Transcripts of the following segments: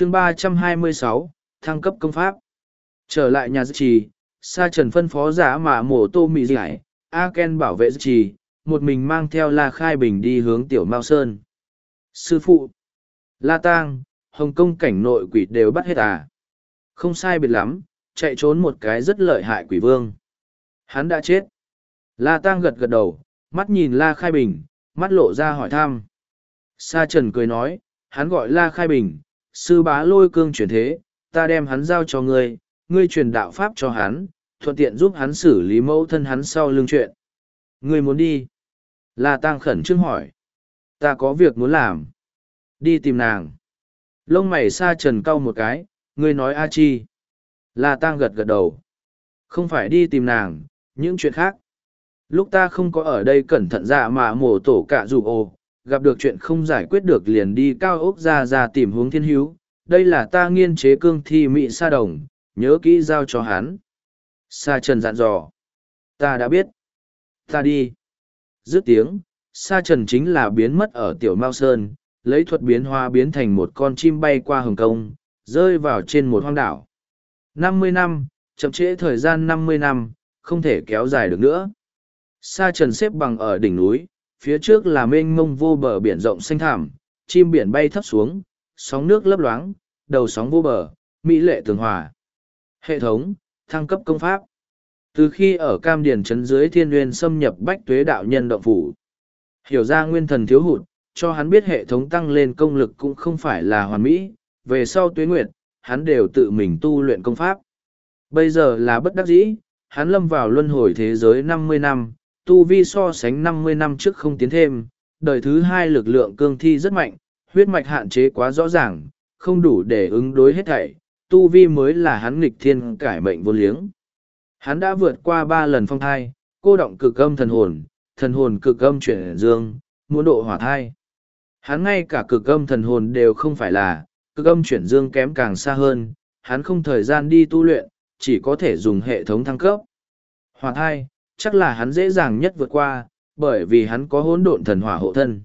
chương ba trăm hai mươi sáu, thăng cấp công pháp. Trở lại nhà trì, sa trần phân phó giả mạ mổ tô mị giải a ken bảo vệ trì, một mình mang theo la khai bình đi hướng tiểu mao sơn. Sư phụ, la tang, hồng kông cảnh nội quỷ đều bắt hết à? Không sai biệt lắm, chạy trốn một cái rất lợi hại quỷ vương. Hắn đã chết. La tang gật gật đầu, mắt nhìn la khai bình, mắt lộ ra hỏi thăm. Sa trần cười nói, hắn gọi la khai bình sư bá lôi cương chuyển thế, ta đem hắn giao cho ngươi ngươi truyền đạo pháp cho hắn, thuận tiện giúp hắn xử lý mẫu thân hắn sau lưng chuyện. Ngươi muốn đi? La tang khẩn trương hỏi. Ta có việc muốn làm. Đi tìm nàng. Lông mày sa trần cau một cái, ngươi nói a chi? La tang gật gật đầu. Không phải đi tìm nàng, những chuyện khác. Lúc ta không có ở đây cẩn thận dạ mà mổ tổ cả dù ồ gặp được chuyện không giải quyết được liền đi cao ốc ra ra tìm hướng thiên hữu. Đây là ta nghiên chế cương thi mị sa đồng, nhớ kỹ giao cho hắn. Sa trần dặn dò. Ta đã biết. Ta đi. Dứt tiếng, sa trần chính là biến mất ở tiểu mao sơn, lấy thuật biến hóa biến thành một con chim bay qua hồng kông, rơi vào trên một hoang đảo. Năm mươi năm, chậm trễ thời gian năm mươi năm, không thể kéo dài được nữa. Sa trần xếp bằng ở đỉnh núi phía trước là mênh mông vô bờ biển rộng xanh thảm chim biển bay thấp xuống, sóng nước lấp loáng, đầu sóng vô bờ, mỹ lệ tường hòa. Hệ thống, thăng cấp công pháp. Từ khi ở cam điền trấn dưới thiên nguyên xâm nhập bách tuế đạo nhân động phủ, hiểu ra nguyên thần thiếu hụt, cho hắn biết hệ thống tăng lên công lực cũng không phải là hoàn mỹ, về sau tuế nguyệt, hắn đều tự mình tu luyện công pháp. Bây giờ là bất đắc dĩ, hắn lâm vào luân hồi thế giới năm mươi năm tu vi so sánh năm mươi năm trước không tiến thêm đời thứ hai lực lượng cương thi rất mạnh huyết mạch hạn chế quá rõ ràng không đủ để ứng đối hết thảy tu vi mới là hắn nghịch thiên cải mệnh vô liếng Hắn đã vượt qua ba lần phong thai, cô động cực âm thần hồn, thần hồn cực âm chuyển dương, muốn độ hỏa thai. Hắn ngay cả cực âm thần hồn đều không phải là, cực âm chuyển dương kém càng xa hơn, hắn không thời gian đi tu luyện, chỉ có thể dùng hệ thống thăng cấp. Hỏa thai, chắc là hắn dễ dàng nhất vượt qua, bởi vì hắn có hỗn độn thần hỏa hộ thân.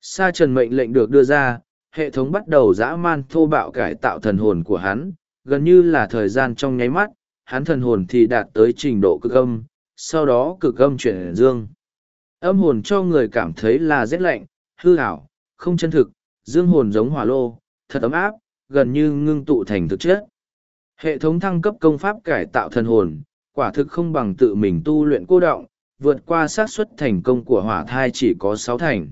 Sa trần mệnh lệnh được đưa ra, hệ thống bắt đầu dã man thô bạo cải tạo thần hồn của hắn, gần như là thời gian trong nháy mắt, hắn thần hồn thì đạt tới trình độ cực âm, sau đó cực âm chuyển dương. Âm hồn cho người cảm thấy là rét lạnh, hư ảo, không chân thực, dương hồn giống hỏa lô, thật ấm áp, gần như ngưng tụ thành thực chất. Hệ thống thăng cấp công pháp cải tạo thần hồn, quả thực không bằng tự mình tu luyện cô động, vượt qua xác suất thành công của hỏa thai chỉ có sáu thành.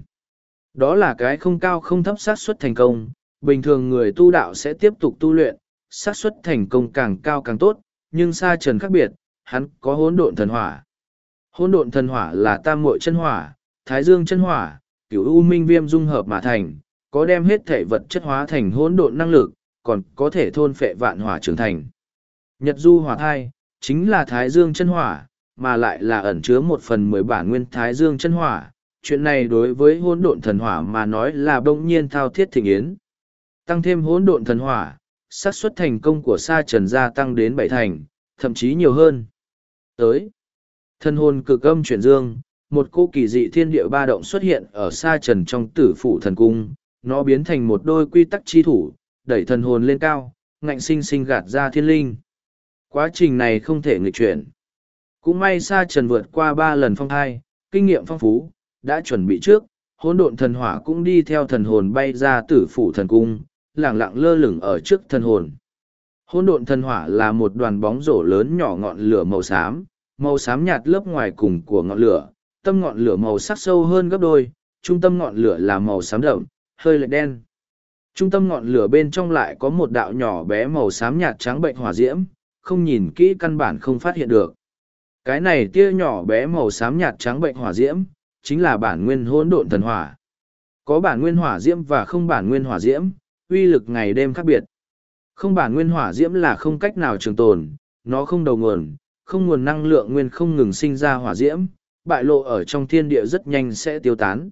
Đó là cái không cao không thấp xác suất thành công, bình thường người tu đạo sẽ tiếp tục tu luyện, xác suất thành công càng cao càng tốt, nhưng xa trần khác biệt, hắn có hỗn độn thần hỏa. Hỗn độn thần hỏa là tam muội chân hỏa, thái dương chân hỏa, cửu u minh viêm dung hợp mà thành, có đem hết thể vật chất hóa thành hỗn độn năng lực, còn có thể thôn phệ vạn hỏa trưởng thành. Nhật du hỏa thai, chính là thái dương chân hỏa, mà lại là ẩn chứa một phần mười bản nguyên thái dương chân hỏa. Chuyện này đối với hỗn độn thần hỏa mà nói là bỗng nhiên thao thiết thịnh yến. Tăng thêm hỗn độn thần hỏa, xác suất thành công của sa trần gia tăng đến bảy thành, thậm chí nhiều hơn. Tới, thân hồn cực âm chuyển dương, một cô kỳ dị thiên địa ba động xuất hiện ở sa trần trong tử phủ thần cung, nó biến thành một đôi quy tắc chi thủ, đẩy thần hồn lên cao, ngạnh sinh sinh gạt ra thiên linh. Quá trình này không thể nghịch chuyển. Cũng may sa trần vượt qua ba lần phong thai, kinh nghiệm phong phú, đã chuẩn bị trước, hỗn độn thần hỏa cũng đi theo thần hồn bay ra tử phủ thần cung, lẳng lặng lơ lửng ở trước thần hồn. Hỗn độn thần hỏa là một đoàn bóng rổ lớn nhỏ ngọn lửa màu xám, màu xám nhạt lớp ngoài cùng của ngọn lửa, tâm ngọn lửa màu sắc sâu hơn gấp đôi, trung tâm ngọn lửa là màu xám đậm, hơi lệch đen. Trung tâm ngọn lửa bên trong lại có một đạo nhỏ bé màu xám nhạt trắng bệnh hỏa diễm, không nhìn kỹ căn bản không phát hiện được. Cái này tia nhỏ bé màu xám nhạt trắng bệnh hỏa diễm, chính là bản nguyên hỗn độn thần hỏa. Có bản nguyên hỏa diễm và không bản nguyên hỏa diễm, uy lực ngày đêm khác biệt. Không bản nguyên hỏa diễm là không cách nào trường tồn, nó không đầu nguồn, không nguồn năng lượng nguyên không ngừng sinh ra hỏa diễm, bại lộ ở trong thiên địa rất nhanh sẽ tiêu tán.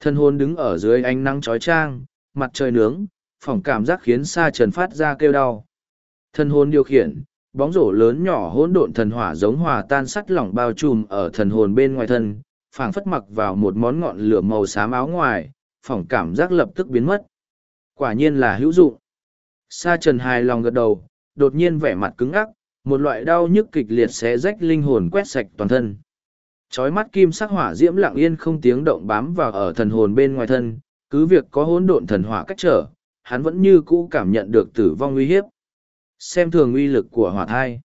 Thân hồn đứng ở dưới ánh nắng chói chang, mặt trời nướng, phòng cảm giác khiến sa trần phát ra kêu đau. Thân hồn điều khiển, bóng rổ lớn nhỏ hỗn độn thần hỏa giống hòa tan sắt lỏng bao trùm ở thần hồn bên ngoài thân, phảng phất mặc vào một món ngọn lửa màu xám áo ngoài, phỏng cảm giác lập tức biến mất. Quả nhiên là hữu dụng. Sa trần hài lòng gật đầu, đột nhiên vẻ mặt cứng ngắc, một loại đau nhức kịch liệt xé rách linh hồn quét sạch toàn thân. Chói mắt kim sắc hỏa diễm lặng yên không tiếng động bám vào ở thần hồn bên ngoài thân, cứ việc có hỗn độn thần hỏa cách trở, hắn vẫn như cũ cảm nhận được tử vong uy hiếp. Xem thường uy lực của hỏa thai.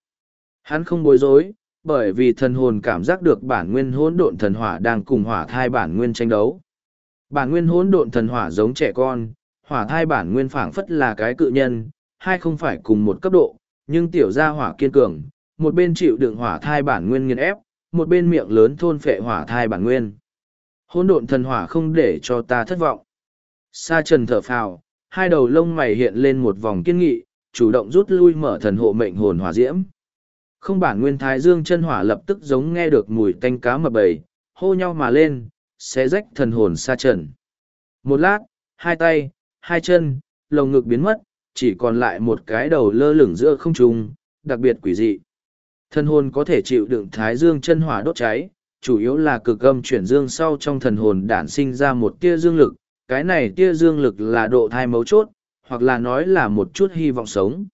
Hắn không bối rối, bởi vì thần hồn cảm giác được bản nguyên hỗn độn thần hỏa đang cùng hỏa thai bản nguyên tranh đấu. Bản nguyên hỗn độn thần hỏa giống trẻ con, hỏa thai bản nguyên phảng phất là cái cự nhân, hai không phải cùng một cấp độ, nhưng tiểu gia hỏa kiên cường, một bên chịu đựng hỏa thai bản nguyên nghiền ép, một bên miệng lớn thôn phệ hỏa thai bản nguyên. Hỗn độn thần hỏa không để cho ta thất vọng. Sa trần thở phào, hai đầu lông mày hiện lên một vòng kiên nghị, chủ động rút lui mở thần hộ mệnh hồn hỏa diễm. Không bản nguyên thái dương chân hỏa lập tức giống nghe được mùi tanh cá mập bầy, hô nhau mà lên, xé rách thần hồn xa trần. Một lát, hai tay, hai chân, lồng ngực biến mất, chỉ còn lại một cái đầu lơ lửng giữa không trung, đặc biệt quỷ dị. Thần hồn có thể chịu đựng thái dương chân hỏa đốt cháy, chủ yếu là cực âm chuyển dương sau trong thần hồn đản sinh ra một tia dương lực, cái này tia dương lực là độ thai mấu chốt, hoặc là nói là một chút hy vọng sống.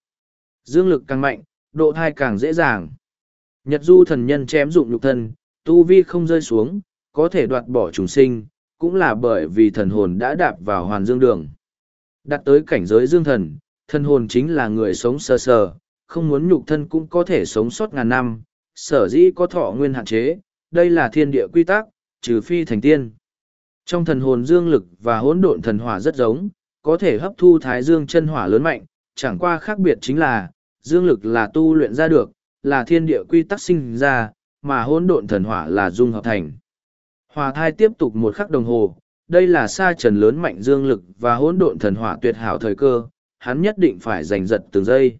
Dương lực càng mạnh, độ thai càng dễ dàng. Nhật du thần nhân chém dụng nhục thân, tu vi không rơi xuống, có thể đoạt bỏ trùng sinh, cũng là bởi vì thần hồn đã đạp vào hoàn dương đường. Đặt tới cảnh giới dương thần, thần hồn chính là người sống sơ sờ, sờ, không muốn nhục thân cũng có thể sống sót ngàn năm, sở dĩ có thọ nguyên hạn chế, đây là thiên địa quy tắc, trừ phi thành tiên. Trong thần hồn dương lực và hỗn độn thần hỏa rất giống, có thể hấp thu thái dương chân hỏa lớn mạnh, chẳng qua khác biệt chính là, dương lực là tu luyện ra được, là thiên địa quy tắc sinh ra, mà hỗn độn thần hỏa là dung hợp thành. Hòa thai tiếp tục một khắc đồng hồ, đây là sa trần lớn mạnh dương lực và hỗn độn thần hỏa tuyệt hảo thời cơ, hắn nhất định phải giành giật từng giây.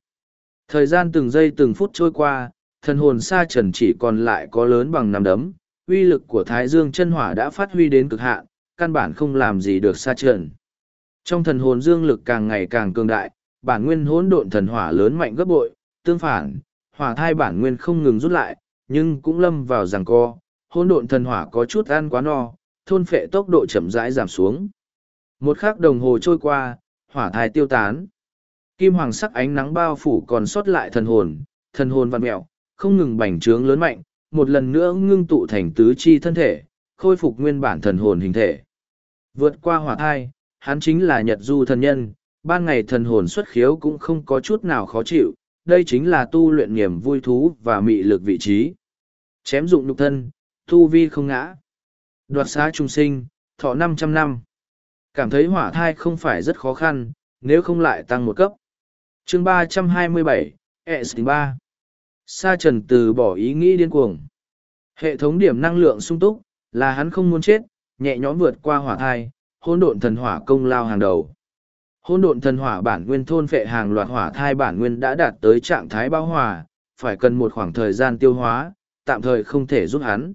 Thời gian từng giây từng phút trôi qua, thần hồn sa trần chỉ còn lại có lớn bằng nằm đấm, uy lực của thái dương chân hỏa đã phát huy đến cực hạn, căn bản không làm gì được sa trần. Trong thần hồn dương lực càng ngày càng cường đại, bản nguyên hỗn độn thần hỏa lớn mạnh gấp bội, tương phản, hỏa thai bản nguyên không ngừng rút lại, nhưng cũng lâm vào giằng co, hỗn độn thần hỏa có chút ăn quá no, thôn phệ tốc độ chậm rãi giảm xuống. Một khắc đồng hồ trôi qua, hỏa thai tiêu tán. Kim hoàng sắc ánh nắng bao phủ còn sót lại thần hồn, thần hồn vặn mẹo, không ngừng bành trướng lớn mạnh, một lần nữa ngưng tụ thành tứ chi thân thể, khôi phục nguyên bản thần hồn hình thể. Vượt qua hỏa thai, hắn chính là nhật du thần nhân, ban ngày thần hồn xuất khiếu cũng không có chút nào khó chịu, đây chính là tu luyện niềm vui thú và mị lực vị trí. Chém dụng nhục thân, tu vi không ngã. Đoạt xá trung sinh, thọ 500 năm. Cảm thấy hỏa thai không phải rất khó khăn, nếu không lại tăng một cấp. chương 327, s 3 Sa trần từ bỏ ý nghĩ điên cuồng. Hệ thống điểm năng lượng sung túc, là hắn không muốn chết, nhẹ nhõm vượt qua hỏa thai, hôn độn thần hỏa công lao hàng đầu. Hôn độn thần hỏa bản nguyên thôn phệ hàng loạt hỏa thai bản nguyên đã đạt tới trạng thái bao hòa, phải cần một khoảng thời gian tiêu hóa, tạm thời không thể giúp hắn.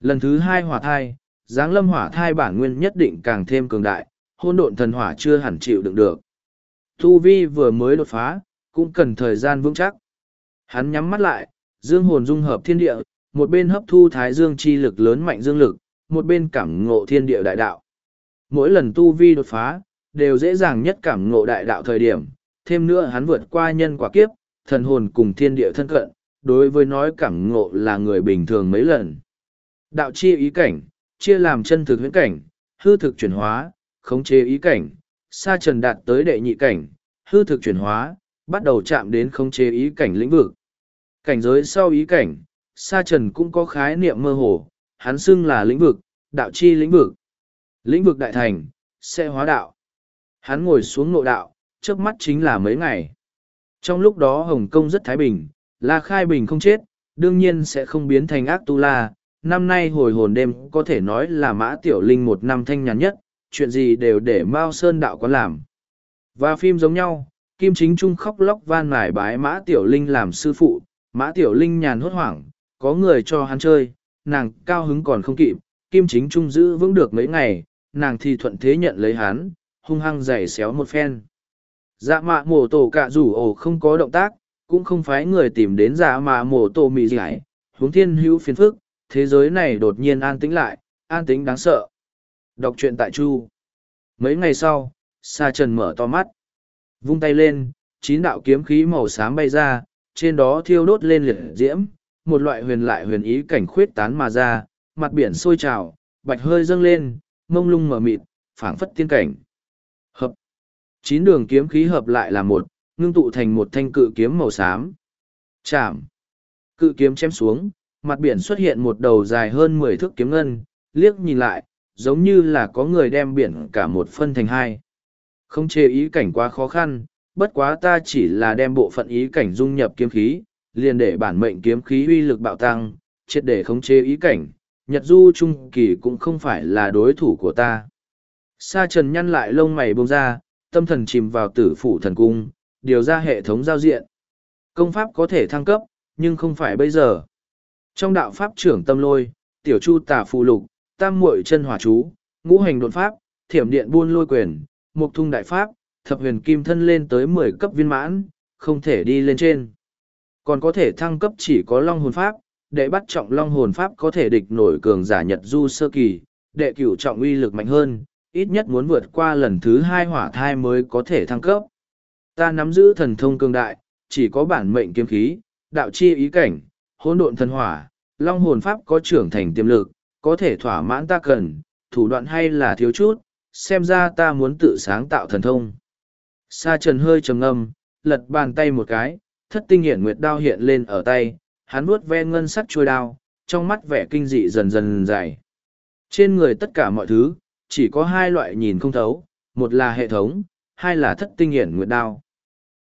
Lần thứ hai hỏa thai, giáng lâm hỏa thai bản nguyên nhất định càng thêm cường đại, hôn độn thần hỏa chưa hẳn chịu đựng được. Thu vi vừa mới đột phá, cũng cần thời gian vững chắc. Hắn nhắm mắt lại, dương hồn dung hợp thiên địa, một bên hấp thu thái dương chi lực lớn mạnh dương lực, một bên cảm ngộ thiên địa đại đạo. Mỗi lần tu vi đột phá, đều dễ dàng nhất cảm ngộ đại đạo thời điểm, thêm nữa hắn vượt qua nhân quả kiếp, thần hồn cùng thiên địa thân cận, đối với nói cảm ngộ là người bình thường mấy lần. Đạo chia ý cảnh, chia làm chân thực huyễn cảnh, hư thực chuyển hóa, khống chế ý cảnh, sa trần đạt tới đệ nhị cảnh, hư thực chuyển hóa, bắt đầu chạm đến khống chế ý cảnh lĩnh vực. Cảnh giới sau ý cảnh, sa trần cũng có khái niệm mơ hồ, hắn xưng là lĩnh vực, đạo chi lĩnh vực. Lĩnh vực đại thành, sẽ hóa đạo. Hắn ngồi xuống nội đạo, trước mắt chính là mấy ngày. Trong lúc đó Hồng Kông rất thái bình, La Khai Bình không chết, đương nhiên sẽ không biến thành ác tu la. Năm nay hồi hồn đêm có thể nói là mã tiểu linh một năm thanh nhàn nhất, chuyện gì đều để Mao Sơn đạo có làm. Và phim giống nhau, Kim Chính Trung khóc lóc van mải bái mã tiểu linh làm sư phụ, mã tiểu linh nhàn hốt hoảng, có người cho hắn chơi, nàng cao hứng còn không kịp, Kim Chính Trung giữ vững được mấy ngày, nàng thì thuận thế nhận lấy hắn, hung hăng giày xéo một phen. Dạ mạ mổ tổ cả rủ ổ không có động tác, cũng không phải người tìm đến dạ mạ mổ tổ mị giải, huống thiên hữu phiền phức, thế giới này đột nhiên an tĩnh lại, an tĩnh đáng sợ. Đọc truyện tại Chu. Mấy ngày sau, Sa Trần mở to mắt. Vung tay lên, chín đạo kiếm khí màu xám bay ra, trên đó thiêu đốt lên liệt diễm, một loại huyền lại huyền ý cảnh khuyết tán mà ra, mặt biển sôi trào, bạch hơi dâng lên, mông lung mở mịt, phảng phất tiên cảnh. Hợp. Chín đường kiếm khí hợp lại là một, ngưng tụ thành một thanh cự kiếm màu xám. Chạm. Cự kiếm chém xuống, mặt biển xuất hiện một đầu dài hơn mười thước kiếm ngân, liếc nhìn lại, giống như là có người đem biển cả một phân thành hai. Không chê ý cảnh quá khó khăn, bất quá ta chỉ là đem bộ phận ý cảnh dung nhập kiếm khí, liền để bản mệnh kiếm khí uy lực bạo tăng, triệt để khống chế ý cảnh, Nhật Du Trung Kỳ cũng không phải là đối thủ của ta. Sa trần nhăn lại lông mày bông ra, tâm thần chìm vào tử phủ thần cung, điều ra hệ thống giao diện. Công pháp có thể thăng cấp, nhưng không phải bây giờ. Trong đạo pháp trưởng tâm lôi, tiểu chu tà phù lục, tam muội chân hỏa chú, ngũ hành đột pháp, thiểm điện buôn lôi quyền, mục thung đại pháp, thập huyền kim thân lên tới mười cấp viên mãn, không thể đi lên trên. Còn có thể thăng cấp chỉ có long hồn pháp, để bắt trọng long hồn pháp có thể địch nổi cường giả nhật du sơ kỳ, đệ cửu trọng uy lực mạnh hơn, ít nhất muốn vượt qua lần thứ hai hỏa thai mới có thể thăng cấp. Ta nắm giữ thần thông cường đại, chỉ có bản mệnh kiếm khí, đạo chi ý cảnh, hỗn độn thần hỏa, long hồn pháp có trưởng thành tiềm lực, có thể thỏa mãn ta cần, thủ đoạn hay là thiếu chút, xem ra ta muốn tự sáng tạo thần thông. Sa trần hơi trầm ngâm, lật bàn tay một cái, thất tinh hiển nguyệt đao hiện lên ở tay, hắn vuốt ve ngân sắc trôi đao, trong mắt vẻ kinh dị dần dần dày. Trên người tất cả mọi thứ, chỉ có hai loại nhìn không thấu, một là hệ thống, hai là thất tinh hiển nguyệt đao.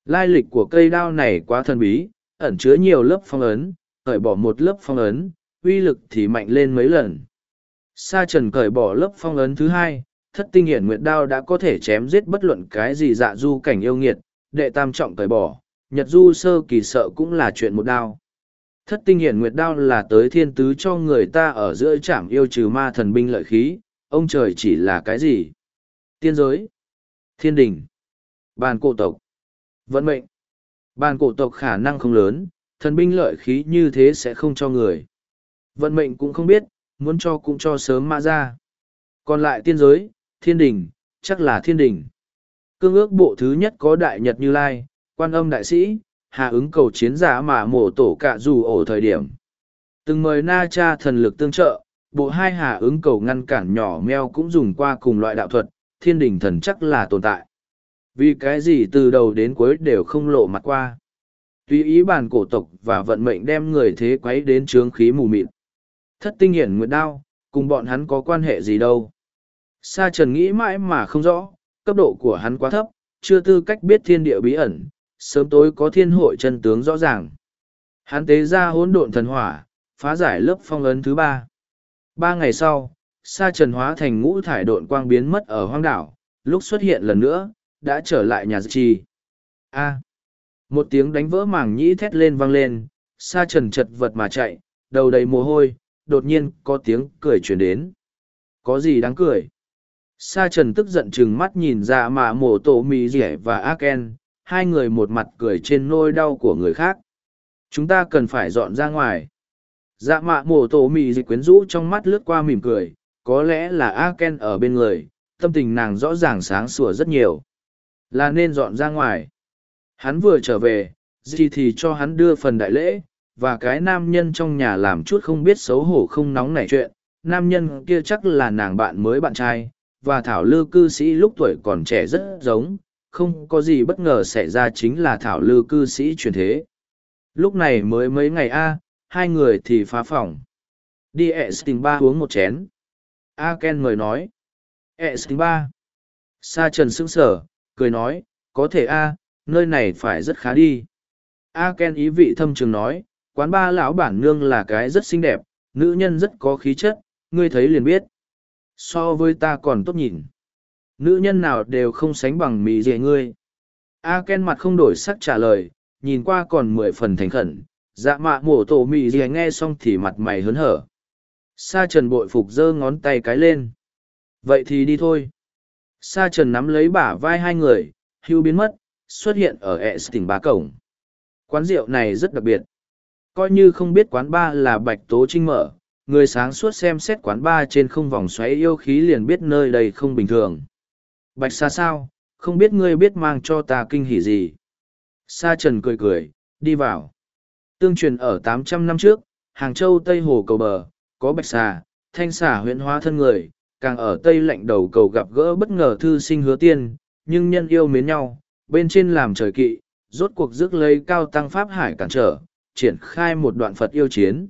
Lai lịch của cây đao này quá thần bí, ẩn chứa nhiều lớp phong ấn, cởi bỏ một lớp phong ấn, uy lực thì mạnh lên mấy lần. Sa trần cởi bỏ lớp phong ấn thứ hai, thất tinh hiển nguyệt đao đã có thể chém giết bất luận cái gì dạ du cảnh yêu nghiệt, đệ tam trọng cởi bỏ, nhật du sơ kỳ sợ cũng là chuyện một đao. Thất tinh hiển nguyệt đao là tới thiên tứ cho người ta ở giữa trảm yêu trừ ma thần binh lợi khí, ông trời chỉ là cái gì? Tiên giới, thiên đình, bàn cổ tộc, vận mệnh. Bàn cổ tộc khả năng không lớn, thần binh lợi khí như thế sẽ không cho người. Vận mệnh cũng không biết, muốn cho cũng cho sớm mã ra. Còn lại tiên giới, thiên đình, chắc là thiên đình. Cương ước bộ thứ nhất có đại nhật như lai, quan âm đại sĩ, hạ ứng cầu chiến giả mà mổ tổ cả dù ổ thời điểm. Từng mời na cha thần lực tương trợ, bộ hai hạ ứng cầu ngăn cản nhỏ meo cũng dùng qua cùng loại đạo thuật, thiên đình thần chắc là tồn tại. Vì cái gì từ đầu đến cuối đều không lộ mặt qua. Tuy ý bàn cổ tộc và vận mệnh đem người thế quấy đến trướng khí mù mịt. Thất tinh hiển nguyệt đao, cùng bọn hắn có quan hệ gì đâu. Sa trần nghĩ mãi mà không rõ, cấp độ của hắn quá thấp, chưa tư cách biết thiên địa bí ẩn, sớm tối có thiên hội chân tướng rõ ràng. Hắn tế ra hỗn độn thần hỏa, phá giải lớp phong ấn thứ ba. Ba ngày sau, sa trần hóa thành ngũ thải độn quang biến mất ở hoang đảo, lúc xuất hiện lần nữa, đã trở lại nhà trì. A. Một tiếng đánh vỡ màng nhĩ thét lên vang lên, sa trần chật vật mà chạy, đầu đầy mồ hôi, đột nhiên có tiếng cười truyền đến. Có gì đáng cười? Sa trần tức giận chừng mắt nhìn ra mà mổ tổ mì rẻ và Aken, hai người một mặt cười trên nôi đau của người khác. Chúng ta cần phải dọn ra ngoài. Dạ mạ mổ tổ mì dịch quyến rũ trong mắt lướt qua mỉm cười, có lẽ là Aken ở bên người, tâm tình nàng rõ ràng sáng sủa rất nhiều. Là nên dọn ra ngoài. Hắn vừa trở về, gì thì cho hắn đưa phần đại lễ, và cái nam nhân trong nhà làm chút không biết xấu hổ không nóng nảy chuyện. Nam nhân kia chắc là nàng bạn mới bạn trai, và thảo lư cư sĩ lúc tuổi còn trẻ rất giống, không có gì bất ngờ xảy ra chính là thảo lư cư sĩ truyền thế. Lúc này mới mấy ngày a hai người thì phá phòng. Đi ẹ tình ba uống một chén. A Ken mời nói. ẹ tình ba. Sa trần sững sở, cười nói, có thể a nơi này phải rất khá đi. A Ken ý vị thâm trường nói, quán ba lão bản nương là cái rất xinh đẹp, nữ nhân rất có khí chất, ngươi thấy liền biết. So với ta còn tốt nhìn. Nữ nhân nào đều không sánh bằng mì dề ngươi. A Ken mặt không đổi sắc trả lời, nhìn qua còn mười phần thành khẩn. Dạ mạ mổ tổ mì dề nghe xong thì mặt mày hớn hở. Sa trần bội phục giơ ngón tay cái lên. Vậy thì đi thôi. Sa trần nắm lấy bả vai hai người, hưu biến mất, xuất hiện ở ẹ tỉnh bá cổng. Quán rượu này rất đặc biệt. Coi như không biết quán ba là bạch tố trinh mở, người sáng suốt xem xét quán ba trên không vòng xoáy yêu khí liền biết nơi đây không bình thường. Bạch xa sao, không biết ngươi biết mang cho ta kinh hỉ gì. Sa trần cười cười, đi vào. Tương truyền ở tám trăm năm trước, Hàng Châu Tây Hồ cầu bờ, có bạch xà, thanh xà huyện hóa thân người, càng ở Tây lạnh đầu cầu gặp gỡ bất ngờ thư sinh hứa tiên, nhưng nhân yêu mến nhau, bên trên làm trời kỵ, rốt cuộc rước lấy cao tăng Pháp Hải cản trở, triển khai một đoạn Phật yêu chiến.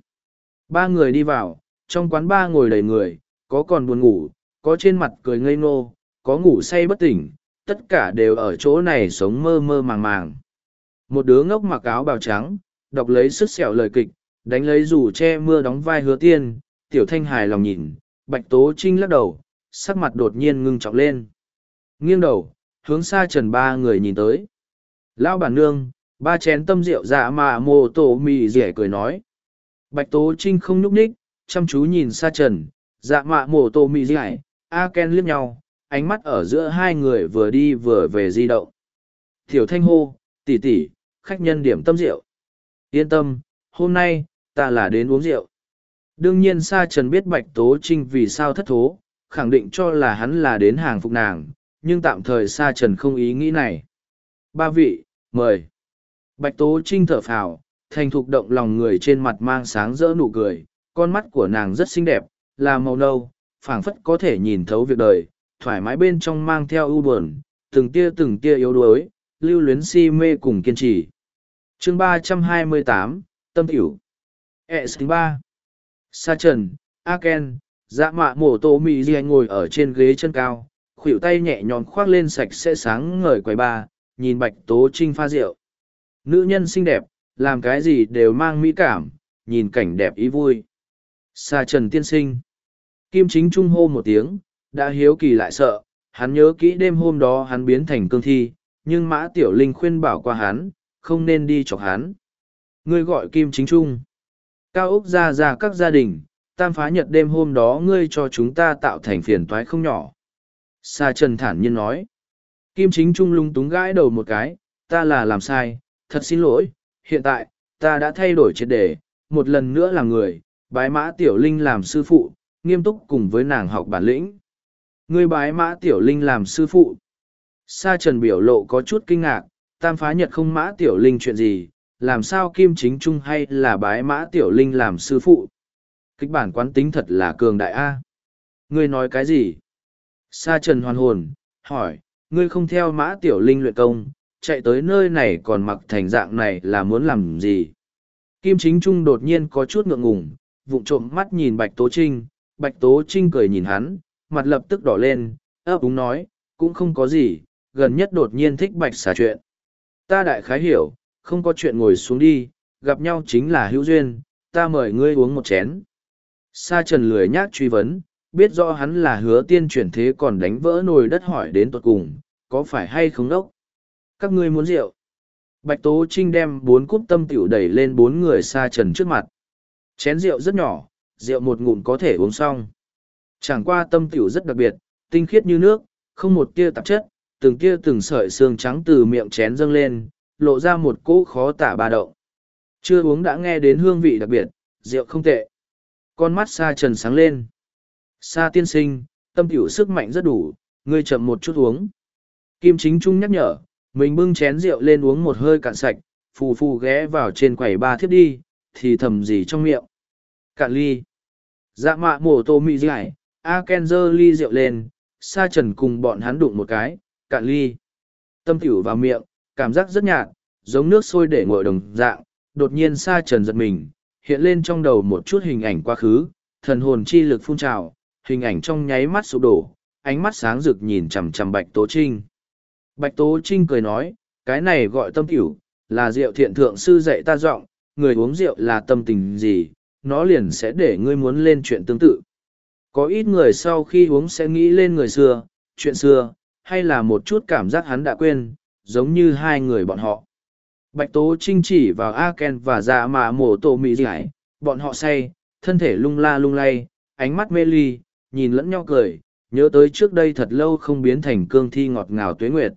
Ba người đi vào, trong quán ba ngồi đầy người, có còn buồn ngủ, có trên mặt cười ngây ngô, có ngủ say bất tỉnh, tất cả đều ở chỗ này sống mơ mơ màng màng. Một đứa ngốc mặc áo bào trắng, đọc lấy sức sẹo lời kịch, đánh lấy dù che mưa đóng vai hứa tiên, tiểu thanh hài lòng nhìn, bạch tố trinh lắc đầu, sắc mặt đột nhiên ngưng trọng lên. Nghiêng đầu, hướng xa trần ba người nhìn tới. Lão bản nương, ba chén tâm rượu dạ mà mô tổ mì rẻ cười nói. Bạch tố trinh không nhúc nhích, chăm chú nhìn xa trần, dạ mạ mổ tổ mì rẻ, A Ken liếc nhau, ánh mắt ở giữa hai người vừa đi vừa về di động. Tiểu thanh hô, tỷ tỷ, khách nhân điểm tâm rượu. Yên tâm, hôm nay, ta là đến uống rượu. Đương nhiên Sa Trần biết Bạch Tố Trinh vì sao thất thố, khẳng định cho là hắn là đến hàng phục nàng, nhưng tạm thời Sa Trần không ý nghĩ này. Ba vị, mời. Bạch Tố Trinh thở phào, thành thục động lòng người trên mặt mang sáng rỡ nụ cười, con mắt của nàng rất xinh đẹp, là màu nâu, phảng phất có thể nhìn thấu việc đời, thoải mái bên trong mang theo ưu buồn, từng tia từng tia yếu đuối, lưu luyến si mê cùng kiên trì. Chương ba trăm hai mươi tám Tâm Tiểu S ba Sa Trần, Aken, dạ mạ mổ tổ mì gì ngồi ở trên ghế chân cao, khuỷu tay nhẹ nhõm khoác lên sạch sẽ sáng ngời quầy ba, nhìn bạch tố trinh pha rượu. Nữ nhân xinh đẹp, làm cái gì đều mang mỹ cảm, nhìn cảnh đẹp ý vui. Sa Trần tiên sinh. Kim chính trung hô một tiếng, đã hiếu kỳ lại sợ, hắn nhớ kỹ đêm hôm đó hắn biến thành cương thi, nhưng mã tiểu linh khuyên bảo qua hắn, không nên đi chọc hắn. Ngươi gọi Kim chính trung. Cao Úc ra ra các gia đình, tam phá nhật đêm hôm đó ngươi cho chúng ta tạo thành phiền toái không nhỏ. Sa Trần thản nhiên nói. Kim chính trung lung túng gãi đầu một cái, ta là làm sai, thật xin lỗi, hiện tại, ta đã thay đổi triệt đề, một lần nữa là người, bái mã tiểu linh làm sư phụ, nghiêm túc cùng với nàng học bản lĩnh. Ngươi bái mã tiểu linh làm sư phụ. Sa trần biểu lộ có chút kinh ngạc, tam phá nhật không mã tiểu linh chuyện gì, làm sao kim chính trung hay là bái mã tiểu linh làm sư phụ. Kịch bản quán tính thật là cường đại A. À? Ngươi nói cái gì? Sa trần hoàn hồn, hỏi, ngươi không theo mã tiểu linh luyện công, chạy tới nơi này còn mặc thành dạng này là muốn làm gì? Kim chính trung đột nhiên có chút ngượng ngùng, vụng trộm mắt nhìn bạch tố trinh, bạch tố trinh cười nhìn hắn, mặt lập tức đỏ lên, ấp úng nói, cũng không có gì, gần nhất đột nhiên thích bạch xà chuyện. Ta đại khái hiểu, không có chuyện ngồi xuống đi, gặp nhau chính là hữu duyên, ta mời ngươi uống một chén. Sa trần lười nhác truy vấn, biết rõ hắn là hứa tiên chuyển thế còn đánh vỡ nồi đất hỏi đến tuột cùng, có phải hay không đốc? Các ngươi muốn rượu? Bạch Tố Trinh đem bốn cúp tâm tiểu đẩy lên bốn người sa trần trước mặt. Chén rượu rất nhỏ, rượu một ngụm có thể uống xong. Chẳng qua tâm tiểu rất đặc biệt, tinh khiết như nước, không một tia tạp chất, từng tia từng sợi xương trắng từ miệng chén dâng lên, lộ ra một cỗ khó tả ba đậu. Chưa uống đã nghe đến hương vị đặc biệt, rượu không tệ. Con mắt Sa Trần sáng lên. Sa tiên sinh, tâm tiểu sức mạnh rất đủ, ngươi chậm một chút uống. Kim Chính Trung nhắc nhở, mình bưng chén rượu lên uống một hơi cạn sạch, phù phù ghé vào trên quầy ba thiếp đi, thì thầm gì trong miệng. Cạn ly. Dạ mạ mổ tô mị dài, A Ken dơ ly rượu lên, Sa Trần cùng bọn hắn đụng một cái, cạn ly. Tâm tiểu vào miệng, cảm giác rất nhạt, giống nước sôi để ngồi đồng dạng, đột nhiên Sa Trần giật mình, hiện lên trong đầu một chút hình ảnh quá khứ, thần hồn chi lực phun trào, hình ảnh trong nháy mắt sụp đổ, ánh mắt sáng rực nhìn chằm chằm Bạch Tố Trinh. Bạch Tố Trinh cười nói, cái này gọi tâm tiểu, là rượu thiện thượng sư dạy ta giọng, người uống rượu là tâm tình gì, nó liền sẽ để ngươi muốn lên chuyện tương tự. Có ít người sau khi uống sẽ nghĩ lên người xưa, chuyện xưa, hay là một chút cảm giác hắn đã quên, giống như hai người bọn họ. Bạch Tố Trinh chỉ vào A Ken và dạ mà mổ tổ mị giải, bọn họ say, thân thể lung la lung lay, ánh mắt mê ly, nhìn lẫn nhau cười, nhớ tới trước đây thật lâu không biến thành cương thi ngọt ngào tuế nguyệt.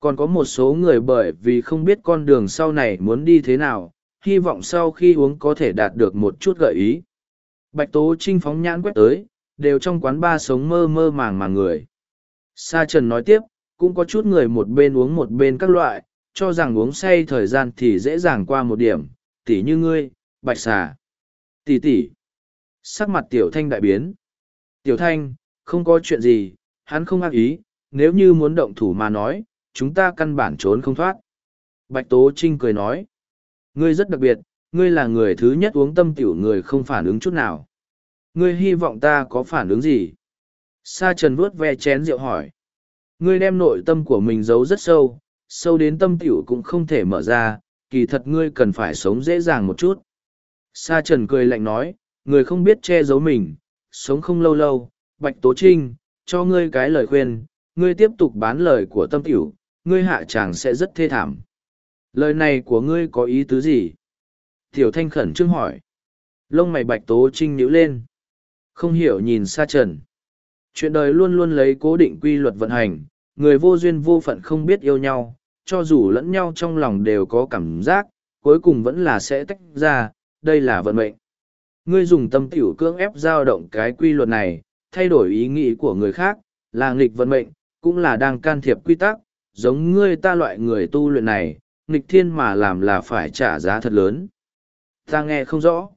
Còn có một số người bởi vì không biết con đường sau này muốn đi thế nào, hy vọng sau khi uống có thể đạt được một chút gợi ý. Bạch Tố Trinh phóng nhãn quét tới, đều trong quán ba sống mơ mơ màng màng người. Sa Trần nói tiếp, cũng có chút người một bên uống một bên các loại, cho rằng uống say thời gian thì dễ dàng qua một điểm, tỉ như ngươi, bạch xà. Tỷ tỷ. Sắc mặt tiểu thanh đại biến. Tiểu thanh, không có chuyện gì, hắn không ác ý, nếu như muốn động thủ mà nói, chúng ta căn bản trốn không thoát. Bạch Tố Trinh cười nói. Ngươi rất đặc biệt, ngươi là người thứ nhất uống tâm tiểu người không phản ứng chút nào. Ngươi hy vọng ta có phản ứng gì? Sa trần vuốt ve chén rượu hỏi. Ngươi đem nội tâm của mình giấu rất sâu, sâu đến tâm tiểu cũng không thể mở ra, kỳ thật ngươi cần phải sống dễ dàng một chút. Sa trần cười lạnh nói, người không biết che giấu mình, sống không lâu lâu, bạch tố trinh, cho ngươi cái lời khuyên, ngươi tiếp tục bán lời của tâm tiểu, ngươi hạ chàng sẽ rất thê thảm. Lời này của ngươi có ý tứ gì? Tiểu thanh khẩn trương hỏi. Lông mày bạch tố trinh nhíu lên. Không hiểu nhìn xa trần. Chuyện đời luôn luôn lấy cố định quy luật vận hành, người vô duyên vô phận không biết yêu nhau, cho dù lẫn nhau trong lòng đều có cảm giác, cuối cùng vẫn là sẽ tách ra, đây là vận mệnh. Ngươi dùng tâm tiểu cưỡng ép giao động cái quy luật này, thay đổi ý nghĩ của người khác, là nghịch vận mệnh, cũng là đang can thiệp quy tắc, giống ngươi ta loại người tu luyện này, nghịch thiên mà làm là phải trả giá thật lớn. Ta nghe không rõ.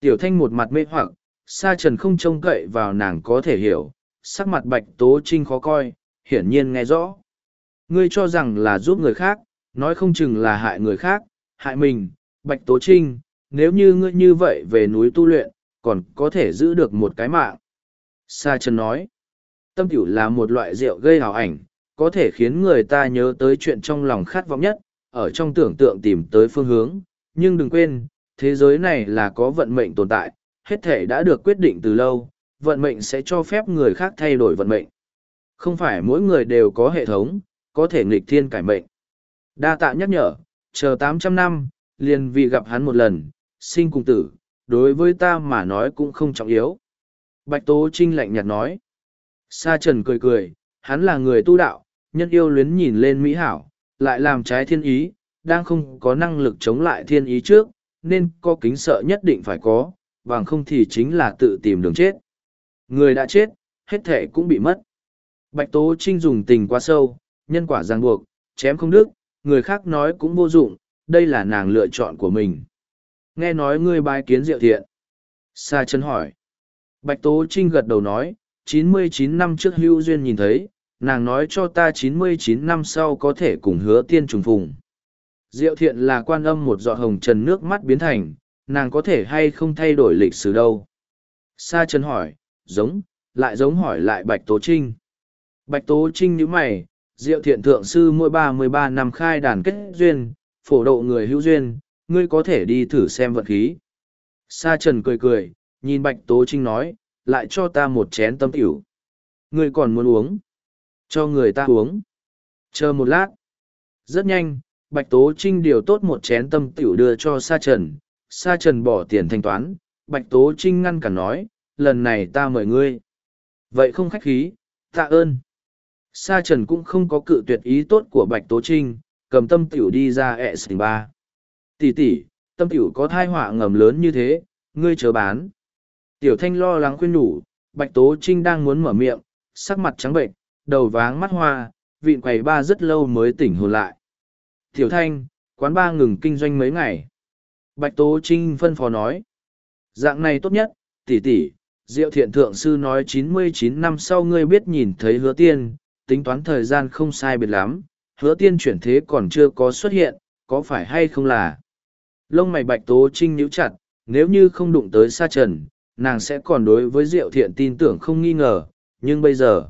Tiểu thanh một mặt mê hoặc, sa trần không trông cậy vào nàng có thể hiểu, sắc mặt bạch tố trinh khó coi, hiển nhiên nghe rõ. Ngươi cho rằng là giúp người khác, nói không chừng là hại người khác, hại mình, bạch tố trinh, nếu như ngươi như vậy về núi tu luyện, còn có thể giữ được một cái mạng. Sa Trần nói, tâm tiểu là một loại rượu gây hào ảnh, có thể khiến người ta nhớ tới chuyện trong lòng khát vọng nhất, ở trong tưởng tượng tìm tới phương hướng. Nhưng đừng quên, thế giới này là có vận mệnh tồn tại, hết thể đã được quyết định từ lâu, vận mệnh sẽ cho phép người khác thay đổi vận mệnh. Không phải mỗi người đều có hệ thống, có thể nghịch thiên cải mệnh. Đa tạ nhắc nhở, chờ tám trăm năm, liền vì gặp hắn một lần, sinh cùng tử, đối với ta mà nói cũng không trọng yếu. Bạch Tố Trinh lạnh nhạt nói. Sa Trần cười cười, hắn là người tu đạo, nhân yêu luyến nhìn lên Mỹ Hảo, lại làm trái thiên ý, đang không có năng lực chống lại thiên ý trước, nên có kính sợ nhất định phải có, bằng không thì chính là tự tìm đường chết. Người đã chết, hết thể cũng bị mất. Bạch Tố Trinh dùng tình quá sâu, nhân quả ràng buộc, chém không đức, người khác nói cũng vô dụng, đây là nàng lựa chọn của mình. Nghe nói ngươi bái kiến diệu thiện. Sa chân hỏi. Bạch Tố Trinh gật đầu nói, chín mươi chín năm trước hưu duyên nhìn thấy, nàng nói cho ta chín mươi chín năm sau có thể cùng hứa tiên trùng phùng. Diệu thiện là quan âm một giọt hồng trần nước mắt biến thành, nàng có thể hay không thay đổi lịch sử đâu. Sa Trần hỏi, giống, lại giống hỏi lại Bạch Tố Trinh. Bạch Tố Trinh như mày, Diệu thiện thượng sư mỗi ba mươi ba năm khai đàn kết duyên, phổ độ người hữu duyên, ngươi có thể đi thử xem vận khí. Sa trần cười cười, nhìn Bạch Tố Trinh nói, lại cho ta một chén tâm tiểu. Ngươi còn muốn uống? Cho người ta uống. Chờ một lát. Rất nhanh, Bạch Tố Trinh điều tốt một chén tâm tiểu đưa cho Sa Trần. Sa Trần bỏ tiền thanh toán, Bạch Tố Trinh ngăn cản nói, lần này ta mời ngươi. Vậy không khách khí, tạ ơn. Sa Trần cũng không có cự tuyệt ý tốt của Bạch Tố Trinh, cầm tâm tiểu đi ra ẹ sình ba. Tỷ tỷ, tâm tiểu có thai họa ngầm lớn như thế, ngươi chờ bán. Tiểu Thanh lo lắng khuyên nhủ, Bạch Tố Trinh đang muốn mở miệng, sắc mặt trắng bệnh, đầu váng mắt hoa, vịn quầy ba rất lâu mới tỉnh hồn lại. Tiểu Thanh, quán ba ngừng kinh doanh mấy ngày. Bạch Tố Trinh phân phó nói. Dạng này tốt nhất, tỷ tỷ, Diệu Thiện Thượng Sư nói chín mươi chín năm sau ngươi biết nhìn thấy hứa tiên, tính toán thời gian không sai biệt lắm, hứa tiên chuyển thế còn chưa có xuất hiện, có phải hay không là. Lông mày bạch tố trinh nhíu chặt, nếu như không đụng tới sa trần, nàng sẽ còn đối với diệu thiện tin tưởng không nghi ngờ, nhưng bây giờ.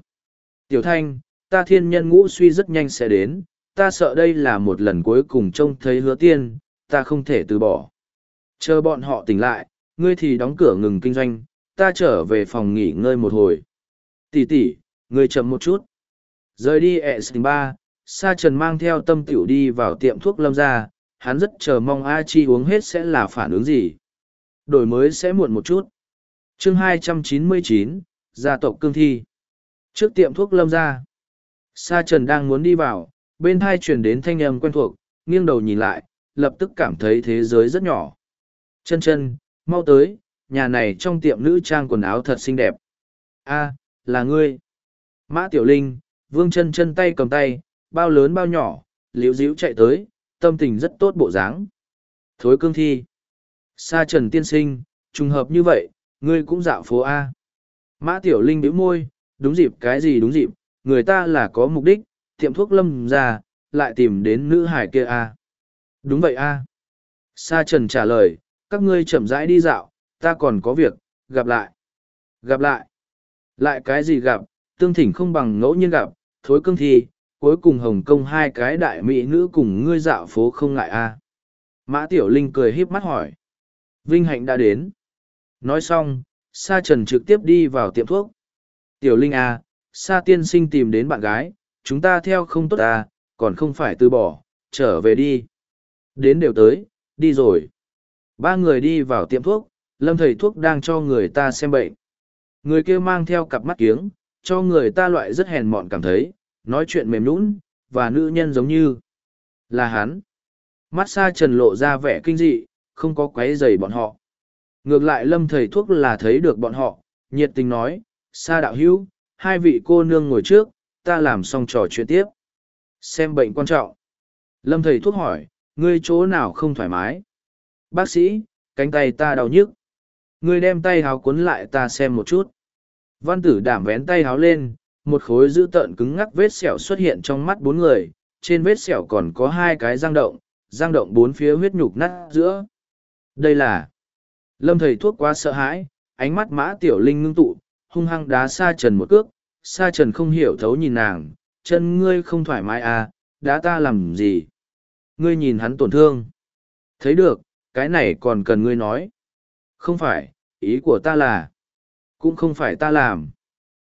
Tiểu thanh, ta thiên nhân ngũ suy rất nhanh sẽ đến, ta sợ đây là một lần cuối cùng trông thấy hứa tiên, ta không thể từ bỏ. Chờ bọn họ tỉnh lại, ngươi thì đóng cửa ngừng kinh doanh, ta trở về phòng nghỉ ngơi một hồi. Tỷ tỷ, ngươi chậm một chút. Rời đi ẹ sinh ba, Sa Trần mang theo tâm tiểu đi vào tiệm thuốc lâm ra, hắn rất chờ mong A Chi uống hết sẽ là phản ứng gì. Đổi mới sẽ muộn một chút. chương 299, gia tộc cương thi. Trước tiệm thuốc lâm ra, Sa Trần đang muốn đi vào, bên thai truyền đến thanh âm quen thuộc, nghiêng đầu nhìn lại, lập tức cảm thấy thế giới rất nhỏ. Chân chân, mau tới, nhà này trong tiệm nữ trang quần áo thật xinh đẹp. A, là ngươi. Mã Tiểu Linh, vương chân chân tay cầm tay, bao lớn bao nhỏ, liễu díu chạy tới, tâm tình rất tốt bộ dáng. Thối cương thi. Sa trần tiên sinh, trùng hợp như vậy, ngươi cũng dạo phố A. Mã Tiểu Linh bĩu môi, đúng dịp cái gì đúng dịp, người ta là có mục đích, tiệm thuốc lâm ra, lại tìm đến nữ hải kia A. Đúng vậy A. Sa trần trả lời, các ngươi chậm rãi đi dạo, ta còn có việc, gặp lại. Gặp lại. Lại cái gì gặp, tương thỉnh không bằng ngẫu nhiên gặp, thối cương thi, cuối cùng Hồng Kông hai cái đại mỹ nữ cùng ngươi dạo phố không ngại a Mã Tiểu Linh cười híp mắt hỏi. Vinh Hạnh đã đến. Nói xong, Sa Trần trực tiếp đi vào tiệm thuốc. Tiểu Linh a Sa Tiên Sinh tìm đến bạn gái, chúng ta theo không tốt à, còn không phải từ bỏ, trở về đi. Đến đều tới, đi rồi. Ba người đi vào tiệm thuốc, lâm thầy thuốc đang cho người ta xem bệnh. Người kia mang theo cặp mắt kiếng, cho người ta loại rất hèn mọn cảm thấy, nói chuyện mềm nũng, và nữ nhân giống như là hắn. Mắt xa trần lộ ra vẻ kinh dị, không có quấy rầy bọn họ. Ngược lại lâm thầy thuốc là thấy được bọn họ, nhiệt tình nói, xa đạo hữu, hai vị cô nương ngồi trước, ta làm xong trò chuyện tiếp. Xem bệnh quan trọng. Lâm thầy thuốc hỏi, ngươi chỗ nào không thoải mái? Bác sĩ, cánh tay ta đau nhức. Ngươi đem tay háo cuốn lại ta xem một chút. Văn tử đảm vén tay háo lên, một khối dữ tợn cứng ngắc vết sẹo xuất hiện trong mắt bốn người, trên vết sẹo còn có hai cái răng động, răng động bốn phía huyết nhục nát giữa. Đây là... Lâm thầy thuốc quá sợ hãi, ánh mắt mã tiểu linh ngưng tụ, hung hăng đá sa trần một cước, sa trần không hiểu thấu nhìn nàng, chân ngươi không thoải mái à, đá ta làm gì? Ngươi nhìn hắn tổn thương. Thấy được, cái này còn cần ngươi nói. Không phải, ý của ta là, cũng không phải ta làm.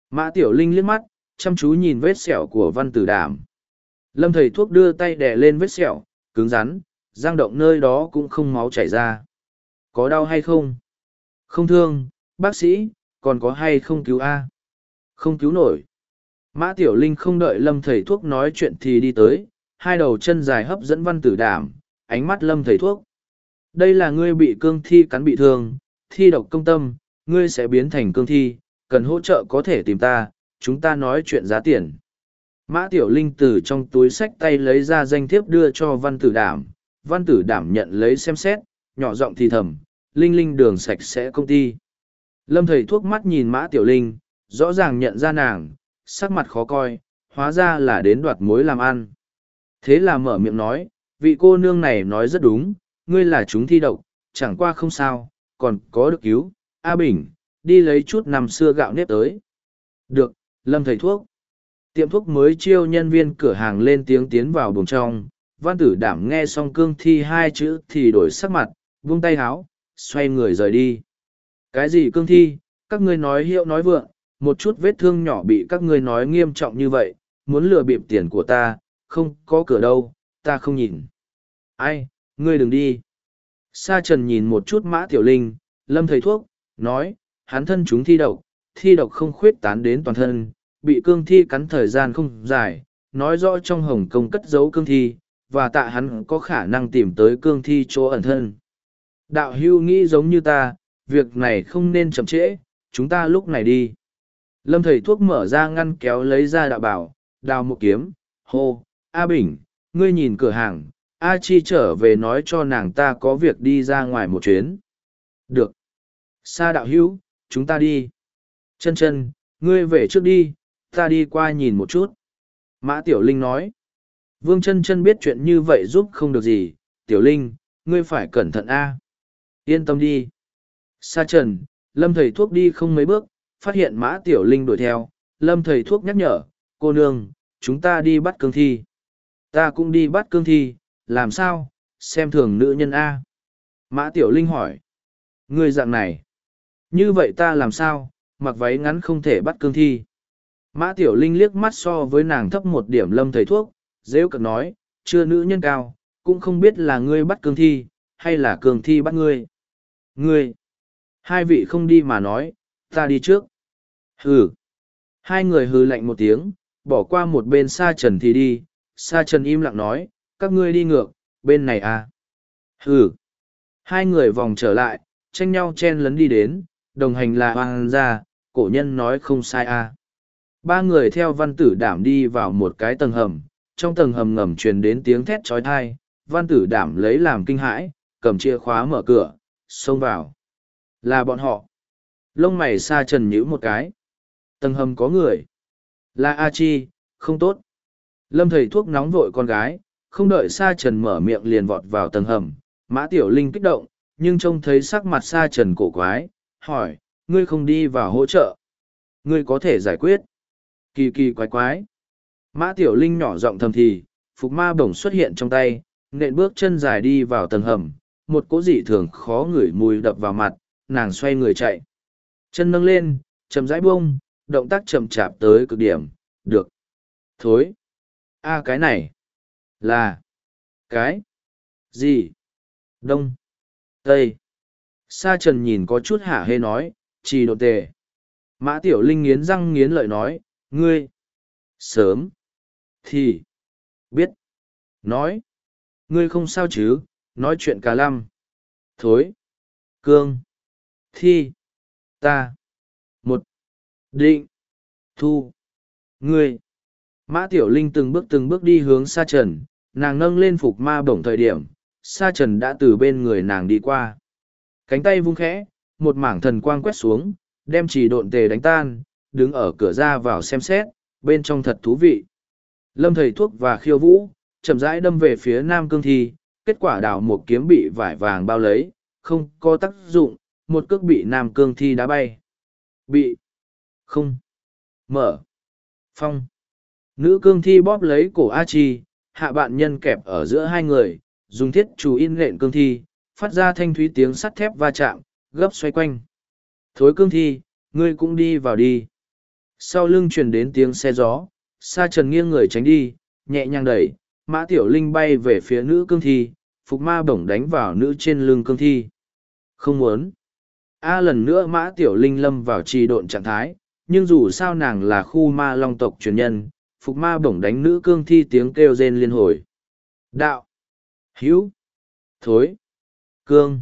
Mã Tiểu Linh liếc mắt, chăm chú nhìn vết sẹo của văn tử đảm. Lâm thầy thuốc đưa tay đè lên vết sẹo, cứng rắn, giang động nơi đó cũng không máu chảy ra. Có đau hay không? Không thương, bác sĩ, còn có hay không cứu A? Không cứu nổi. Mã Tiểu Linh không đợi Lâm thầy thuốc nói chuyện thì đi tới, hai đầu chân dài hấp dẫn văn tử đảm, ánh mắt Lâm thầy thuốc. Đây là ngươi bị cương thi cắn bị thương, thi độc công tâm, ngươi sẽ biến thành cương thi, cần hỗ trợ có thể tìm ta, chúng ta nói chuyện giá tiền. Mã Tiểu Linh từ trong túi sách tay lấy ra danh thiếp đưa cho văn tử đảm, văn tử đảm nhận lấy xem xét, nhỏ giọng thì thầm, Linh Linh đường sạch sẽ công ty. Lâm thầy thuốc mắt nhìn Mã Tiểu Linh, rõ ràng nhận ra nàng, sắc mặt khó coi, hóa ra là đến đoạt mối làm ăn. Thế là mở miệng nói, vị cô nương này nói rất đúng, ngươi là chúng thi độc, chẳng qua không sao, còn có được cứu, A Bình, đi lấy chút năm xưa gạo nếp tới. Được, Lâm thầy thuốc. Tiệm thuốc mới chiêu nhân viên cửa hàng lên tiếng tiến vào buồng trong, văn tử đảm nghe xong cương thi hai chữ thì đổi sắc mặt, vung tay háo, xoay người rời đi. Cái gì cương thi, các ngươi nói hiệu nói vượng, một chút vết thương nhỏ bị các ngươi nói nghiêm trọng như vậy, muốn lừa bịp tiền của ta, không có cửa đâu, ta không nhìn. Ai, ngươi đừng đi. Sa trần nhìn một chút mã tiểu linh, lâm thầy thuốc, nói, hắn thân chúng thi độc, thi độc không khuyết tán đến toàn thân, bị cương thi cắn thời gian không dài, nói rõ trong Hồng công cất giấu cương thi, và tạ hắn có khả năng tìm tới cương thi chỗ ẩn thân. Đạo hưu nghĩ giống như ta, việc này không nên chậm trễ, chúng ta lúc này đi. Lâm thầy thuốc mở ra ngăn kéo lấy ra đạo bảo, đào một kiếm, hô, A Bình, ngươi nhìn cửa hàng, A Chi trở về nói cho nàng ta có việc đi ra ngoài một chuyến. Được. Sa đạo hữu, chúng ta đi. Chân chân, ngươi về trước đi, ta đi qua nhìn một chút. Mã Tiểu Linh nói. Vương chân chân biết chuyện như vậy giúp không được gì. Tiểu Linh, ngươi phải cẩn thận a. Yên tâm đi. Sa trần, lâm thầy thuốc đi không mấy bước, phát hiện Mã Tiểu Linh đuổi theo. Lâm thầy thuốc nhắc nhở, cô nương, chúng ta đi bắt cương thi. Ta cũng đi bắt cương thi, làm sao, xem thường nữ nhân A. Mã Tiểu Linh hỏi. Ngươi dạng này. Như vậy ta làm sao, mặc váy ngắn không thể bắt cương thi. Mã Tiểu Linh liếc mắt so với nàng thấp một điểm lâm thầy thuốc, dễ cực nói, chưa nữ nhân cao, cũng không biết là ngươi bắt cương thi, hay là cương thi bắt ngươi. Ngươi! Hai vị không đi mà nói, ta đi trước. Hừ! Hai người hừ lạnh một tiếng, bỏ qua một bên xa trần thì đi, xa trần im lặng nói, các ngươi đi ngược, bên này à. Hừ! Hai người vòng trở lại, tranh nhau chen lấn đi đến, đồng hành là hoàng gia, cổ nhân nói không sai. À. Ba người theo văn tử đảm đi vào một cái tầng hầm, trong tầng hầm ngầm truyền đến tiếng thét trói thai, văn tử đảm lấy làm kinh hãi, cầm chìa khóa mở cửa, xông vào. Là bọn họ. Lông mày xa trần nhữ một cái. Tầng hầm có người. Là A Chi, không tốt. Lâm thầy thuốc nóng vội con gái, không đợi Sa Trần mở miệng liền vọt vào tầng hầm. Mã Tiểu Linh kích động, nhưng trông thấy sắc mặt Sa Trần cổ quái, hỏi, ngươi không đi vào hỗ trợ. Ngươi có thể giải quyết. Kỳ kỳ quái quái. Mã Tiểu Linh nhỏ giọng thầm thì, phục ma bổng xuất hiện trong tay, nện bước chân dài đi vào tầng hầm, một cỗ dị thường khó ngửi mùi đập vào mặt, nàng xoay người chạy. Chân nâng lên, chậm rãi buông, động tác chậm chạp tới cực điểm, được. Thối. a cái này. Là. Cái. Gì. Đông. Tây. Sa trần nhìn có chút hả hê nói, chỉ độ tề. Mã tiểu linh nghiến răng nghiến lợi nói, ngươi. Sớm. Thì. Biết. Nói. Ngươi không sao chứ, nói chuyện cả lăm. Thối. Cương. Thi. Ta. Một. Định. Thu. Ngươi. Mã Tiểu Linh từng bước từng bước đi hướng Sa Trần, nàng nâng lên phục ma bổng thời điểm, Sa Trần đã từ bên người nàng đi qua. Cánh tay vung khẽ, một mảng thần quang quét xuống, đem chỉ độn tề đánh tan, đứng ở cửa ra vào xem xét, bên trong thật thú vị. Lâm thầy thuốc và khiêu vũ, chậm rãi đâm về phía nam cương thi, kết quả đào một kiếm bị vải vàng bao lấy, không có tác dụng, một cước bị nam cương thi đá bay. Bị. Không. Mở. Phong. Nữ cương thi bóp lấy cổ A Chi, hạ bạn nhân kẹp ở giữa hai người, dùng thiết chú in lện cương thi, phát ra thanh thúy tiếng sắt thép va chạm, gấp xoay quanh. Thối cương thi, ngươi cũng đi vào đi. Sau lưng truyền đến tiếng xe gió, sa trần nghiêng người tránh đi, nhẹ nhàng đẩy, mã tiểu linh bay về phía nữ cương thi, phục ma bổng đánh vào nữ trên lưng cương thi. Không muốn. A lần nữa mã tiểu linh lâm vào trì độn trạng thái, nhưng dù sao nàng là khu ma long tộc truyền nhân, phục ma bổng đánh nữ cương thi tiếng kêu rên liên hồi. Đạo. Hữu. Thối. Cương.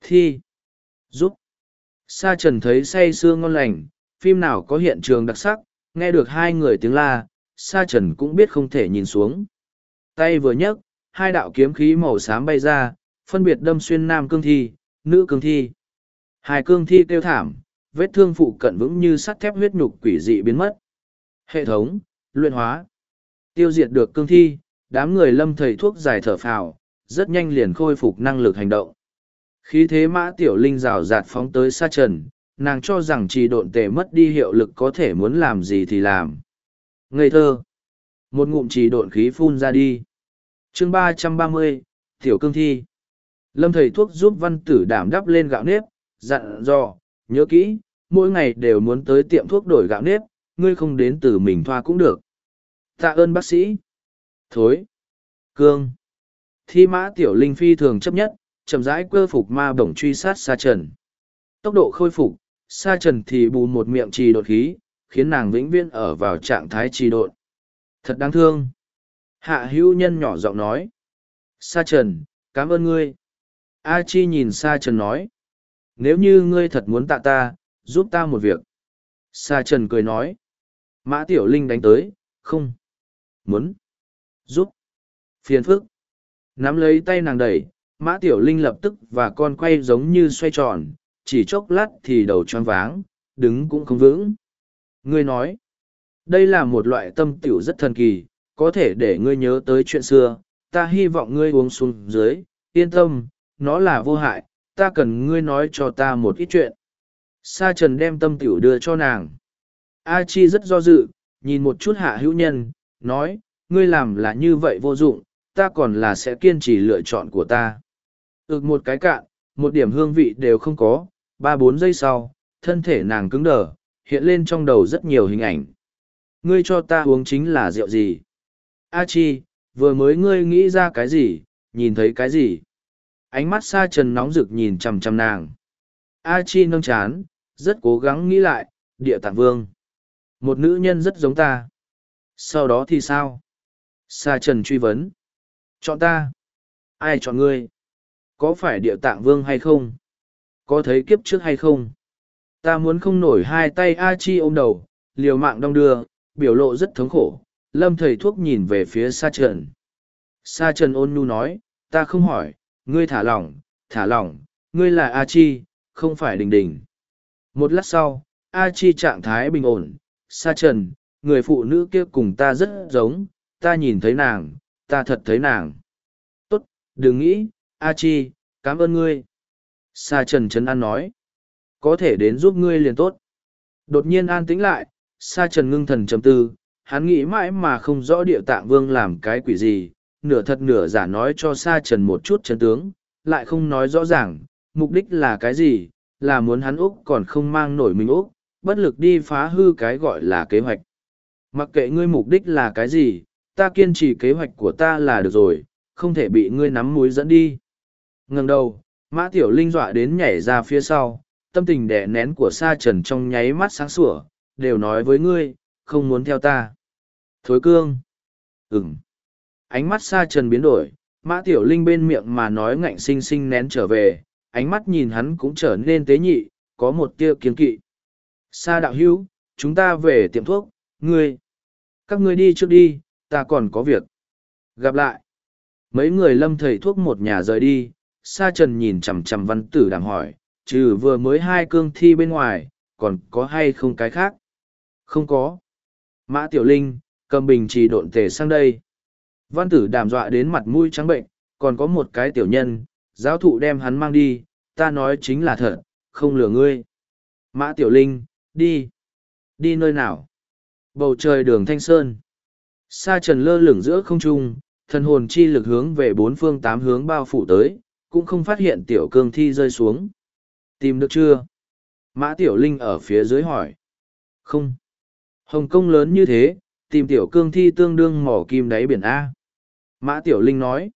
Thi. Giúp. Sa trần thấy say sưa ngon lành, phim nào có hiện trường đặc sắc, nghe được hai người tiếng la, Sa trần cũng biết không thể nhìn xuống. Tay vừa nhấc, hai đạo kiếm khí màu xám bay ra, phân biệt đâm xuyên nam cương thi, nữ cương thi. Hai cương thi kêu thảm, vết thương phụ cận vững như sắt thép huyết nhục quỷ dị biến mất. Hệ thống, luyện hóa. Tiêu diệt được cương thi, đám người lâm thầy thuốc giải thở phào, rất nhanh liền khôi phục năng lực hành động. Khí thế mã tiểu linh rào rạt phóng tới xa trần, nàng cho rằng trì độn tề mất đi hiệu lực có thể muốn làm gì thì làm. Ngây thơ. Một ngụm trì độn khí phun ra đi. chương ba trăm ba mươi Tiểu cương thi. Lâm thầy thuốc giúp văn tử đảm đắp lên gạo nếp, dặn dò, nhớ kỹ, mỗi ngày đều muốn tới tiệm thuốc đổi gạo nếp, ngươi không đến từ mình thoa cũng được. Tạ ơn bác sĩ. Thối. Cương. Thi mã tiểu linh phi thường chấp nhất, chậm rãi cơ phục ma bổng truy sát sa trần. Tốc độ khôi phục, sa trần thì bù một miệng trì đột khí, khiến nàng vĩnh viễn ở vào trạng thái trì đột. Thật đáng thương. Hạ hữu nhân nhỏ giọng nói. Sa trần, cảm ơn ngươi. A Chi nhìn Sa Trần nói. Nếu như ngươi thật muốn tạ ta, giúp ta một việc. Sa Trần cười nói. Mã Tiểu Linh đánh tới, không. Muốn. Giúp. Phiền phức. Nắm lấy tay nàng đẩy, Mã Tiểu Linh lập tức và con quay giống như xoay tròn, chỉ chốc lát thì đầu tròn váng, đứng cũng không vững. Ngươi nói, đây là một loại tâm tiểu rất thần kỳ, có thể để ngươi nhớ tới chuyện xưa, ta hy vọng ngươi uống xuống dưới, yên tâm, nó là vô hại, ta cần ngươi nói cho ta một ít chuyện. Sa trần đem tâm tiểu đưa cho nàng. A Chi rất do dự, nhìn một chút hạ hữu nhân, nói, ngươi làm là như vậy vô dụng, ta còn là sẽ kiên trì lựa chọn của ta. Ước một cái cạn, một điểm hương vị đều không có, ba bốn giây sau, thân thể nàng cứng đờ, hiện lên trong đầu rất nhiều hình ảnh. Ngươi cho ta uống chính là rượu gì? A Chi, vừa mới ngươi nghĩ ra cái gì, nhìn thấy cái gì? Ánh mắt sa trần nóng rực nhìn chằm chằm nàng. A Chi nâng chán, rất cố gắng nghĩ lại, địa tạng vương. Một nữ nhân rất giống ta. Sau đó thì sao? Sa trần truy vấn. Chọn ta. Ai chọn ngươi? Có phải địa tạng vương hay không? Có thấy kiếp trước hay không? Ta muốn không nổi hai tay A Chi ôm đầu, liều mạng đong đưa, biểu lộ rất thống khổ. lâm thầy thuốc nhìn về phía sa trần sa trần ôn nhu nói ta không hỏi ngươi thả lỏng thả lỏng ngươi là a chi không phải đình đình một lát sau a chi trạng thái bình ổn sa trần, người phụ nữ kia cùng ta rất giống, ta nhìn thấy nàng, ta thật thấy nàng. Tốt, đừng nghĩ, a chi, cảm ơn ngươi. Sa trần trấn an nói. Có thể đến giúp ngươi liền tốt. Đột nhiên an tĩnh lại, sa trần ngưng thần trầm tư, hắn nghĩ mãi mà không rõ địa tạng vương làm cái quỷ gì, nửa thật nửa giả nói cho sa trần một chút chân tướng, lại không nói rõ ràng, mục đích là cái gì, là muốn hắn úc còn không mang nổi mình úc bất lực đi phá hư cái gọi là kế hoạch. Mặc kệ ngươi mục đích là cái gì, ta kiên trì kế hoạch của ta là được rồi, không thể bị ngươi nắm mũi dẫn đi. Ngừng đầu, mã tiểu linh dọa đến nhảy ra phía sau, tâm tình đẻ nén của sa trần trong nháy mắt sáng sủa, đều nói với ngươi, không muốn theo ta. Thối cương. Ừm. ánh mắt sa trần biến đổi, mã tiểu linh bên miệng mà nói ngạnh sinh sinh nén trở về, ánh mắt nhìn hắn cũng trở nên tế nhị, có một tia kiên kỵ sa đạo hữu, chúng ta về tiệm thuốc, ngươi, các ngươi đi trước đi, ta còn có việc. Gặp lại. Mấy người lâm thầy thuốc một nhà rời đi, sa trần nhìn chằm chằm văn tử đàm hỏi, trừ vừa mới hai cương thi bên ngoài, còn có hay không cái khác? Không có. Mã tiểu linh, cầm bình trì độn tề sang đây. Văn tử đàm dọa đến mặt mũi trắng bệnh, còn có một cái tiểu nhân, giáo thụ đem hắn mang đi, ta nói chính là thật, không lừa ngươi. Mã tiểu linh đi. Đi nơi nào? Bầu trời đường thanh sơn. Sa trần lơ lửng giữa không trung, thần hồn chi lực hướng về bốn phương tám hướng bao phủ tới, cũng không phát hiện tiểu cương thi rơi xuống. Tìm được chưa? Mã tiểu linh ở phía dưới hỏi. Không. Hồng kông lớn như thế, tìm tiểu cương thi tương đương mỏ kim đáy biển a. Mã tiểu linh nói.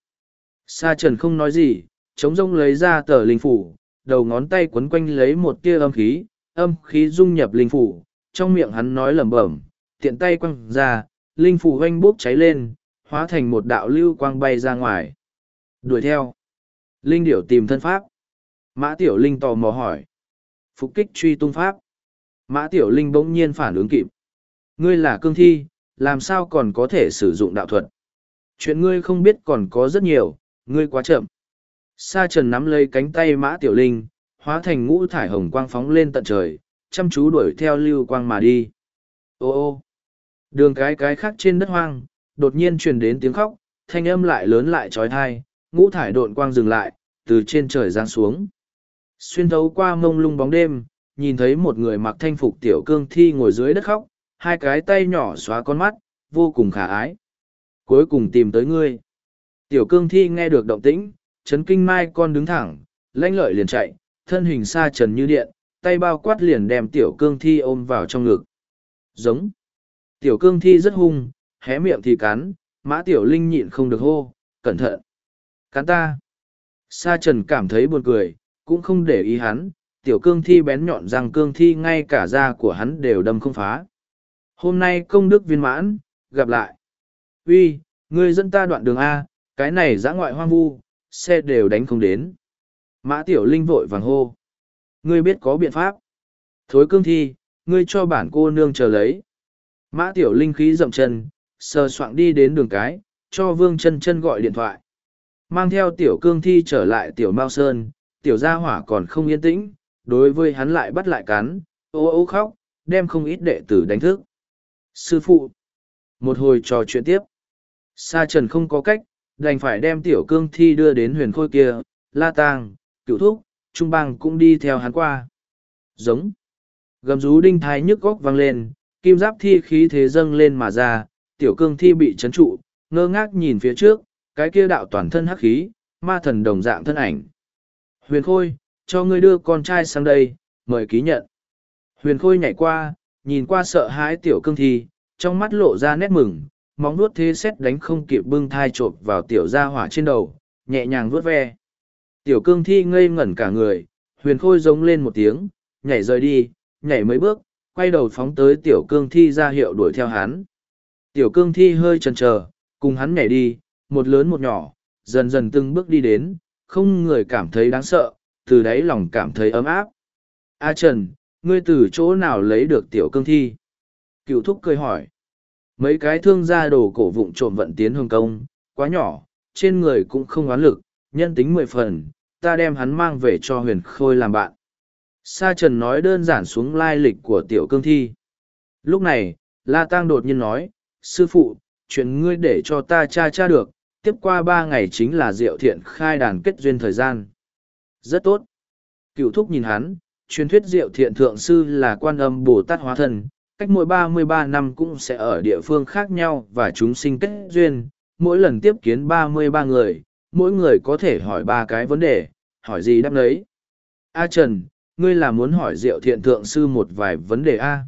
Sa trần không nói gì, chống rông lấy ra tờ linh phủ, đầu ngón tay quấn quanh lấy một tia âm khí âm khí dung nhập linh phủ, trong miệng hắn nói lẩm bẩm, tiện tay quăng ra, linh phủ oanh bốc cháy lên, hóa thành một đạo lưu quang bay ra ngoài. Đuổi theo. Linh điểu tìm thân pháp. Mã tiểu linh tò mò hỏi. Phục kích truy tung pháp. Mã tiểu linh bỗng nhiên phản ứng kịp. Ngươi là cương thi, làm sao còn có thể sử dụng đạo thuật? Chuyện ngươi không biết còn có rất nhiều, ngươi quá chậm. Sa trần nắm lấy cánh tay mã tiểu linh hóa thành ngũ thải hồng quang phóng lên tận trời, chăm chú đuổi theo lưu quang mà đi. Ô ô, đường cái cái khác trên đất hoang, đột nhiên truyền đến tiếng khóc, thanh âm lại lớn lại trói thai, ngũ thải độn quang dừng lại, từ trên trời giáng xuống. Xuyên thấu qua mông lung bóng đêm, nhìn thấy một người mặc thanh phục tiểu cương thi ngồi dưới đất khóc, hai cái tay nhỏ xóa con mắt, vô cùng khả ái. Cuối cùng tìm tới ngươi. Tiểu cương thi nghe được động tĩnh, chấn kinh mai con đứng thẳng, lanh lợi liền chạy thân hình xa trần như điện, tay bao quát liền đem tiểu cương thi ôm vào trong ngực. Giống. Tiểu cương thi rất hung, hé miệng thì cắn, mã tiểu linh nhịn không được hô, cẩn thận, cắn ta. Sa trần cảm thấy buồn cười, cũng không để ý hắn, tiểu cương thi bén nhọn rằng cương thi ngay cả da của hắn đều đâm không phá. Hôm nay công đức viên mãn, gặp lại. Uy, ngươi dẫn ta đoạn đường a, cái này giã ngoại hoang vu, xe đều đánh không đến mã tiểu linh vội vàng hô. Ngươi biết có biện pháp. Thối cương thi, ngươi cho bản cô nương chờ lấy. Mã tiểu linh khí dậm chân, sờ soạng đi đến đường cái, cho vương chân chân gọi điện thoại. Mang theo tiểu cương thi trở lại tiểu mao sơn, tiểu gia hỏa còn không yên tĩnh, đối với hắn lại bắt lại cắn, ô ô khóc, đem không ít đệ tử đánh thức. Sư phụ, một hồi trò chuyện tiếp. Sa trần không có cách, đành phải đem tiểu cương thi đưa đến huyền khôi kia, la tang cựu thúc, trung bang cũng đi theo hắn qua. Giống. Gầm rú đinh thái nhức góc vang lên, kim giáp thi khí thế dâng lên mà ra, tiểu cương thi bị chấn trụ, ngơ ngác nhìn phía trước, cái kia đạo toàn thân hắc khí, ma thần đồng dạng thân ảnh. Huyền khôi, cho ngươi đưa con trai sang đây, mời ký nhận. Huyền khôi nhảy qua, nhìn qua sợ hãi tiểu cương thi, trong mắt lộ ra nét mừng, móng nuốt thế xét đánh không kịp bưng thai chộp vào tiểu gia hỏa trên đầu, nhẹ nhàng vuốt ve tiểu cương thi ngây ngẩn cả người, huyền khôi giống lên một tiếng, nhảy rời đi, nhảy mấy bước, quay đầu phóng tới tiểu cương thi ra hiệu đuổi theo hắn. Tiểu cương thi hơi chần chờ, cùng hắn nhảy đi, một lớn một nhỏ, dần dần từng bước đi đến, không người cảm thấy đáng sợ, từ đáy lòng cảm thấy ấm áp. A trần, ngươi từ chỗ nào lấy được tiểu cương thi? Cựu thúc cười hỏi. Mấy cái thương gia đồ cổ vụng trộm vận tiến hương công quá nhỏ, trên người cũng không oán lực, nhân tính mười phần ta đem hắn mang về cho huyền khôi làm bạn. Sa trần nói đơn giản xuống lai lịch của tiểu cương thi. Lúc này, la tăng đột nhiên nói, sư phụ, chuyện ngươi để cho ta cha cha được, tiếp qua ba ngày chính là diệu thiện khai đàn kết duyên thời gian. Rất tốt. Cựu thúc nhìn hắn, truyền thuyết diệu thiện thượng sư là quan âm bồ tát hóa thân, cách mỗi ba mươi ba năm cũng sẽ ở địa phương khác nhau và chúng sinh kết duyên, mỗi lần tiếp kiến ba mươi ba người mỗi người có thể hỏi ba cái vấn đề hỏi gì đáp lấy? a trần ngươi là muốn hỏi diệu thiện thượng sư một vài vấn đề a?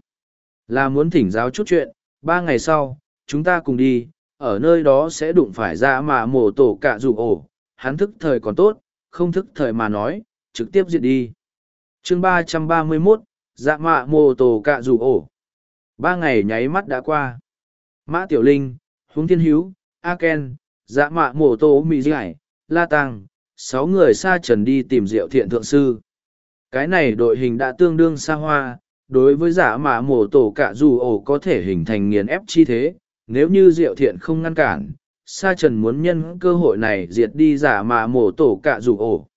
Là muốn thỉnh giáo chút chuyện ba ngày sau chúng ta cùng đi ở nơi đó sẽ đụng phải ra mà mổ tổ cả dù ổ. Hắn thức thời còn tốt không thức thời mà nói trực tiếp diệt đi. Chương ba trăm ba mươi mốt dạ mạ mô tổ cạ dù ổ. Ba ngày nháy mắt đã qua. Mã tiểu linh huống thiên Hiếu, a ken dạ mạ mổ tô mỹ giải la tăng sáu người xa trần đi tìm diệu thiện thượng sư. Cái này đội hình đã tương đương xa hoa, đối với giả mạ mổ tổ Cả dù ổ có thể hình thành nghiền ép chi thế, nếu như diệu thiện không ngăn cản sa trần muốn nhân cơ hội này diệt đi giả mạ mổ tổ Cả dù ổ.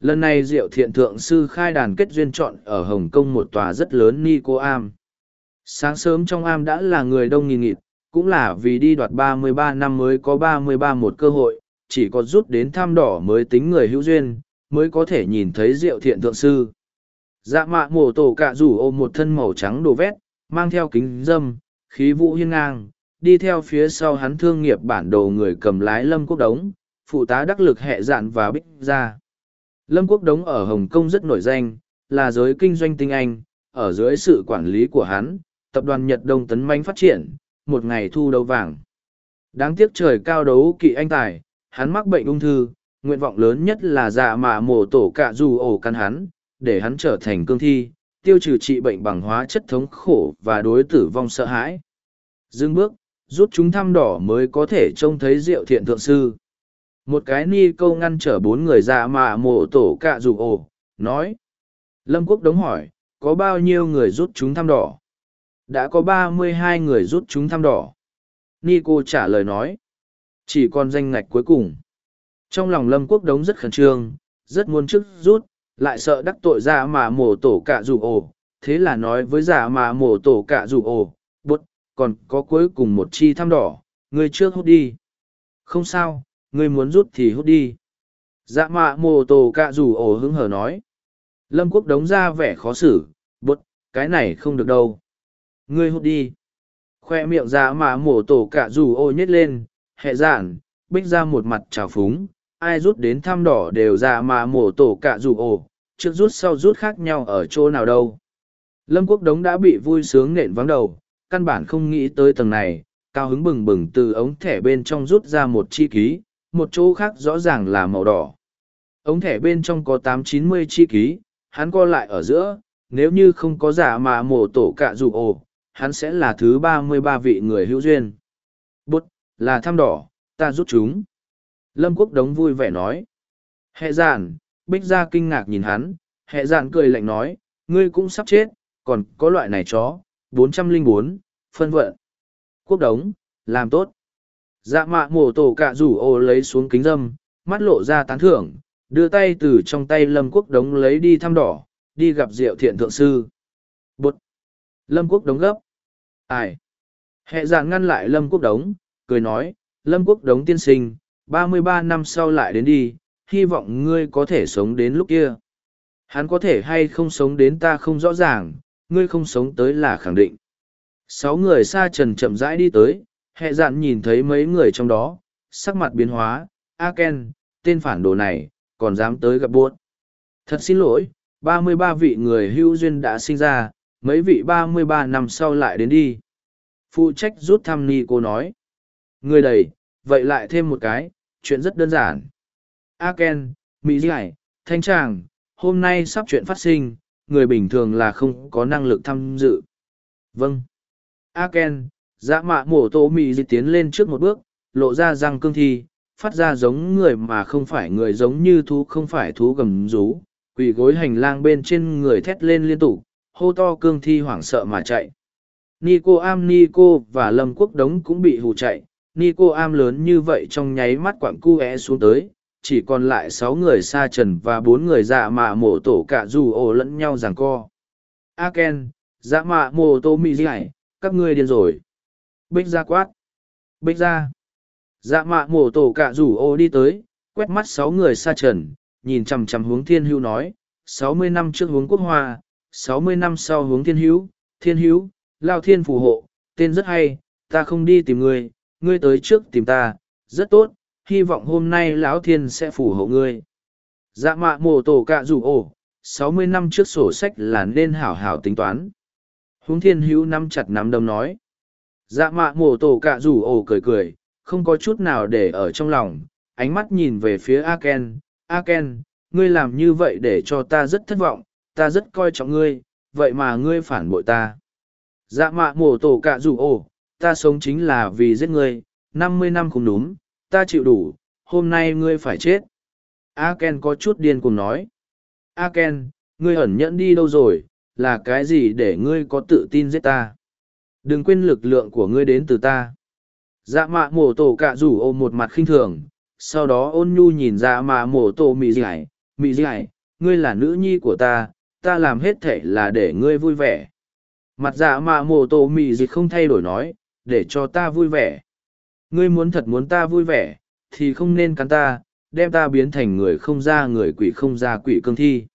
Lần này diệu thiện thượng sư khai đàn kết duyên chọn ở hồng kông một tòa rất lớn ni cô am. Sáng sớm trong am đã là người đông nghìn nghịt cũng là vì đi đoạt ba mươi ba năm mới có ba mươi ba một cơ hội, chỉ có rút đến tham đỏ mới tính người hữu duyên, mới có thể nhìn thấy diệu thiện thượng sư. Dạ mạ mổ tổ cạ rủ ôm một thân màu trắng đồ vét, mang theo kính dâm, khí vũ hiên ngang, đi theo phía sau hắn thương nghiệp bản đồ người cầm lái lâm quốc đống, phụ tá đắc lực hệ dạn và bích ra lâm quốc đống ở hồng kông rất nổi danh, là giới kinh doanh tinh anh, ở dưới sự quản lý của hắn, tập đoàn nhật đông tấn manh phát triển một ngày thu đấu vàng. Đáng tiếc trời cao đấu kỵ anh tài, hắn mắc bệnh ung thư, nguyện vọng lớn nhất là dạ mạ mổ tổ cạ dù ổ căn hắn, để hắn trở thành cương thi, tiêu trừ trị bệnh bằng hóa chất thống khổ và đối tử vong sợ hãi. Dưng bước, rút chúng thăm đỏ mới có thể trông thấy diệu thiện thượng sư. Một cái ni câu ngăn trở bốn người dạ mạ mổ tổ cạ dù ổ, nói. Lâm quốc đống hỏi, có bao nhiêu người rút chúng thăm đỏ? Đã có ba mươi hai người rút chúng thăm đỏ. Nico trả lời nói chỉ còn danh ngạch cuối cùng. Trong lòng lâm quốc đống rất khẩn trương rất muốn chức rút lại sợ đắc tội ra mà mổ tổ cạ dù ổ. Thế là nói với giả mà mổ tổ cạ dù ổ bút còn có cuối cùng một chi thăm đỏ ngươi trước hút đi. Không sao ngươi muốn rút thì hút đi. Dạ mạ mổ tổ cạ rủ ổ hứng hở nói. Lâm quốc đống ra vẻ khó xử bột, cái này không được đâu ngươi hút đi khoe miệng dạ mà mổ tổ cạ rủ ổ nhét lên hẹ giản bích ra một mặt trào phúng ai rút đến thăm đỏ đều dạ mà mổ tổ cạ dù ô, trước rút sau rút khác nhau ở chỗ nào đâu lâm quốc đống đã bị vui sướng nện vắng đầu căn bản không nghĩ tới tầng này cao hứng bừng bừng từ ống thẻ bên trong rút ra một chi ký một chỗ khác rõ ràng là màu đỏ. Ống thẻ bên trong có tám chín mươi chi ký, hắn co lại ở giữa, nếu như không có giả mà mổ tổ cạ dù ồ, hắn sẽ là thứ ba mươi ba vị người hữu duyên. Bút, là thăm đỏ, ta rút chúng. Lâm Quốc Đống vui vẻ nói. Hệ giản, bích gia kinh ngạc nhìn hắn, hệ giản cười lạnh nói, ngươi cũng sắp chết, còn có loại này chó, bốn trăm linh bốn, phân vận. Quốc Đống, làm tốt. Dạ mạ mổ tổ cạ rủ ô lấy xuống kính dâm, mắt lộ ra tán thưởng, đưa tay từ trong tay Lâm Quốc Đống lấy đi thăm đỏ, đi gặp Diệu Thiện Thượng Sư. Bụt! Lâm Quốc Đống gấp. Ai? Hệ dạng ngăn lại Lâm Quốc Đống, cười nói, Lâm Quốc Đống tiên sinh, ba mươi ba năm sau lại đến đi, hy vọng ngươi có thể sống đến lúc kia. Hắn có thể hay không sống đến ta không rõ ràng, ngươi không sống tới là khẳng định. Sáu người xa trần chậm rãi đi tới, hệ dạn nhìn thấy mấy người trong đó sắc mặt biến hóa a ken tên phản đồ này còn dám tới gặp buốt thật xin lỗi ba mươi ba vị người hữu duyên đã sinh ra mấy vị ba mươi ba năm sau lại đến đi. Phụ trách rút thăm ni cô nói. Người đầy vậy lại thêm một cái chuyện rất đơn giản. A ken mỹ giải thanh tràng hôm nay sắp chuyện phát sinh người bình thường là không có năng lực tham dự. Vâng. A ken Dạ mạ mổ tổ Mỹ di tiến lên trước một bước, lộ ra răng cương thi, phát ra giống người mà không phải người giống như thú không phải thú gầm rú, quỳ gối hành lang bên trên người thét lên liên tục, hô to cương thi hoảng sợ mà chạy. Nico Am Nico và Lâm Quốc Đống cũng bị hù chạy. Nico Am lớn như vậy trong nháy mắt quặng cu é xuống tới, chỉ còn lại sáu người Sa trần và bốn người dạ mạ mổ tổ cả dù ổ lẫn nhau giằng co. Aken, dạ mạ mổ tổ mì dạy, các ngươi điên rồi. Bích ra quát. Bích ra. Dạ mạ mổ tổ cả rủ ô đi tới, quét mắt sáu người Sa trần, nhìn chằm chằm hướng thiên Hưu nói, sáu mươi năm trước hướng quốc hoa, sáu mươi năm sau hướng thiên hữu, thiên hữu, lao thiên phù hộ, tên rất hay, ta không đi tìm ngươi, ngươi tới trước tìm ta, rất tốt, hy vọng hôm nay lão thiên sẽ phù hộ ngươi. Dạ mạ mổ tổ cả rủ ổ, sáu mươi năm trước sổ sách là nên hảo hảo tính toán. Hướng thiên hữu nắm chặt nắm đấm nói. Dạ mạ mổ tổ cả rủ ổ cười cười, không có chút nào để ở trong lòng, ánh mắt nhìn về phía Aken. Aken, ngươi làm như vậy để cho ta rất thất vọng, ta rất coi trọng ngươi, vậy mà ngươi phản bội ta. Dạ mạ mổ tổ cả rủ ổ, ta sống chính là vì giết ngươi, năm mươi năm không đúng, ta chịu đủ, hôm nay ngươi phải chết. Aken có chút điên cùng nói. Aken, ngươi ẩn nhẫn đi đâu rồi, là cái gì để ngươi có tự tin giết ta? Đừng quên lực lượng của ngươi đến từ ta. Dạ mạ mổ tổ cạ rủ ôm một mặt khinh thường, sau đó ôn nhu nhìn dạ mạ mổ tổ mị dải, mị dải, ngươi là nữ nhi của ta, ta làm hết thể là để ngươi vui vẻ. Mặt dạ mạ mổ tổ mị gì không thay đổi nói, để cho ta vui vẻ. Ngươi muốn thật muốn ta vui vẻ, thì không nên cắn ta, đem ta biến thành người không ra người quỷ không ra quỷ cương thi.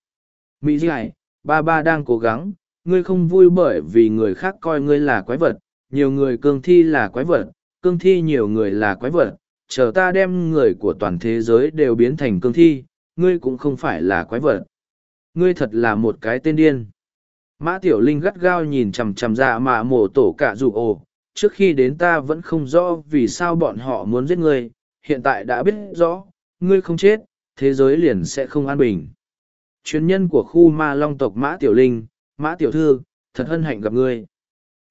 Mỹ dạy, ba ba đang cố gắng, ngươi không vui bởi vì người khác coi ngươi là quái vật, nhiều người cương thi là quái vật, cương thi nhiều người là quái vật, chờ ta đem người của toàn thế giới đều biến thành cương thi, ngươi cũng không phải là quái vật. Ngươi thật là một cái tên điên. Mã Tiểu Linh gắt gao nhìn chằm chằm Dạ Mạ mổ tổ cả dù ồ, trước khi đến ta vẫn không rõ vì sao bọn họ muốn giết ngươi, hiện tại đã biết rõ, ngươi không chết, thế giới liền sẽ không an bình. Chuyên nhân của khu ma long tộc Mã Tiểu Linh, Mã Tiểu Thư, thật hân hạnh gặp ngươi.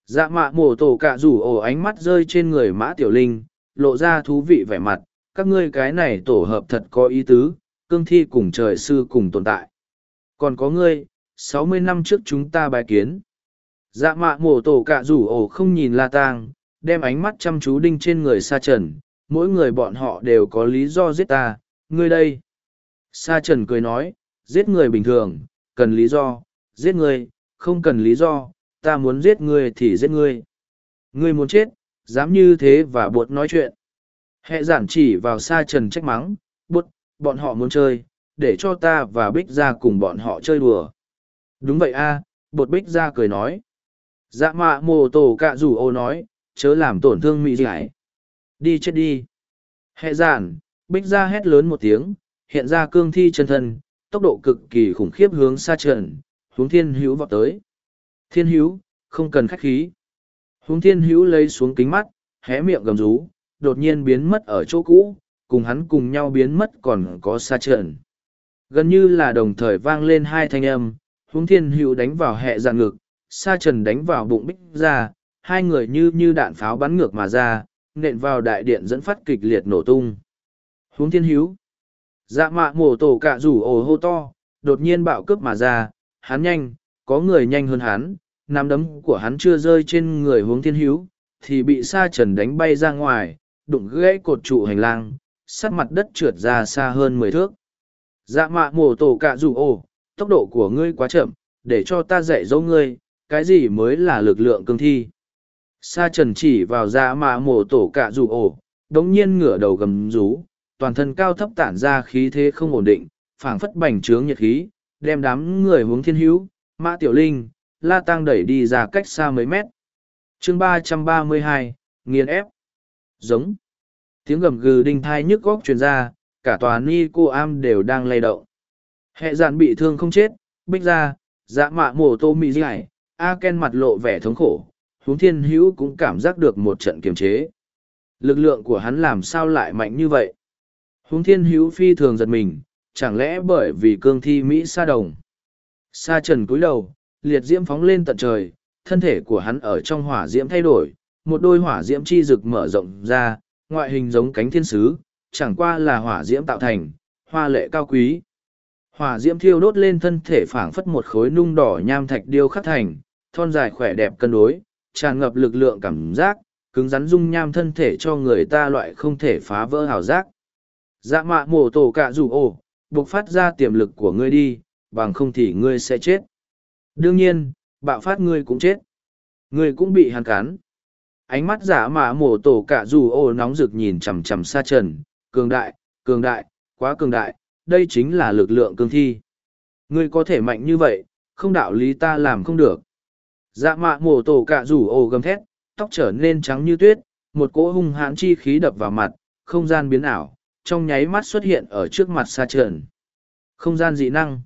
Dạ mạ mổ tổ cả rủ ổ ánh mắt rơi trên người Mã Tiểu Linh, lộ ra thú vị vẻ mặt, các ngươi cái này tổ hợp thật có ý tứ, cương thi cùng trời sư cùng tồn tại. Còn có ngươi, sáu mươi năm trước chúng ta bài kiến. Dạ mạ mổ tổ cạ rủ ổ không nhìn la tang, đem ánh mắt chăm chú đinh trên người sa trần, mỗi người bọn họ đều có lý do giết ta, ngươi đây. Sa trần cười nói, giết người bình thường, cần lý do, giết người, không cần lý do, ta muốn giết ngươi thì giết ngươi. Ngươi muốn chết, dám như thế và buột nói chuyện. Hệ giản chỉ vào sa trần trách mắng, buột, bọn họ muốn chơi, để cho ta và bích ra cùng bọn họ chơi đùa. Đúng vậy a, bột bích ra cười nói. Dạ mạ mồ tổ cạ rủ ô nói, chớ làm tổn thương mỹ giải. Đi chết đi. Hệ giản, bích ra hét lớn một tiếng, hiện ra cương thi chân thân, tốc độ cực kỳ khủng khiếp hướng xa trần, hướng thiên hữu vọt tới. Thiên hữu, không cần khách khí. Hướng thiên hữu lấy xuống kính mắt, hé miệng gầm rú, đột nhiên biến mất ở chỗ cũ, cùng hắn cùng nhau biến mất còn có xa trần. Gần như là đồng thời vang lên hai thanh âm, hướng thiên hữu đánh vào hệ dạn ngực, sa trần đánh vào bụng bích ra, hai người như như đạn pháo bắn ngược mà ra, nện vào đại điện dẫn phát kịch liệt nổ tung. Hướng thiên hữu. Dạ mạ mổ tổ cạ rủ ồ hô to, đột nhiên bạo cướp mà ra, hắn nhanh, có người nhanh hơn hắn, nắm đấm của hắn chưa rơi trên người hướng thiên hữu, thì bị sa trần đánh bay ra ngoài, đụng gãy cột trụ hành lang, sát mặt đất trượt ra xa hơn mười thước. Dạ mạ mổ tổ cả Dù ồ, tốc độ của ngươi quá chậm, để cho ta dạy dỗ ngươi, cái gì mới là lực lượng cương thi. Sa trần chỉ vào dạ mạ mổ tổ cả Dù ồ, đống nhiên ngửa đầu gầm rú, toàn thân cao thấp tản ra khí thế không ổn định, phảng phất bành trướng nhiệt khí, đem đám người hướng thiên hữu, mã tiểu linh, la tăng đẩy đi ra cách xa mấy mét. chương ba trăm ba mươi hai nghiền ép. Giống. Tiếng gầm gừ đinh thai nhức góc truyền ra, cả tòa ni cô am đều đang lay động. Hệ dạn bị thương không chết, bích ra, dạ mạ mổ tô mị dại, A Ken mặt lộ vẻ thống khổ, huống thiên hữu cũng cảm giác được một trận kiềm chế. Lực lượng của hắn làm sao lại mạnh như vậy? Huống thiên hữu phi thường giật mình, chẳng lẽ bởi vì cương thi Mỹ sa đồng. Sa trần cúi đầu, liệt diễm phóng lên tận trời, thân thể của hắn ở trong hỏa diễm thay đổi, một đôi hỏa diễm chi rực mở rộng ra, ngoại hình giống cánh thiên sứ, chẳng qua là hỏa diễm tạo thành, hoa lệ cao quý. Hỏa diễm thiêu đốt lên thân thể phảng phất một khối nung đỏ nham thạch điêu khắc thành, thon dài khỏe đẹp cân đối, tràn ngập lực lượng cảm giác, cứng rắn dung nham thân thể cho người ta loại không thể phá vỡ hào giác. Dạ mạ mổ tổ cả rủ ổ, buộc phát ra tiềm lực của ngươi đi, bằng không thì ngươi sẽ chết. Đương nhiên, bạo phát ngươi cũng chết. Ngươi cũng bị hàn cán. Ánh mắt giả mạ mổ tổ cả rủ ồ nóng rực nhìn chằm chằm xa trần, cường đại, cường đại, quá cường đại, đây chính là lực lượng cương thi. Ngươi có thể mạnh như vậy, không đạo lý ta làm không được. Dạ mạ mổ tổ cả rủ ồ gầm thét, tóc trở nên trắng như tuyết, một cỗ hung hãn chi khí đập vào mặt, không gian biến ảo, trong nháy mắt xuất hiện ở trước mặt sa trần. Không gian dị năng.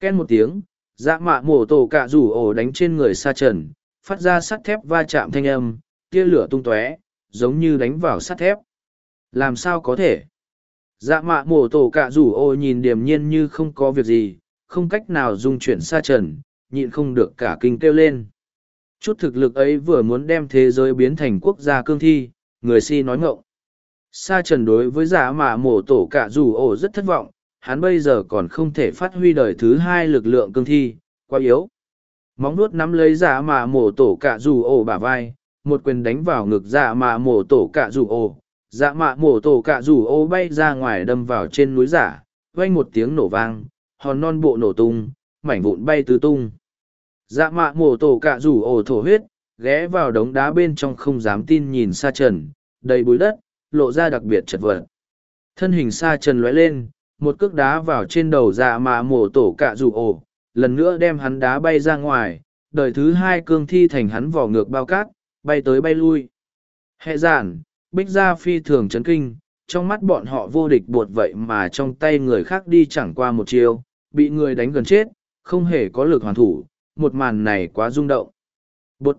Ken một tiếng, dạ mạ mổ tổ cả rủ ổ đánh trên người sa trần, phát ra sắt thép va chạm thanh âm, tia lửa tung tóe, giống như đánh vào sắt thép. Làm sao có thể? Dạ mạ mổ tổ cả rủ Ô nhìn điềm nhiên như không có việc gì, không cách nào dung chuyển sa trần, nhịn không được cả kinh kêu lên. Chút thực lực ấy vừa muốn đem thế giới biến thành quốc gia cương thi, người si nói ngộng. Sa trần đối với giả mạ mổ tổ cả dù ổ rất thất vọng, hắn bây giờ còn không thể phát huy đời thứ hai lực lượng cương thi, quá yếu. Móng nuốt nắm lấy giả mạ mổ tổ cả dù ổ bả vai, một quyền đánh vào ngực giả mạ mổ tổ cả dù ổ. Dạ mạ mổ tổ cạ rủ ô bay ra ngoài đâm vào trên núi giả, vang một tiếng nổ vang, hòn non bộ nổ tung, mảnh vụn bay tứ tung. Dạ mạ mổ tổ cạ rủ ổ thổ huyết, ghé vào đống đá bên trong không dám tin nhìn xa trần, đầy bụi đất, lộ ra đặc biệt chật vật. Thân hình xa trần lóe lên, một cước đá vào trên đầu dạ mạ mổ tổ cạ rủ ổ, lần nữa đem hắn đá bay ra ngoài, đời thứ hai cương thi thành hắn vỏ ngược bao cát, bay tới bay lui. Hệ giản, bích gia phi thường chấn kinh, trong mắt bọn họ vô địch buột vậy mà trong tay người khác đi chẳng qua một chiều, bị người đánh gần chết, không hề có lực hoàn thủ, một màn này quá rung động. Bột!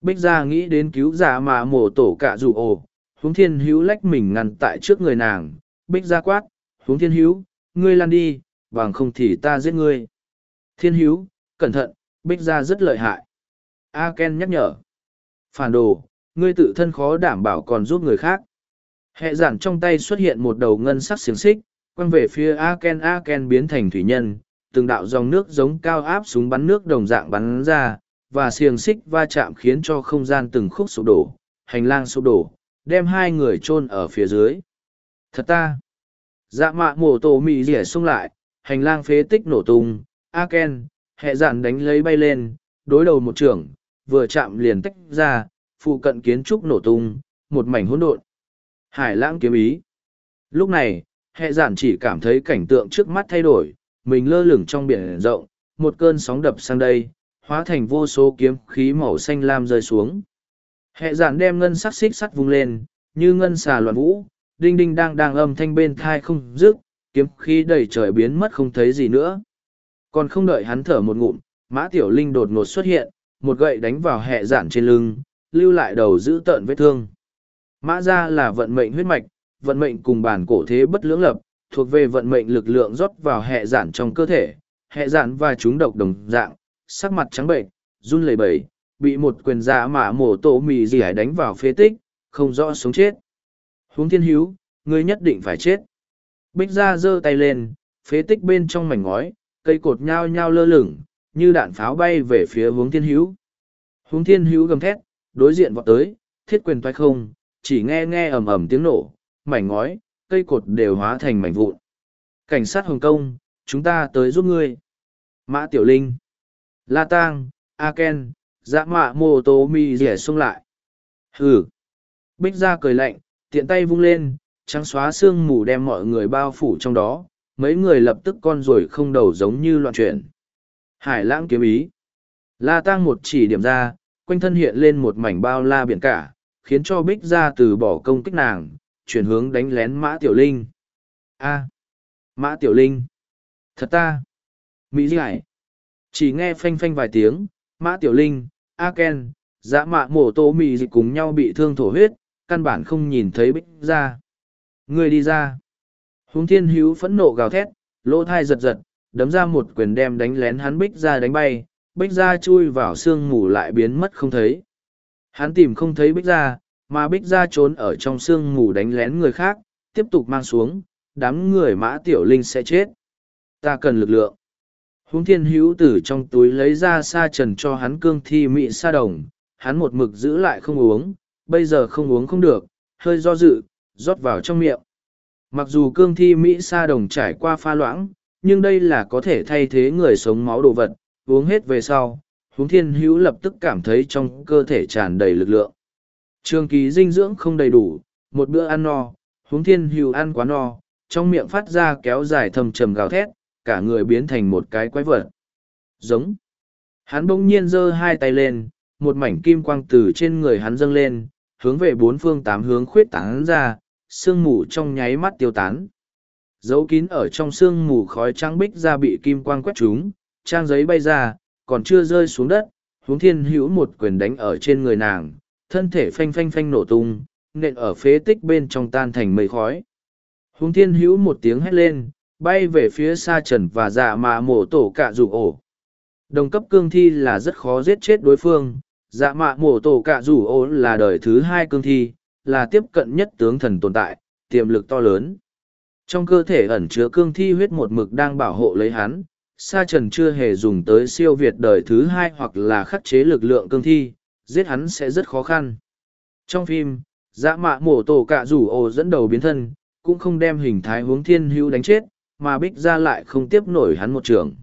Bích gia nghĩ đến cứu giả mà mổ tổ cả rủ ổ, huống thiên hữu lách mình ngăn tại trước người nàng, bích gia quát, huống thiên hữu, ngươi lăn đi, bằng không thì ta giết ngươi. Thiên hữu, cẩn thận, bích gia rất lợi hại. A Ken nhắc nhở. Phản đồ, ngươi tự thân khó đảm bảo còn giúp người khác. Hệ giản trong tay xuất hiện một đầu ngân sắc xiềng xích, quăng về phía Aken Aken biến thành thủy nhân, từng đạo dòng nước giống cao áp súng bắn nước đồng dạng bắn ra, và xiềng xích va chạm khiến cho không gian từng khúc sụp đổ, hành lang sụp đổ, đem hai người chôn ở phía dưới. Thật ta! Dạ mạ mổ tổ mị rỉa xuống lại, hành lang phế tích nổ tung, Aken, hệ giản đánh lấy bay lên, đối đầu một trưởng, vừa chạm liền tách ra, phụ cận kiến trúc nổ tung, một mảnh hỗn độn. Hải lãng kiếm ý. Lúc này, hệ giản chỉ cảm thấy cảnh tượng trước mắt thay đổi, mình lơ lửng trong biển rộng, một cơn sóng đập sang đây, hóa thành vô số kiếm khí màu xanh lam rơi xuống. Hệ giản đem ngân sắc xích sắt vung lên, như ngân xà loạn vũ, đinh đinh đang đang âm thanh bên thai không dứt, kiếm khí đầy trời biến mất không thấy gì nữa. Còn không đợi hắn thở một ngụm, mã tiểu linh đột ngột xuất hiện, một gậy đánh vào hệ giản trên lưng, lưu lại đầu giữ tợn vết thương. Mã ra là vận mệnh huyết mạch, vận mệnh cùng bản cổ thế bất lưỡng lập, thuộc về vận mệnh lực lượng rót vào hệ giản trong cơ thể, hệ giản và chúng độc đồng dạng, sắc mặt trắng bệnh, run lẩy bẩy, bị một quyền giả mạ mổ tổ mì gì đánh vào phế tích, không rõ sống chết. Huống thiên hữu, ngươi nhất định phải chết. Bích ra giơ tay lên, phế tích bên trong mảnh ngói, cây cột nhao nhao lơ lửng, như đạn pháo bay về phía hướng thiên hữu. Hướng thiên hữu gầm thét, đối diện vọt tới, thiết quyền toái không, chỉ nghe nghe ầm ầm tiếng nổ, mảnh ngói, cây cột đều hóa thành mảnh vụn. Cảnh sát Hồng Kông, chúng ta tới giúp ngươi. Mã Tiểu Linh, La Tang, A Ken, dạ mạ mô tô mi rẻ xông lại. Hừ. Bích ra cười lạnh, tiện tay vung lên, trắng xóa xương mù đem mọi người bao phủ trong đó, mấy người lập tức con rồi không đầu giống như loạn chuyển. Hải lãng kiếm ý. La Tăng một chỉ điểm ra, quanh thân hiện lên một mảnh bao la biển cả, khiến cho Bích ra từ bỏ công kích nàng, chuyển hướng đánh lén Mã Tiểu Linh. A. Mã Tiểu Linh. Thật ta. Mỹ giải. Chỉ nghe phanh phanh vài tiếng, Mã Tiểu Linh, A Ken, dã mạ mổ tô mì dịch cùng nhau bị thương thổ huyết, căn bản không nhìn thấy bích ra. Người đi ra. Hùng thiên hữu phẫn nộ gào thét, lỗ thai giật giật, đấm ra một quyền đem đánh lén hắn bích ra đánh bay, bích ra chui vào sương mù lại biến mất không thấy. Hắn tìm không thấy bích ra, mà bích ra trốn ở trong sương mù đánh lén người khác, tiếp tục mang xuống, đám người mã tiểu linh sẽ chết. Ta cần lực lượng. Húng thiên hữu từ trong túi lấy ra sa trần cho hắn cương thi mị sa đồng, hắn một mực giữ lại không uống, bây giờ không uống không được, hơi do dự, rót vào trong miệng. Mặc dù cương thi Mỹ sa đồng trải qua pha loãng, nhưng đây là có thể thay thế người sống máu đồ vật, uống hết về sau, huống thiên hữu lập tức cảm thấy trong cơ thể tràn đầy lực lượng. Trường kỳ dinh dưỡng không đầy đủ, một bữa ăn no, huống thiên hữu ăn quá no, trong miệng phát ra kéo dài thầm trầm gào thét, cả người biến thành một cái quái vật. Giống. Hắn bỗng nhiên giơ hai tay lên, một mảnh kim quang từ trên người hắn dâng lên, hướng về bốn phương tám hướng khuyết tán ra, sương mù trong nháy mắt tiêu tán. Dấu kín ở trong sương mù khói trắng bích ra bị kim quang quét trúng, trang giấy bay ra, còn chưa rơi xuống đất, huống thiên hữu một quyền đánh ở trên người nàng, thân thể phanh phanh phanh nổ tung, nện ở phế tích bên trong tan thành mây khói. Huống thiên hữu một tiếng hét lên, bay về phía xa trần và dạ mạ mổ tổ cả rủ ổ. Đồng cấp cương thi là rất khó giết chết đối phương, dạ mạ mổ tổ cả rủ ổ là đời thứ hai cương thi, là tiếp cận nhất tướng thần tồn tại, tiềm lực to lớn. Trong cơ thể ẩn chứa cương thi huyết một mực đang bảo hộ lấy hắn, Sa Trần chưa hề dùng tới siêu việt đời thứ hai hoặc là khắc chế lực lượng cương thi, giết hắn sẽ rất khó khăn. Trong phim, dã mạ mổ tổ cả rủ ồ dẫn đầu biến thân, cũng không đem hình thái hướng thiên hữu đánh chết, mà bích ra lại không tiếp nổi hắn một trường.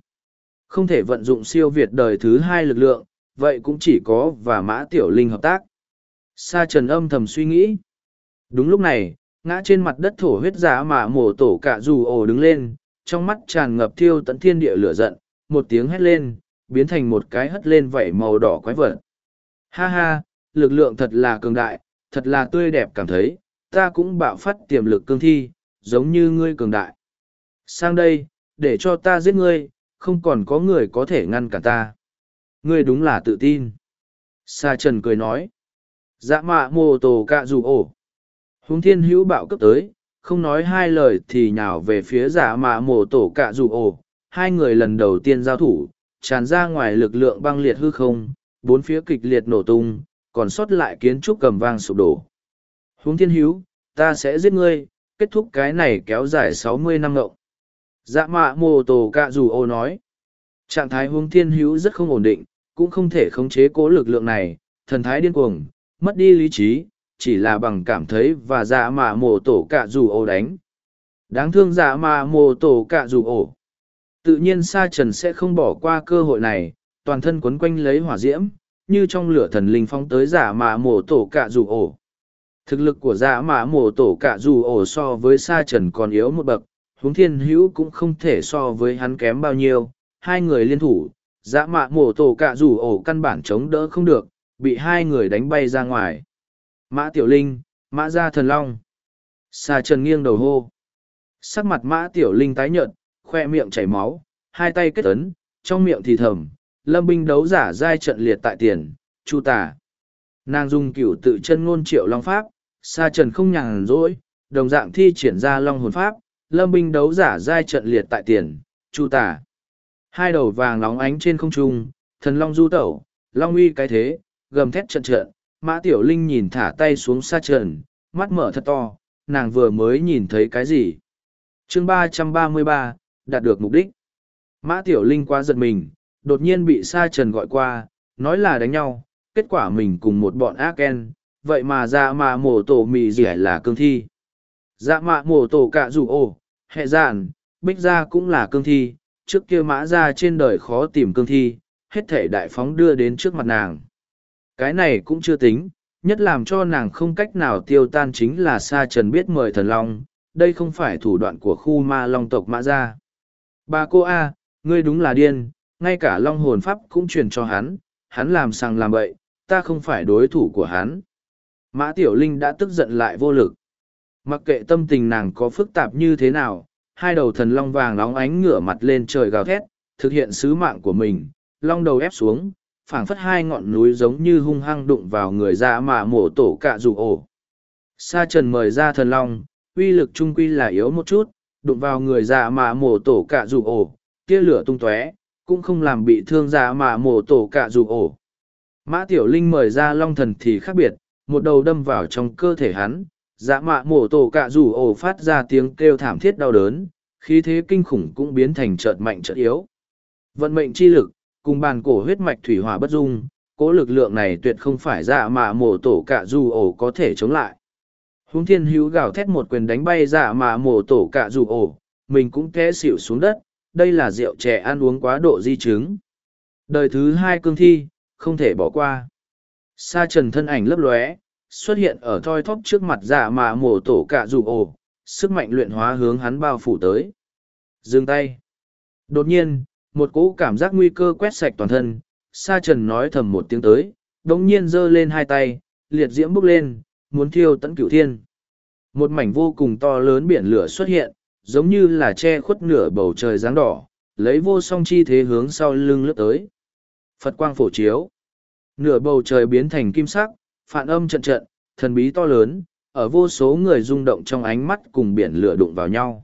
Không thể vận dụng siêu việt đời thứ hai lực lượng, vậy cũng chỉ có và mã tiểu linh hợp tác. Sa trần âm thầm suy nghĩ. Đúng lúc này, ngã trên mặt đất thổ huyết dạ giả mà mổ tổ cả dù ổ đứng lên, trong mắt tràn ngập thiêu tận thiên địa lửa giận, một tiếng hét lên, biến thành một cái hất lên vảy màu đỏ quái vật. Ha ha, lực lượng thật là cường đại, thật là tươi đẹp cảm thấy, ta cũng bạo phát tiềm lực cương thi, giống như ngươi cường đại. Sang đây, để cho ta giết ngươi, không còn có người có thể ngăn cản ta. Ngươi đúng là tự tin. Sa Trần cười nói. Dạ mạ mô tổ cạ dù ổ. Húng thiên hữu bạo cấp tới, không nói hai lời thì nhào về phía giả mạ mổ tổ cạ dù ổ. Hai người lần đầu tiên giao thủ, tràn ra ngoài lực lượng băng liệt hư không, bốn phía kịch liệt nổ tung, còn sót lại kiến trúc cầm vang sụp đổ. Huống thiên hữu, ta sẽ giết ngươi, kết thúc cái này kéo dài sáu mươi năm ngộng. Dạ mạ mô tổ cạ dù ô nói. Trạng thái Huống thiên hữu rất không ổn định, cũng không thể khống chế cố lực lượng này, thần thái điên cuồng, mất đi lý trí, chỉ là bằng cảm thấy và dạ mạ mồ tổ cạ dù ổ đánh. Đáng thương dạ mạ mồ tổ cạ dù ổ. Tự nhiên sa trần sẽ không bỏ qua cơ hội này, toàn thân quấn quanh lấy hỏa diễm, như trong lửa thần linh phóng tới dạ mạ mồ tổ cạ dù ổ. Thực lực của dạ mạ mồ tổ cạ dù ổ so với sa trần còn yếu một bậc, huống thiên hữu cũng không thể so với hắn kém bao nhiêu, hai người liên thủ, dạ mạ mổ tổ cạ dù ổ căn bản chống đỡ không được, bị hai người đánh bay ra ngoài. Mã Tiểu Linh, Mã Gia Thần Long. Sa Trần nghiêng đầu hô. Sắc mặt Mã Tiểu Linh tái nhợt, khoe miệng chảy máu, hai tay kết ấn, trong miệng thì thầm, lâm binh đấu giả giai trận liệt tại tiền, chu tả. Nàng dùng cửu tự chân ngôn triệu long pháp, Sa Trần không nhàn rỗi, đồng dạng thi triển ra long hồn pháp, lâm binh đấu giả giai trận liệt tại tiền, chu tả. Hai đầu vàng nóng ánh trên không trung, thần long du tẩu, long uy cái thế, gầm thét trận trận, mã tiểu linh nhìn thả tay xuống xa trần, mắt mở thật to, nàng vừa mới nhìn thấy cái gì. chương ba trăm ba mươi ba đạt được mục đích. Mã tiểu linh quá giật mình, đột nhiên bị sa trần gọi qua, nói là đánh nhau, kết quả mình cùng một bọn ác en, vậy mà dạ mạ mổ tổ mì rẻ là cương thi. Dạ mạ mổ tổ cả dù ồ, hệ giản, bích ra cũng là cương thi, trước kia mã ra trên đời khó tìm cương thi, hết thể đại phóng đưa đến trước mặt nàng. Cái này cũng chưa tính, nhất làm cho nàng không cách nào tiêu tan chính là Sa Trần biết mời thần long, đây không phải thủ đoạn của khu ma long tộc mã gia. Bà cô A, ngươi đúng là điên, ngay cả long hồn pháp cũng truyền cho hắn, hắn làm sằng làm bậy, ta không phải đối thủ của hắn. Mã Tiểu Linh đã tức giận lại vô lực. Mặc kệ tâm tình nàng có phức tạp như thế nào, hai đầu thần long vàng nóng ánh ngửa mặt lên trời gào thét, thực hiện sứ mạng của mình, long đầu ép xuống, phảng phất hai ngọn núi giống như hung hăng đụng vào người ra mà mổ tổ cạ dù ổ. Sa trần mời ra thần long, uy lực trung quy là yếu một chút, đụng vào người ra mà mổ tổ cạ dù ổ, tia lửa tung tóe, cũng không làm bị thương ra mà mổ tổ cạ dù ổ. Mã Tiểu Linh mời ra long thần thì khác biệt, một đầu đâm vào trong cơ thể hắn, dạ mạ mổ tổ cạ rủ ổ phát ra tiếng kêu thảm thiết đau đớn khí thế kinh khủng cũng biến thành trợt mạnh trợt yếu vận mệnh chi lực cùng bàn cổ huyết mạch thủy hỏa bất dung cỗ lực lượng này tuyệt không phải dạ mạ mổ tổ cả dù ổ có thể chống lại. Húng thiên hữu gào thét một quyền đánh bay dạ mạ mổ tổ cả dù ổ, mình cũng té xỉu xuống đất, đây là rượu trẻ ăn uống quá độ di chứng. Đời thứ hai cương thi, không thể bỏ qua. Sa trần thân ảnh lấp lóe, xuất hiện ở thoi thóp trước mặt dạ mạ mổ tổ cả dù ổ, sức mạnh luyện hóa hướng hắn bao phủ tới. Dừng tay. Đột nhiên, một cỗ cảm giác nguy cơ quét sạch toàn thân, sa trần nói thầm một tiếng tới, đống nhiên giơ lên hai tay, liệt diễm bốc lên, muốn thiêu tận cửu thiên. Một mảnh vô cùng to lớn biển lửa xuất hiện, giống như là che khuất nửa bầu trời dáng đỏ, lấy vô song chi thế hướng sau lưng lướt tới. Phật quang phổ chiếu. Nửa bầu trời biến thành kim sắc, phản âm trận trận, thần bí to lớn, ở vô số người rung động trong ánh mắt cùng biển lửa đụng vào nhau.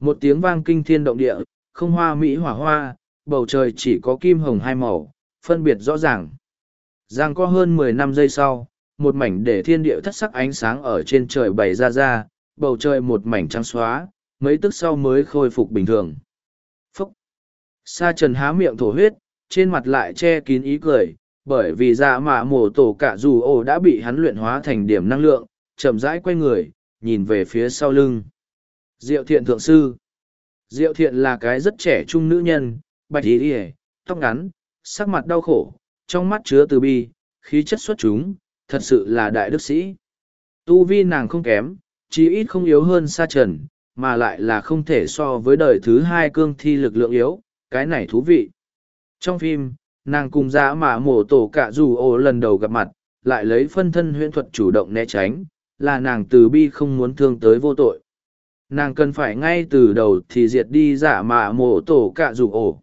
Một tiếng vang kinh thiên động địa, không hoa mỹ hỏa hoa, bầu trời chỉ có kim hồng hai màu, phân biệt rõ ràng. Giang có hơn mười năm giây sau, một mảnh để thiên địa thất sắc ánh sáng ở trên trời bày ra ra, bầu trời một mảnh trắng xóa, mấy tức sau mới khôi phục bình thường. Phúc! Sa trần há miệng thổ huyết, trên mặt lại che kín ý cười, bởi vì dạ mạ mổ tổ cả dù ổ đã bị hắn luyện hóa thành điểm năng lượng, chậm rãi quay người, nhìn về phía sau lưng. Diệu thiện thượng sư. Diệu thiện là cái rất trẻ trung nữ nhân, bạch y tóc ngắn sắc mặt đau khổ trong mắt chứa từ bi khí chất xuất chúng thật sự là đại đức sĩ. Tu vi nàng không kém chí ít không yếu hơn sa trần mà lại là không thể so với đời thứ hai cương thi lực lượng yếu cái này thú vị. Trong phim nàng cùng dạ dã mạ mổ tổ cả dù ô lần đầu gặp mặt lại lấy phân thân huyễn thuật chủ động né tránh là nàng từ bi không muốn thương tới vô tội nàng cần phải ngay từ đầu thì diệt đi giả mạ mổ tổ cạ rủ ổ.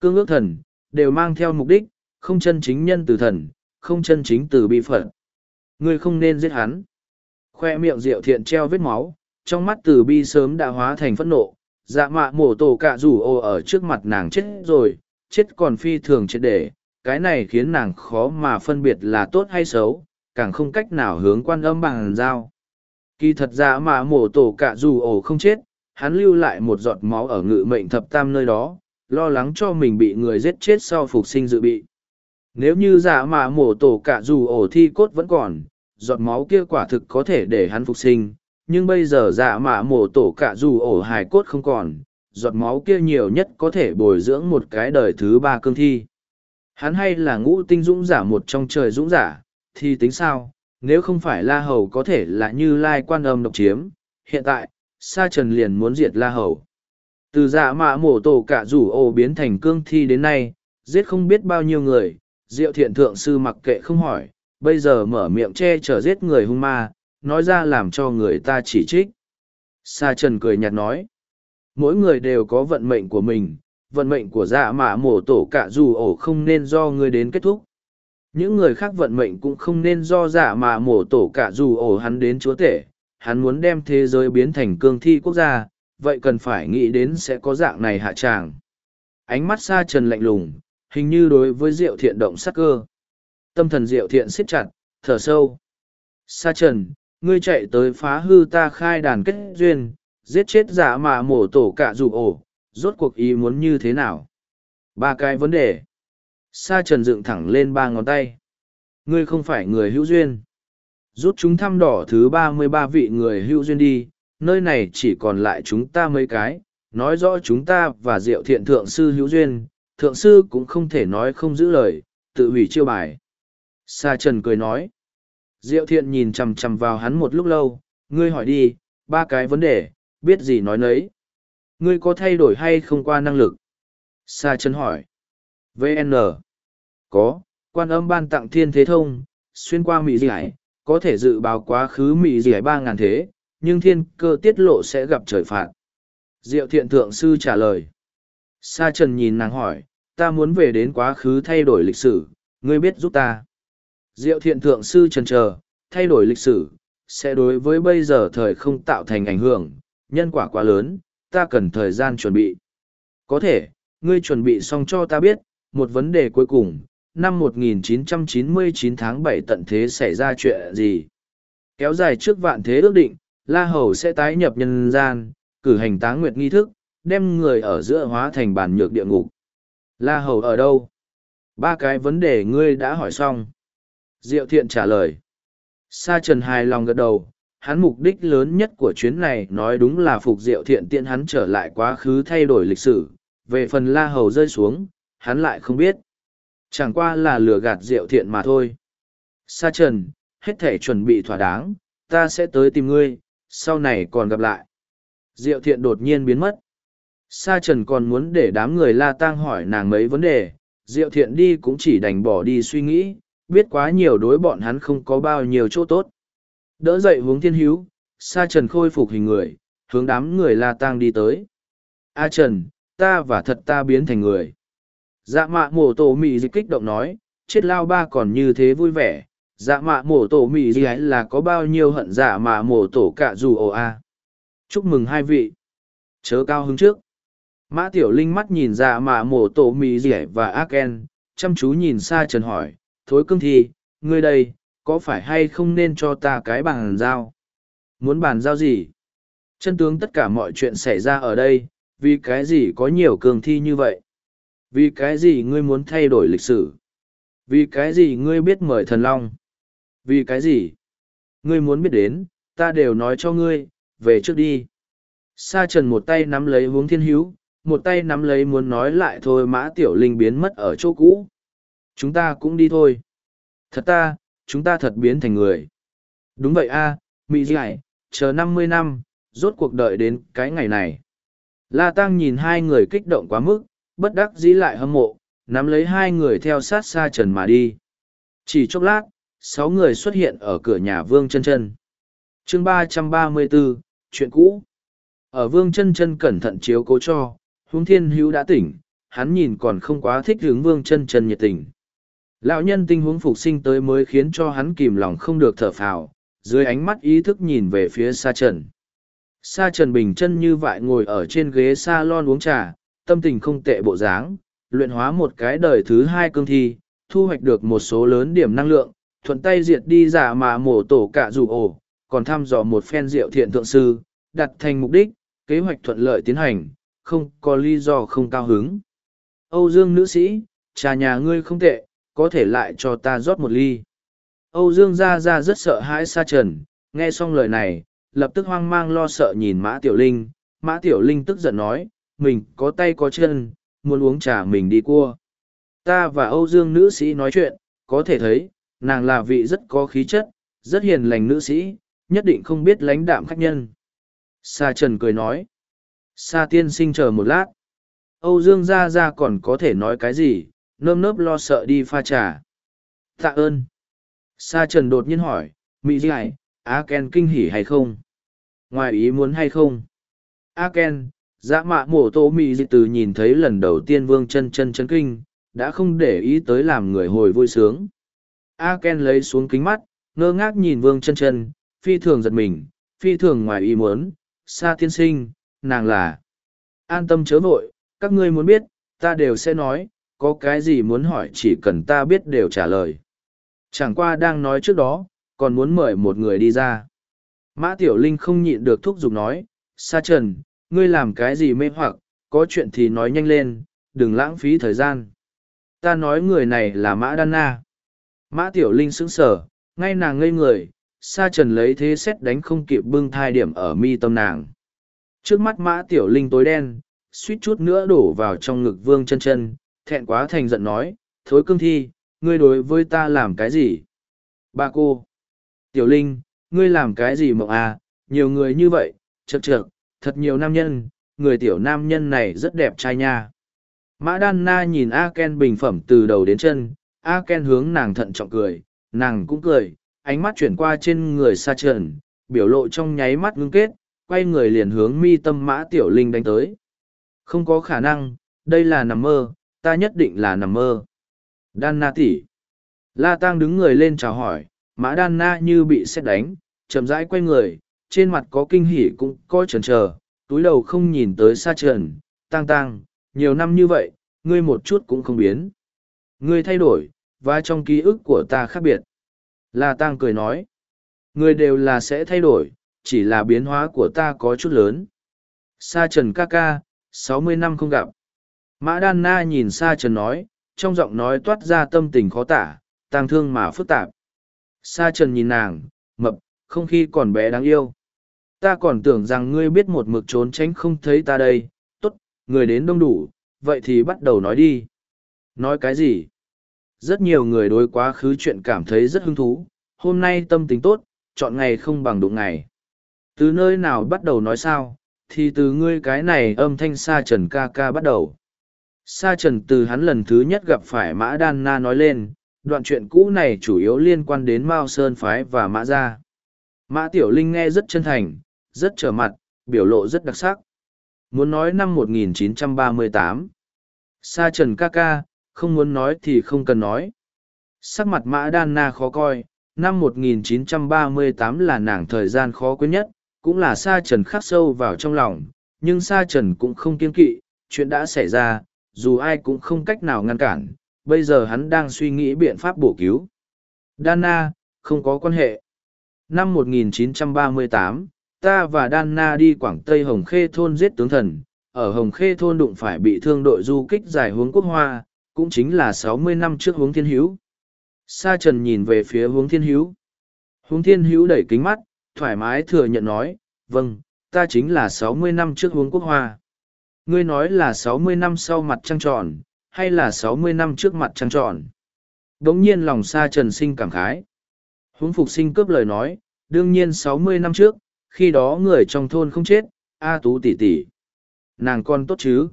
Cương ước thần, đều mang theo mục đích, không chân chính nhân từ thần, không chân chính từ bi phật. Ngươi không nên giết hắn. Khoe miệng rượu thiện treo vết máu, trong mắt từ bi sớm đã hóa thành phẫn nộ. Dạ mạ mổ tổ cạ rủ ồ ở trước mặt nàng chết rồi, chết còn phi thường chết để. Cái này khiến nàng khó mà phân biệt là tốt hay xấu, càng không cách nào hướng quan âm bằng giao. Kỳ thật ra mà mổ tổ cả dù ổ không chết, hắn lưu lại một giọt máu ở ngự mệnh thập tam nơi đó, lo lắng cho mình bị người giết chết sau phục sinh dự bị. Nếu như giả mà mổ tổ cả dù ổ thi cốt vẫn còn, giọt máu kia quả thực có thể để hắn phục sinh, nhưng bây giờ giả mà mổ tổ cả dù ổ hài cốt không còn, giọt máu kia nhiều nhất có thể bồi dưỡng một cái đời thứ ba cương thi. Hắn hay là ngũ tinh dũng giả một trong trời dũng giả, thì tính sao, nếu không phải La Hầu có thể là như Lai quan âm độc chiếm, hiện tại, Sa Trần liền muốn diệt La Hầu. Từ dạ mạ mổ tổ cả rủ ổ biến thành cương thi đến nay, giết không biết bao nhiêu người, diệu thiện thượng sư mặc kệ không hỏi, bây giờ mở miệng che chở giết người hung ma, nói ra làm cho người ta chỉ trích. Sa Trần cười nhạt nói, mỗi người đều có vận mệnh của mình, vận mệnh của dạ mạ mổ tổ cả dù ổ không nên do ngươi đến kết thúc những người khác vận mệnh cũng không nên do giả mà mổ tổ cả dù ổ hắn đến chúa tể. Hắn muốn đem thế giới biến thành cương thi quốc gia, vậy cần phải nghĩ đến sẽ có dạng này hạ tràng. Ánh mắt xa trần lạnh lùng, hình như đối với diệu thiện động sắc cơ. Tâm thần diệu thiện siết chặt, thở sâu. Sa trần, ngươi chạy tới phá hư ta khai đàn kết duyên, giết chết giả mà mổ tổ cả dù ổ, rốt cuộc ý muốn như thế nào? Ba cái vấn đề. Sa trần dựng thẳng lên ba ngón tay. Ngươi không phải người hữu duyên. Rút chúng thăm đỏ thứ ba mươi ba vị người hữu duyên đi, nơi này chỉ còn lại chúng ta mấy cái, nói rõ chúng ta và diệu thiện thượng sư hữu duyên, thượng sư cũng không thể nói không giữ lời, tự hủy chiêu bài. Sa trần cười nói. Diệu thiện nhìn chằm chằm vào hắn một lúc lâu, ngươi hỏi đi, ba cái vấn đề, biết gì nói nấy. Ngươi có thay đổi hay không qua năng lực? Sa trần hỏi. VN. Có, quan âm ban tặng thiên thế thông, xuyên qua Mỹ Giải, có thể dự báo quá khứ Mỹ Giải ba ngàn thế, nhưng thiên cơ tiết lộ sẽ gặp trời phạt. Diệu thiện thượng sư trả lời. Sa trần nhìn nàng hỏi, ta muốn về đến quá khứ thay đổi lịch sử, ngươi biết giúp ta. Diệu thiện thượng sư trần chờ, thay đổi lịch sử, sẽ đối với bây giờ thời không tạo thành ảnh hưởng, nhân quả quá lớn, ta cần thời gian chuẩn bị. Có thể, ngươi chuẩn bị xong cho ta biết, một vấn đề cuối cùng, năm 1999 tháng 7 tận thế xảy ra chuyện gì? Kéo dài trước vạn thế ước định, La Hầu sẽ tái nhập nhân gian, cử hành táng nguyệt nghi thức, đem người ở giữa hóa thành bản nhược địa ngục. La Hầu ở đâu? Ba cái vấn đề ngươi đã hỏi xong. Diệu thiện trả lời. Sa trần hài lòng gật đầu, hắn mục đích lớn nhất của chuyến này nói đúng là phục diệu thiện tiện hắn trở lại quá khứ thay đổi lịch sử, về phần la hầu rơi xuống, hắn lại không biết. Chẳng qua là lừa gạt diệu thiện mà thôi. Sa trần, hết thể chuẩn bị thỏa đáng, ta sẽ tới tìm ngươi, sau này còn gặp lại. Diệu thiện đột nhiên biến mất. Sa trần còn muốn để đám người la tang hỏi nàng mấy vấn đề, diệu thiện đi cũng chỉ đành bỏ đi suy nghĩ, biết quá nhiều đối bọn hắn không có bao nhiêu chỗ tốt. Đỡ dậy hướng thiên hữu, sa trần khôi phục hình người, hướng đám người la tang đi tới. A trần, ta và thật ta biến thành người. Dạ mạ mổ tổ mị dịch kích động nói, chết lao ba còn như thế vui vẻ, dạ mạ mổ tổ mị gì ấy là có bao nhiêu hận dạ mạ mổ tổ cả dù ồ a. Chúc mừng hai vị. Chớ cao hứng trước. Mã Tiểu Linh mắt nhìn dạ mạ mổ tổ mị gì và ác en, chăm chú nhìn xa trần hỏi, thối cương thi, ngươi đây, có phải hay không nên cho ta cái bàn giao? Muốn bàn giao gì? Chân tướng tất cả mọi chuyện xảy ra ở đây, vì cái gì có nhiều cường thi như vậy? Vì cái gì ngươi muốn thay đổi lịch sử? Vì cái gì ngươi biết mời thần long? Vì cái gì? Ngươi muốn biết đến, ta đều nói cho ngươi, về trước đi. Sa trần một tay nắm lấy hướng thiên hữu, một tay nắm lấy muốn nói lại thôi mã tiểu linh biến mất ở chỗ cũ. Chúng ta cũng đi thôi. Thật ta, chúng ta thật biến thành người. Đúng vậy a, à, Mỹ Dạy, chờ năm mươi năm, rốt cuộc đợi đến cái ngày này. La Tăng nhìn hai người kích động quá mức, bất đắc dĩ lại hâm mộ, nắm lấy hai người theo sát xa trần mà đi. Chỉ chốc lát, sáu người xuất hiện ở cửa nhà Vương chân chân. chương ba trăm ba mươi bốn chuyện cũ. Ở Vương chân chân cẩn thận chiếu cố cho, Huống Thiên Hữu đã tỉnh, hắn nhìn còn không quá thích hướng Vương chân chân nhiệt tình. Lão nhân tình huống phục sinh tới mới khiến cho hắn kìm lòng không được thở phào, dưới ánh mắt ý thức nhìn về phía Sa Trần. Sa Trần bình chân như vậy ngồi ở trên ghế salon uống trà, tâm tình không tệ bộ dáng, luyện hóa một cái đời thứ hai cương thi, thu hoạch được một số lớn điểm năng lượng, thuận tay diệt đi giả mà mổ tổ cả dù ổ, còn thăm dò một phen rượu thiện thượng sư, đặt thành mục đích, kế hoạch thuận lợi tiến hành, không có lý do không cao hứng. Âu Dương nữ sĩ, trà nhà ngươi không tệ, có thể lại cho ta rót một ly. Âu Dương Gia Gia rất sợ hãi Sa Trần, nghe xong lời này, lập tức hoang mang lo sợ nhìn Mã Tiểu Linh. Mã Tiểu Linh tức giận nói, mình có tay có chân, muốn uống trà mình đi cua. Ta và Âu Dương nữ sĩ nói chuyện, có thể thấy, nàng là vị rất có khí chất, rất hiền lành nữ sĩ, nhất định không biết lãnh đạm khách nhân. Sa Trần cười nói. Sa tiên sinh chờ một lát. Âu Dương Gia Gia còn có thể nói cái gì, nơm nớp lo sợ đi pha trà. Tạ ơn. Sa Trần đột nhiên hỏi, Mỹ Dạy, A Ken kinh hỉ hay không? Ngoài ý muốn hay không? A Ken, dã mạ mổ tổ Mỹ Dị từ nhìn thấy lần đầu tiên vương chân chân chân kinh, đã không để ý tới làm người hồi vui sướng. A Ken lấy xuống kính mắt, ngơ ngác nhìn vương chân chân, phi thường giật mình, phi thường ngoài ý muốn, Sa tiên sinh, nàng là. An tâm chớ vội, các ngươi muốn biết, ta đều sẽ nói, có cái gì muốn hỏi chỉ cần ta biết đều trả lời. Chẳng qua đang nói trước đó, còn muốn mời một người đi ra. Mã Tiểu Linh không nhịn được thúc giục nói, Sa Trần, ngươi làm cái gì mê hoặc, có chuyện thì nói nhanh lên, đừng lãng phí thời gian. Ta nói người này là Mã Đan Na. Mã Tiểu Linh sững sở, ngay nàng ngây người, Sa Trần lấy thế xét đánh không kịp bưng thai điểm ở mi tâm nàng. Trước mắt Mã Tiểu Linh tối đen, suýt chút nữa đổ vào trong ngực vương chân chân, thẹn quá thành giận nói, thối cương thi, ngươi đối với ta làm cái gì? Ba cô. Tiểu Linh, ngươi làm cái gì mộng à, nhiều người như vậy, chật chật, thật nhiều nam nhân, người tiểu nam nhân này rất đẹp trai nha. Mã Đan Na nhìn A Ken bình phẩm từ đầu đến chân, A Ken hướng nàng thận trọng cười, nàng cũng cười, ánh mắt chuyển qua trên người sa trần, biểu lộ trong nháy mắt ngưng kết, quay người liền hướng mi tâm Mã Tiểu Linh đánh tới. Không có khả năng, đây là nằm mơ, ta nhất định là nằm mơ. Đan na tỷ. La Tăng đứng người lên chào hỏi, mã đan na như bị xét đánh, chậm rãi quay người, trên mặt có kinh hỉ cũng có chần chờ, túi đầu không nhìn tới xa trần. tang tang. nhiều năm như vậy, ngươi một chút cũng không biến. Ngươi thay đổi, và trong ký ức của ta khác biệt. La Tang cười nói, ngươi đều là sẽ thay đổi, chỉ là biến hóa của ta có chút lớn. Sa trần ca ca, sáu mươi năm không gặp. Mã Đan Na nhìn Sa Trần nói, trong giọng nói toát ra tâm tình khó tả, tang thương mà phức tạp. Sa trần nhìn nàng, mập, không khi còn bé đáng yêu. Ta còn tưởng rằng ngươi biết một mực trốn tránh không thấy ta đây, tốt, người đến đông đủ, vậy thì bắt đầu nói đi. Nói cái gì? Rất nhiều người đối quá khứ chuyện cảm thấy rất hứng thú, hôm nay tâm tình tốt, chọn ngày không bằng đụng ngày. Từ nơi nào bắt đầu nói sao, thì từ ngươi cái này âm thanh sa trần ca ca bắt đầu. Sa trần từ hắn lần thứ nhất gặp phải mã đan na nói lên, đoạn chuyện cũ này chủ yếu liên quan đến Mao Sơn Phái và Mã Gia. Mã Tiểu Linh nghe rất chân thành, rất trở mặt, biểu lộ rất đặc sắc. Muốn nói năm 1938. Sa Trần ca ca, không muốn nói thì không cần nói. Sắc mặt Mã Đan Na khó coi, năm 1938 là nàng thời gian khó quên nhất, cũng là Sa Trần khắc sâu vào trong lòng, nhưng Sa Trần cũng không kiên kỵ, chuyện đã xảy ra, dù ai cũng không cách nào ngăn cản, bây giờ hắn đang suy nghĩ biện pháp bổ cứu. Đan Na không có quan hệ. Năm 1938, ta và Đana đi Quảng Tây Hồng Khê thôn giết tướng thần, ở Hồng Khê thôn đụng phải bị thương đội du kích giải hướng quốc hoa, cũng chính là sáu mươi năm trước hướng thiên hữu. Sa trần nhìn về phía hướng thiên hữu. Hướng thiên hữu đẩy kính mắt, thoải mái thừa nhận nói, vâng, ta chính là sáu mươi năm trước hướng quốc hoa. Ngươi nói là sáu mươi năm sau mặt trăng tròn, hay là sáu mươi năm trước mặt trăng tròn. Đống nhiên lòng Sa trần sinh cảm khái. Huống phục sinh cướp lời nói, đương nhiên sáu mươi năm trước, khi đó người trong thôn không chết, A tú tỷ tỷ. Nàng con tốt chứ.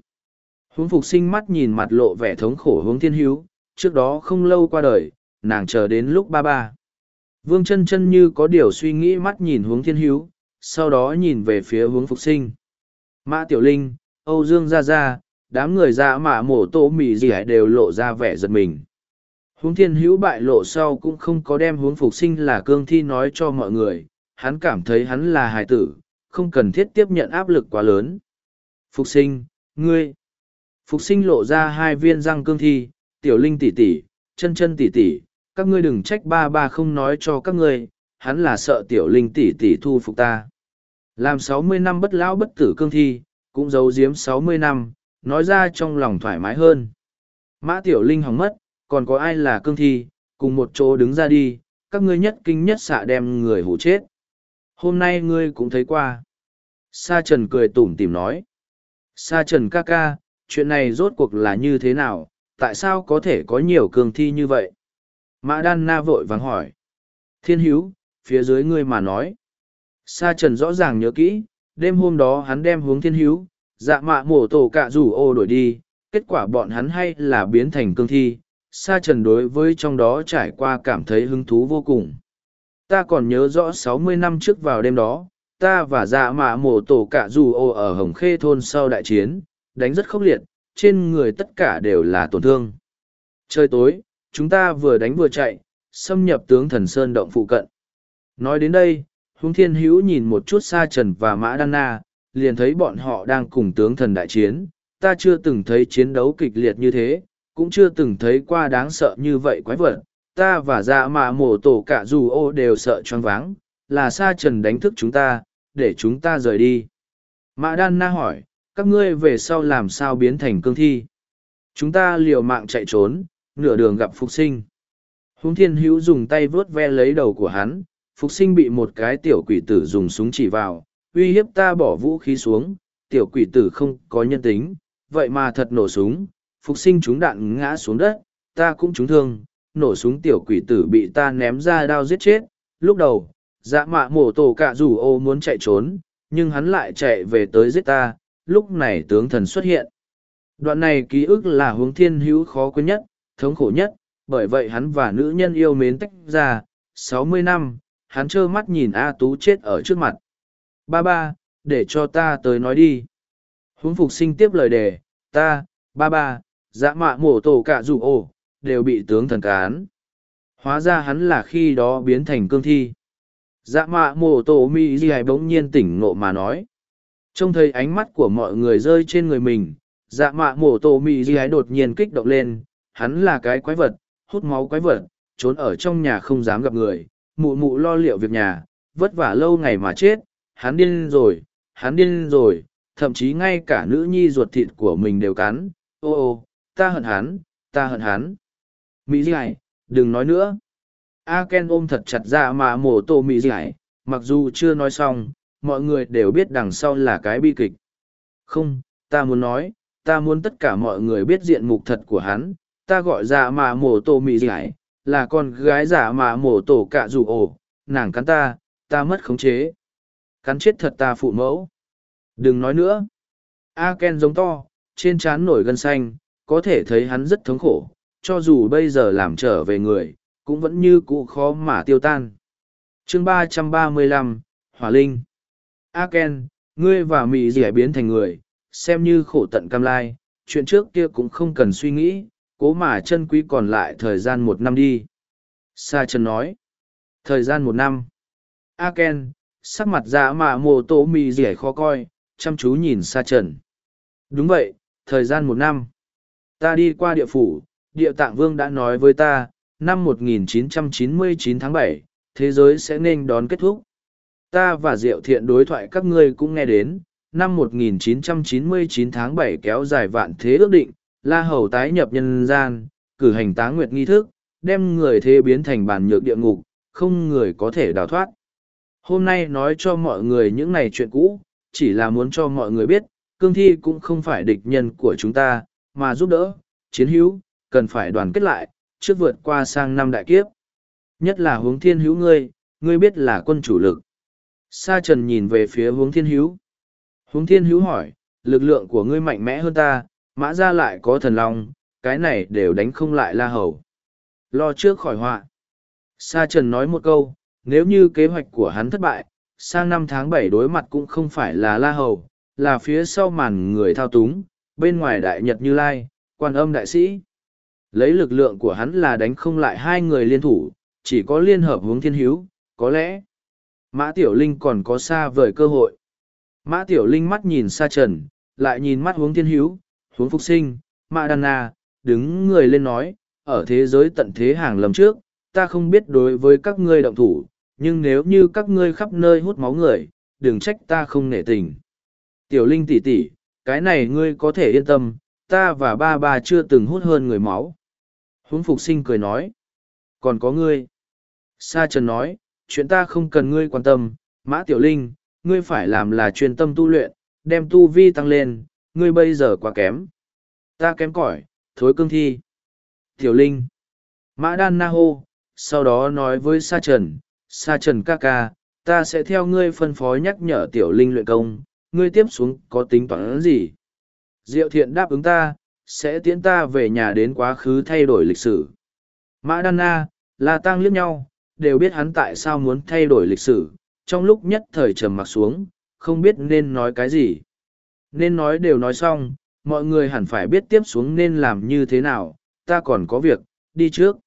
Huống phục sinh mắt nhìn mặt lộ vẻ thống khổ hướng thiên hữu, trước đó không lâu qua đời, nàng chờ đến lúc ba ba. Vương chân chân như có điều suy nghĩ mắt nhìn hướng thiên hữu, sau đó nhìn về phía hướng phục sinh. Mã Tiểu Linh, Âu Dương Gia Gia, đám người ra mạ mổ tô mì gì đều lộ ra vẻ giật mình Hướng thiên hữu bại lộ sau cũng không có đem Hướng phục sinh là cương thi nói cho mọi người hắn cảm thấy hắn là hài tử không cần thiết tiếp nhận áp lực quá lớn phục sinh ngươi phục sinh lộ ra hai viên răng cương thi tiểu linh tỷ tỷ, chân chân tỷ tỷ, các ngươi đừng trách ba ba không nói cho các ngươi hắn là sợ tiểu linh tỷ tỷ thu phục ta làm sáu mươi năm bất lão bất tử cương thi cũng giấu giếm sáu mươi năm nói ra trong lòng thoải mái hơn. Mã Tiểu Linh hỏng mất, còn có ai là cương thi, cùng một chỗ đứng ra đi, các ngươi nhất kinh nhất xạ đem người hủ chết. Hôm nay ngươi cũng thấy qua. Sa Trần cười tủm tỉm nói. Sa Trần ca ca, chuyện này rốt cuộc là như thế nào, tại sao có thể có nhiều cường thi như vậy? Mã Đan Na vội vàng hỏi. Thiên hữu phía dưới ngươi mà nói. Sa Trần rõ ràng nhớ kỹ, đêm hôm đó hắn đem hướng Thiên hữu dạ mạ mổ tổ cạ rủ ô đổi đi kết quả bọn hắn hay là biến thành cương thi sa trần đối với trong đó trải qua cảm thấy hứng thú vô cùng ta còn nhớ rõ sáu mươi năm trước vào đêm đó ta và dạ mạ mổ tổ cả dù ô ở hồng khê thôn sau đại chiến đánh rất khốc liệt trên người tất cả đều là tổn thương. Trời tối chúng ta vừa đánh vừa chạy xâm nhập tướng thần sơn động phụ cận. Nói đến đây Hùng thiên hữu nhìn một chút sa trần và mã đan na liền thấy bọn họ đang cùng tướng thần đại chiến, ta chưa từng thấy chiến đấu kịch liệt như thế, cũng chưa từng thấy qua đáng sợ như vậy quái vật. Ta và dạ mạ mổ tổ cả dù ô đều sợ choáng váng, là sa trần đánh thức chúng ta, để chúng ta rời đi. Mã đan na hỏi, các ngươi về sau làm sao biến thành cương thi? Chúng ta liều mạng chạy trốn, nửa đường gặp phục sinh. Húng thiên hữu dùng tay vớt ve lấy đầu của hắn, phục sinh bị một cái tiểu quỷ tử dùng súng chỉ vào, uy hiếp ta bỏ vũ khí xuống, tiểu quỷ tử không có nhân tính, vậy mà thật nổ súng, phục sinh trúng đạn ngã xuống đất, ta cũng trúng thương, nổ súng tiểu quỷ tử bị ta ném ra đao giết chết, lúc đầu, dạ mạ mổ tổ cả rủ ô muốn chạy trốn, nhưng hắn lại chạy về tới giết ta, lúc này tướng thần xuất hiện. Đoạn này ký ức là hướng thiên hữu khó quên nhất, thống khổ nhất, bởi vậy hắn và nữ nhân yêu mến tách ra, sáu mươi năm, hắn trơ mắt nhìn A Tú chết ở trước mặt. Ba ba, để cho ta tới nói đi. Huống phục sinh tiếp lời đề, ta, ba ba, dạ mạ mổ tổ cả rủ ô đều bị tướng thần cán. Hóa ra hắn là khi đó biến thành cương thi. Dạ mạ mổ tổ mi di bỗng nhiên tỉnh ngộ mà nói. Trông thấy ánh mắt của mọi người rơi trên người mình, dạ mạ mổ tổ mi di đột nhiên kích động lên, hắn là cái quái vật, hút máu quái vật, trốn ở trong nhà không dám gặp người, mụ mụ lo liệu việc nhà, vất vả lâu ngày mà chết, hắn điên rồi, hắn điên rồi, thậm chí ngay cả nữ nhi ruột thịt của mình đều cắn, ô ô, ta hận hắn, ta hận hắn. Mỹ dạy, đừng nói nữa. A Ken ôm thật chặt ra mà mổ tổ Mỹ dạy, mặc dù chưa nói xong, mọi người đều biết đằng sau là cái bi kịch. Không, ta muốn nói, ta muốn tất cả mọi người biết diện mục thật của hắn, ta gọi ra mà mổ tổ Mỹ dạy, là con gái giả mà mổ tổ cạ rủ ổ, nàng cắn ta, ta mất khống chế. Cắn chết thật ta phụ mẫu. Đừng nói nữa. A Ken giống to, trên trán nổi gân xanh, có thể thấy hắn rất thống khổ, cho dù bây giờ làm trở về người, cũng vẫn như cũ khó mà tiêu tan. chương ba trăm ba mươi lăm Hỏa Linh Aken, ngươi và Mỹ dẻ biến thành người, xem như khổ tận cam lai, chuyện trước kia cũng không cần suy nghĩ, cố mà chân quý còn lại thời gian một năm đi. Sa chân nói, thời gian một năm. Aken sắc mặt dạ mà mồ tố Mỹ dẻ khó coi, chăm chú nhìn Sa Trần. Đúng vậy, thời gian một năm. Ta đi qua địa phủ, địa tạng vương đã nói với ta, năm 1999 tháng 7, thế giới sẽ nên đón kết thúc. Ta và Diệu Thiện đối thoại các ngươi cũng nghe đến, năm 1999 tháng 7 kéo dài vạn thế ước định, La Hầu tái nhập nhân gian, cử hành tá nguyệt nghi thức, đem người thế biến thành bản nhược địa ngục, không người có thể đào thoát. Hôm nay nói cho mọi người những này chuyện cũ, chỉ là muốn cho mọi người biết, cương thi cũng không phải địch nhân của chúng ta, mà giúp đỡ, chiến hữu, cần phải đoàn kết lại, trước vượt qua sang năm đại kiếp. Nhất là hướng thiên hữu ngươi, ngươi biết là quân chủ lực. Sa trần nhìn về phía hướng thiên hữu. Hướng thiên hữu hỏi, lực lượng của ngươi mạnh mẽ hơn ta, mã ra lại có thần long, cái này đều đánh không lại la hầu. Lo trước khỏi họa. Sa trần nói một câu, nếu như kế hoạch của hắn thất bại, sang năm tháng bảy đối mặt cũng không phải là la hầu, là phía sau màn người thao túng, bên ngoài đại nhật như lai, quan âm đại sĩ. Lấy lực lượng của hắn là đánh không lại hai người liên thủ, chỉ có liên hợp hướng thiên hiếu có lẽ Mã Tiểu Linh còn có xa vời cơ hội. Mã Tiểu Linh mắt nhìn xa trần, lại nhìn mắt hướng thiên hiếu hướng phục sinh, Mã Đan Na, đứng người lên nói, ở thế giới tận thế hàng lầm trước, ta không biết đối với các ngươi động thủ, nhưng nếu như các ngươi khắp nơi hút máu người, đừng trách ta không nể tình. Tiểu Linh tỷ tỷ, cái này ngươi có thể yên tâm, ta và ba ba chưa từng hút hơn người máu. Huống phục sinh cười nói. Còn có ngươi. Sa Trần nói, chuyện ta không cần ngươi quan tâm, Mã Tiểu Linh, ngươi phải làm là chuyên tâm tu luyện, đem tu vi tăng lên, ngươi bây giờ quá kém. Ta kém cỏi, thối cương thi. Tiểu Linh. Mã Đan Na hô, sau đó nói với Sa Trần, Sa Trần ca ca, ta sẽ theo ngươi phân phó nhắc nhở Tiểu Linh luyện công, ngươi tiếp xuống có tính toán gì? Diệu thiện đáp ứng ta, sẽ tiễn ta về nhà đến quá khứ thay đổi lịch sử. Mã Đan Na, La Tăng liếc nhau, đều biết hắn tại sao muốn thay đổi lịch sử, trong lúc nhất thời trầm mặc xuống, không biết nên nói cái gì. Nên nói đều nói xong, mọi người hẳn phải biết tiếp xuống nên làm như thế nào, ta còn có việc, đi trước.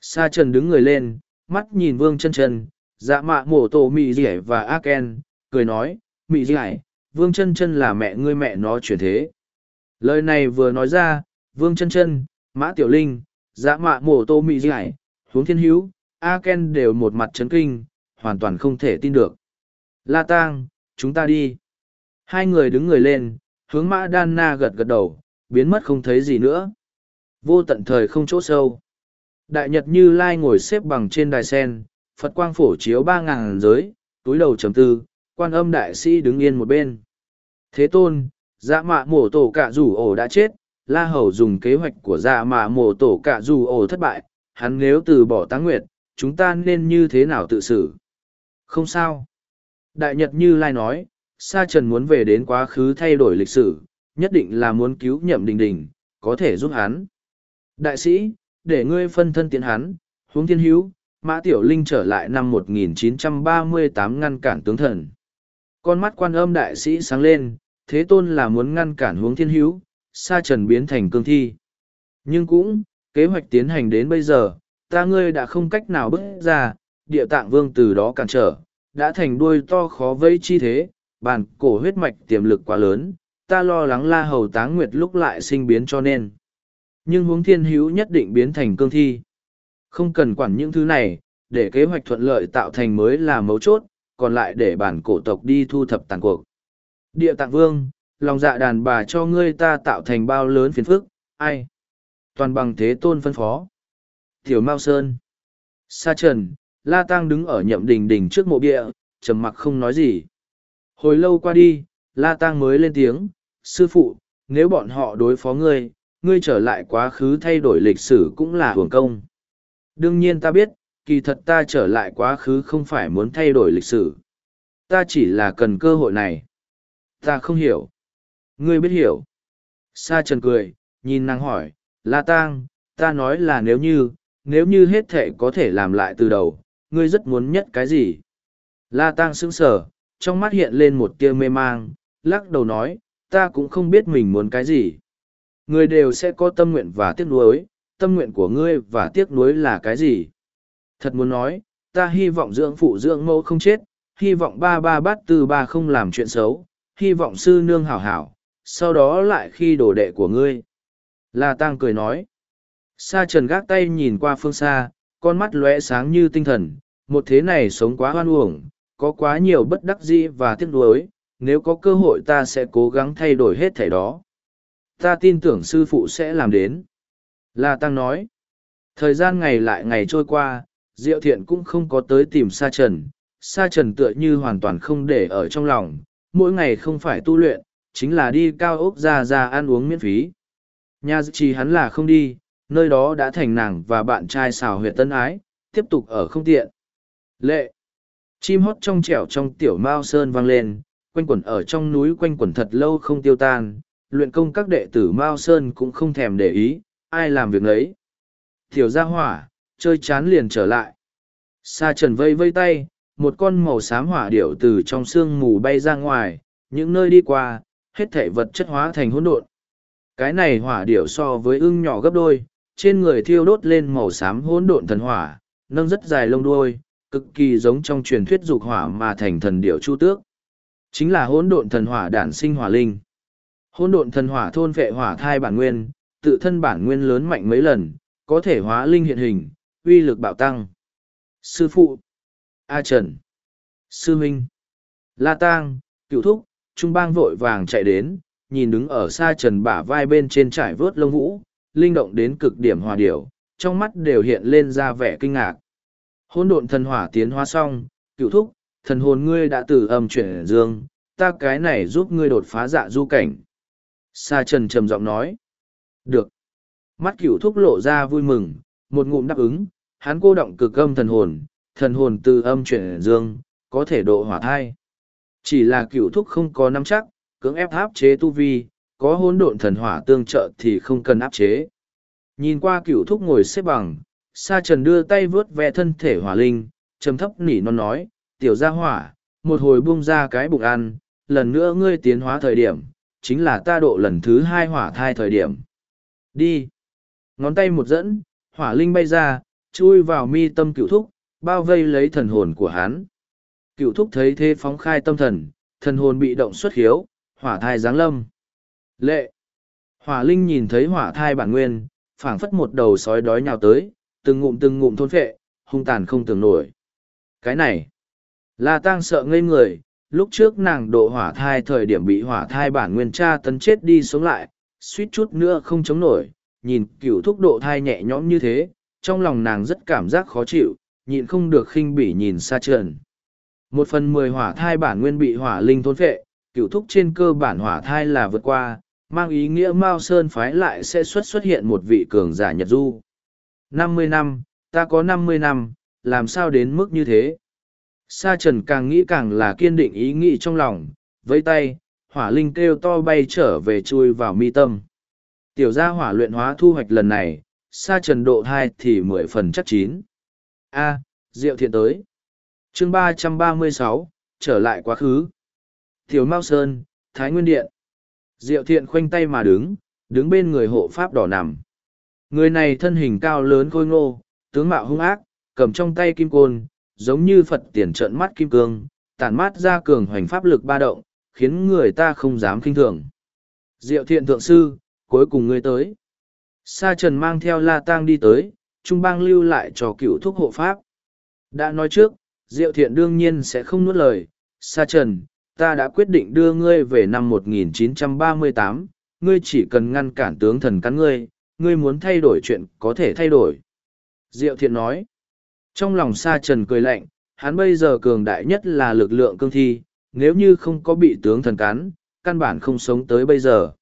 Sa Trần đứng người lên, mắt nhìn Vương chân Trần, dạ mạ mổ tổ mị dẻ và Aken, cười nói, mị dẻ, Vương chân chân là mẹ ngươi mẹ nó chuyển thế. Lời này vừa nói ra, Vương chân chân, Mã Tiểu Linh, dạ mạ mổ tô mị giải, hướng thiên hữu, A Ken đều một mặt chấn kinh, hoàn toàn không thể tin được. La Tang, chúng ta đi. Hai người đứng người lên, hướng Mã Đan Na gật gật đầu, biến mất không thấy gì nữa. Vô tận thời không chỗ sâu. Đại Nhật Như Lai ngồi xếp bằng trên đài sen, Phật quang phổ chiếu ba ngàn giới, túi đầu trầm tư, quan âm đại sĩ đứng yên một bên. Thế tôn, dạ mạ mổ tổ cả rủ ổ đã chết, La Hầu dùng kế hoạch của dạ mạ mổ tổ cả rủ ổ thất bại, hắn nếu từ bỏ tá nguyệt, chúng ta nên như thế nào tự xử? Không sao. Đại Nhật Như Lai nói, Sa Trần muốn về đến quá khứ thay đổi lịch sử, nhất định là muốn cứu nhậm đình đình, có thể giúp hắn. Đại sĩ, để ngươi phân thân tiến hắn, huống thiên hữu, Mã Tiểu Linh trở lại năm 1938 ngăn cản tướng thần. Con mắt quan âm đại sĩ sáng lên, thế tôn là muốn ngăn cản huống thiên hữu, Sa Trần biến thành cương thi. Nhưng cũng, kế hoạch tiến hành đến bây giờ, ta ngươi đã không cách nào bước ra, địa tạng vương từ đó cản trở, đã thành đuôi to khó vây chi thế, bàn cổ huyết mạch tiềm lực quá lớn, ta lo lắng la hầu táng nguyệt lúc lại sinh biến cho nên. Nhưng huống thiên hữu nhất định biến thành cương thi. Không cần quản những thứ này, để kế hoạch thuận lợi tạo thành mới là mấu chốt, còn lại để bản cổ tộc đi thu thập tàn cuộc. Địa tạng vương, lòng dạ đàn bà cho ngươi ta tạo thành bao lớn phiền phức, ai? Toàn bằng thế tôn phân phó. Tiểu Mao Sơn. Sa Trần, La Tăng đứng ở nhậm đình đình trước mộ bia, trầm mặc không nói gì. Hồi lâu qua đi, La Tăng mới lên tiếng, sư phụ, nếu bọn họ đối phó ngươi, ngươi trở lại quá khứ thay đổi lịch sử cũng là hưởng công. Đương nhiên ta biết, kỳ thật ta trở lại quá khứ không phải muốn thay đổi lịch sử. Ta chỉ là cần cơ hội này. Ta không hiểu. Ngươi biết hiểu. Sa trần cười, nhìn nàng hỏi, La Tang, ta nói là nếu như, nếu như hết thể có thể làm lại từ đầu, ngươi rất muốn nhất cái gì? La Tang sững sờ, trong mắt hiện lên một tia mê mang, lắc đầu nói, ta cũng không biết mình muốn cái gì. Người đều sẽ có tâm nguyện và tiếc nuối, tâm nguyện của ngươi và tiếc nuối là cái gì? Thật muốn nói, ta hy vọng dưỡng phụ dưỡng mẫu không chết, hy vọng ba ba bát tư ba không làm chuyện xấu, hy vọng sư nương hảo hảo, sau đó lại khi đổ đệ của ngươi. La Tăng cười nói. Sa trần gác tay nhìn qua phương xa, con mắt lóe sáng như tinh thần, một thế này sống quá hoan uổng, có quá nhiều bất đắc dĩ và tiếc nuối, nếu có cơ hội ta sẽ cố gắng thay đổi hết thảy đó. Ta tin tưởng sư phụ sẽ làm đến. La Tăng nói. Thời gian ngày lại ngày trôi qua, Diệu Thiện cũng không có tới tìm Sa Trần. Sa Trần tựa như hoàn toàn không để ở trong lòng, mỗi ngày không phải tu luyện, chính là đi cao ốc ra ra ăn uống miễn phí. Nhà trì hắn là không đi, nơi đó đã thành nàng và bạn trai xào huyệt tân ái, tiếp tục ở không tiện. Lệ! Chim hót trong trẻo trong tiểu mao sơn vang lên, quanh quẩn ở trong núi quanh quẩn thật lâu không tiêu tan, luyện công các đệ tử mao sơn cũng không thèm để ý, ai làm việc ấy. Tiểu gia hỏa, chơi chán liền trở lại. Sa trần vây vây tay, một con màu xám hỏa điểu từ trong sương mù bay ra ngoài, những nơi đi qua, hết thể vật chất hóa thành hỗn độn. Cái này hỏa điểu so với ưng nhỏ gấp đôi, trên người thiêu đốt lên màu xám hỗn độn thần hỏa, nâng rất dài lông đuôi, cực kỳ giống trong truyền thuyết dục hỏa mà thành thần điểu chu tước. Chính là hỗn độn thần hỏa đản sinh hỏa linh. Hỗn độn thần hỏa thôn vệ hỏa thai bản nguyên, tự thân bản nguyên lớn mạnh mấy lần, có thể hóa linh hiện hình, uy lực bạo tăng. Sư phụ, A Trần, Sư Minh, La Tang, Cựu Thúc, Trung Bang vội vàng chạy đến, nhìn đứng ở xa Trần bả vai bên trên trải vớt lông vũ, linh động đến cực điểm hòa điểu, trong mắt đều hiện lên ra vẻ kinh ngạc. Hôn độn thần hỏa tiến hóa xong, Cựu Thúc, thần hồn ngươi đã từ âm chuyển dương, ta cái này giúp ngươi đột phá dạ du cảnh. Sa Trần trầm giọng nói. Được. Mắt cửu thúc lộ ra vui mừng, một ngụm đáp ứng, hắn cô động cực âm thần hồn, thần hồn từ âm chuyển dương, có thể độ hỏa thai. Chỉ là cửu thúc không có nắm chắc, cưỡng ép áp chế tu vi, có hỗn độn thần hỏa tương trợ thì không cần áp chế. Nhìn qua cửu thúc ngồi xếp bằng, Sa Trần đưa tay vướt ve thân thể hỏa linh, trầm thấp nỉ non nói, tiểu gia hỏa, một hồi buông ra cái bụng ăn, lần nữa ngươi tiến hóa thời điểm, chính là ta độ lần thứ hai hỏa thai thời điểm. Đi. Ngón tay một dẫn, hỏa linh bay ra, chui vào mi tâm cựu thúc, bao vây lấy thần hồn của hắn. Cựu thúc thấy thế phóng khai tâm thần, thần hồn bị động xuất hiếu, hỏa thai giáng lâm. Lệ. Hỏa linh nhìn thấy hỏa thai bản nguyên, phảng phất một đầu sói đói nhào tới, từng ngụm từng ngụm thôn phệ, hung tàn không tưởng nổi. Cái này, là tang sợ ngây người, lúc trước nàng độ hỏa thai thời điểm bị hỏa thai bản nguyên tra tấn chết đi sống lại, suýt chút nữa không chống nổi, nhìn cựu thúc độ thai nhẹ nhõm như thế, trong lòng nàng rất cảm giác khó chịu, nhịn không được khinh bỉ nhìn xa trần. Một phần mười hỏa thai bản nguyên bị hỏa linh thôn phệ, cựu thúc trên cơ bản hỏa thai là vượt qua, mang ý nghĩa Mao Sơn phái lại sẽ xuất xuất hiện một vị cường giả Nhật Du. năm mươi năm, ta có năm mươi năm, làm sao đến mức như thế? Sa trần càng nghĩ càng là kiên định ý nghĩ trong lòng, với tay, hỏa linh kêu to bay trở về chui vào mi tâm. Tiểu gia hỏa luyện hóa thu hoạch lần này, sa trần độ hai thì mười phần chắc chín. A, Diệu thiện tới. chương ba trăm ba mươi sáu trở lại quá khứ. Thiếu Mao Sơn, Thái Nguyên Điện. Diệu thiện khoanh tay mà đứng, đứng bên người hộ pháp đỏ nằm. Người này thân hình cao lớn khôi ngô, tướng mạo hung ác, cầm trong tay kim côn, giống như Phật tiền trận mắt kim cương, tản mát ra cường hoành pháp lực ba động, khiến người ta không dám kinh thường. Diệu thiện thượng sư, cuối cùng ngươi tới. Sa trần mang theo la tang đi tới, trung bang lưu lại cho cựu thuốc hộ pháp. Đã nói trước, diệu thiện đương nhiên sẽ không nuốt lời. Sa trần, ta đã quyết định đưa ngươi về năm 1938, ngươi chỉ cần ngăn cản tướng thần cắn ngươi, ngươi muốn thay đổi chuyện có thể thay đổi. Diệu thiện nói. Trong lòng sa trần cười lạnh, hắn bây giờ cường đại nhất là lực lượng cương thi, nếu như không có bị tướng thần cắn, căn bản không sống tới bây giờ.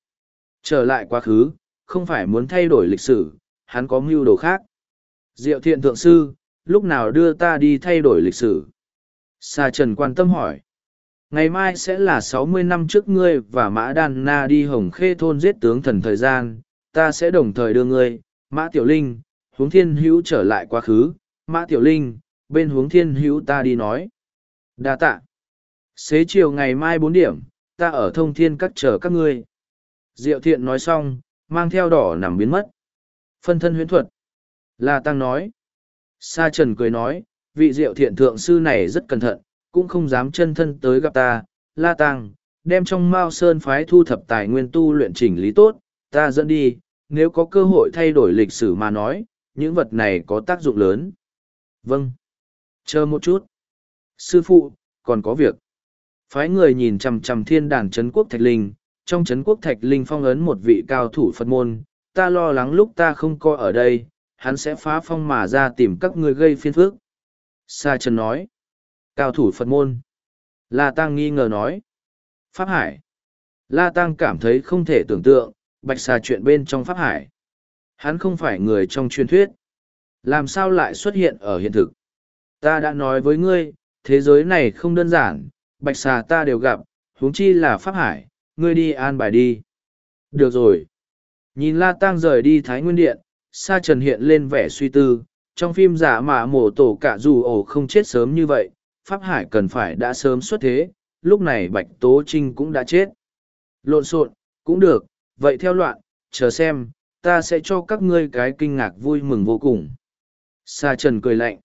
Trở lại quá khứ, không phải muốn thay đổi lịch sử, hắn có mưu đồ khác. Diệu thiện thượng sư, lúc nào đưa ta đi thay đổi lịch sử? Sa trần quan tâm hỏi. Ngày mai sẽ là sáu mươi năm trước ngươi và Mã Đan Na đi Hồng Khê thôn giết tướng thần thời gian, ta sẽ đồng thời đưa ngươi, Mã Tiểu Linh, huống thiên hữu trở lại quá khứ, Mã Tiểu Linh, bên huống thiên hữu ta đi nói. Đa tạ. Xế chiều ngày mai bốn điểm, ta ở thông thiên các chờ các ngươi. Diệu thiện nói xong, mang theo đỏ nằm biến mất. Phân thân huyễn thuật. La Tăng nói. Sa Trần cười nói, vị diệu thiện thượng sư này rất cẩn thận, cũng không dám chân thân tới gặp ta. La Tăng, đem trong Mao Sơn phái thu thập tài nguyên tu luyện chỉnh lý tốt, ta dẫn đi, nếu có cơ hội thay đổi lịch sử mà nói, những vật này có tác dụng lớn. Vâng. Chờ một chút. Sư phụ, còn có việc. Phái người nhìn chằm chằm thiên đàn Trấn Quốc Thạch Linh, trong Trấn Quốc Thạch Linh phong ấn một vị cao thủ Phật môn, ta lo lắng lúc ta không coi ở đây, hắn sẽ phá phong mà ra tìm các người gây phiên phước. Sa Trần nói. Cao thủ Phật môn. La Tăng nghi ngờ nói. Pháp Hải. La Tăng cảm thấy không thể tưởng tượng, bạch xà chuyện bên trong Pháp Hải. Hắn không phải người trong truyền thuyết. Làm sao lại xuất hiện ở hiện thực? Ta đã nói với ngươi, thế giới này không đơn giản, bạch xà ta đều gặp, huống chi là Pháp Hải, ngươi đi an bài đi. Được rồi. Nhìn La Tăng rời đi Thái Nguyên Điện, Sa Trần hiện lên vẻ suy tư, trong phim giả mạ mổ tổ cả dù ổ không chết sớm như vậy, Pháp Hải cần phải đã sớm xuất thế, lúc này Bạch Tố Trinh cũng đã chết. Lộn xộn, cũng được, vậy theo loạn, chờ xem, ta sẽ cho các ngươi cái kinh ngạc vui mừng vô cùng. Sa Trần cười lạnh.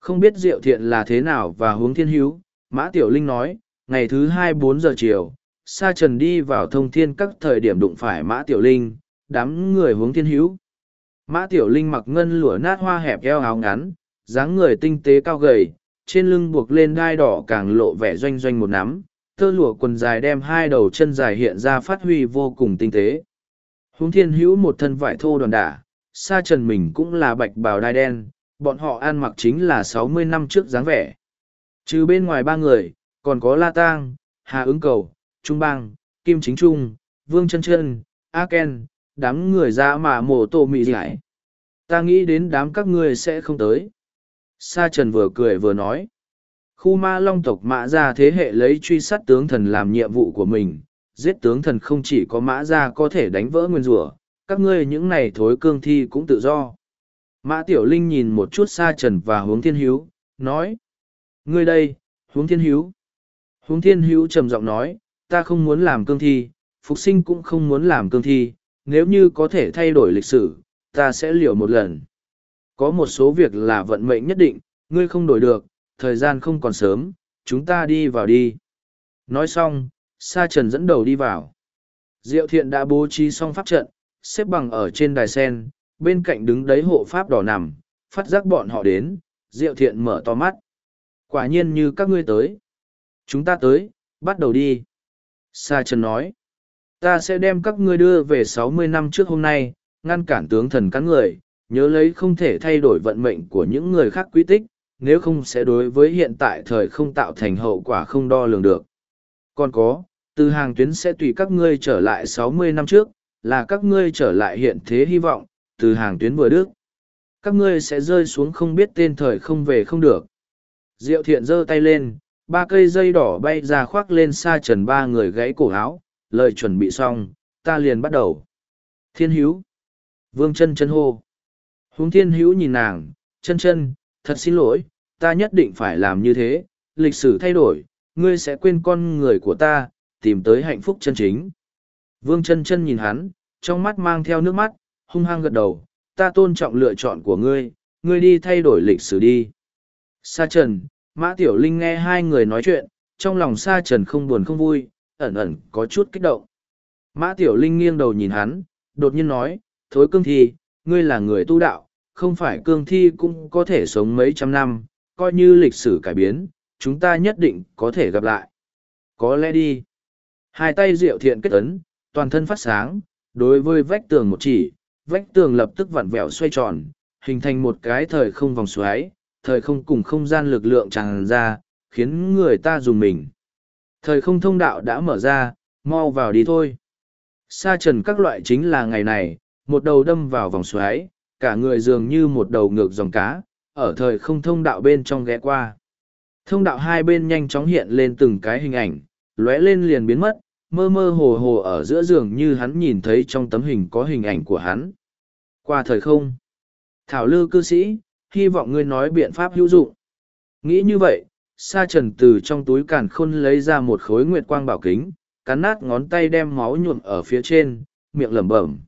Không biết Diệu Thiện là thế nào và hướng thiên hữu, Mã Tiểu Linh nói, ngày thứ hai bốn giờ chiều, Sa Trần đi vào thông thiên các thời điểm đụng phải Mã Tiểu Linh, đám người hướng thiên hữu. Mã Tiểu Linh mặc ngân lụa nát hoa hẹp eo áo ngắn, dáng người tinh tế cao gầy, trên lưng buộc lên đai đỏ càng lộ vẻ doanh doanh một nắm, tơ lụa quần dài đem hai đầu chân dài hiện ra phát huy vô cùng tinh tế. Húng thiên hữu một thân vải thô đòn đả, Sa Trần mình cũng là bạch bào đai đen, bọn họ ăn mặc chính là sáu mươi năm trước dáng vẻ. Trừ bên ngoài ba người, còn có La Tang, Hà ứng cầu, Trung Bang, Kim Chính Trung, Vương Chân Chân, A Ken, đám người ra mà mổ tổ mị giải. Ta nghĩ đến đám các ngươi sẽ không tới. Sa Trần vừa cười vừa nói. Khu ma long tộc mã gia thế hệ lấy truy sát tướng thần làm nhiệm vụ của mình. Giết tướng thần không chỉ có mã gia có thể đánh vỡ nguyên rủa các ngươi những này thối cương thi cũng tự do. Mã Tiểu Linh nhìn một chút Sa Trần và hướng thiên hiếu, nói. Ngươi đây, hướng thiên hiếu. Hướng thiên hiếu trầm giọng nói, ta không muốn làm cương thi, phục sinh cũng không muốn làm cương thi, nếu như có thể thay đổi lịch sử, ta sẽ liều một lần. Có một số việc là vận mệnh nhất định, ngươi không đổi được, thời gian không còn sớm, chúng ta đi vào đi. Nói xong, Sa Trần dẫn đầu đi vào. Diệu thiện đã bố trí xong pháp trận, xếp bằng ở trên đài sen, bên cạnh đứng đấy hộ pháp đỏ nằm, phát giác bọn họ đến, Diệu thiện mở to mắt. Quả nhiên như các ngươi tới. Chúng ta tới, bắt đầu đi. Sa Trần nói, ta sẽ đem các ngươi đưa về sáu mươi năm trước hôm nay, ngăn cản tướng thần cắn người, nhớ lấy không thể thay đổi vận mệnh của những người khác quy tích, nếu không sẽ đối với hiện tại thời không tạo thành hậu quả không đo lường được. Còn có, từ hàng tuyến sẽ tùy các ngươi trở lại sáu mươi năm trước, là các ngươi trở lại hiện thế hy vọng, từ hàng tuyến vừa đức. Các ngươi sẽ rơi xuống không biết tên thời không về không được. Diệu thiện giơ tay lên, ba cây dây đỏ bay ra khoác lên xa trần ba người gãy cổ áo, lời chuẩn bị xong, ta liền bắt đầu. Thiên hữu. Vương chân chân hô. Hướng thiên hữu nhìn nàng, chân chân, thật xin lỗi, ta nhất định phải làm như thế, lịch sử thay đổi, ngươi sẽ quên con người của ta, tìm tới hạnh phúc chân chính. Vương chân chân nhìn hắn, trong mắt mang theo nước mắt, hung hăng gật đầu, ta tôn trọng lựa chọn của ngươi, ngươi đi thay đổi lịch sử đi. Sa Trần, Mã Tiểu Linh nghe hai người nói chuyện, trong lòng Sa Trần không buồn không vui, ẩn ẩn có chút kích động. Mã Tiểu Linh nghiêng đầu nhìn hắn, đột nhiên nói, thối cương thi, ngươi là người tu đạo, không phải cương thi cũng có thể sống mấy trăm năm, coi như lịch sử cải biến, chúng ta nhất định có thể gặp lại. Có lẽ đi. Hai tay diệu thiện kết ấn, toàn thân phát sáng, đối với vách tường một chỉ, vách tường lập tức vặn vẹo xoay tròn, hình thành một cái thời không vòng xoáy, thời không cùng không gian lực lượng tràn ra, khiến người ta dùng mình. Thời không thông đạo đã mở ra, mau vào đi thôi. Sa trần các loại chính là ngày này, một đầu đâm vào vòng xoáy, cả người dường như một đầu ngược dòng cá, ở thời không thông đạo bên trong ghé qua. Thông đạo hai bên nhanh chóng hiện lên từng cái hình ảnh, lóe lên liền biến mất, mơ mơ hồ hồ ở giữa giường như hắn nhìn thấy trong tấm hình có hình ảnh của hắn. Qua thời không. Thảo lư cư sĩ, hy vọng ngươi nói biện pháp hữu dụng. Nghĩ như vậy, sa trần từ trong túi càn khôn lấy ra một khối nguyệt quang bảo kính, cắn nát ngón tay đem máu nhuộm ở phía trên, miệng lẩm bẩm.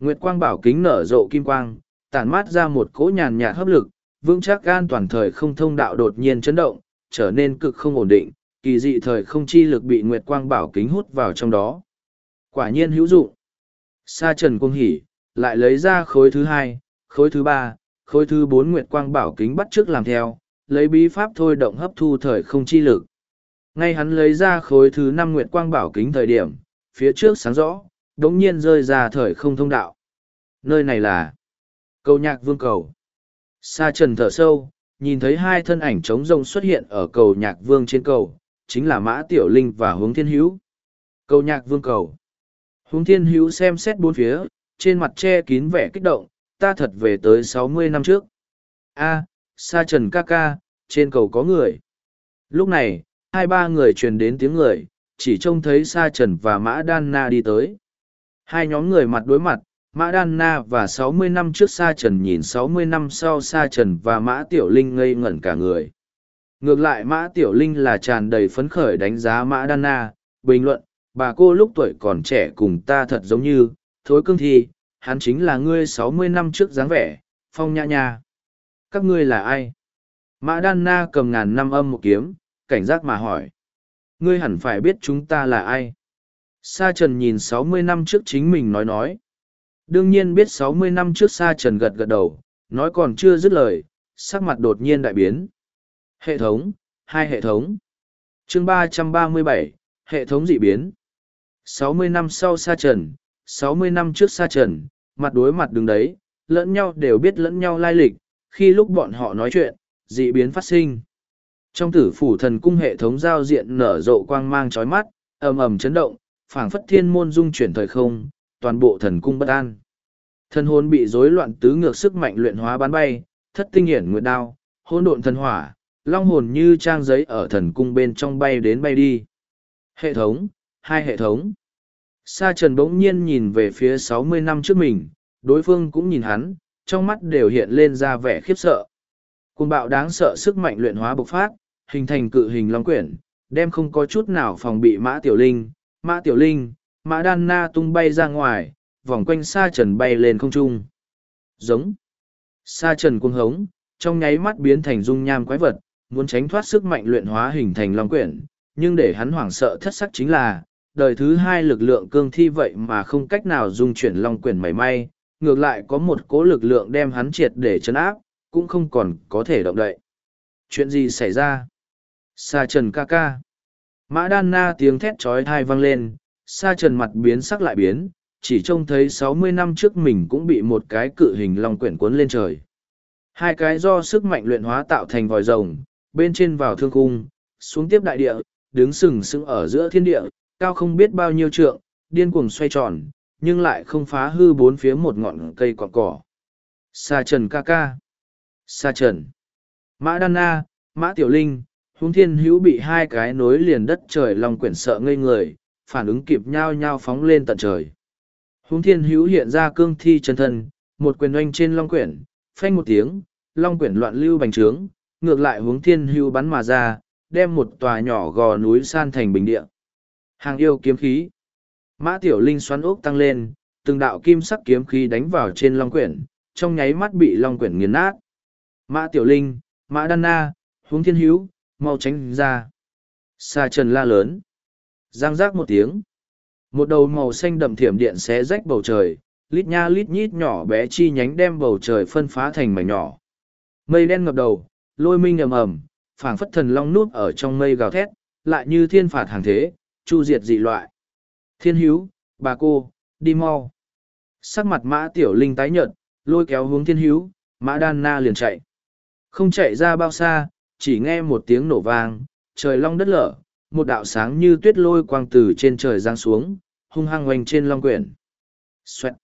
Nguyệt quang bảo kính nở rộ kim quang, tản mát ra một cỗ nhàn nhạt hấp lực, vững chắc gan toàn thời không thông đạo đột nhiên chấn động, trở nên cực không ổn định, kỳ dị thời không chi lực bị Nguyệt quang bảo kính hút vào trong đó. Quả nhiên hữu dụng. Sa trần cung hỉ, lại lấy ra khối thứ hai, khối thứ ba, khối thứ bốn Nguyệt quang bảo kính bắt trước làm theo, lấy bí pháp thôi động hấp thu thời không chi lực. Ngay hắn lấy ra khối thứ năm Nguyệt quang bảo kính thời điểm, phía trước sáng rõ, đống nhiên rơi ra thời không thông đạo. Nơi này là cầu nhạc vương cầu. Sa trần thở sâu, nhìn thấy hai thân ảnh trống rông xuất hiện ở cầu nhạc vương trên cầu, chính là Mã Tiểu Linh và Hướng Thiên Hữu. Cầu nhạc vương cầu. Hướng Thiên Hữu xem xét bốn phía, trên mặt che kín vẻ kích động, ta thật về tới sáu mươi năm trước. A, Sa Trần ca ca, trên cầu có người. Lúc này, hai ba người truyền đến tiếng người, chỉ trông thấy Sa Trần và Mã Đan Na đi tới. Hai nhóm người mặt đối mặt, Mã Đan Na và sáu mươi năm trước Sa Trần nhìn sáu mươi năm sau Sa Trần và Mã Tiểu Linh ngây ngẩn cả người. Ngược lại Mã Tiểu Linh là tràn đầy phấn khởi đánh giá Mã Đan Na, bình luận, bà cô lúc tuổi còn trẻ cùng ta thật giống như, thối cương thi, hắn chính là ngươi sáu mươi năm trước dáng vẻ, phong nhã nha. Các ngươi là ai? Mã Đan Na cầm ngàn năm âm một kiếm, cảnh giác mà hỏi. Ngươi hẳn phải biết chúng ta là ai? Sa Trần nhìn sáu mươi năm trước chính mình nói nói. Đương nhiên biết sáu mươi năm trước Sa Trần gật gật đầu, nói còn chưa dứt lời, sắc mặt đột nhiên đại biến. Hệ thống, hai hệ thống. chương ba trăm ba mươi bảy, hệ thống dị biến. sáu mươi năm sau Sa Trần, sáu mươi năm trước Sa Trần, mặt đối mặt đứng đấy, lẫn nhau đều biết lẫn nhau lai lịch, khi lúc bọn họ nói chuyện, dị biến phát sinh. Trong tử phủ thần cung hệ thống giao diện nở rộ quang mang chói mắt, ầm ầm chấn động, phảng phất thiên môn dung chuyển thời không, toàn bộ thần cung bất an. Thần hồn bị rối loạn tứ ngược sức mạnh luyện hóa bắn bay, thất tinh hiển nguyệt đao, hỗn độn thần hỏa, long hồn như trang giấy ở thần cung bên trong bay đến bay đi. Hệ thống, hai hệ thống. Sa trần bỗng nhiên nhìn về phía sáu mươi năm trước mình, đối phương cũng nhìn hắn, trong mắt đều hiện lên ra vẻ khiếp sợ. Côn bạo đáng sợ sức mạnh luyện hóa bộc phát, hình thành cự hình long quyển, đem không có chút nào phòng bị mã tiểu linh, mã tiểu linh, mã đan na tung bay ra ngoài, vòng quanh sa trần bay lên không trung. Giống. Sa trần cuồng hống, trong nháy mắt biến thành dung nham quái vật, muốn tránh thoát sức mạnh luyện hóa hình thành long quyển, nhưng để hắn hoảng sợ thất sắc chính là, đời thứ hai lực lượng cương thi vậy mà không cách nào dung chuyển long quyển mảy may, ngược lại có một cố lực lượng đem hắn triệt để chấn áp, cũng không còn có thể động đậy. Chuyện gì xảy ra? Sa trần ca ca. Mã đan na tiếng thét trói thai vang lên, sa trần mặt biến sắc lại biến, chỉ trông thấy sáu mươi năm trước mình cũng bị một cái cự hình long quyển cuốn lên trời. Hai cái do sức mạnh luyện hóa tạo thành vòi rồng, bên trên vào thương cung, xuống tiếp đại địa, đứng sừng sững ở giữa thiên địa, cao không biết bao nhiêu trượng, điên cuồng xoay tròn, nhưng lại không phá hư bốn phía một ngọn cây cọn cỏ. Sa trần ca ca. Sa trần. Mã Đan Na, Mã Tiểu Linh, Hùng Thiên Hữu bị hai cái nối liền đất trời long quyển sợ ngây người, phản ứng kịp nhau nhau phóng lên tận trời. Hùng Thiên Hữu hiện ra cương thi chân thân, một quyền oanh trên long quyển, phanh một tiếng, long quyển loạn lưu bành trướng, ngược lại hướng Thiên Hữu bắn mà ra, đem một tòa nhỏ gò núi san thành bình địa. Hàng yêu kiếm khí. Mã Tiểu Linh xoắn ốc tăng lên, từng đạo kim sắc kiếm khí đánh vào trên long quyển, trong nháy mắt bị long quyển nghiền nát. Mã Tiểu Linh, Mã Đan Na, Hướng Thiên Hữu, mau tránh ra. Sa trần la lớn. Giang giác một tiếng. Một đầu màu xanh đậm thiểm điện xé rách bầu trời, lít nha lít nhít nhỏ bé chi nhánh đem bầu trời phân phá thành mảnh nhỏ. Mây đen ngập đầu, lôi minh ầm ầm, phảng phất thần long nuốt ở trong mây gào thét, lại như thiên phạt hàng thế, chu diệt dị loại. Thiên hữu, bà cô, đi mau. Sắc mặt mã tiểu linh tái nhợt, lôi kéo hướng thiên hữu, mã đan na liền chạy. Không chạy ra bao xa, chỉ nghe một tiếng nổ vang, trời long đất lở, một đạo sáng như tuyết lôi quang từ trên trời giáng xuống, hung hăng oanh trên long quyển. Xoẹt.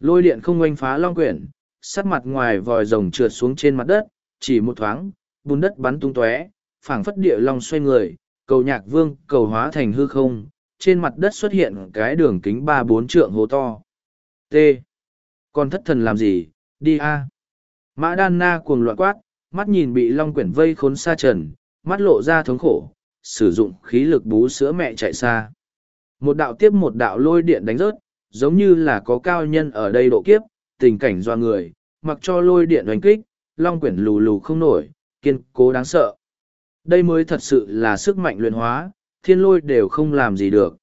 Lôi điện không oanh phá long quyển, sắt mặt ngoài vòi rồng trượt xuống trên mặt đất, chỉ một thoáng, bùn đất bắn tung tóe, phảng phất địa long xoay người, cầu nhạc vương cầu hóa thành hư không, trên mặt đất xuất hiện cái đường kính ba bốn trượng hố to. T. Còn thất thần làm gì, đi a. Mã đan na cuồng loạn quát, mắt nhìn bị long quyển vây khốn xa trần, mắt lộ ra thống khổ, sử dụng khí lực bú sữa mẹ chạy xa. Một đạo tiếp một đạo lôi điện đánh rớt, giống như là có cao nhân ở đây độ kiếp, tình cảnh doa người, mặc cho lôi điện đánh kích, long quyển lù lù không nổi, kiên cố đáng sợ. Đây mới thật sự là sức mạnh luyện hóa, thiên lôi đều không làm gì được.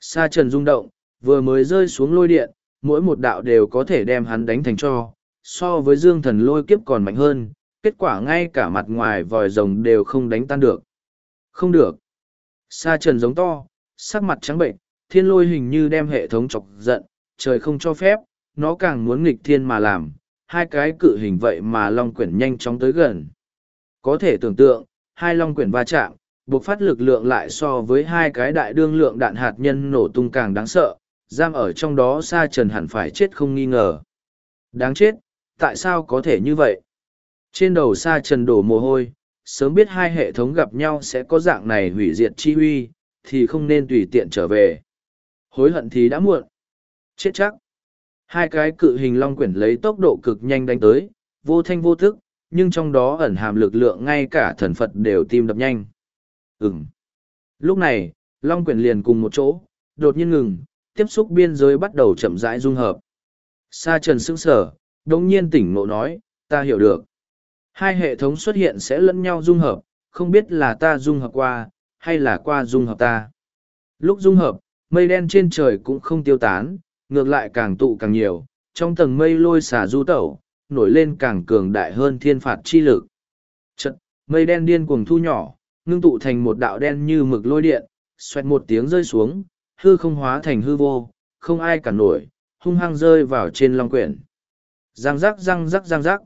Sa trần rung động, vừa mới rơi xuống lôi điện, mỗi một đạo đều có thể đem hắn đánh thành cho, so với dương thần lôi kiếp còn mạnh hơn, kết quả ngay cả mặt ngoài vòi rồng đều không đánh tan được. Không được. Sa trần giống to, sắc mặt trắng bệnh, thiên lôi hình như đem hệ thống chọc giận, trời không cho phép, nó càng muốn nghịch thiên mà làm, hai cái cự hình vậy mà long quyển nhanh chóng tới gần. Có thể tưởng tượng, hai long quyển va chạm, buộc phát lực lượng lại so với hai cái đại đương lượng đạn hạt nhân nổ tung càng đáng sợ, giam ở trong đó sa trần hẳn phải chết không nghi ngờ. Đáng chết, tại sao có thể như vậy? Trên đầu sa trần đổ mồ hôi, sớm biết hai hệ thống gặp nhau sẽ có dạng này hủy diệt chi huy, thì không nên tùy tiện trở về. Hối hận thì đã muộn. Chết chắc. Hai cái cự hình long quyển lấy tốc độ cực nhanh đánh tới, vô thanh vô thức, nhưng trong đó ẩn hàm lực lượng ngay cả thần Phật đều tim đập nhanh. Ừm. Lúc này, long Quyền liền cùng một chỗ, đột nhiên ngừng, tiếp xúc biên giới bắt đầu chậm rãi dung hợp. Sa trần sững sở, đồng nhiên tỉnh ngộ nói, ta hiểu được. Hai hệ thống xuất hiện sẽ lẫn nhau dung hợp, không biết là ta dung hợp qua, hay là qua dung hợp ta. Lúc dung hợp, mây đen trên trời cũng không tiêu tán, ngược lại càng tụ càng nhiều, trong tầng mây lôi xả du tẩu, nổi lên càng cường đại hơn thiên phạt chi lực. Chật, mây đen điên cuồng thu nhỏ, ngưng tụ thành một đạo đen như mực lôi điện, xoẹt một tiếng rơi xuống, hư không hóa thành hư vô, không ai cả nổi, hung hăng rơi vào trên long quyển. Răng rắc răng rắc răng rắc.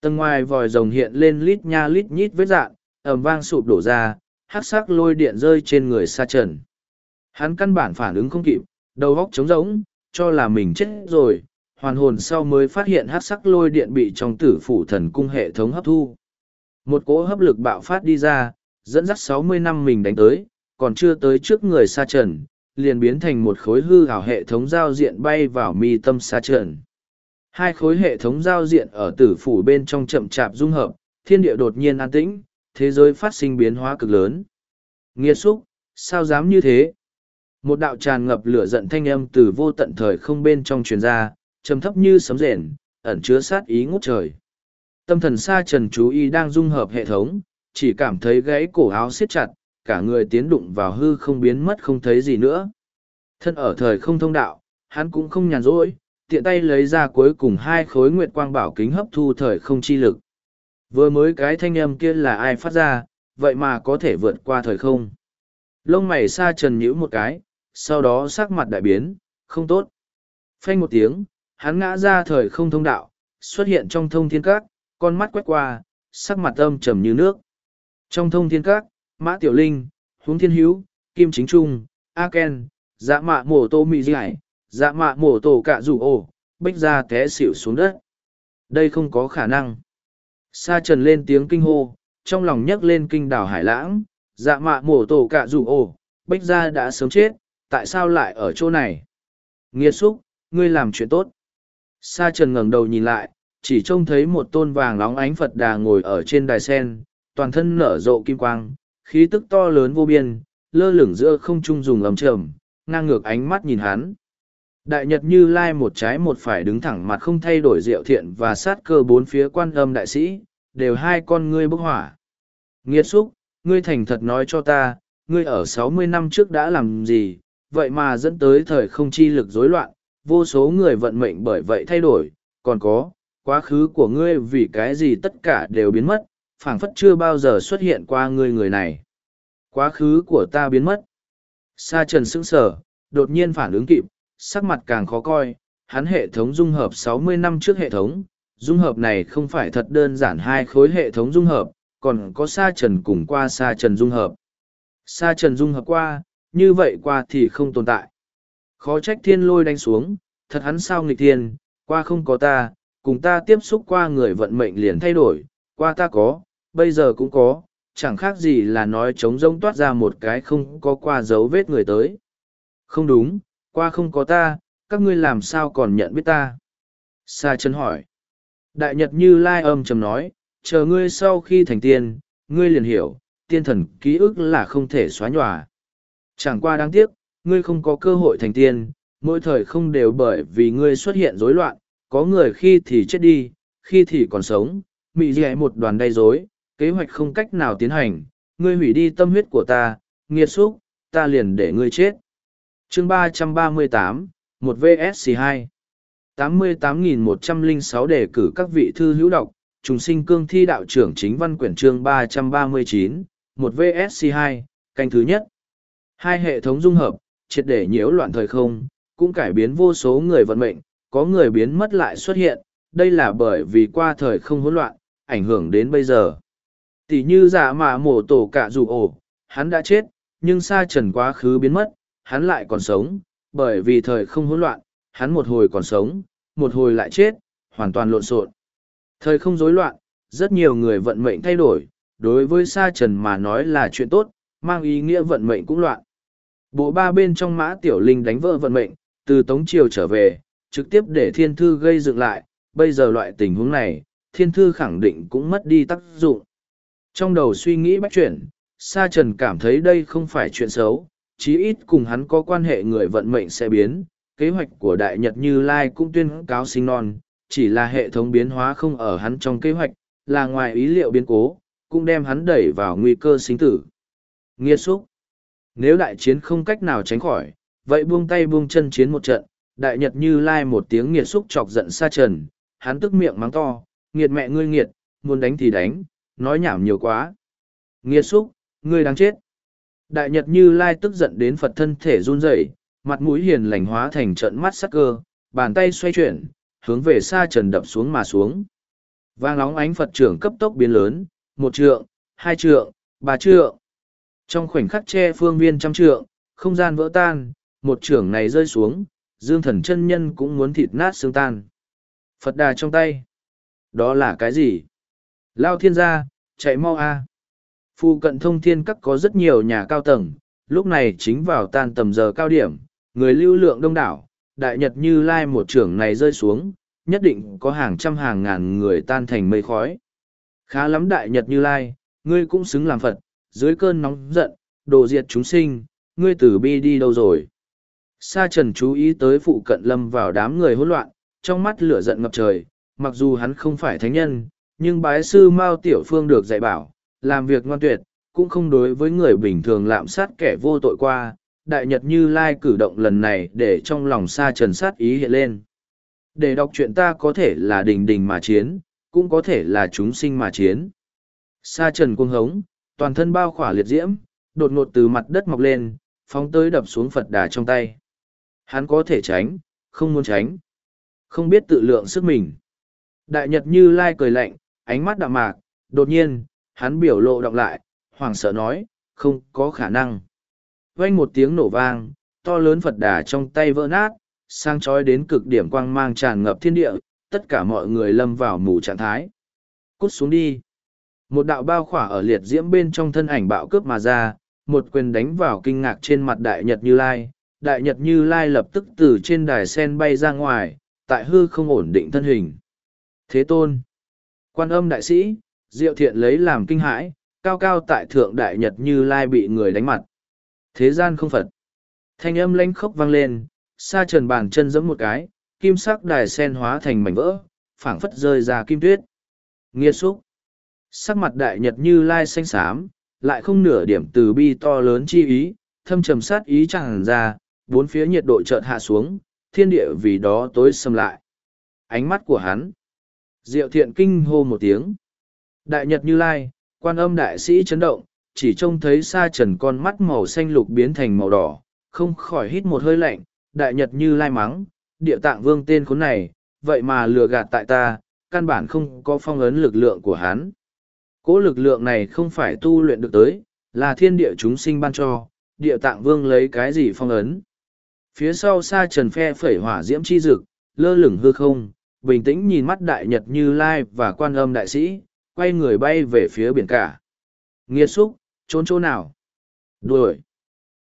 Tầng ngoài vòi rồng hiện lên lít nha lít nhít vết dạn, ầm vang sụp đổ ra, hát sắc lôi điện rơi trên người sa trần. Hắn căn bản phản ứng không kịp, đầu góc trống rỗng, cho là mình chết rồi, hoàn hồn sau mới phát hiện hát sắc lôi điện bị trong tử phủ thần cung hệ thống hấp thu. Một cỗ hấp lực bạo phát đi ra, dẫn dắt sáu mươi năm mình đánh tới, còn chưa tới trước người sa trần, liền biến thành một khối hư hảo hệ thống giao diện bay vào mi tâm sa trần. Hai khối hệ thống giao diện ở tử phủ bên trong chậm chạp dung hợp, thiên địa đột nhiên an tĩnh, thế giới phát sinh biến hóa cực lớn. Nghiệt xúc, sao dám như thế? Một đạo tràn ngập lửa giận thanh âm từ vô tận thời không bên trong truyền ra, trầm thấp như sấm rền, ẩn chứa sát ý ngút trời. Tâm thần sa trần chú ý đang dung hợp hệ thống, chỉ cảm thấy gãy cổ áo siết chặt, cả người tiến đụng vào hư không biến mất không thấy gì nữa. Thân ở thời không thông đạo, hắn cũng không nhàn rỗi, tiện tay lấy ra cuối cùng hai khối nguyệt quang bảo kính hấp thu thời không chi lực. Vừa mới cái thanh âm kia là ai phát ra, vậy mà có thể vượt qua thời không. Lông mày sa trần nhíu một cái, sau đó sắc mặt đại biến, không tốt. Phanh một tiếng, hắn ngã ra thời không thông đạo, xuất hiện trong thông thiên các, con mắt quét qua, sắc mặt âm trầm như nước. Trong thông thiên các, Mã Tiểu Linh, Huống Thiên Hiếu, Kim Chính Trung, A Ken, Dạ Mạ Mổ Tô Mị Giải, Dạ Mạ Mổ Tổ Cạ Rủ Ổ, bích ra té xỉu xuống đất. Đây không có khả năng. Sa trần lên tiếng kinh hô, trong lòng nhấc lên kinh đảo hải lãng, dạ mạ mổ tổ cạ rủ ổ, bích ra đã sớm chết, tại sao lại ở chỗ này? Nghiệt xúc, ngươi làm chuyện tốt. Sa trần ngẩng đầu nhìn lại, chỉ trông thấy một tôn vàng lóng ánh Phật đà ngồi ở trên đài sen, toàn thân nở rộ kim quang, khí tức to lớn vô biên, lơ lửng giữa không trung dùng ấm trầm, ngang ngược ánh mắt nhìn hắn. Đại Nhật Như Lai một trái một phải đứng thẳng mặt không thay đổi diệu thiện và sát cơ bốn phía quan âm đại sĩ, đều hai con ngươi bốc hỏa. Nghiệt xúc, ngươi thành thật nói cho ta, ngươi ở sáu mươi năm trước đã làm gì, vậy mà dẫn tới thời không chi lực rối loạn, vô số người vận mệnh bởi vậy thay đổi, còn có, quá khứ của ngươi vì cái gì tất cả đều biến mất, phảng phất chưa bao giờ xuất hiện qua người người này. Quá khứ của ta biến mất. Sa trần sững sờ, đột nhiên phản ứng kịp, sắc mặt càng khó coi, hắn hệ thống dung hợp 60 năm trước hệ thống, dung hợp này không phải thật đơn giản hai khối hệ thống dung hợp, còn có sa trần cùng qua sa trần dung hợp. Sa trần dung hợp qua, như vậy qua thì không tồn tại. Khó trách thiên lôi đánh xuống, thật hắn sao nghịch thiên, qua không có ta, cùng ta tiếp xúc qua người vận mệnh liền thay đổi, qua ta có, bây giờ cũng có, chẳng khác gì là nói trống rông toát ra một cái không có qua dấu vết người tới. Không đúng, qua không có ta, các ngươi làm sao còn nhận biết ta? Sa chân hỏi. Đại Nhật như Lai âm trầm nói, chờ ngươi sau khi thành tiên, ngươi liền hiểu, tiên thần ký ức là không thể xóa nhòa. Chẳng qua đáng tiếc, ngươi không có cơ hội thành tiên, mỗi thời không đều bởi vì ngươi xuất hiện rối loạn, có người khi thì chết đi, khi thì còn sống, mị dẻ một đoàn đầy rối, kế hoạch không cách nào tiến hành, ngươi hủy đi tâm huyết của ta, nghiệt xúc, ta liền để ngươi chết. chương ba trăm ba mươi tám, một vsc hai tám mươi tám nghìn một trăm linh sáu đề cử các vị thư hữu đọc, trùng sinh cương thi đạo trưởng chính văn quyển chương ba trăm ba mươi chín, một vsc hai canh thứ nhất. Hai hệ thống dung hợp, triệt để nhiễu loạn thời không, cũng cải biến vô số người vận mệnh, có người biến mất lại xuất hiện, đây là bởi vì qua thời không hỗn loạn, ảnh hưởng đến bây giờ. Tỷ như dạ giả mà mổ tổ cả dù ổ, hắn đã chết, nhưng sa trần quá khứ biến mất, hắn lại còn sống, bởi vì thời không hỗn loạn, hắn một hồi còn sống, một hồi lại chết, hoàn toàn lộn xộn. Thời không rối loạn, rất nhiều người vận mệnh thay đổi, đối với sa trần mà nói là chuyện tốt, mang ý nghĩa vận mệnh cũng loạn. Bộ ba bên trong mã tiểu linh đánh vỡ vận mệnh, từ Tống Triều trở về, trực tiếp để thiên thư gây dựng lại, bây giờ loại tình huống này, thiên thư khẳng định cũng mất đi tác dụng. Trong đầu suy nghĩ bách chuyển, Sa Trần cảm thấy đây không phải chuyện xấu, chí ít cùng hắn có quan hệ người vận mệnh sẽ biến, kế hoạch của Đại Nhật Như Lai cũng tuyên cáo sinh non, chỉ là hệ thống biến hóa không ở hắn trong kế hoạch, là ngoài ý liệu biến cố, cũng đem hắn đẩy vào nguy cơ sinh tử. Nghiệt xúc. Nếu đại chiến không cách nào tránh khỏi, vậy buông tay buông chân chiến một trận, Đại Nhật Như Lai một tiếng nghiệt xúc chọc giận Sa Trần, hắn tức miệng mắng to, nghiệt mẹ ngươi nghiệt, muốn đánh thì đánh, nói nhảm nhiều quá. Nghiệt xúc, ngươi đáng chết. Đại Nhật Như Lai tức giận đến Phật thân thể run rẩy, mặt mũi hiền lành hóa thành trận mắt sắc cơ, bàn tay xoay chuyển, hướng về xa trần đập xuống mà xuống. Vang nóng ánh Phật trưởng cấp tốc biến lớn, một trượng, hai trượng, ba trượng. Trong khoảnh khắc che phương viên trăm trượng, không gian vỡ tan, một trưởng này rơi xuống, dương thần chân nhân cũng muốn thịt nát xương tan. Phật đà trong tay. Đó là cái gì? Lao thiên gia, chạy mau a. À. Phu cận thông thiên các có rất nhiều nhà cao tầng, lúc này chính vào tan tầm giờ cao điểm, người lưu lượng đông đảo, đại nhật như lai một trưởng này rơi xuống, nhất định có hàng trăm hàng ngàn người tan thành mây khói. Khá lắm đại nhật như lai, ngươi cũng xứng làm Phật, dưới cơn nóng giận, đồ diệt chúng sinh, ngươi tử bi đi đâu rồi. Sa trần chú ý tới phụ cận lâm vào đám người hỗn loạn, trong mắt lửa giận ngập trời, mặc dù hắn không phải thánh nhân, nhưng bái sư Mao Tiểu Phương được dạy bảo, làm việc ngoan tuyệt, cũng không đối với người bình thường lạm sát kẻ vô tội qua. Đại Nhật Như Lai cử động lần này để trong lòng xa trần sát ý hiện lên. Để đọc chuyện ta có thể là đình đình mà chiến, cũng có thể là chúng sinh mà chiến. Sa trần cuồng hống, toàn thân bao khỏa liệt diễm, đột ngột từ mặt đất mọc lên, phóng tới đập xuống Phật đà trong tay. Hắn có thể tránh, không muốn tránh. Không biết tự lượng sức mình. Đại Nhật Như Lai cười lạnh, ánh mắt đạm mạc, đột nhiên, hắn biểu lộ đọc lại, hoảng sợ nói, không có khả năng. Vang một tiếng nổ vang, to lớn Phật đà trong tay vỡ nát, sang chói đến cực điểm quang mang tràn ngập thiên địa, tất cả mọi người lâm vào mù trạng thái. Cút xuống đi. Một đạo bao khỏa ở liệt diễm bên trong thân ảnh bạo cướp mà ra, một quyền đánh vào kinh ngạc trên mặt Đại Nhật Như Lai. Đại Nhật Như Lai lập tức từ trên đài sen bay ra ngoài, tại hư không ổn định thân hình. Thế tôn, quan âm đại sĩ, diệu thiện lấy làm kinh hãi, cao cao tại thượng đại nhật như lai bị người đánh mặt. Thế gian không Phật. Thanh âm lanh khốc vang lên, sa trần bàn chân giẫm một cái, kim sắc đài sen hóa thành mảnh vỡ, phảng phất rơi ra kim tuyết. Nghiệt xúc. Sắc mặt đại nhật như lai xanh xám, lại không nửa điểm từ bi to lớn chi ý, thâm trầm sát ý chẳng ra, bốn phía nhiệt độ chợt hạ xuống, thiên địa vì đó tối xâm lại. Ánh mắt của hắn. Diệu thiện kinh hô một tiếng. Đại Nhật Như Lai, quan âm đại sĩ chấn động, chỉ trông thấy sa trần con mắt màu xanh lục biến thành màu đỏ, không khỏi hít một hơi lạnh. Đại Nhật Như Lai mắng, địa tạng vương tên khốn này, vậy mà lừa gạt tại ta, căn bản không có phong ấn lực lượng của hắn. Cố lực lượng này không phải tu luyện được tới, là thiên địa chúng sinh ban cho, địa tạng vương lấy cái gì phong ấn. Phía sau xa trần phe phẩy hỏa diễm chi dực, lơ lửng hư không, bình tĩnh nhìn mắt đại nhật như lai và quan âm đại sĩ, quay người bay về phía biển cả. Nghiệt xúc, trốn chỗ nào? Đuổi.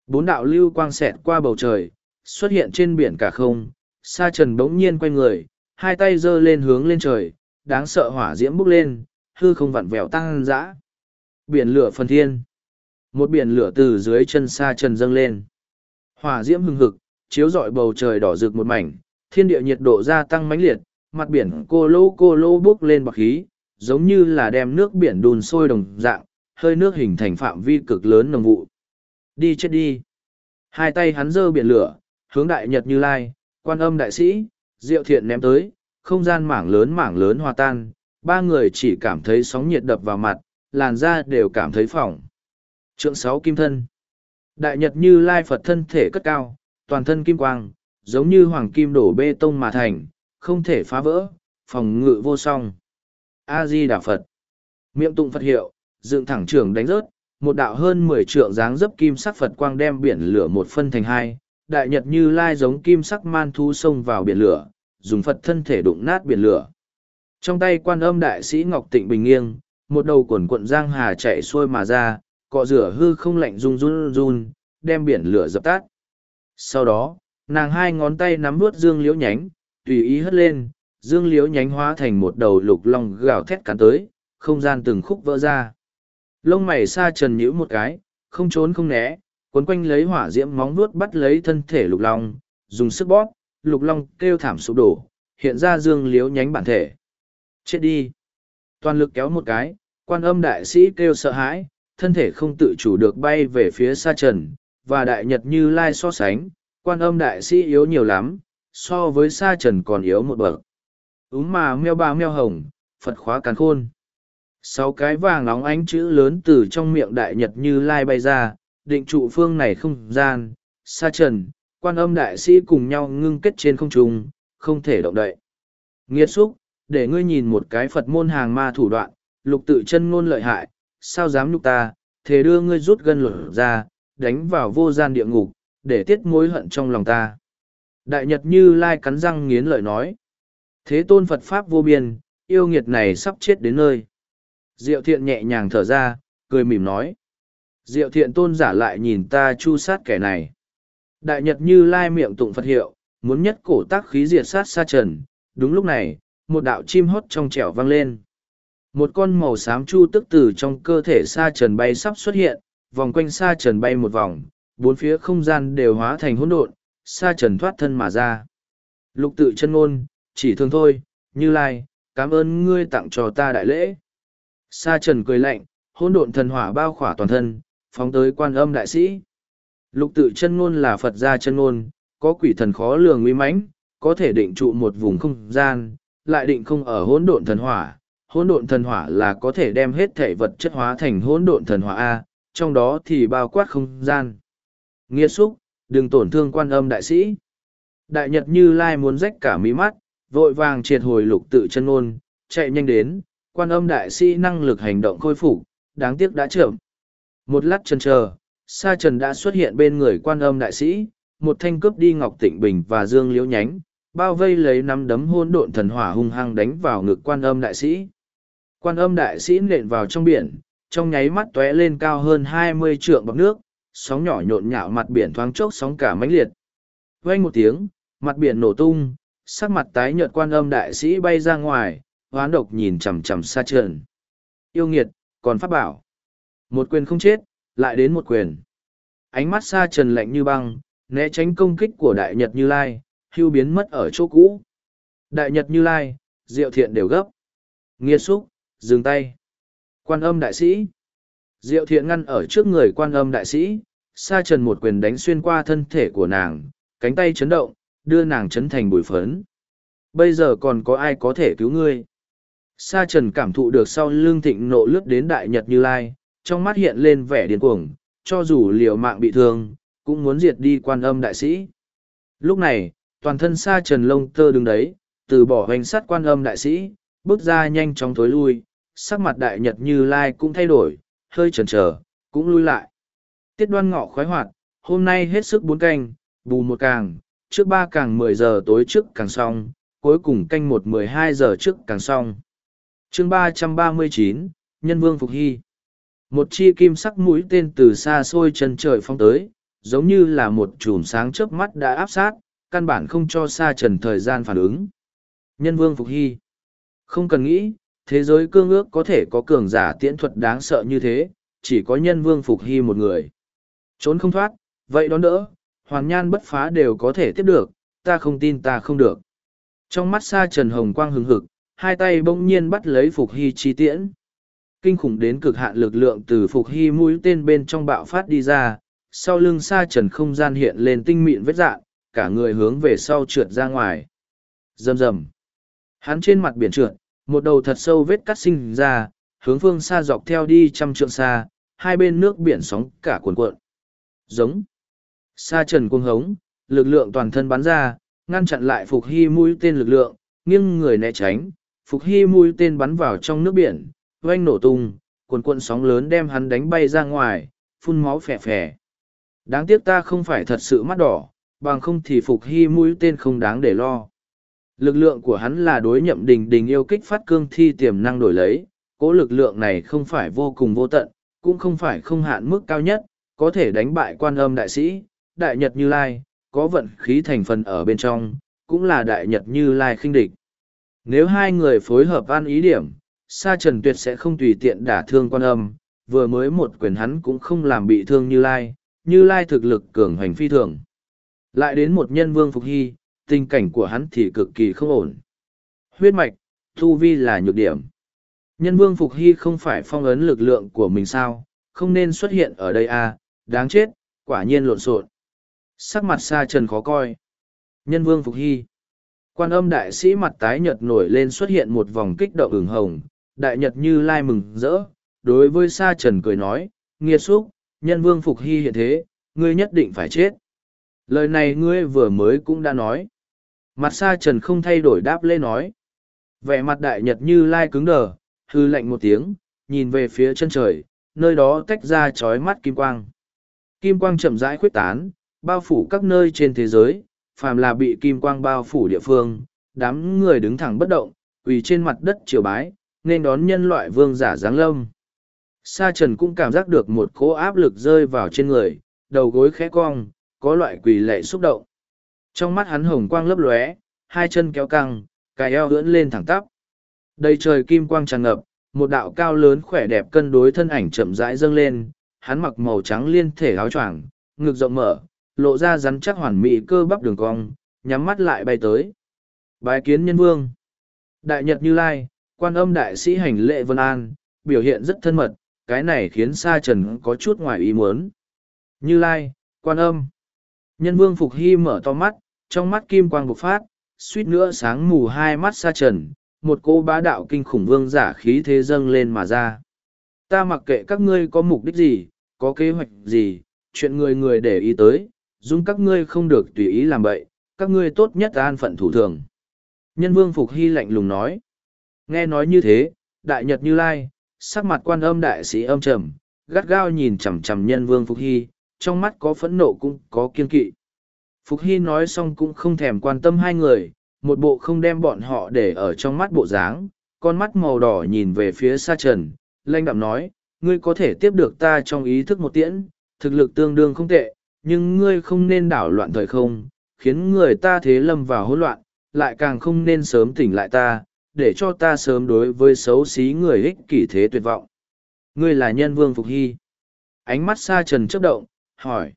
Bốn đạo lưu quang xẹt qua bầu trời, xuất hiện trên biển cả không, sa trần bỗng nhiên quay người, hai tay giơ lên hướng lên trời, đáng sợ hỏa diễm bốc lên, hư không vặn vẹo tăng dã. Biển lửa phần thiên. Một biển lửa từ dưới chân sa trần dâng lên. Hỏa diễm hừng hực, chiếu rọi bầu trời đỏ rực một mảnh, thiên địa nhiệt độ gia tăng mãnh liệt, mặt biển cô lô cô lô bốc lên bọc khí, giống như là đem nước biển đun sôi đồng dạng, hơi nước hình thành phạm vi cực lớn nồng vụ. Đi chết đi. Hai tay hắn giơ biển lửa, hướng đại nhật như lai, quan âm đại sĩ, diệu thiện ném tới, không gian mảng lớn mảng lớn hòa tan, ba người chỉ cảm thấy sóng nhiệt đập vào mặt, làn da đều cảm thấy phỏng. Trượng sáu kim thân. Đại nhật như lai Phật thân thể cất cao, toàn thân kim quang, giống như hoàng kim đổ bê tông mà thành, không thể phá vỡ, phòng ngự vô song. A-di Đà Phật. Miệng tụng Phật hiệu, dựng thẳng trường đánh rớt, một đạo hơn mười trượng dáng dấp kim sắc Phật quang đem biển lửa một phân thành hai, đại nhật như lai giống kim sắc man thu xông vào biển lửa, dùng Phật thân thể đụng nát biển lửa. Trong tay quan âm đại sĩ Ngọc Tịnh Bình nghiêng, một đầu quần quận giang hà chạy xuôi mà ra, cọ rửa hư không lạnh run run run, đem biển lửa dập tắt. Sau đó, nàng hai ngón tay nắm vuốt dương liễu nhánh, tùy ý hất lên, dương liễu nhánh hóa thành một đầu lục long gào thét cắn tới, không gian từng khúc vỡ ra. Lông mày xa trần nhữ một cái, không trốn không né, cuốn quanh lấy hỏa diễm móng vuốt bắt lấy thân thể lục long, dùng sức bóp, lục long kêu thảm sụp đổ, hiện ra dương liễu nhánh bản thể. Chết đi! Toàn lực kéo một cái, quan âm đại sĩ kêu sợ hãi, thân thể không tự chủ được bay về phía xa trần, và đại nhật như lai so sánh, quan âm đại sĩ yếu nhiều lắm, so với sa trần còn yếu một bậc. Úm mà meo ba meo hồng, Phật khóa càn khôn. Sáu cái vàng nóng ánh chữ lớn từ trong miệng đại nhật như lai bay ra, định trụ phương này không gian, sa trần, quan âm đại sĩ cùng nhau ngưng kết trên không trung, không thể động đậy. Nghiệt xúc, để ngươi nhìn một cái Phật môn hàng ma thủ đoạn, lục tự chân ngôn lợi hại, sao dám nhục ta, thế đưa ngươi rút gân lửa ra, đánh vào vô gian địa ngục, để tiết mối hận trong lòng ta. Đại Nhật Như Lai cắn răng nghiến lợi nói. Thế tôn Phật Pháp vô biên, yêu nghiệt này sắp chết đến nơi. Diệu thiện nhẹ nhàng thở ra, cười mỉm nói. Diệu thiện tôn giả lại nhìn ta chu sát kẻ này. Đại Nhật Như Lai miệng tụng Phật hiệu, muốn nhất cổ tác khí diệt sát sa trần. Đúng lúc này, một đạo chim hót trong trẻo vang lên. Một con màu xám chu tức từ trong cơ thể sa trần bay sắp xuất hiện, vòng quanh sa trần bay một vòng, bốn phía không gian đều hóa thành hỗn độn, sa trần thoát thân mà ra. Lục tự chân ngôn, chỉ thương thôi, như lai, cảm ơn ngươi tặng cho ta đại lễ. Sa trần cười lạnh, hỗn độn thần hỏa bao khỏa toàn thân, phóng tới quan âm đại sĩ. Lục tự chân ngôn là Phật gia chân ngôn, có quỷ thần khó lường uy mãnh, có thể định trụ một vùng không gian, lại định không ở hỗn độn thần hỏa. Hỗn độn thần hỏa là có thể đem hết thể vật chất hóa thành hỗn độn thần hỏa A, trong đó thì bao quát không gian. Nghĩa xúc, đừng tổn thương quan âm đại sĩ. Đại Nhật Như Lai muốn rách cả mí mắt, vội vàng triệt hồi lục tự chân ôn, chạy nhanh đến, quan âm đại sĩ năng lực hành động khôi phục, đáng tiếc đã chậm. Một lát chân chờ, Sa Trần đã xuất hiện bên người quan âm đại sĩ, một thanh cướp đi Ngọc Tịnh Bình và Dương Liễu Nhánh, bao vây lấy nắm đấm hôn độn thần hỏa hung hăng đánh vào ngực quan âm đại sĩ. Quan âm đại sĩ nện vào trong biển, trong nháy mắt tóe lên cao hơn hai mươi trượng bọc nước, sóng nhỏ nhộn nhạo mặt biển thoáng chốc sóng cả mãnh liệt. Vang một tiếng, mặt biển nổ tung, sắc mặt tái nhợt quan âm đại sĩ bay ra ngoài, hoán độc nhìn chằm chằm xa trần. Yêu nghiệt, còn pháp bảo. Một quyền không chết, lại đến một quyền. Ánh mắt xa trần lạnh như băng, né tránh công kích của đại nhật như lai, hưu biến mất ở chỗ cũ. Đại nhật như lai, diệu thiện đều gấp. Nghiệt xúc, dừng tay. Quan âm đại sĩ. Diệu thiện ngăn ở trước người quan âm đại sĩ, sa trần một quyền đánh xuyên qua thân thể của nàng, cánh tay chấn động, đưa nàng chấn thành bụi phấn. Bây giờ còn có ai có thể cứu ngươi? Sa trần cảm thụ được sau lưng thịnh nộ lướt đến đại nhật như lai, trong mắt hiện lên vẻ điên cuồng, cho dù liều mạng bị thương, cũng muốn diệt đi quan âm đại sĩ. Lúc này, toàn thân Sa trần lông tơ đứng đấy, từ bỏ hoành sát quan âm đại sĩ, bước ra nhanh chóng thối lui, sắc mặt đại nhật như lai cũng thay đổi, hơi chần chờ, cũng lui lại. Tiết đoan ngọ khoái hoạt, hôm nay hết sức bốn canh, bù một càng, trước ba càng mười giờ tối trước càng xong, cuối cùng canh một mười hai giờ trước càng xong. chương ba trăm ba mươi chín Nhân Vương Phục Hy Một chi kim sắc mũi tên từ xa xôi chân trời phong tới, giống như là một chùm sáng trước mắt đã áp sát, căn bản không cho xa trần thời gian phản ứng. Nhân Vương Phục Hy Không cần nghĩ, thế giới cương ước có thể có cường giả tiễn thuật đáng sợ như thế, chỉ có nhân Vương Phục Hy một người. Trốn không thoát, vậy đón đỡ, hoàn nhan bất phá đều có thể tiếp được, ta không tin ta không được. Trong mắt xa trần hồng quang hừng hực, hai tay bỗng nhiên bắt lấy Phục Hy chi tiễn. Kinh khủng đến cực hạn lực lượng từ Phục Hy mũi tên bên trong bạo phát đi ra, sau lưng xa trần không gian hiện lên tinh mịn vết dạng, cả người hướng về sau trượt ra ngoài. Rầm rầm. Hắn trên mặt biển trượt, một đầu thật sâu vết cắt sinh ra, hướng phương xa dọc theo đi trăm trượng xa, hai bên nước biển sóng cả cuồn cuộn. Giống. Sa trần cuồng hống, lực lượng toàn thân bắn ra, ngăn chặn lại Phục Hy mũi tên lực lượng, nghiêng người né tránh, Phục Hy mũi tên bắn vào trong nước biển, oanh nổ tung, cuồn cuộn sóng lớn đem hắn đánh bay ra ngoài, phun máu phè phè. Đáng tiếc ta không phải thật sự mắt đỏ, bằng không thì Phục Hy mũi tên không đáng để lo. Lực lượng của hắn là đối nhậm đình đình yêu kích phát cương thi tiềm năng đổi lấy, Cỗ lực lượng này không phải vô cùng vô tận, cũng không phải không hạn mức cao nhất, có thể đánh bại quan âm đại sĩ, đại nhật như lai, có vận khí thành phần ở bên trong, cũng là đại nhật như lai khinh địch. Nếu hai người phối hợp an ý điểm, Sa Trần Tuyệt sẽ không tùy tiện đả thương quan âm, vừa mới một quyền hắn cũng không làm bị thương Như Lai, Như Lai thực lực cường hành phi thường. Lại đến một nhân vương phục hy, tình cảnh của hắn thì cực kỳ không ổn. Huyết mạch, thu vi là nhược điểm. Nhân vương phục hy không phải phong ấn lực lượng của mình sao, không nên xuất hiện ở đây à, đáng chết, quả nhiên lộn xộn. Sắc mặt xa trần khó coi. Nhân vương phục hy. Quan âm đại sĩ mặt tái nhật nổi lên xuất hiện một vòng kích động ửng hồng, đại nhật như lai mừng rỡ, đối với sa trần cười nói, nghiệt xúc, nhân vương phục hy hiện thế, ngươi nhất định phải chết. Lời này ngươi vừa mới cũng đã nói. Mặt sa trần không thay đổi đáp lê nói. Vẻ mặt đại nhật như lai cứng đờ, hư lạnh một tiếng, nhìn về phía chân trời, nơi đó tách ra chói mắt kim quang. Kim quang chậm rãi khuyết tán, bao phủ các nơi trên thế giới, phàm là bị kim quang bao phủ địa phương, đám người đứng thẳng bất động, quỳ trên mặt đất triều bái, nên đón nhân loại vương giả giáng lâm. Sa trần cũng cảm giác được một cỗ áp lực rơi vào trên người, đầu gối khẽ cong, có loại quỳ lệ xúc động. Trong mắt hắn hồng quang lấp lóe, hai chân kéo căng, cái eo ưỡn lên thẳng tắp. Đầy trời kim quang tràn ngập, một đạo cao lớn khỏe đẹp cân đối thân ảnh chậm rãi dâng lên, hắn mặc màu trắng liên thể áo choàng, ngực rộng mở, lộ ra rắn chắc hoàn mỹ cơ bắp đường cong, nhắm mắt lại bay tới. Bái kiến nhân vương. Đại Nhật Như Lai, quan âm đại sĩ hành lệ vân an, biểu hiện rất thân mật, cái này khiến Sa Trần có chút ngoài ý muốn. Như Lai, quan âm. Nhân vương Phục Hy mở to mắt, trong mắt kim quang bộc phát, suýt nữa sáng mù hai mắt xa Trần, một cô bá đạo kinh khủng vương giả khí thế dâng lên mà ra. Ta mặc kệ các ngươi có mục đích gì, có kế hoạch gì, chuyện người người để ý tới, dung các ngươi không được tùy ý làm bậy, các ngươi tốt nhất an phận thủ thường. Nhân vương Phục Hy lạnh lùng nói. Nghe nói như thế, đại nhật như lai, sắc mặt quan âm đại sĩ âm trầm, gắt gao nhìn chằm chằm nhân vương Phục Hy, trong mắt có phẫn nộ cũng có kiên kỵ. Phục Hy nói xong cũng không thèm quan tâm hai người, một bộ không đem bọn họ để ở trong mắt bộ dáng, con mắt màu đỏ nhìn về phía xa trần, lanh đạm nói, ngươi có thể tiếp được ta trong ý thức một tiễn, thực lực tương đương không tệ, nhưng ngươi không nên đảo loạn thời không, khiến người ta thế lâm vào hỗn loạn, lại càng không nên sớm tỉnh lại ta, để cho ta sớm đối với xấu xí người ích kỷ thế tuyệt vọng. Ngươi là nhân vương Phục Hy. Ánh mắt xa trần chấp động, hỏi.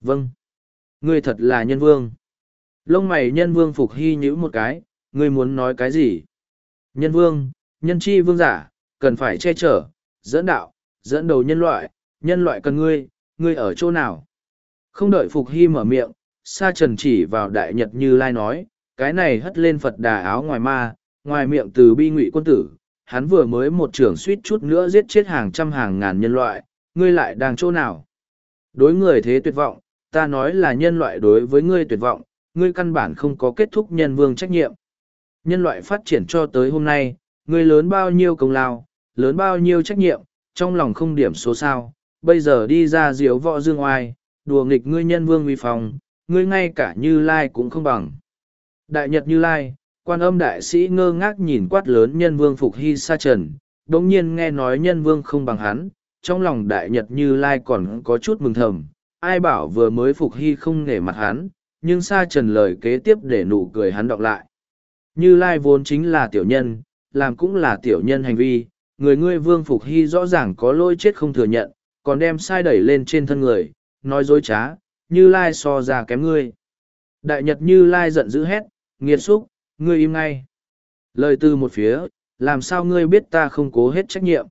Vâng. Ngươi thật là nhân vương. Lông mày nhân vương Phục Hy nhữ một cái, ngươi muốn nói cái gì? Nhân vương, nhân chi vương giả, cần phải che chở, dẫn đạo, dẫn đầu nhân loại, nhân loại cần ngươi, ngươi ở chỗ nào? Không đợi Phục Hy mở miệng, Sa Trần chỉ vào Đại Nhật Như Lai nói, cái này hất lên Phật đà áo ngoài ma, ngoài miệng từ bi ngụy quân tử, hắn vừa mới một trưởng suýt chút nữa giết chết hàng trăm hàng ngàn nhân loại, ngươi lại đang chỗ nào? Đối người thế tuyệt vọng, ta nói là nhân loại đối với ngươi tuyệt vọng, ngươi căn bản không có kết thúc nhân vương trách nhiệm. Nhân loại phát triển cho tới hôm nay, ngươi lớn bao nhiêu công lao, lớn bao nhiêu trách nhiệm, trong lòng không điểm số sao, bây giờ đi ra diếu võ dương oai, đùa nghịch ngươi nhân vương uy phong, ngươi ngay cả Như Lai cũng không bằng. Đại Nhật Như Lai, quan âm đại sĩ ngơ ngác nhìn quát lớn nhân vương Phục Hy Sa Trần, đồng nhiên nghe nói nhân vương không bằng hắn, trong lòng Đại Nhật Như Lai còn có chút mừng thầm, ai bảo vừa mới Phục Hy không nể mặt hắn, nhưng Sa Trần lời kế tiếp để nụ cười hắn đọc lại. Như Lai vốn chính là tiểu nhân, làm cũng là tiểu nhân hành vi, người ngươi vương Phục Hy rõ ràng có lỗi chết không thừa nhận, còn đem sai đẩy lên trên thân người, nói dối trá, như lai so ra kém ngươi. Đại nhật như lai giận dữ hét, nghiệt xúc, ngươi im ngay. Lời từ một phía, làm sao ngươi biết ta không cố hết trách nhiệm.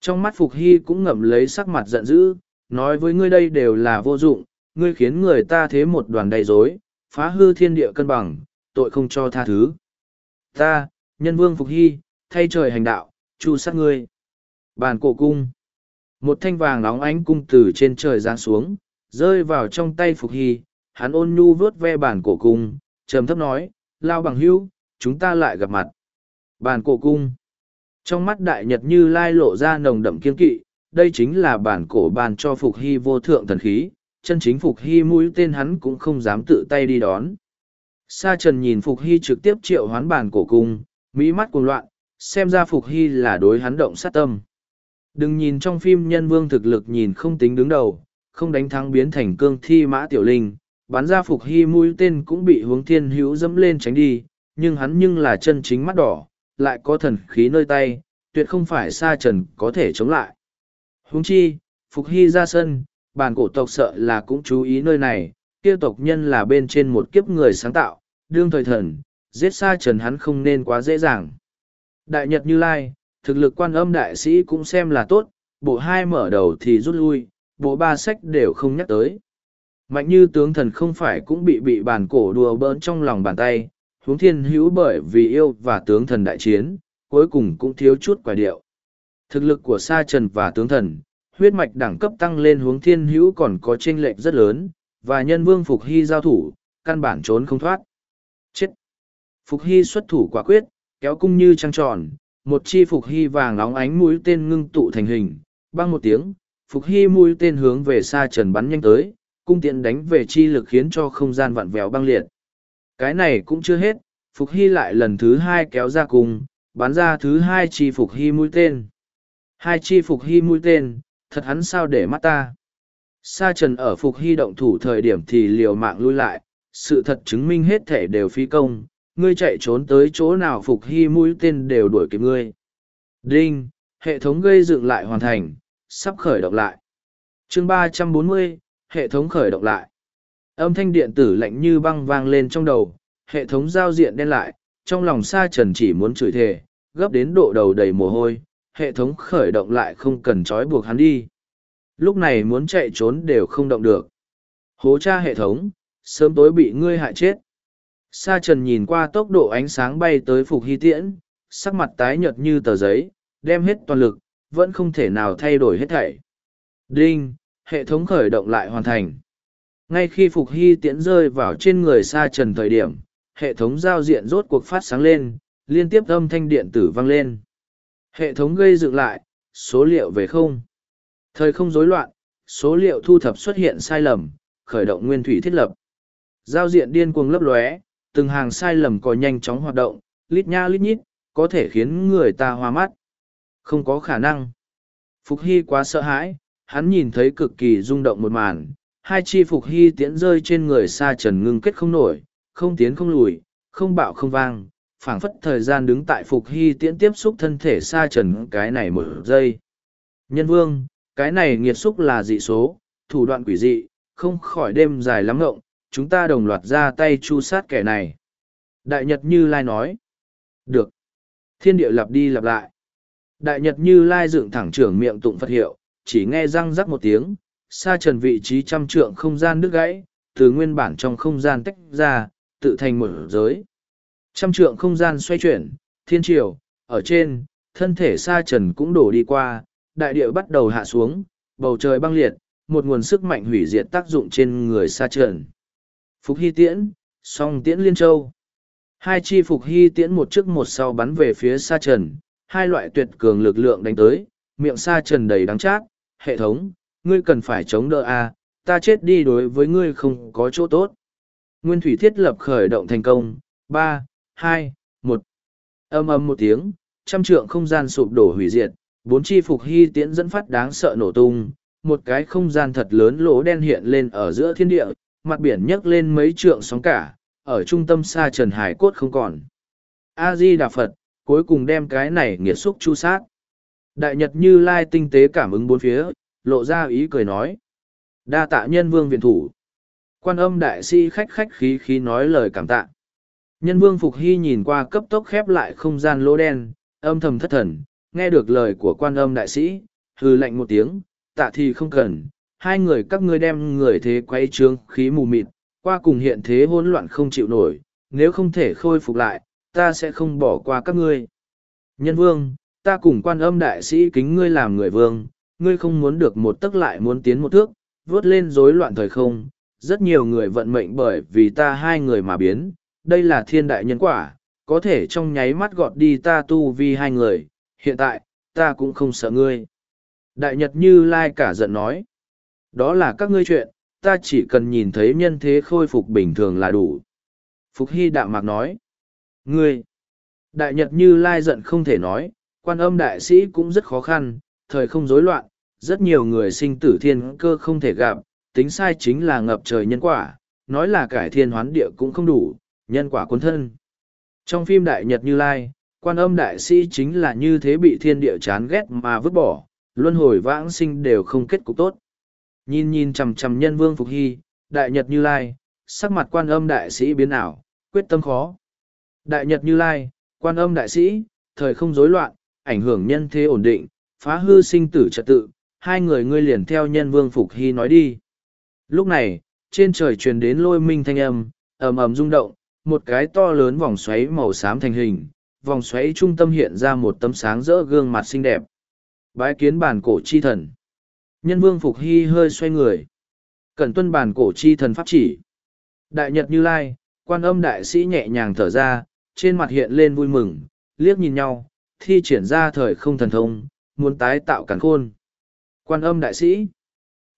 Trong mắt Phục Hy cũng ngậm lấy sắc mặt giận dữ, nói với ngươi đây đều là vô dụng, ngươi khiến người ta thế một đoàn đầy rối, phá hư thiên địa cân bằng, tội không cho tha thứ. Ta, nhân vương Phục Hy, thay trời hành đạo, chu sát ngươi. Bàn cổ cung. Một thanh vàng nóng ánh cung từ trên trời giáng xuống, rơi vào trong tay Phục Hy, hắn ôn nhu vớt ve bàn cổ cung, trầm thấp nói, lao bằng hữu, chúng ta lại gặp mặt. Bàn cổ cung. Trong mắt đại nhật như lai lộ ra nồng đậm kiên kỵ, đây chính là bản cổ bàn cho Phục Hy vô thượng thần khí, chân chính Phục Hy mũi tên hắn cũng không dám tự tay đi đón. Sa trần nhìn Phục Hy trực tiếp triệu hoán bản cổ cung, mỹ mắt cuồng loạn, xem ra Phục Hy là đối hắn động sát tâm. Đừng nhìn trong phim nhân vương thực lực nhìn không tính đứng đầu, không đánh thắng biến thành cương thi mã tiểu linh, bắn ra phục hy mũi tên cũng bị hướng thiên hữu dẫm lên tránh đi, nhưng hắn nhưng là chân chính mắt đỏ, lại có thần khí nơi tay, tuyệt không phải sa trần có thể chống lại. Huống chi, phục hy ra sân, bàn cổ tộc sợ là cũng chú ý nơi này, kia tộc nhân là bên trên một kiếp người sáng tạo, đương thời thần, giết xa trần hắn không nên quá dễ dàng. Đại Nhật Như Lai, thực lực quan âm đại sĩ cũng xem là tốt, bộ hai mở đầu thì rút lui, bộ ba sách đều không nhắc tới. Mạnh như tướng thần không phải cũng bị bị bàn cổ đùa bỡn trong lòng bàn tay, huống thiên hữu bởi vì yêu và tướng thần đại chiến, cuối cùng cũng thiếu chút quả điệu. Thực lực của sa trần và tướng thần, huyết mạch đẳng cấp tăng lên hướng thiên hữu còn có chênh lệch rất lớn, và nhân vương Phục Hy giao thủ, căn bản trốn không thoát. Chết! Phục Hy xuất thủ quả quyết, kéo cung như trăng tròn, một chi Phục Hy vàng óng ánh mũi tên ngưng tụ thành hình, băng một tiếng, Phục Hy mũi tên hướng về Sa trần bắn nhanh tới, cung tiện đánh về chi lực khiến cho không gian vặn vẹo băng liệt. Cái này cũng chưa hết, Phục Hy lại lần thứ hai kéo ra cung, bắn ra thứ hai chi Phục Hy mũi tên. Hai chi Phục Hy mũi tên, thật hắn sao để mắt ta. Sa trần ở Phục Hy động thủ thời điểm thì liều mạng lui lại, sự thật chứng minh hết thể đều phi công, ngươi chạy trốn tới chỗ nào Phục Hy mũi tên đều đuổi kịp ngươi. Đinh, hệ thống gây dựng lại hoàn thành, sắp khởi động lại. chương ba trăm bốn mươi hệ thống khởi động lại. Âm thanh điện tử lạnh như băng vang lên trong đầu, hệ thống giao diện đen lại, trong lòng sa trần chỉ muốn chửi thề, gấp đến độ đầu đầy mồ hôi, hệ thống khởi động lại không cần trói buộc hắn đi. Lúc này muốn chạy trốn đều không động được. Hố cha hệ thống, sớm tối bị ngươi hại chết. Sa trần nhìn qua tốc độ ánh sáng bay tới phục hy tiễn, sắc mặt tái nhợt như tờ giấy, đem hết toàn lực, vẫn không thể nào thay đổi hết thảy. Đinh, hệ thống khởi động lại hoàn thành. Ngay khi Phục Hy tiễn rơi vào trên người Sa Trần thời điểm, hệ thống giao diện rốt cuộc phát sáng lên, liên tiếp âm thanh điện tử vang lên. Hệ thống gây dựng lại, số liệu về không. Thời không rối loạn, số liệu thu thập xuất hiện sai lầm, khởi động nguyên thủy thiết lập. Giao diện điên cuồng lấp lóe, từng hàng sai lầm có nhanh chóng hoạt động, lít nha lít nhít, có thể khiến người ta hoa mắt. Không có khả năng. Phục Hy quá sợ hãi, hắn nhìn thấy cực kỳ rung động một màn, hai chi Phục Hy tiễn rơi trên người xa trần ngưng kết không nổi, không tiến không lùi, không bạo không vang, phảng phất thời gian đứng tại Phục Hy tiễn tiếp xúc thân thể xa trần cái này một giây. Nhân vương, cái này nghiệt xúc là dị số, thủ đoạn quỷ dị, không khỏi đêm dài lắm ngộng, chúng ta đồng loạt ra tay chu sát kẻ này. Đại Nhật Như Lai nói. Được. Thiên địa lặp đi lặp lại. Đại Nhật Như Lai dựng thẳng trưởng miệng tụng Phật hiệu, chỉ nghe răng rắc một tiếng, xa trần vị trí trăm trượng không gian đứt gãy, từ nguyên bản trong không gian tách ra, tự thành một giới. Trăm trượng không gian xoay chuyển, thiên triều, ở trên, thân thể Sa trần cũng đổ đi qua, đại địa bắt đầu hạ xuống, bầu trời băng liệt, một nguồn sức mạnh hủy diệt tác dụng trên người Sa trần. Phục Hy Tiễn, song tiễn liên châu. Hai chi phục hy tiễn một trước một sau bắn về phía sa trần hai loại tuyệt cường lực lượng đánh tới miệng sa trần đầy đắng chát hệ thống ngươi cần phải chống đỡ a ta chết đi đối với ngươi không có chỗ tốt. Nguyên thủy thiết lập khởi động thành công. Ba hai, một. Âm âm một tiếng, trăm trượng không gian sụp đổ hủy diệt, bốn chi phục hy tiễn dẫn phát đáng sợ nổ tung, một cái không gian thật lớn lỗ đen hiện lên ở giữa thiên địa, mặt biển nhấc lên mấy trượng sóng cả, ở trung tâm xa trần hải cốt không còn. A di đà phật cuối cùng đem cái này nghiệt xúc chu sát. Đại nhật như lai tinh tế cảm ứng bốn phía, lộ ra ý cười nói. Đa tạ nhân vương viện thủ. Quan âm đại sĩ khách khách khí khí nói lời cảm tạ nhân vương phục hy nhìn qua cấp tốc khép lại không gian lỗ đen, âm thầm thất thần, nghe được lời của quan âm đại sĩ hư lạnh một tiếng, tạ thì không cần, hai người các ngươi đem người thế quay trướng khí mù mịt, qua cùng hiện thế hỗn loạn không chịu nổi, nếu không thể khôi phục lại, ta sẽ không bỏ qua các ngươi. Nhân vương, ta cùng quan âm đại sĩ kính ngươi làm người vương, ngươi không muốn được một tức lại muốn tiến một thước, vớt lên rối loạn thời không, rất nhiều người vận mệnh bởi vì ta hai người mà biến đây là thiên đại nhân quả, có thể trong nháy mắt gọt đi ta tu vi hai người, hiện tại, ta cũng không sợ ngươi. Đại nhật như lai cả giận nói, đó là các ngươi chuyện, ta chỉ cần nhìn thấy nhân thế khôi phục bình thường là đủ. Phục hy đạm mạc nói, ngươi. Đại nhật như lai giận không thể nói, quan âm đại sĩ cũng rất khó khăn, thời không rối loạn, rất nhiều người sinh tử thiên cơ không thể gặp, tính sai chính là ngập trời nhân quả, nói là cải thiên hoán địa cũng không đủ nhân quả cuốn thân. Trong phim đại nhật như lai, quan âm đại sĩ chính là như thế bị thiên địa chán ghét mà vứt bỏ, luân hồi vãng sinh đều không kết cục tốt. Nhìn nhìn chằm chằm nhân vương phục hy, đại nhật như lai, sắc mặt quan âm đại sĩ biến ảo, quyết tâm khó. Đại nhật như lai, quan âm đại sĩ, thời không rối loạn, ảnh hưởng nhân thế ổn định, phá hư sinh tử trật tự, hai người ngươi liền theo nhân vương phục hy nói đi. Lúc này, trên trời truyền đến lôi minh thanh âm, ầm ầm rung động một cái to lớn vòng xoáy màu xám thành hình vòng xoáy trung tâm hiện ra một tấm sáng rỡ gương mặt xinh đẹp. Bái kiến bản cổ chi thần. Nhân vương phục hy hơi xoay người. Cẩn tuân bản cổ chi thần pháp chỉ. Đại nhật như lai quan âm đại sĩ nhẹ nhàng thở ra trên mặt hiện lên vui mừng liếc nhìn nhau thi triển ra thời không thần thông muốn tái tạo cản khôn. Quan âm đại sĩ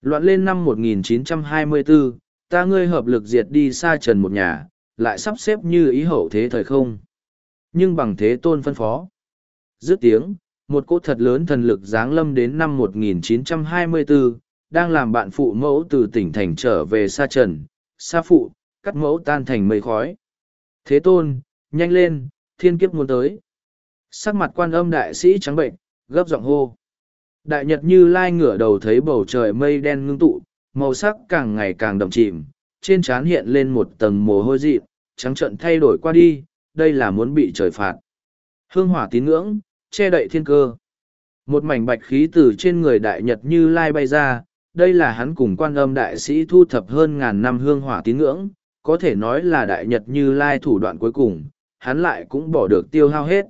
loạn lên năm 1924, ta ngươi hợp lực diệt đi xa trần một nhà lại sắp xếp như ý hậu thế thời không nhưng bằng thế tôn phân phó dứt tiếng một cỗ thật lớn thần lực giáng lâm đến năm 1924, đang làm bạn phụ mẫu từ tỉnh thành trở về xa trần, xa phụ, cắt mẫu tan thành mây khói. Thế tôn, nhanh lên, thiên kiếp muốn tới. Sắc mặt quan âm đại sĩ trắng bệnh, gấp giọng hô. Đại nhật như lai ngửa đầu thấy bầu trời mây đen ngưng tụ, màu sắc càng ngày càng đậm chìm, trên trán hiện lên một tầng mồ hôi dị, trắng trận thay đổi qua đi, đây là muốn bị trời phạt. Hương hỏa tín ngưỡng, che đậy thiên cơ. Một mảnh bạch khí từ trên người đại nhật như lai bay ra, đây là hắn cùng quan âm đại sĩ thu thập hơn ngàn năm hương hỏa tín ngưỡng, có thể nói là đại nhật như lai thủ đoạn cuối cùng, hắn lại cũng bỏ được tiêu hao hết.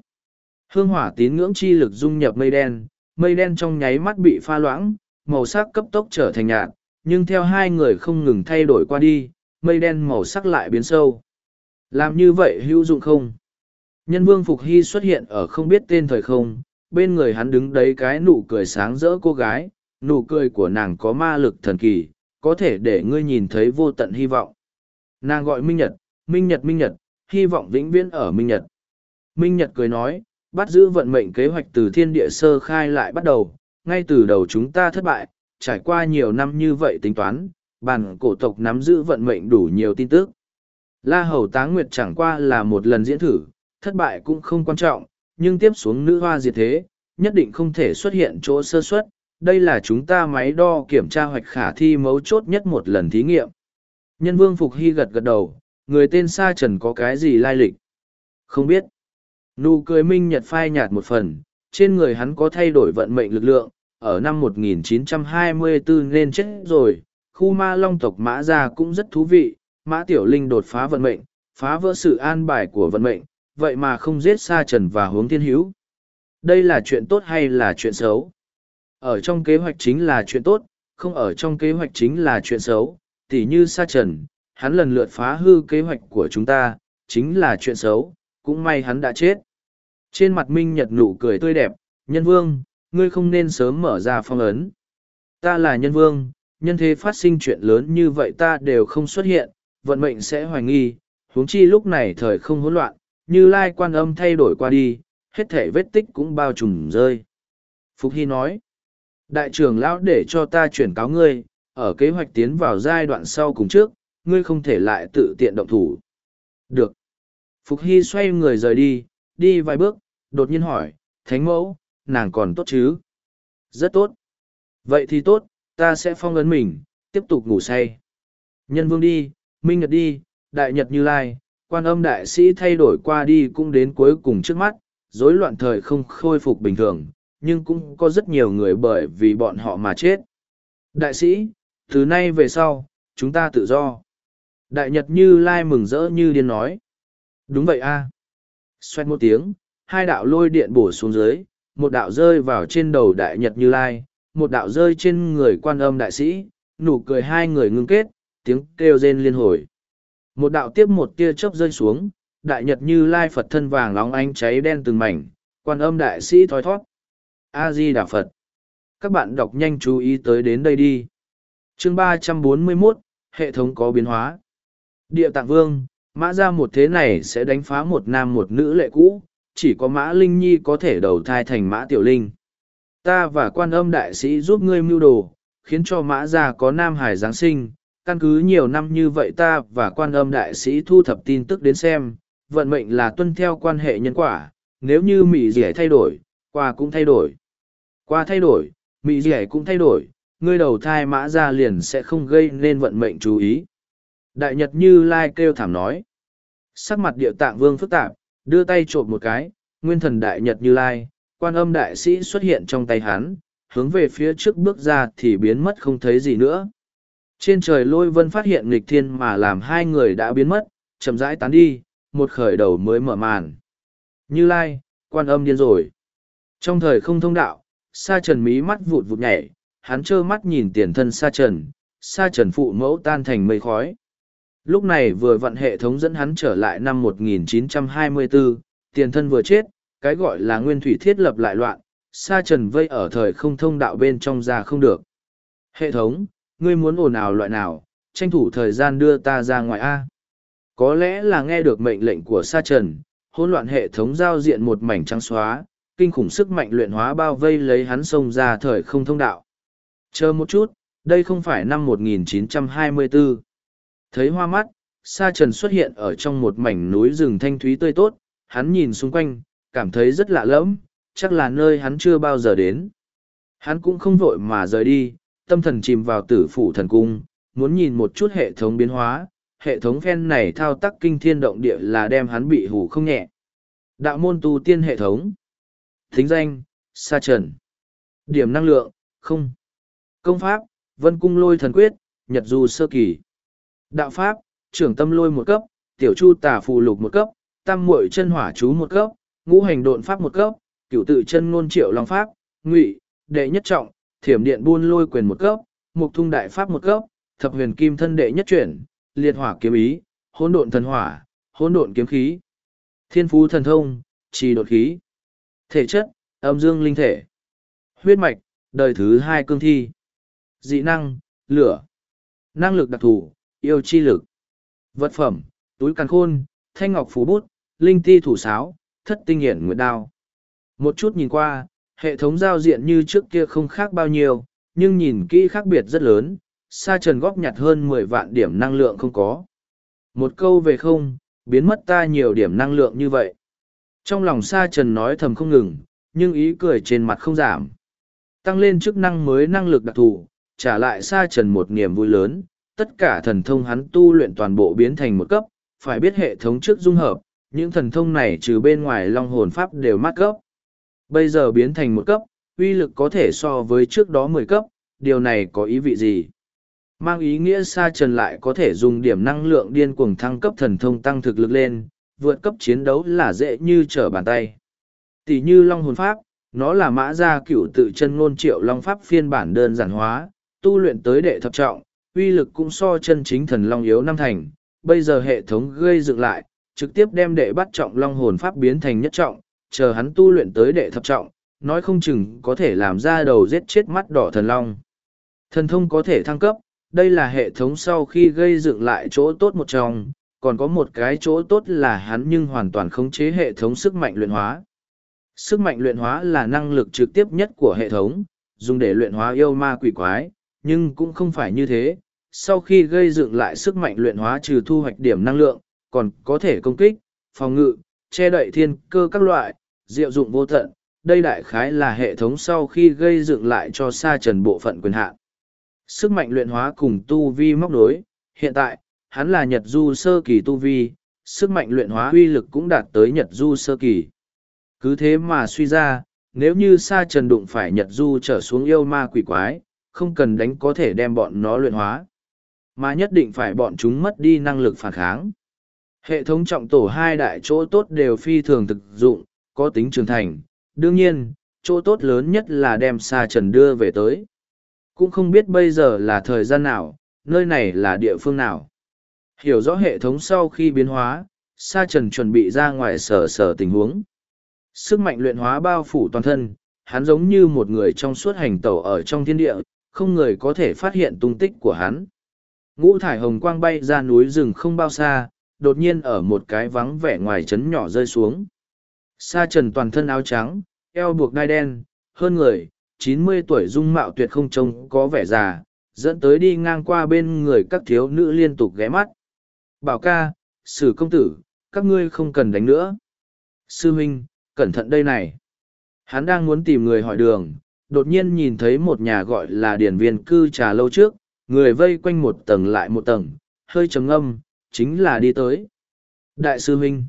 Hương hỏa tín ngưỡng chi lực dung nhập mây đen, mây đen trong nháy mắt bị pha loãng, màu sắc cấp tốc trở thành nhạt, nhưng theo hai người không ngừng thay đổi qua đi, mây đen màu sắc lại biến sâu. Làm như vậy hữu dụng không? Nhân vương Phục Hy xuất hiện ở không biết tên thời không, bên người hắn đứng đấy cái nụ cười sáng rỡ cô gái, nụ cười của nàng có ma lực thần kỳ, có thể để ngươi nhìn thấy vô tận hy vọng. Nàng gọi Minh Nhật, Minh Nhật Minh Nhật, hy vọng vĩnh viễn ở Minh Nhật. Minh Nhật cười nói, bắt giữ vận mệnh kế hoạch từ thiên địa sơ khai lại bắt đầu, ngay từ đầu chúng ta thất bại, trải qua nhiều năm như vậy tính toán, bản cổ tộc nắm giữ vận mệnh đủ nhiều tin tức. La Hầu Táng Nguyệt chẳng qua là một lần diễn thử, thất bại cũng không quan trọng, nhưng tiếp xuống nữ hoa diệt thế, nhất định không thể xuất hiện chỗ sơ suất. Đây là chúng ta máy đo kiểm tra hoạch khả thi mấu chốt nhất một lần thí nghiệm. Nhân vương Phục Hy gật gật đầu, người tên Sa Trần có cái gì lai lịch? Không biết. Nụ cười minh nhật phai nhạt một phần, trên người hắn có thay đổi vận mệnh lực lượng, ở năm 1924 nên chết rồi, khu ma long tộc mã gia cũng rất thú vị, mã tiểu linh đột phá vận mệnh, phá vỡ sự an bài của vận mệnh, vậy mà không giết sa trần và hướng thiên hữu. Đây là chuyện tốt hay là chuyện xấu? Ở trong kế hoạch chính là chuyện tốt, không ở trong kế hoạch chính là chuyện xấu, tỉ như sa trần, hắn lần lượt phá hư kế hoạch của chúng ta, chính là chuyện xấu, cũng may hắn đã chết. Trên mặt Minh Nhật nụ cười tươi đẹp, nhân vương, ngươi không nên sớm mở ra phong ấn. Ta là nhân vương, nhân thế phát sinh chuyện lớn như vậy ta đều không xuất hiện, vận mệnh sẽ hoài nghi, huống chi lúc này thời không hỗn loạn, như lai quan âm thay đổi qua đi, hết thể vết tích cũng bao trùm rơi. Phục Hy nói, đại trưởng lão để cho ta chuyển cáo ngươi, ở kế hoạch tiến vào giai đoạn sau cùng trước, ngươi không thể lại tự tiện động thủ. Được. Phục Hy xoay người rời đi, đi vài bước, đột nhiên hỏi, Thánh mẫu, nàng còn tốt chứ? Rất tốt. Vậy thì tốt, ta sẽ phong ấn mình, tiếp tục ngủ say. Nhân vương đi, Minh Nhật đi, Đại Nhật Như Lai, quan âm đại sĩ thay đổi qua đi cũng đến cuối cùng trước mắt, rối loạn thời không khôi phục bình thường, nhưng cũng có rất nhiều người bởi vì bọn họ mà chết. Đại sĩ, từ nay về sau, chúng ta tự do. Đại Nhật Như Lai mừng rỡ như điên nói. Đúng vậy a. À. Xoét một tiếng, hai đạo lôi điện bổ xuống dưới, một đạo rơi vào trên đầu Đại Nhật Như Lai, một đạo rơi trên người quan âm đại sĩ, nụ cười hai người ngưng kết, tiếng kêu rên liên hồi. Một đạo tiếp một tia chớp rơi xuống, Đại Nhật Như Lai Phật thân vàng nóng ánh cháy đen từng mảnh, quan âm đại sĩ thoi thoát. A-di Đà Phật. Các bạn đọc nhanh chú ý tới đến đây đi. chương ba trăm bốn mươi 341, hệ thống có biến hóa. Địa tạng vương, mã ra một thế này sẽ đánh phá một nam một nữ lệ cũ, chỉ có mã linh nhi có thể đầu thai thành mã tiểu linh. Ta và quan âm đại sĩ giúp ngươi mưu đồ, khiến cho mã gia có nam hải Giáng sinh. Căn cứ nhiều năm như vậy ta và quan âm đại sĩ thu thập tin tức đến xem, vận mệnh là tuân theo quan hệ nhân quả, nếu như mỹ dẻ thay đổi, qua cũng thay đổi. Qua thay đổi, mỹ dẻ cũng thay đổi, ngươi đầu thai mã gia liền sẽ không gây nên vận mệnh chú ý. Đại Nhật Như Lai kêu thảm nói. Sắc mặt địa tạng vương phức tạp, đưa tay trộm một cái, nguyên thần Đại Nhật Như Lai, quan âm đại sĩ xuất hiện trong tay hắn, hướng về phía trước bước ra thì biến mất không thấy gì nữa. Trên trời lôi vân phát hiện nghịch thiên mà làm hai người đã biến mất, chậm rãi tán đi, một khởi đầu mới mở màn. Như Lai, quan âm điên rồi. Trong thời không thông đạo, sa trần mí mắt vụt vụt nhảy, hắn trơ mắt nhìn tiền thân sa trần, sa trần phụ mẫu tan thành mây khói. Lúc này vừa vận hệ thống dẫn hắn trở lại năm 1924, tiền thân vừa chết, cái gọi là nguyên thủy thiết lập lại loạn, sa trần vây ở thời không thông đạo bên trong ra không được. Hệ thống, ngươi muốn ồn ào loại nào, tranh thủ thời gian đưa ta ra ngoài A. Có lẽ là nghe được mệnh lệnh của sa trần, hỗn loạn hệ thống giao diện một mảnh trắng xóa, kinh khủng sức mạnh luyện hóa bao vây lấy hắn xông ra thời không thông đạo. Chờ một chút, đây không phải năm 1924. Thấy hoa mắt, sa trần xuất hiện ở trong một mảnh núi rừng thanh thúy tươi tốt, hắn nhìn xung quanh, cảm thấy rất lạ lẫm, chắc là nơi hắn chưa bao giờ đến. Hắn cũng không vội mà rời đi, tâm thần chìm vào tử phủ thần cung, muốn nhìn một chút hệ thống biến hóa, hệ thống phen này thao tác kinh thiên động địa là đem hắn bị hủ không nhẹ. Đạo môn tu tiên hệ thống. Thính danh, Sa Trần. Điểm năng lượng, không. Công pháp, Vân Cung Lôi Thần Quyết, Nhật Du Sơ Kỳ. Đạo pháp, trưởng tâm lôi một cấp, tiểu chu tả phù lục một cấp, tam muội chân hỏa chú một cấp, ngũ hành độn pháp một cấp, cửu tự chân ngôn triệu long pháp, ngụy, đệ nhất trọng, thiểm điện buôn lôi quyền một cấp, mục thung đại pháp một cấp, thập huyền kim thân đệ nhất chuyển, liệt hỏa kiếm ý, hỗn độn thần hỏa, hỗn độn kiếm khí, thiên phú thần thông, trì đột khí, thể chất, âm dương linh thể, huyết mạch, đời thứ hai cương thi, dị năng, lửa, năng lực đặc thù, yêu chi lực, vật phẩm, túi càn khôn, thanh ngọc phú bút, linh ti thủ sáo, thất tinh hiển nguyệt đao. Một chút nhìn qua, hệ thống giao diện như trước kia không khác bao nhiêu, nhưng nhìn kỹ khác biệt rất lớn, sa trần góp nhặt hơn mười vạn điểm năng lượng không có. Một câu về không, biến mất ta nhiều điểm năng lượng như vậy. Trong lòng sa trần nói thầm không ngừng, nhưng ý cười trên mặt không giảm. Tăng lên chức năng mới năng lực đặc thù, trả lại sa trần một niềm vui lớn, tất cả thần thông hắn tu luyện toàn bộ biến thành một cấp, phải biết hệ thống trước dung hợp, những thần thông này trừ bên ngoài long hồn pháp đều mát cấp. Bây giờ biến thành một cấp, uy lực có thể so với trước đó mười cấp, điều này có ý vị gì? Mang ý nghĩa Sa Trần lại có thể dùng điểm năng lượng điên cuồng thăng cấp thần thông tăng thực lực lên, vượt cấp chiến đấu là dễ như trở bàn tay. Tỷ như Long Hồn Pháp, nó là mã gia cửu tự chân ngôn triệu Long Pháp phiên bản đơn giản hóa, tu luyện tới đệ thập trọng, uy lực cũng so chân chính thần long yếu năm thành, bây giờ hệ thống gây dựng lại, trực tiếp đem đệ bắt trọng long hồn pháp biến thành nhất trọng, chờ hắn tu luyện tới đệ thập trọng, nói không chừng có thể làm ra đầu giết chết mắt đỏ thần long. Thần thông có thể thăng cấp, đây là hệ thống sau khi gây dựng lại chỗ tốt một trong, còn có một cái chỗ tốt là hắn nhưng hoàn toàn khống chế hệ thống sức mạnh luyện hóa. Sức mạnh luyện hóa là năng lực trực tiếp nhất của hệ thống, dùng để luyện hóa yêu ma quỷ quái, nhưng cũng không phải như thế. Sau khi gây dựng lại sức mạnh luyện hóa trừ thu hoạch điểm năng lượng, còn có thể công kích, phòng ngự, che đậy thiên cơ các loại, diệu dụng vô tận. Đây đại khái là hệ thống sau khi gây dựng lại cho sa trần bộ phận quyền hạn. Sức mạnh luyện hóa cùng tu vi móc đối, hiện tại, hắn là Nhật Du sơ kỳ tu vi, sức mạnh luyện hóa uy lực cũng đạt tới Nhật Du sơ kỳ. Cứ thế mà suy ra, nếu như sa trần đụng phải Nhật Du trở xuống yêu ma quỷ quái, không cần đánh có thể đem bọn nó luyện hóa. Mà nhất định phải bọn chúng mất đi năng lực phản kháng. Hệ thống trọng tổ hai đại chỗ tốt đều phi thường thực dụng, có tính trưởng thành. Đương nhiên, chỗ tốt lớn nhất là đem sa trần đưa về tới. Cũng không biết bây giờ là thời gian nào, nơi này là địa phương nào. Hiểu rõ hệ thống sau khi biến hóa, Sa Trần chuẩn bị ra ngoài sở sở tình huống. Sức mạnh luyện hóa bao phủ toàn thân, hắn giống như một người trong suốt hành tẩu ở trong thiên địa, không người có thể phát hiện tung tích của hắn. Ngũ thải hồng quang bay ra núi rừng không bao xa, đột nhiên ở một cái vắng vẻ ngoài trấn nhỏ rơi xuống. Sa trần toàn thân áo trắng, eo buộc đai đen, hơn người, chín mươi tuổi dung mạo tuyệt không trông có vẻ già, dẫn tới đi ngang qua bên người các thiếu nữ liên tục ghé mắt. Bảo ca, sử công tử, các ngươi không cần đánh nữa. Sư huynh, cẩn thận đây này. Hắn đang muốn tìm người hỏi đường, đột nhiên nhìn thấy một nhà gọi là điển viên cư trà lâu trước, người vây quanh một tầng lại một tầng, hơi trầm ngâm, chính là đi tới. Đại sư huynh,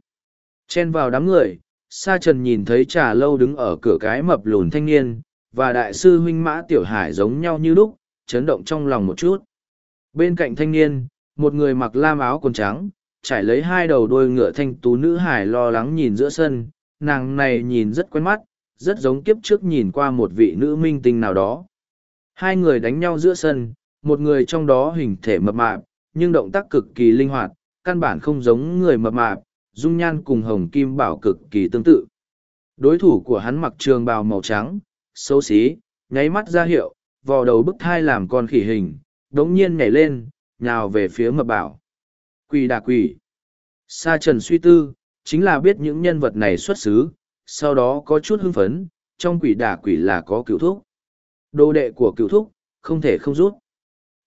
chen vào đám người, Sa Trần nhìn thấy trà lâu đứng ở cửa cái mập lùn thanh niên, và đại sư huynh mã tiểu hải giống nhau như lúc, chấn động trong lòng một chút. Bên cạnh thanh niên, một người mặc lam áo quần trắng, trải lấy hai đầu đôi ngựa thanh tú nữ hải lo lắng nhìn giữa sân, nàng này nhìn rất quen mắt, rất giống kiếp trước nhìn qua một vị nữ minh tinh nào đó. Hai người đánh nhau giữa sân, một người trong đó hình thể mập mạp, nhưng động tác cực kỳ linh hoạt, căn bản không giống người mập mạp, dung nhan cùng hồng kim bảo cực kỳ tương tự. Đối thủ của hắn mặc trường bào màu trắng, xấu xí, nháy mắt ra hiệu, vò đầu bức thai làm con khỉ hình, đống nhiên nhảy lên, nhào về phía mập bảo. Quỷ đà quỷ. Sa trần suy tư, chính là biết những nhân vật này xuất xứ, sau đó có chút hưng phấn, trong quỷ đà quỷ là có cựu thúc. Đồ đệ của cựu thúc, không thể không rút.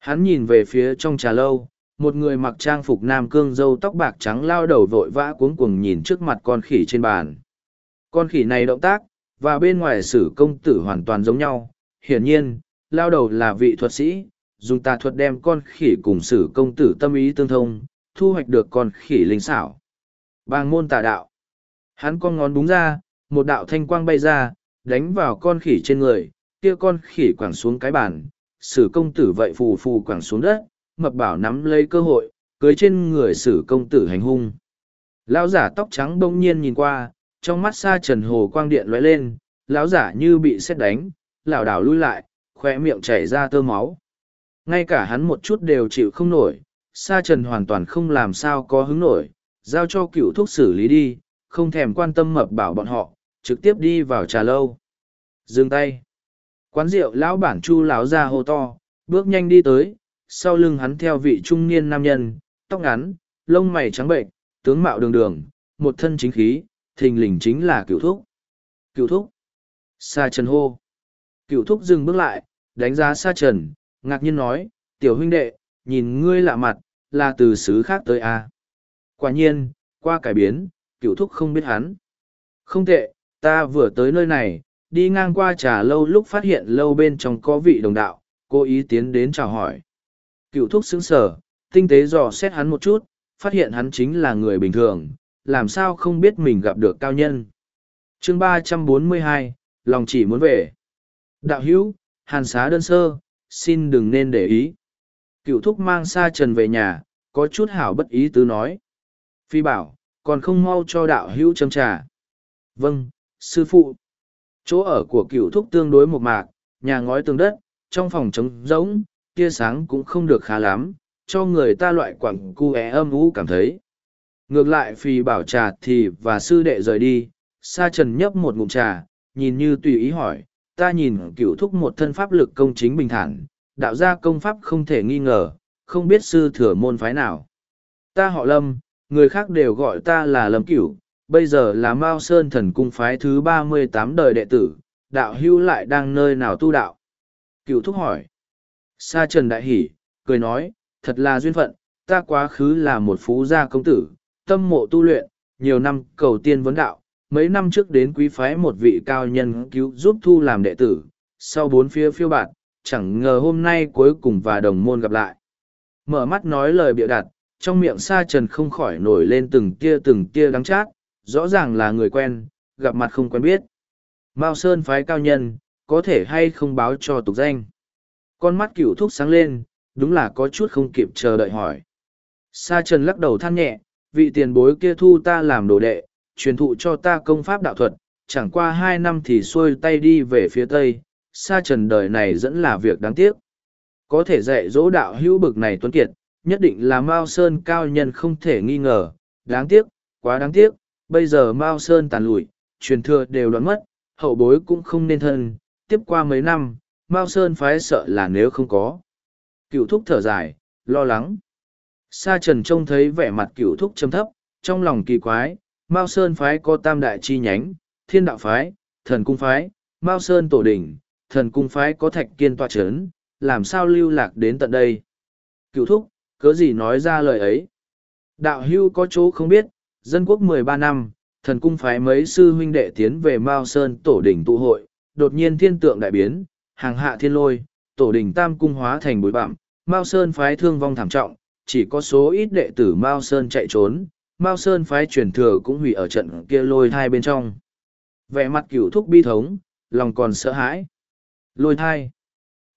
Hắn nhìn về phía trong trà lâu, một người mặc trang phục nam cương dâu tóc bạc trắng lao đầu vội vã cuống cuồng nhìn trước mặt con khỉ trên bàn. Con khỉ này động tác, và bên ngoài sử công tử hoàn toàn giống nhau. Hiển nhiên, lao đầu là vị thuật sĩ, dùng tà thuật đem con khỉ cùng sử công tử tâm ý tương thông, thu hoạch được con khỉ linh xảo. Bàng môn tà đạo. Hắn con ngón búng ra, một đạo thanh quang bay ra, đánh vào con khỉ trên người, kia con khỉ quẳng xuống cái bàn, sử công tử vậy phù phù quẳng xuống đất, mập bảo nắm lấy cơ hội, cưới trên người sử công tử hành hung. Lão giả tóc trắng bỗng nhiên nhìn qua, trong mắt xa trần hồ quang điện lóe lên, lão giả như bị xét đánh, lảo đảo lui lại, khoe miệng chảy ra tơ máu. Ngay cả hắn một chút đều chịu không nổi, sa trần hoàn toàn không làm sao có hứng nổi, giao cho cựu thuốc xử lý đi, không thèm quan tâm mập bảo bọn họ, trực tiếp đi vào trà lâu. Dừng tay. Quán rượu lão bản chu lão ra hô to, bước nhanh đi tới, sau lưng hắn theo vị trung niên nam nhân, tóc ngắn, lông mày trắng bệnh, tướng mạo đường đường, một thân chính khí, thình lình chính là cựu thúc. Cựu thúc. Sa trần hô. Cựu thúc dừng bước lại, đánh giá sa trần, ngạc nhiên nói, tiểu huynh đệ, nhìn ngươi lạ mặt, là từ xứ khác tới à. Quả nhiên, qua cải biến, cựu thúc không biết hắn. Không tệ, ta vừa tới nơi này, đi ngang qua trà lâu lúc phát hiện lâu bên trong có vị đồng đạo, cố ý tiến đến chào hỏi. Cựu thúc sững sờ, tinh tế dò xét hắn một chút, phát hiện hắn chính là người bình thường, làm sao không biết mình gặp được cao nhân. chương ba trăm bốn mươi hai, lòng chỉ muốn về. Đạo hữu, hàn xá đơn sơ, xin đừng nên để ý. Cựu thúc mang sa trần về nhà, có chút hảo bất ý tứ nói. Phi bảo, còn không mau cho đạo hữu châm trà. Vâng, sư phụ. Chỗ ở của cựu thúc tương đối một mạc, nhà ngói tường đất, trong phòng trống rỗng, tia sáng cũng không được khá lắm, cho người ta loại quặng cu é âm ú cảm thấy. Ngược lại phì bảo trà thì và sư đệ rời đi, sa trần nhấp một ngụm trà, nhìn như tùy ý hỏi, ta nhìn cựu thúc một thân pháp lực công chính bình thản, đạo gia công pháp không thể nghi ngờ, không biết sư thừa môn phái nào. Ta họ lâm, người khác đều gọi ta là lâm cửu, bây giờ là Mao Sơn thần cung phái thứ ba mươi tám đời đệ tử, đạo hưu lại đang nơi nào tu đạo? Cửu thúc hỏi. Sa trần đại hỉ, cười nói, thật là duyên phận, ta quá khứ là một phú gia công tử, tâm mộ tu luyện, nhiều năm cầu tiên vấn đạo, mấy năm trước đến quý phái một vị cao nhân cứu giúp thu làm đệ tử, sau bốn phía phiêu bạt, chẳng ngờ hôm nay cuối cùng và đồng môn gặp lại. Mở mắt nói lời bịa đặt, trong miệng sa trần không khỏi nổi lên từng tia từng tia đắng chát, rõ ràng là người quen, gặp mặt không quen biết. Mao Sơn phái cao nhân, có thể hay không báo cho tục danh. Con mắt cửu thúc sáng lên, đúng là có chút không kịp chờ đợi hỏi. Sa trần lắc đầu than nhẹ, vị tiền bối kia thu ta làm đồ đệ, truyền thụ cho ta công pháp đạo thuật, chẳng qua hai năm thì xuôi tay đi về phía tây, sa trần đời này dẫn là việc đáng tiếc. Có thể dạy dỗ đạo hữu bực này tuấn kiệt, nhất định là Mao Sơn cao nhân không thể nghi ngờ, đáng tiếc, quá đáng tiếc, bây giờ Mao Sơn tàn lụi, truyền thừa đều đoán mất, hậu bối cũng không nên thân, tiếp qua mấy năm, Mao Sơn phái sợ là nếu không có. Cựu thúc thở dài, lo lắng. Sa trần trông thấy vẻ mặt cựu thúc châm thấp, trong lòng kỳ quái, Mao Sơn phái có tam đại chi nhánh, thiên đạo phái, thần cung phái, Mao Sơn tổ đỉnh, thần cung phái có thạch kiên tọa chấn, làm sao lưu lạc đến tận đây. Cựu thúc, cớ gì nói ra lời ấy. Đạo hưu có chỗ không biết, dân quốc mười ba năm, thần cung phái mấy sư huynh đệ tiến về Mao Sơn tổ đỉnh tụ hội, đột nhiên thiên tượng đại biến, hàng hạ thiên lôi, tổ đỉnh tam cung hóa thành bụi bặm, Mao Sơn phái thương vong thảm trọng, chỉ có số ít đệ tử Mao Sơn chạy trốn, Mao Sơn phái truyền thừa cũng hủy ở trận kia lôi thai bên trong. Vẻ mặt cửu thúc bi thống, lòng còn sợ hãi. Lôi thai.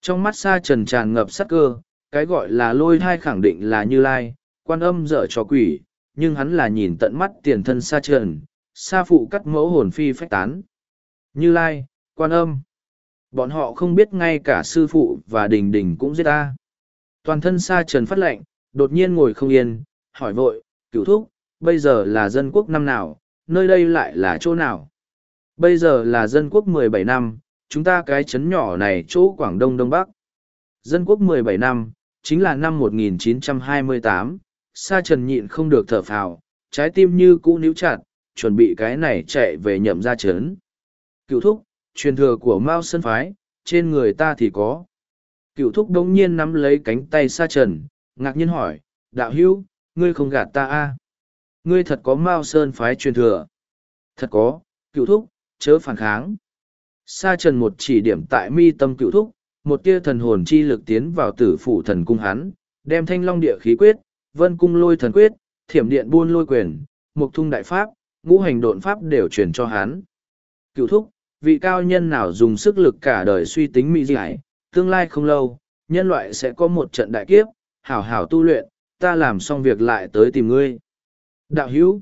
Trong mắt xa trần tràn ngập sắc cơ, cái gọi là lôi thai khẳng định là như lai, quan âm dở cho quỷ, nhưng hắn là nhìn tận mắt tiền thân sa trần, sa phụ cắt mẫu hồn phi phách tán. Như lai, quan âm. Bọn họ không biết ngay cả sư phụ và đình đình cũng giết ta. Toàn thân sa trần phát lệnh, đột nhiên ngồi không yên, hỏi vội, cửu thúc, bây giờ là dân quốc năm nào, nơi đây lại là chỗ nào? Bây giờ là dân quốc mười bảy năm, chúng ta cái chấn nhỏ này chỗ Quảng Đông Đông Bắc. Dân quốc mười bảy năm, chính là năm 1928, Sa Trần nhịn không được thở phào, trái tim như cũ níu chặt, chuẩn bị cái này chạy về nhậm ra chấn. Cựu thúc, truyền thừa của Mao Sơn Phái, trên người ta thì có. Cựu thúc đống nhiên nắm lấy cánh tay Sa Trần, ngạc nhiên hỏi, đạo hữu, ngươi không gạt ta a à? Ngươi thật có Mao Sơn Phái truyền thừa. Thật có, cựu thúc, chớ phản kháng. Sa Trần một chỉ điểm tại mi tâm cựu thúc, một tia thần hồn chi lực tiến vào tử phủ thần cung hắn, đem thanh long địa khí quyết, vân cung lôi thần quyết, thiểm điện buôn lôi quyền, mục thung đại pháp, ngũ hành độn pháp đều truyền cho hắn. Cựu thúc, vị cao nhân nào dùng sức lực cả đời suy tính mỹ giải, tương lai không lâu, nhân loại sẽ có một trận đại kiếp, hảo hảo tu luyện, ta làm xong việc lại tới tìm ngươi. Đạo hữu,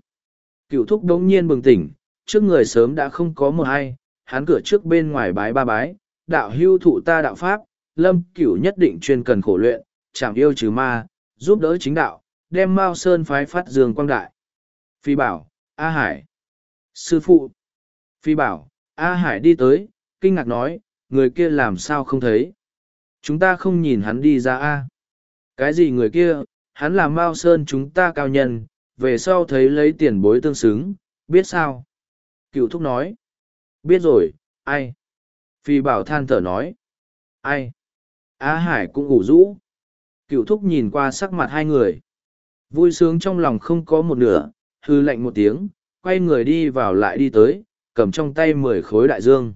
cựu thúc đống nhiên bừng tỉnh, trước người sớm đã không có một ai, hắn cửa trước bên ngoài bái ba bái, đạo hữu thụ ta đạo pháp, lâm cửu nhất định chuyên cần khổ luyện, chẳng yêu trừ ma, giúp đỡ chính đạo, đem Mao Sơn phái phát dương quang đại. Phi bảo, A Hải. Sư phụ. Phi bảo, A Hải đi tới, kinh ngạc nói, người kia làm sao không thấy. Chúng ta không nhìn hắn đi ra A. Cái gì người kia, hắn là Mao Sơn chúng ta cao nhân, về sau thấy lấy tiền bối tương xứng, biết sao? Cựu thúc nói. Biết rồi, ai? Phi bảo than thở nói. Ai? A Hải cũng ủ rũ. Cựu thúc nhìn qua sắc mặt hai người. Vui sướng trong lòng không có một nửa, hư lạnh một tiếng, quay người đi vào lại đi tới, cầm trong tay mười khối đại dương.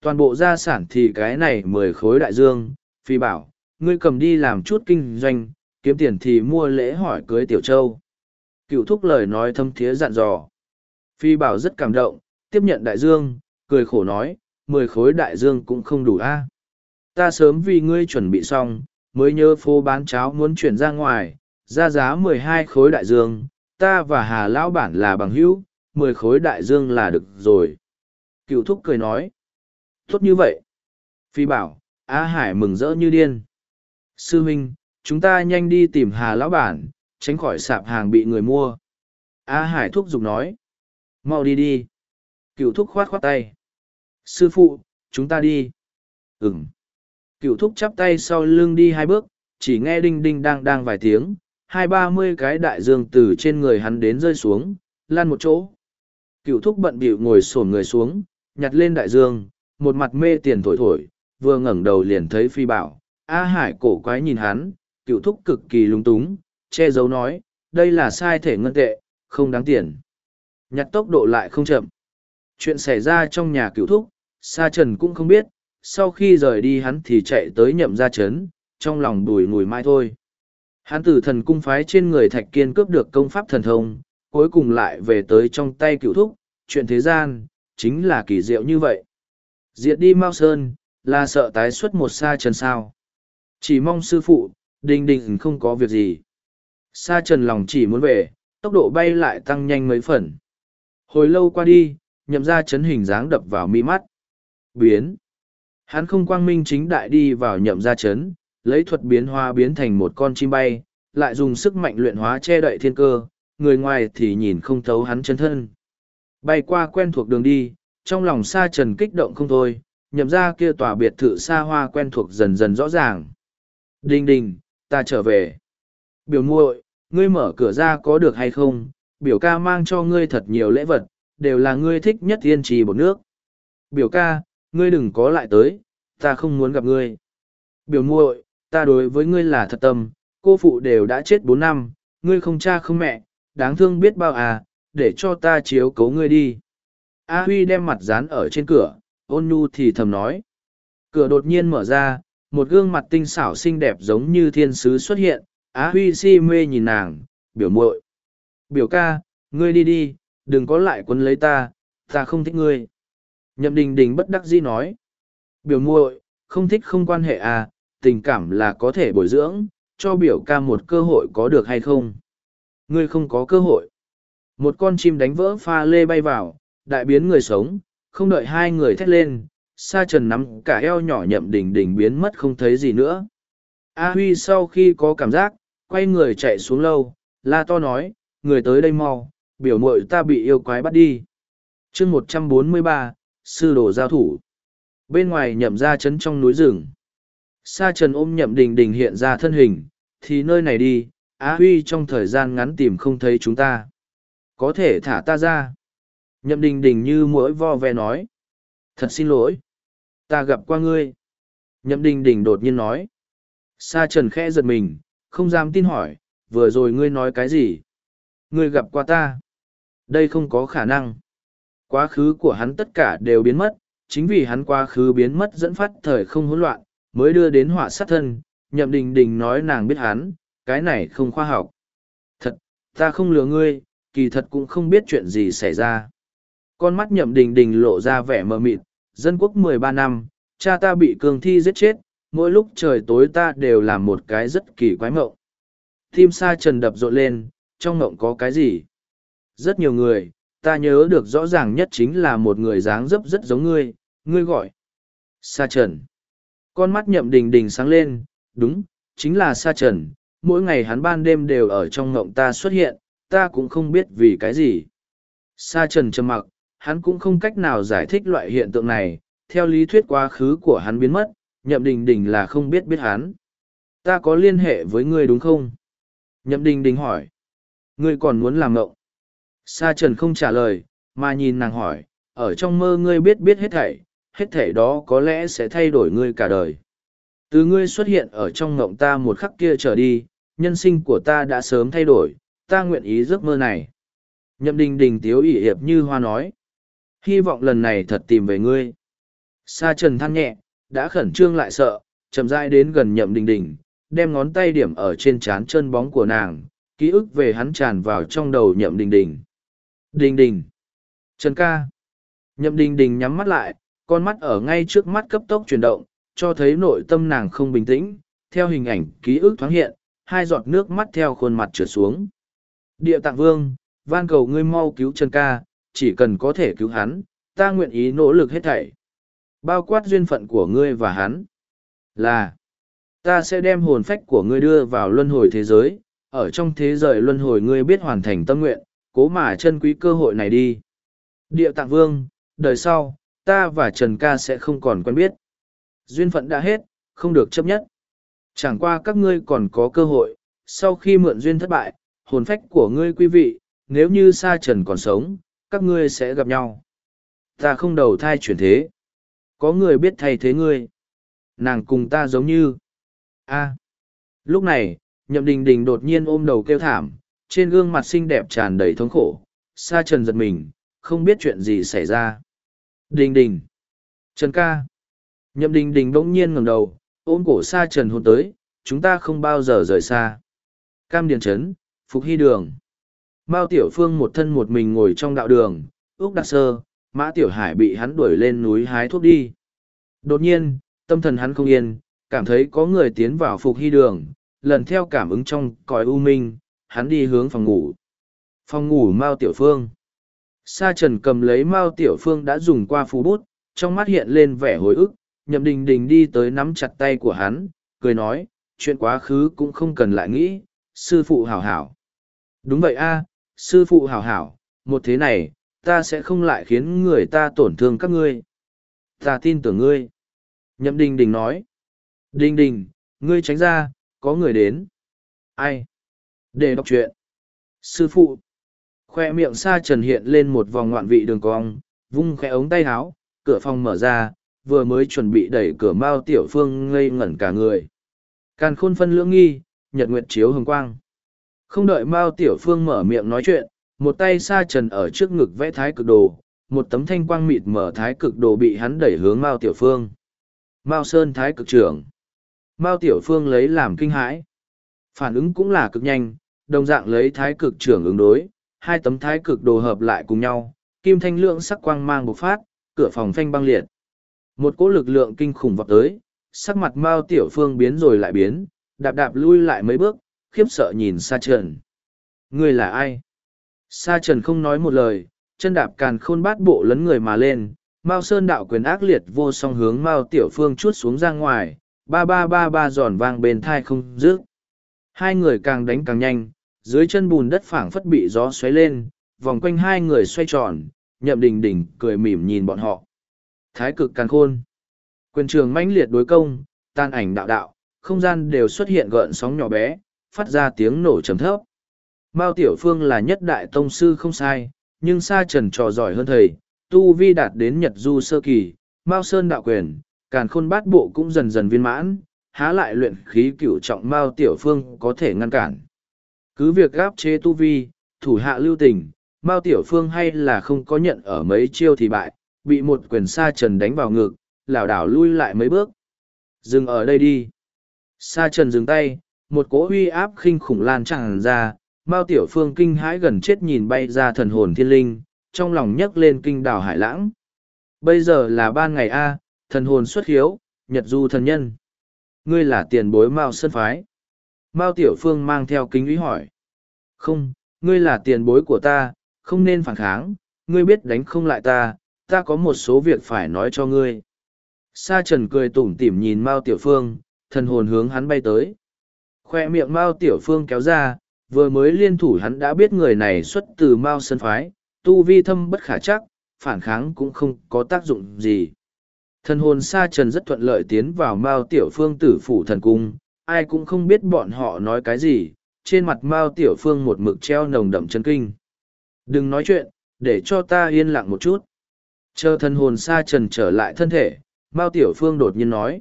Toàn bộ gia sản thì cái này mười khối đại dương, phi bảo, ngươi cầm đi làm chút kinh doanh, kiếm tiền thì mua lễ hỏi cưới tiểu châu. Cựu thúc lời nói thâm thiế dặn dò. Phi bảo rất cảm động, tiếp nhận đại dương, cười khổ nói, mười khối đại dương cũng không đủ a. Ta sớm vì ngươi chuẩn bị xong, mới nhớ phố bán cháo muốn chuyển ra ngoài, ra giá mười hai khối đại dương, ta và Hà Lão Bản là bằng hữu, mười khối đại dương là được rồi. Cựu thúc cười nói, tốt như vậy. Phi bảo, A Hải mừng rỡ như điên. Sư huynh, chúng ta nhanh đi tìm Hà Lão Bản, tránh khỏi sạp hàng bị người mua. A Hải thúc giục nói. Mau đi đi. Cựu thúc khoát khoát tay. Sư phụ, chúng ta đi. Ừm. Cựu thúc chắp tay sau lưng đi hai bước, chỉ nghe đinh đinh đang đang vài tiếng, hai ba mươi cái đại dương từ trên người hắn đến rơi xuống, lan một chỗ. Cựu thúc bận bịu ngồi xổm người xuống, nhặt lên đại dương, một mặt mê tiền thổi thổi, vừa ngẩng đầu liền thấy phi bảo. A Hải cổ quái nhìn hắn, cựu thúc cực kỳ lúng túng, che giấu nói, đây là sai thể ngân tệ, không đáng tiền. Nhặt tốc độ lại không chậm. Chuyện xảy ra trong nhà cựu thúc, Sa Trần cũng không biết, sau khi rời đi hắn thì chạy tới nhậm ra chấn, trong lòng đùi ngùi mai thôi. Hắn từ thần cung phái trên người Thạch Kiên cướp được công pháp thần thông, cuối cùng lại về tới trong tay cựu thúc, chuyện thế gian, chính là kỳ diệu như vậy. Diệt đi Mao Sơn, là sợ tái xuất một Sa Trần sao. Chỉ mong sư phụ, đình đình không có việc gì. Sa Trần lòng chỉ muốn về, tốc độ bay lại tăng nhanh mấy phần. Hồi lâu qua đi, nhậm ra chấn hình dáng đập vào mi mắt. Biến. Hắn không quang minh chính đại đi vào nhậm gia chấn, lấy thuật biến hóa biến thành một con chim bay, lại dùng sức mạnh luyện hóa che đậy thiên cơ, người ngoài thì nhìn không thấu hắn chân thân. Bay qua quen thuộc đường đi, trong lòng sa trần kích động không thôi, nhậm ra kia tòa biệt thự xa hoa quen thuộc dần dần rõ ràng. Đinh đình, ta trở về. Biểu muội, ngươi mở cửa ra có được hay không? Biểu ca mang cho ngươi thật nhiều lễ vật, đều là ngươi thích nhất tiên trì bột nước. Biểu ca, ngươi đừng có lại tới, ta không muốn gặp ngươi. Biểu muội, ta đối với ngươi là thật tâm, cô phụ đều đã chết bốn năm, ngươi không cha không mẹ, đáng thương biết bao à, để cho ta chiếu cấu ngươi đi. A Huy đem mặt dán ở trên cửa, ôn nhu thì thầm nói. Cửa đột nhiên mở ra, một gương mặt tinh xảo xinh đẹp giống như thiên sứ xuất hiện, Á Huy si mê nhìn nàng, biểu muội Biểu ca, ngươi đi đi, đừng có lại quấn lấy ta, ta không thích ngươi. Nhậm đình đình bất đắc dĩ nói. Biểu muội không thích không quan hệ à, tình cảm là có thể bồi dưỡng, cho biểu ca một cơ hội có được hay không. Ngươi không có cơ hội. Một con chim đánh vỡ pha lê bay vào, đại biến người sống, không đợi hai người thét lên, sa trần nắm cả eo nhỏ nhậm đình đình biến mất không thấy gì nữa. A Huy sau khi có cảm giác, quay người chạy xuống lâu, la to nói, người tới đây mau, biểu muội ta bị yêu quái bắt đi. chương một trăm bốn mươi ba, sư đồ giao thủ. Bên ngoài nhậm ra chấn trong núi rừng. Sa trần ôm nhậm đình đình hiện ra thân hình, thì nơi này đi, Á Huy trong thời gian ngắn tìm không thấy chúng ta. Có thể thả ta ra. Nhậm đình đình như mỗi vo ve nói. Thật xin lỗi. Ta gặp qua ngươi. Nhậm đình đình đột nhiên nói. Sa trần khẽ giật mình, không dám tin hỏi, vừa rồi ngươi nói cái gì? Ngươi gặp qua ta. Đây không có khả năng. Quá khứ của hắn tất cả đều biến mất, chính vì hắn quá khứ biến mất dẫn phát thời không hỗn loạn, mới đưa đến họa sát thân. Nhậm đình đình nói nàng biết hắn, cái này không khoa học. Thật, ta không lừa ngươi, kỳ thật cũng không biết chuyện gì xảy ra. Con mắt nhậm đình đình lộ ra vẻ mờ mịt, dân quốc mười ba năm, cha ta bị cường thi giết chết, mỗi lúc trời tối ta đều làm một cái rất kỳ quái mộng. Tim sa trần đập rộn lên, trong mộng có cái gì? Rất nhiều người, ta nhớ được rõ ràng nhất chính là một người dáng dấp rất giống ngươi, ngươi gọi. Sa trần. Con mắt nhậm đình đình sáng lên, đúng, chính là sa trần. Mỗi ngày hắn ban đêm đều ở trong ngộng ta xuất hiện, ta cũng không biết vì cái gì. Sa trần trầm mặc, hắn cũng không cách nào giải thích loại hiện tượng này, theo lý thuyết quá khứ của hắn biến mất, nhậm đình đình là không biết biết hắn. Ta có liên hệ với ngươi đúng không? Nhậm đình đình hỏi. Ngươi còn muốn làm ngộng? Sa trần không trả lời, mà nhìn nàng hỏi, ở trong mơ ngươi biết biết hết thảy, hết thảy đó có lẽ sẽ thay đổi ngươi cả đời. Từ ngươi xuất hiện ở trong ngộng ta một khắc kia trở đi, nhân sinh của ta đã sớm thay đổi, ta nguyện ý giấc mơ này. Nhậm đình đình tiếu ỉ hiệp như hoa nói. Hy vọng lần này thật tìm về ngươi. Sa trần than nhẹ, đã khẩn trương lại sợ, chậm rãi đến gần nhậm đình đình, đem ngón tay điểm ở trên trán chân bóng của nàng, ký ức về hắn tràn vào trong đầu nhậm đình đình. Đình đình. Trần ca. Nhậm đình đình nhắm mắt lại, con mắt ở ngay trước mắt cấp tốc chuyển động, cho thấy nội tâm nàng không bình tĩnh, theo hình ảnh ký ức thoáng hiện, hai giọt nước mắt theo khuôn mặt trượt xuống. Địa tạng vương, van cầu ngươi mau cứu Trần ca, chỉ cần có thể cứu hắn, ta nguyện ý nỗ lực hết thảy bao quát duyên phận của ngươi và hắn là Ta sẽ đem hồn phách của ngươi đưa vào luân hồi thế giới, ở trong thế giới luân hồi ngươi biết hoàn thành tâm nguyện, cố mà chân quý cơ hội này đi. Địa tạng vương, đời sau, ta và Trần Ca sẽ không còn quen biết. Duyên phận đã hết, không được chấp nhất. Chẳng qua các ngươi còn có cơ hội, sau khi mượn duyên thất bại, hồn phách của ngươi quý vị, nếu như Sa Trần còn sống, các ngươi sẽ gặp nhau. Ta không đầu thai chuyển thế. Có người biết thay thế ngươi. Nàng cùng ta giống như. a Lúc này, nhậm đình đình đột nhiên ôm đầu kêu thảm, trên gương mặt xinh đẹp tràn đầy thống khổ. Sa Trần giật mình, không biết chuyện gì xảy ra. Đình đình. Trần ca. Nhậm đình đình bỗng nhiên ngẩng đầu, ôm cổ Sa Trần hôn tới, chúng ta không bao giờ rời xa. Cam Điền Trấn, Phục Hy Đường. Mao Tiểu Phương một thân một mình ngồi trong đạo đường, Úc Đặc Sơ, Mã Tiểu Hải bị hắn đuổi lên núi hái thuốc đi. Đột nhiên, tâm thần hắn không yên, cảm thấy có người tiến vào Phục Hy Đường, lần theo cảm ứng trong còi u minh, hắn đi hướng phòng ngủ. Phòng ngủ Mao Tiểu Phương. Sa Trần cầm lấy Mao Tiểu Phương đã dùng qua phú bút, trong mắt hiện lên vẻ hối ức, nhậm đình đình đi tới nắm chặt tay của hắn, cười nói, chuyện quá khứ cũng không cần lại nghĩ, sư phụ hảo hảo. Đúng vậy a, sư phụ hảo hảo, một thế này, ta sẽ không lại khiến người ta tổn thương các ngươi. Ta tin tưởng ngươi. Nhậm đình đình nói. Đình đình, ngươi tránh ra, có người đến. Ai? Để đọc truyện. Sư phụ. Khoe miệng sa trần hiện lên một vòng ngoạn vị đường cong, vung khẽ ống tay háo, cửa phòng mở ra, vừa mới chuẩn bị đẩy cửa mao tiểu phương ngây ngẩn cả người. Càn khôn phân lưỡng nghi, nhật nguyệt chiếu hồng quang. Không đợi Mao Tiểu Phương mở miệng nói chuyện, một tay sa trần ở trước ngực vẽ thái cực đồ, một tấm thanh quang mịt mở thái cực đồ bị hắn đẩy hướng Mao Tiểu Phương. Mao Sơn thái cực trưởng. Mao Tiểu Phương lấy làm kinh hãi. Phản ứng cũng là cực nhanh, đồng dạng lấy thái cực trưởng ứng đối, hai tấm thái cực đồ hợp lại cùng nhau, kim thanh lượng sắc quang mang bộc phát, cửa phòng phanh băng liệt. Một cỗ lực lượng kinh khủng vọt tới, sắc mặt Mao Tiểu Phương biến rồi lại biến, đạp đạp lui lại mấy bước, khiếp sợ nhìn Sa Trần. Ngươi là ai? Sa Trần không nói một lời, chân đạp càn khôn bát bộ lấn người mà lên, Mao Sơn đạo quyền ác liệt vô song hướng Mao Tiểu Phương chuốt xuống ra ngoài, ba ba ba ba giòn vang bên thai không dứt. Hai người càng đánh càng nhanh, dưới chân bùn đất phảng phất bị gió xoáy lên, vòng quanh hai người xoay tròn, nhậm đình đình cười mỉm nhìn bọn họ. Thái cực càng khôn. Quyền trường mãnh liệt đối công, tan ảnh đạo đạo, không gian đều xuất hiện gợn sóng nhỏ bé, phát ra tiếng nổ trầm thấp. Mao Tiểu Phương là nhất đại tông sư không sai, nhưng xa Trần trò giỏi hơn thầy, tu vi đạt đến Nhật Du sơ kỳ, Mao Sơn đạo quyền, càn khôn bát bộ cũng dần dần viên mãn, há lại luyện khí cửu trọng Mao Tiểu Phương có thể ngăn cản. Cứ việc gáp chế tu vi, thủ hạ lưu tình, Mao Tiểu Phương hay là không có nhận ở mấy chiêu thì bại, bị một quyền Sa Trần đánh vào ngực, lảo đảo lui lại mấy bước. Dừng ở đây đi. Sa Trần dừng tay, một cỗ uy áp khinh khủng lan tràn ra, Mao Tiểu Phương kinh hãi gần chết nhìn bay ra thần hồn thiên linh, trong lòng nhấc lên kinh đảo hải lãng. Bây giờ là ban ngày A, thần hồn xuất hiếu, nhật du thần nhân. Ngươi là tiền bối Mao Sơn Phái. Mao Tiểu Phương mang theo kính ý hỏi. Không, ngươi là tiền bối của ta, không nên phản kháng, ngươi biết đánh không lại ta, ta có một số việc phải nói cho ngươi. Sa Trần cười tủm tỉm nhìn Mao Tiểu Phương, thần hồn hướng hắn bay tới. Khoe miệng Mao Tiểu Phương kéo ra, vừa mới liên thủ hắn đã biết người này xuất từ Mao Sơn Phái, tu vi thâm bất khả chắc, phản kháng cũng không có tác dụng gì. Thần hồn Sa Trần rất thuận lợi tiến vào Mao Tiểu Phương tử phủ thần cung, ai cũng không biết bọn họ nói cái gì, trên mặt Mao Tiểu Phương một mực treo nồng đậm chân kinh. Đừng nói chuyện, để cho ta yên lặng một chút. Chờ thần hồn Sa Trần trở lại thân thể, Mao Tiểu Phương đột nhiên nói.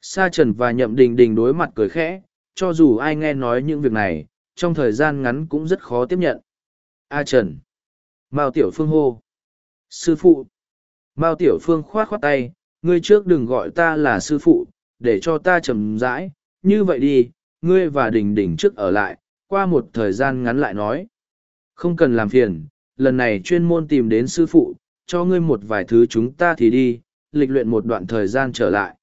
Sa Trần và Nhậm Đình Đình đối mặt cười khẽ, cho dù ai nghe nói những việc này, trong thời gian ngắn cũng rất khó tiếp nhận. A Trần. Mao Tiểu Phương hô. Sư phụ. Mao Tiểu Phương khoát khoát tay, ngươi trước đừng gọi ta là sư phụ, để cho ta trầm rãi, như vậy đi, ngươi và Đình Đình trước ở lại, qua một thời gian ngắn lại nói. Không cần làm phiền, lần này chuyên môn tìm đến sư phụ, cho ngươi một vài thứ chúng ta thì đi, lịch luyện một đoạn thời gian trở lại.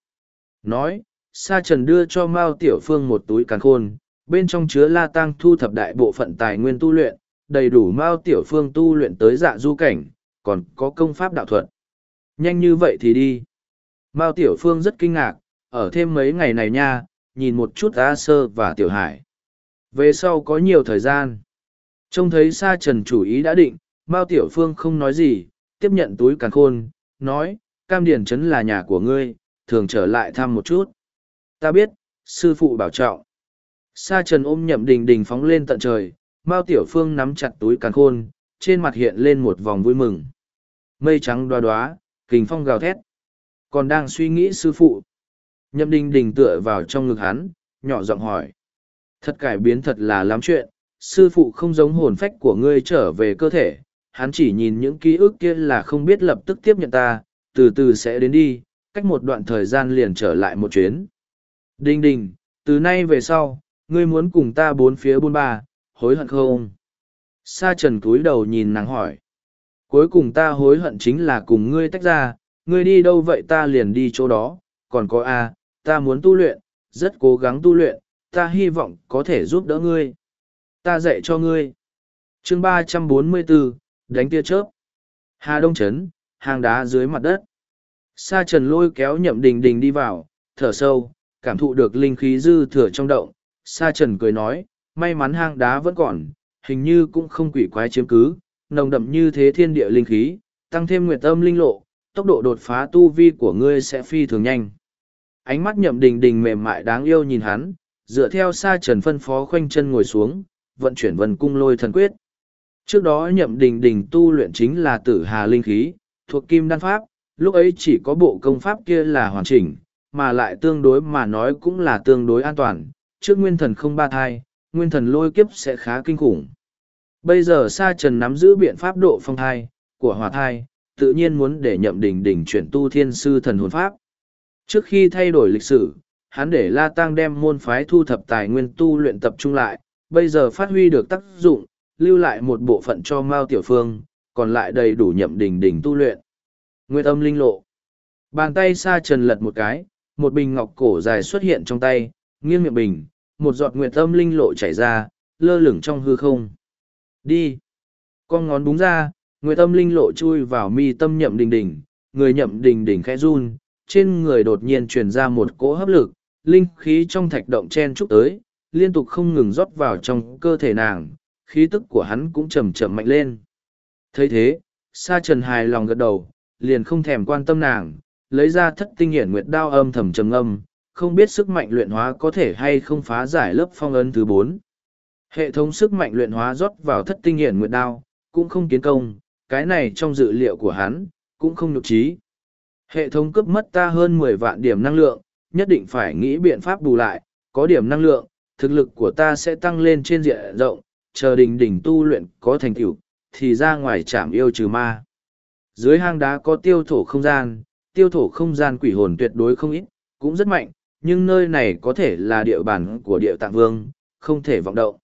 Nói, Sa Trần đưa cho Mao Tiểu Phương một túi càn khôn, bên trong chứa la tăng thu thập đại bộ phận tài nguyên tu luyện, đầy đủ Mao Tiểu Phương tu luyện tới dạ du cảnh, còn có công pháp đạo thuật. Nhanh như vậy thì đi. Mao Tiểu Phương rất kinh ngạc, ở thêm mấy ngày này nha, nhìn một chút A Sơ và Tiểu Hải. Về sau có nhiều thời gian. Trông thấy Sa Trần chủ ý đã định, Mao Tiểu Phương không nói gì, tiếp nhận túi càn khôn, nói, Cam Điền Trấn là nhà của ngươi, thường trở lại thăm một chút. Ta biết, sư phụ bảo trọng. Sa Trần ôm nhậm đình đình phóng lên tận trời, Mao Tiểu Phương nắm chặt túi càn khôn, trên mặt hiện lên một vòng vui mừng. Mây trắng đoá đoá, kình phong gào thét. Còn đang suy nghĩ sư phụ. Nhậm đình đình tựa vào trong ngực hắn, nhỏ giọng hỏi. Thật cải biến thật là lắm chuyện, sư phụ không giống hồn phách của ngươi trở về cơ thể. Hắn chỉ nhìn những ký ức kia là không biết lập tức tiếp nhận ta, từ từ sẽ đến đi, cách một đoạn thời gian liền trở lại một chuyến. Đình đình, từ nay về sau, ngươi muốn cùng ta bốn phía buôn ba, hối hận không? Sa trần cúi đầu nhìn nàng hỏi. Cuối cùng ta hối hận chính là cùng ngươi tách ra, ngươi đi đâu vậy ta liền đi chỗ đó, còn có a, ta muốn tu luyện, rất cố gắng tu luyện, ta hy vọng có thể giúp đỡ ngươi. Ta dạy cho ngươi. chương ba trăm bốn mươi bốn đánh tia chớp. Hà Đông Trấn, hang đá dưới mặt đất. Sa trần lôi kéo nhậm đình đình đi vào, thở sâu, cảm thụ được linh khí dư thừa trong động. Sa trần cười nói, may mắn hang đá vẫn còn, hình như cũng không quỷ quái chiếm cứ, nồng đậm như thế thiên địa linh khí, tăng thêm nguyệt âm linh lộ, tốc độ đột phá tu vi của ngươi sẽ phi thường nhanh. Ánh mắt nhậm đình đình mềm mại đáng yêu nhìn hắn, dựa theo sa trần phân phó khoanh chân ngồi xuống, vận chuyển vân cung lôi thần quyết. Trước đó nhậm đình đình tu luyện chính là tử hà linh khí, thuộc kim đan pháp, lúc ấy chỉ có bộ công pháp kia là hoàn chỉnh, mà lại tương đối mà nói cũng là tương đối an toàn, trước nguyên thần không ba thai, nguyên thần lôi kiếp sẽ khá kinh khủng. Bây giờ Sa Trần nắm giữ biện pháp độ phong thai, của hỏa thai, tự nhiên muốn để nhậm đình đình chuyển tu thiên sư thần hồn pháp. Trước khi thay đổi lịch sử, hắn để La Tăng đem môn phái thu thập tài nguyên tu luyện tập trung lại, bây giờ phát huy được tác dụng, lưu lại một bộ phận cho Mao Tiểu Phương, còn lại đầy đủ nhậm đình đình tu luyện. Nguyệt âm linh lộ. Bàn tay xa Trần lật một cái, một bình ngọc cổ dài xuất hiện trong tay, nghiêng miệng bình, một giọt nguyệt âm linh lộ chảy ra, lơ lửng trong hư không. Đi. Con ngón búng ra, nguyệt âm linh lộ chui vào mi tâm nhậm đình đình, người nhậm đình đình khẽ run, trên người đột nhiên truyền ra một cỗ hấp lực, linh khí trong thạch động chen chúc tới, liên tục không ngừng rót vào trong cơ thể nàng, khí tức của hắn cũng chậm chậm mạnh lên. thấy thế, sa trần hài lòng gật đầu, liền không thèm quan tâm nàng, lấy ra thất tinh hiển nguyệt đao âm thầm trầm âm, không biết sức mạnh luyện hóa có thể hay không phá giải lớp phong ấn thứ bốn. Hệ thống sức mạnh luyện hóa rót vào thất tinh hiển nguyệt đao, cũng không kiến công, cái này trong dự liệu của hắn, cũng không nhục trí. Hệ thống cướp mất ta hơn mười vạn điểm năng lượng, nhất định phải nghĩ biện pháp bù lại, có điểm năng lượng, thực lực của ta sẽ tăng lên trên diện rộng, chờ đỉnh đỉnh tu luyện có thành tựu thì ra ngoài trảm yêu trừ ma. Dưới hang đá có tiêu thổ không gian, tiêu thổ không gian quỷ hồn tuyệt đối không ít, cũng rất mạnh, nhưng nơi này có thể là địa bàn của địa tạng vương, không thể vọng động.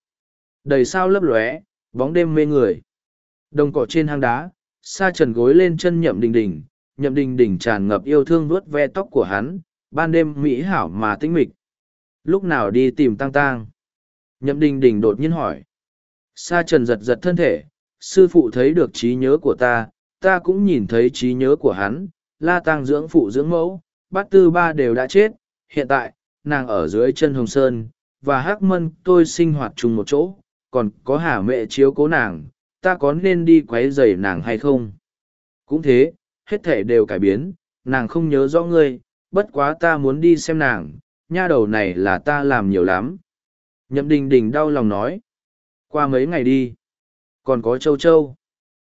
Đầy sao lấp lóe, bóng đêm mê người. Đồng cỏ trên hang đá, sa trần gối lên chân nhậm đình đình, nhậm đình đình tràn ngập yêu thương vuốt ve tóc của hắn, ban đêm mỹ hảo mà tĩnh mịch. Lúc nào đi tìm tăng tang? Nhậm đình đình đột nhiên hỏi. Sa trần giật giật thân thể, sư phụ thấy được trí nhớ của ta, ta cũng nhìn thấy trí nhớ của hắn, la tăng dưỡng phụ dưỡng mẫu, bát tư ba đều đã chết, hiện tại, nàng ở dưới chân hồng sơn, và hắc mân tôi sinh hoạt chung một chỗ, còn có hà mẹ chiếu cố nàng, ta có nên đi quấy rầy nàng hay không? Cũng thế, hết thể đều cải biến, nàng không nhớ rõ ngươi, bất quá ta muốn đi xem nàng, nha đầu này là ta làm nhiều lắm. Nhậm đình đình đau lòng nói. Qua mấy ngày đi. Còn có châu châu.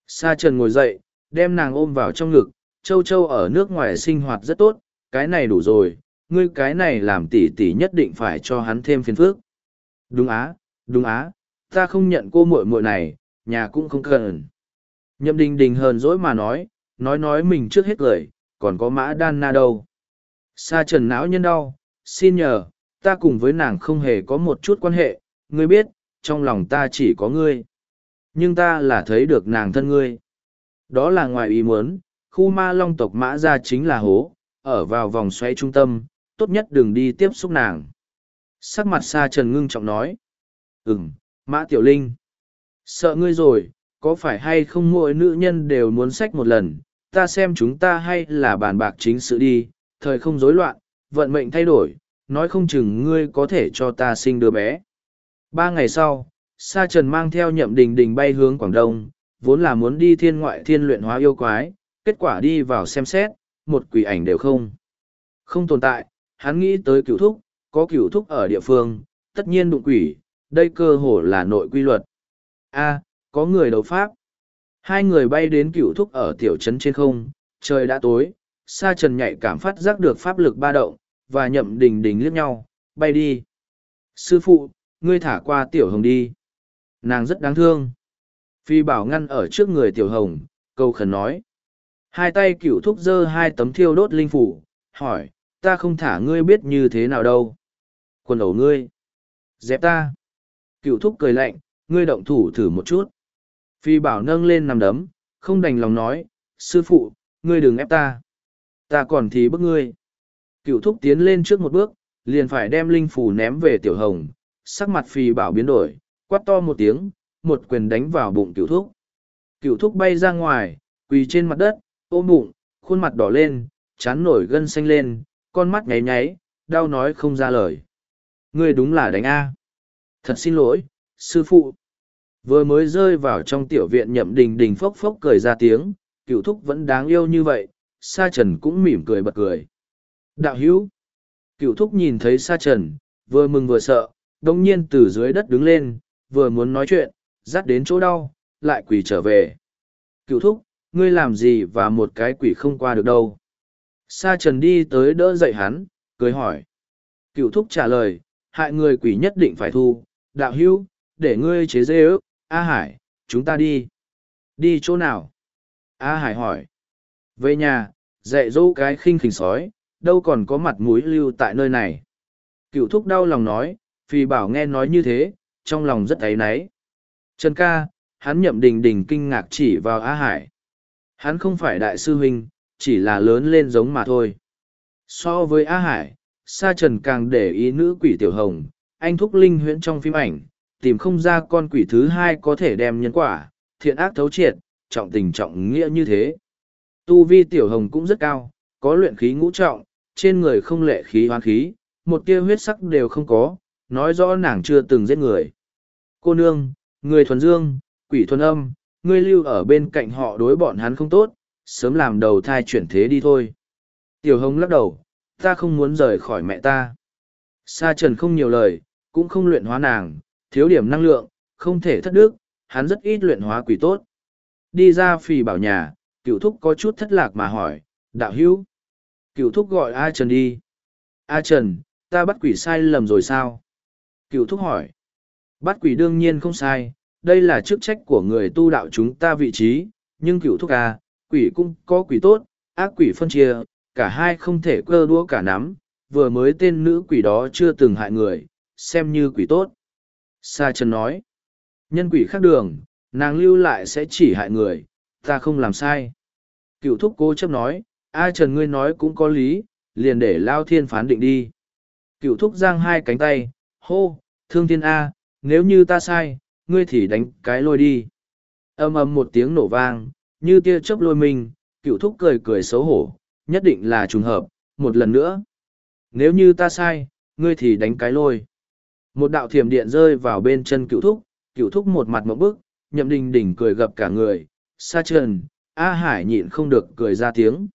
Sa trần ngồi dậy, đem nàng ôm vào trong ngực, châu châu ở nước ngoài sinh hoạt rất tốt, cái này đủ rồi, ngươi cái này làm tỉ tỉ nhất định phải cho hắn thêm phiền phước. Đúng á, đúng á, ta không nhận cô muội muội này, nhà cũng không cần. Nhậm đình đình hờn dỗi mà nói, nói nói mình trước hết lời, còn có mã đan na đâu. Sa trần não nhân đau, xin nhờ, ta cùng với nàng không hề có một chút quan hệ, ngươi biết, trong lòng ta chỉ có ngươi. Nhưng ta là thấy được nàng thân ngươi. Đó là ngoài ý muốn, khu ma long tộc mã ra chính là hố, ở vào vòng xoay trung tâm, tốt nhất đừng đi tiếp xúc nàng. Sắc mặt Sa Trần ngưng trọng nói. Ừm, Mã Tiểu Linh. Sợ ngươi rồi, có phải hay không mỗi nữ nhân đều muốn sách một lần, ta xem chúng ta hay là bàn bạc chính sự đi, thời không rối loạn, vận mệnh thay đổi, nói không chừng ngươi có thể cho ta sinh đứa bé. Ba ngày sau, Sa Trần mang theo nhậm đình đình bay hướng Quảng Đông, vốn là muốn đi thiên ngoại thiên luyện hóa yêu quái, kết quả đi vào xem xét, một quỷ ảnh đều không. Không tồn tại, hắn nghĩ tới cửu thúc, có cửu thúc ở địa phương, tất nhiên đụng quỷ, đây cơ hồ là nội quy luật. A, có người đấu pháp. Hai người bay đến cựu thúc ở tiểu trấn trên không, trời đã tối, sa trần nhạy cảm phát giác được pháp lực ba động, và nhậm đình đình liếc nhau, bay đi. Sư phụ, ngươi thả qua tiểu hồng đi. Nàng rất đáng thương. Phi bảo ngăn ở trước người tiểu hồng, câu khẩn nói. Hai tay cựu thúc giơ hai tấm thiêu đốt linh phủ, hỏi, ta không thả ngươi biết như thế nào đâu. Quần ẩu ngươi. Dẹp ta. Cựu thúc cười lạnh, ngươi động thủ thử một chút. Phi bảo nâng lên nằm đấm, không đành lòng nói, sư phụ, ngươi đừng ép ta. Ta còn thì bức ngươi. Cựu thúc tiến lên trước một bước, liền phải đem linh phù ném về tiểu hồng, sắc mặt phi bảo biến đổi, quát to một tiếng, một quyền đánh vào bụng Cựu thúc. Cựu thúc bay ra ngoài, quỳ trên mặt đất, ôm bụng, khuôn mặt đỏ lên, chán nổi gân xanh lên, con mắt nháy nháy, đau nói không ra lời. Ngươi đúng là đánh A. Thật xin lỗi, sư phụ. Vừa mới rơi vào trong tiểu viện nhậm đình đình phốc phốc cười ra tiếng, cựu thúc vẫn đáng yêu như vậy, sa trần cũng mỉm cười bật cười. Đạo hữu. Cựu thúc nhìn thấy sa trần, vừa mừng vừa sợ, đông nhiên từ dưới đất đứng lên, vừa muốn nói chuyện, dắt đến chỗ đau, lại quỳ trở về. Cựu thúc, ngươi làm gì và một cái quỷ không qua được đâu. Sa trần đi tới đỡ dậy hắn, cười hỏi. Cựu thúc trả lời, hại người quỷ nhất định phải thu, đạo hữu, để ngươi chế dê ước, A Hải, chúng ta đi. Đi chỗ nào? A Hải hỏi. Về nhà, dạy dỗ cái khinh khỉnh sói, đâu còn có mặt mũi lưu tại nơi này. Cựu thúc đau lòng nói, phì bảo nghe nói như thế, trong lòng rất áy náy. Trần ca, hắn nhậm đình đình kinh ngạc chỉ vào A Hải. Hắn không phải đại sư huynh, chỉ là lớn lên giống mà thôi. So với A Hải, Sa Trần càng để ý nữ quỷ tiểu hồng, anh thúc linh huyễn trong phim ảnh, tìm không ra con quỷ thứ hai có thể đem nhân quả, thiện ác thấu triệt, trọng tình trọng nghĩa như thế. Tu vi tiểu hồng cũng rất cao, có luyện khí ngũ trọng, trên người không lệ khí hoán khí, một tia huyết sắc đều không có, nói rõ nàng chưa từng giết người. Cô nương, người thuần dương, quỷ thuần âm, ngươi lưu ở bên cạnh họ đối bọn hắn không tốt, sớm làm đầu thai chuyển thế đi thôi. Tiểu hồng lắc đầu, ta không muốn rời khỏi mẹ ta. Sa trần không nhiều lời, cũng không luyện hóa nàng, thiếu điểm năng lượng, không thể thất đức, hắn rất ít luyện hóa quỷ tốt. Đi ra phì bảo nhà, cựu thúc có chút thất lạc mà hỏi, đạo hữu. Cựu thúc gọi A Trần đi. A Trần, ta bắt quỷ sai lầm rồi sao? Cựu thúc hỏi. Bắt quỷ đương nhiên không sai, đây là chức trách của người tu đạo chúng ta vị trí, nhưng cựu thúc A, quỷ cũng có quỷ tốt, ác quỷ phân chia, cả hai không thể cơ đua cả nắm, vừa mới tên nữ quỷ đó chưa từng hại người, xem như quỷ tốt. Sa Trần nói, nhân quỷ khác đường, nàng lưu lại sẽ chỉ hại người, ta không làm sai. Cựu thúc cố chấp nói, A Trần ngươi nói cũng có lý, liền để Lao Thiên phán định đi. Cựu thúc giang hai cánh tay, hô, thương thiên A, nếu như ta sai, ngươi thì đánh cái lôi đi. Âm ầm một tiếng nổ vang, như tia chớp lôi mình, cựu thúc cười cười xấu hổ, nhất định là trùng hợp, một lần nữa. Nếu như ta sai, ngươi thì đánh cái lôi. Một đạo thiểm điện rơi vào bên chân cựu thúc, cựu thúc một mặt một bức, nhậm đình đỉnh cười gập cả người, sa trần, A Hải nhịn không được cười ra tiếng.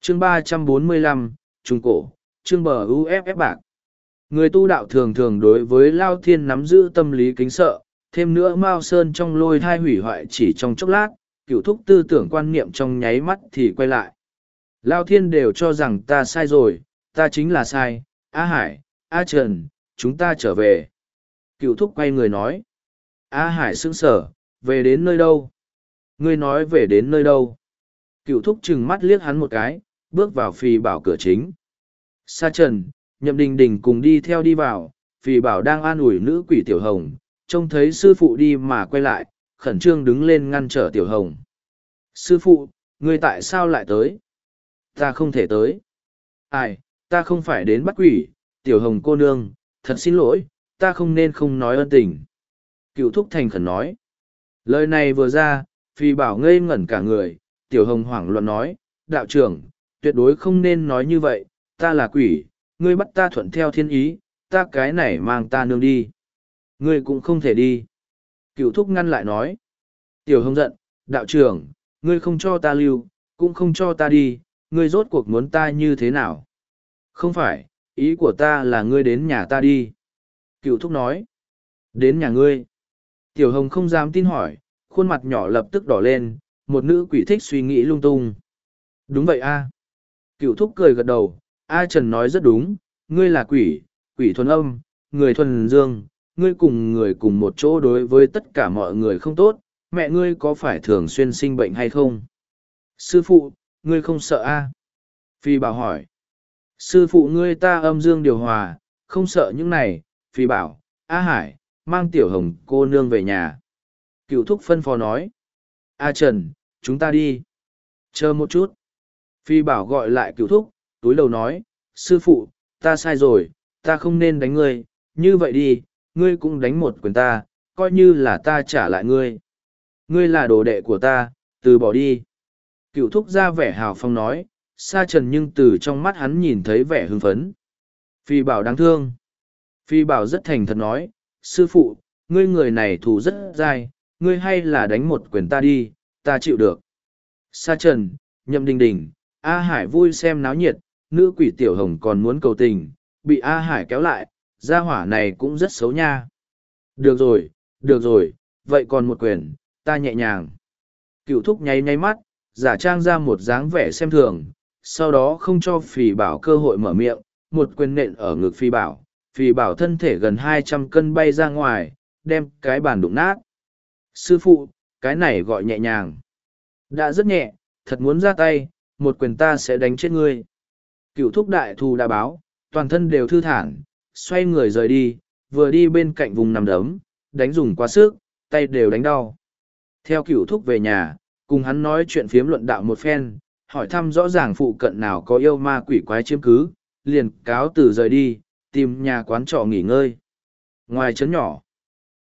chương ba trăm bốn mươi lăm Trung Cổ, chương bờ UFF bạc. Người tu đạo thường thường đối với Lao Thiên nắm giữ tâm lý kính sợ, thêm nữa Mao Sơn trong lôi thai hủy hoại chỉ trong chốc lát, cựu thúc tư tưởng quan niệm trong nháy mắt thì quay lại. Lao Thiên đều cho rằng ta sai rồi, ta chính là sai, A Hải, A Trần, chúng ta trở về. Cựu thúc quay người nói. A Hải sững sở, về đến nơi đâu? Ngươi nói về đến nơi đâu? Cựu thúc chừng mắt liếc hắn một cái, bước vào phì bảo cửa chính. Sa trần, nhậm đình đình cùng đi theo đi vào, phì bảo đang an ủi nữ quỷ tiểu hồng, trông thấy sư phụ đi mà quay lại, khẩn trương đứng lên ngăn trở tiểu hồng. Sư phụ, ngươi tại sao lại tới? Ta không thể tới. Ai, ta không phải đến bắt quỷ, tiểu hồng cô nương, thật xin lỗi, ta không nên không nói ân tình. Cựu thúc thành khẩn nói. Lời này vừa ra, phi bảo ngây ngẩn cả người, tiểu hồng hoảng loạn nói, đạo trưởng, tuyệt đối không nên nói như vậy, ta là quỷ, ngươi bắt ta thuận theo thiên ý, ta cái này mang ta nương đi. Ngươi cũng không thể đi. Cựu thúc ngăn lại nói. Tiểu hồng giận, đạo trưởng, ngươi không cho ta lưu, cũng không cho ta đi, ngươi rốt cuộc muốn ta như thế nào? Không phải, ý của ta là ngươi đến nhà ta đi. Cựu thúc nói. Đến nhà ngươi. Tiểu hồng không dám tin hỏi, khuôn mặt nhỏ lập tức đỏ lên, một nữ quỷ thích suy nghĩ lung tung. Đúng vậy a. Cựu thúc cười gật đầu, A Trần nói rất đúng, ngươi là quỷ, quỷ thuần âm, người thuần dương, ngươi cùng người cùng một chỗ đối với tất cả mọi người không tốt, mẹ ngươi có phải thường xuyên sinh bệnh hay không? Sư phụ, ngươi không sợ a? Phi bảo hỏi. Sư phụ ngươi ta âm dương điều hòa, không sợ những này, Phi bảo, A Hải, mang tiểu hồng cô nương về nhà. Cựu thúc phân phó nói. A Trần, chúng ta đi. Chờ một chút. Phi bảo gọi lại cựu thúc, túi đầu nói, sư phụ, ta sai rồi, ta không nên đánh ngươi, như vậy đi, ngươi cũng đánh một quyền ta, coi như là ta trả lại ngươi. Ngươi là đồ đệ của ta, từ bỏ đi. Cựu thúc ra vẻ hào phong nói, Sa trần nhưng từ trong mắt hắn nhìn thấy vẻ hưng phấn. Phi bảo đáng thương. Phi bảo rất thành thật nói, sư phụ, ngươi người này thù rất dai, ngươi hay là đánh một quyền ta đi, ta chịu được. Sa trần, nhậm đình đình, A Hải vui xem náo nhiệt, nữ quỷ tiểu hồng còn muốn cầu tình, bị A Hải kéo lại, gia hỏa này cũng rất xấu nha. Được rồi, được rồi, vậy còn một quyền, ta nhẹ nhàng. Cựu thúc nháy nháy mắt, giả trang ra một dáng vẻ xem thường, sau đó không cho phì bảo cơ hội mở miệng, một quyền nện ở ngực phi bảo, phì bảo thân thể gần hai trăm cân bay ra ngoài, đem cái bàn đụng nát. Sư phụ, cái này gọi nhẹ nhàng. Đã rất nhẹ, thật muốn ra tay, một quyền ta sẽ đánh chết ngươi. Cựu thúc đại thù đã báo, toàn thân đều thư thản, xoay người rời đi, vừa đi bên cạnh vùng nằm đấm, đánh dùng quá sức, tay đều đánh đau. Theo cựu thúc về nhà, cùng hắn nói chuyện phiếm luận đạo một phen, hỏi thăm rõ ràng phụ cận nào có yêu ma quỷ quái chiếm cứ, liền cáo từ rời đi, tìm nhà quán trọ nghỉ ngơi. Ngoài trấn nhỏ,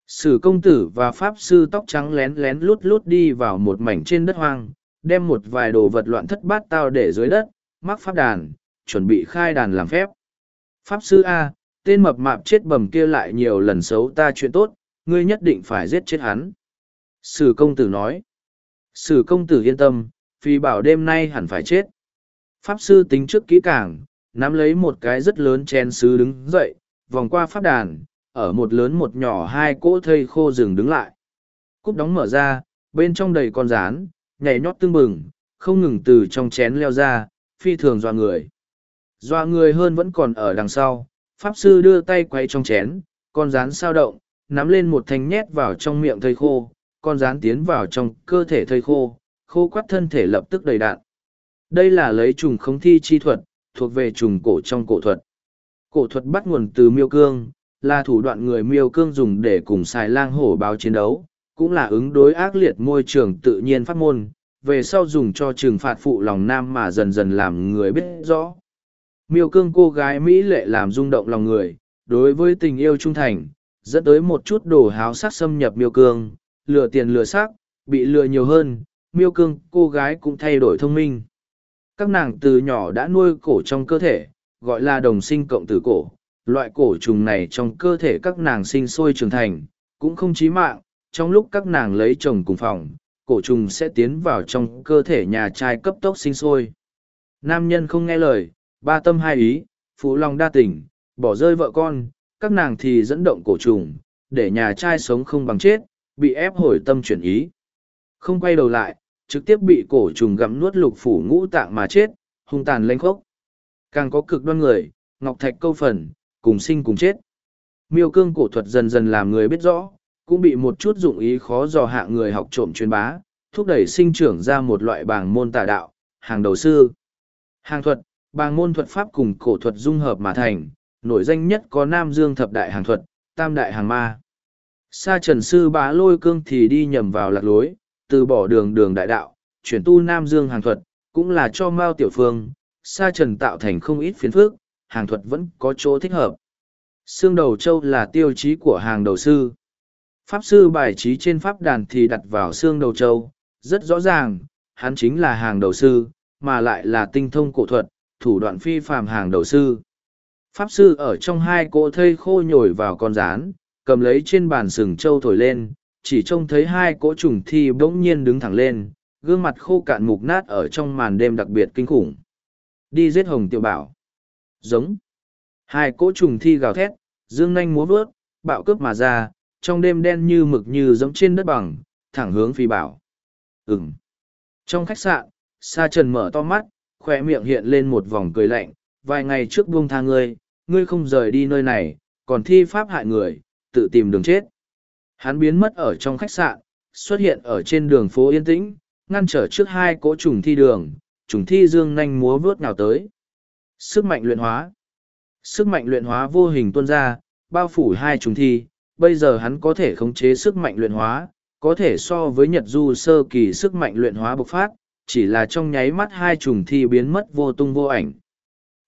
sử công tử và pháp sư tóc trắng lén lén lút lút đi vào một mảnh trên đất hoang, đem một vài đồ vật loạn thất bát tao để dưới đất, mắc pháp đàn, chuẩn bị khai đàn làm phép. Pháp sư A, tên mập mạp chết bầm kia lại nhiều lần xấu ta chuyện tốt, ngươi nhất định phải giết chết hắn. Sử công tử nói. Sử công tử yên tâm, phi bảo đêm nay hẳn phải chết. Pháp sư tính trước kỹ càng, nắm lấy một cái rất lớn chén sứ đứng dậy, vòng qua pháp đàn, ở một lớn một nhỏ hai cỗ thây khô rừng đứng lại. Cúp đóng mở ra, bên trong đầy con rán, nhảy nhót tương bừng, không ngừng từ trong chén leo ra, phi thường dọa người. Dọa người hơn vẫn còn ở đằng sau, Pháp sư đưa tay quay trong chén, con rán sao động, nắm lên một thanh nhét vào trong miệng thây khô, con rán tiến vào trong cơ thể thây khô, khô quắt thân thể lập tức đầy đạn. Đây là lấy trùng không thi chi thuật, thuộc về trùng cổ trong cổ thuật. Cổ thuật bắt nguồn từ miêu cương, là thủ đoạn người miêu cương dùng để cùng xài lang hổ báo chiến đấu, cũng là ứng đối ác liệt môi trường tự nhiên pháp môn, về sau dùng cho trừng phạt phụ lòng nam mà dần dần làm người biết rõ. Miêu cương cô gái Mỹ lệ làm rung động lòng người, đối với tình yêu trung thành, dẫn tới một chút đồ háo sắc xâm nhập miêu cương, lừa tiền lừa sắc, bị lừa nhiều hơn, miêu cương cô gái cũng thay đổi thông minh. Các nàng từ nhỏ đã nuôi cổ trong cơ thể, gọi là đồng sinh cộng tử cổ. Loại cổ trùng này trong cơ thể các nàng sinh sôi trưởng thành, cũng không chí mạng, trong lúc các nàng lấy chồng cùng phòng, cổ trùng sẽ tiến vào trong cơ thể nhà trai cấp tốc sinh sôi. Nam nhân không nghe lời, ba tâm hai ý, phụ lòng đa tình, bỏ rơi vợ con, các nàng thì dẫn động cổ trùng, để nhà trai sống không bằng chết, bị ép hồi tâm chuyển ý. Không quay đầu lại, trực tiếp bị cổ trùng gặm nuốt lục phủ ngũ tạng mà chết, hung tàn lanh khốc. Càng có cực đoan người, ngọc thạch câu phần, cùng sinh cùng chết. Miêu cương cổ thuật dần dần làm người biết rõ, cũng bị một chút dụng ý khó dò hạ người học trộm truyền bá, thúc đẩy sinh trưởng ra một loại bảng môn tà đạo, hàng đầu sư. Hàng thuật, bảng môn thuật pháp cùng cổ thuật dung hợp mà thành, nổi danh nhất có Nam Dương thập đại hàng thuật, tam đại hàng ma. Sa trần sư bá lôi cương thì đi nhầm vào lạc lối, từ bỏ đường đường đại đạo, chuyển tu Nam Dương hàng thuật, cũng là cho Mao Tiểu Phương, Sa trần tạo thành không ít phiến phước, hàng thuật vẫn có chỗ thích hợp. Xương đầu châu là tiêu chí của hàng đầu sư. Pháp sư bài trí trên pháp đàn thì đặt vào xương đầu châu, rất rõ ràng, hắn chính là hàng đầu sư, mà lại là tinh thông cổ thuật, thủ đoạn phi phàm hàng đầu sư. Pháp sư ở trong hai cỗ thây khô nhồi vào con rán, cầm lấy trên bàn sừng châu thổi lên, chỉ trông thấy hai cỗ trùng thi bỗng nhiên đứng thẳng lên, gương mặt khô cạn mục nát ở trong màn đêm đặc biệt kinh khủng. Đi giết hồng tiểu bảo. Giống. Hai cỗ trùng thi gào thét, dương nanh múa vớt, bạo cướp mà ra, trong đêm đen như mực như giống trên đất bằng, thẳng hướng phi bảo. Ừm. Trong khách sạn, Sa Trần mở to mắt, khoe miệng hiện lên một vòng cười lạnh, vài ngày trước buông tha ngươi, ngươi không rời đi nơi này, còn thi pháp hại người, tự tìm đường chết. Hắn biến mất ở trong khách sạn, xuất hiện ở trên đường phố yên tĩnh, ngăn trở trước hai cỗ trùng thi đường, trùng thi dương nhanh múa vớt nào tới. Sức mạnh luyện hóa Sức mạnh luyện hóa vô hình tuôn ra, bao phủ hai trùng thi, bây giờ hắn có thể khống chế sức mạnh luyện hóa, có thể so với Nhật Du sơ kỳ sức mạnh luyện hóa bộc phát, chỉ là trong nháy mắt hai trùng thi biến mất vô tung vô ảnh.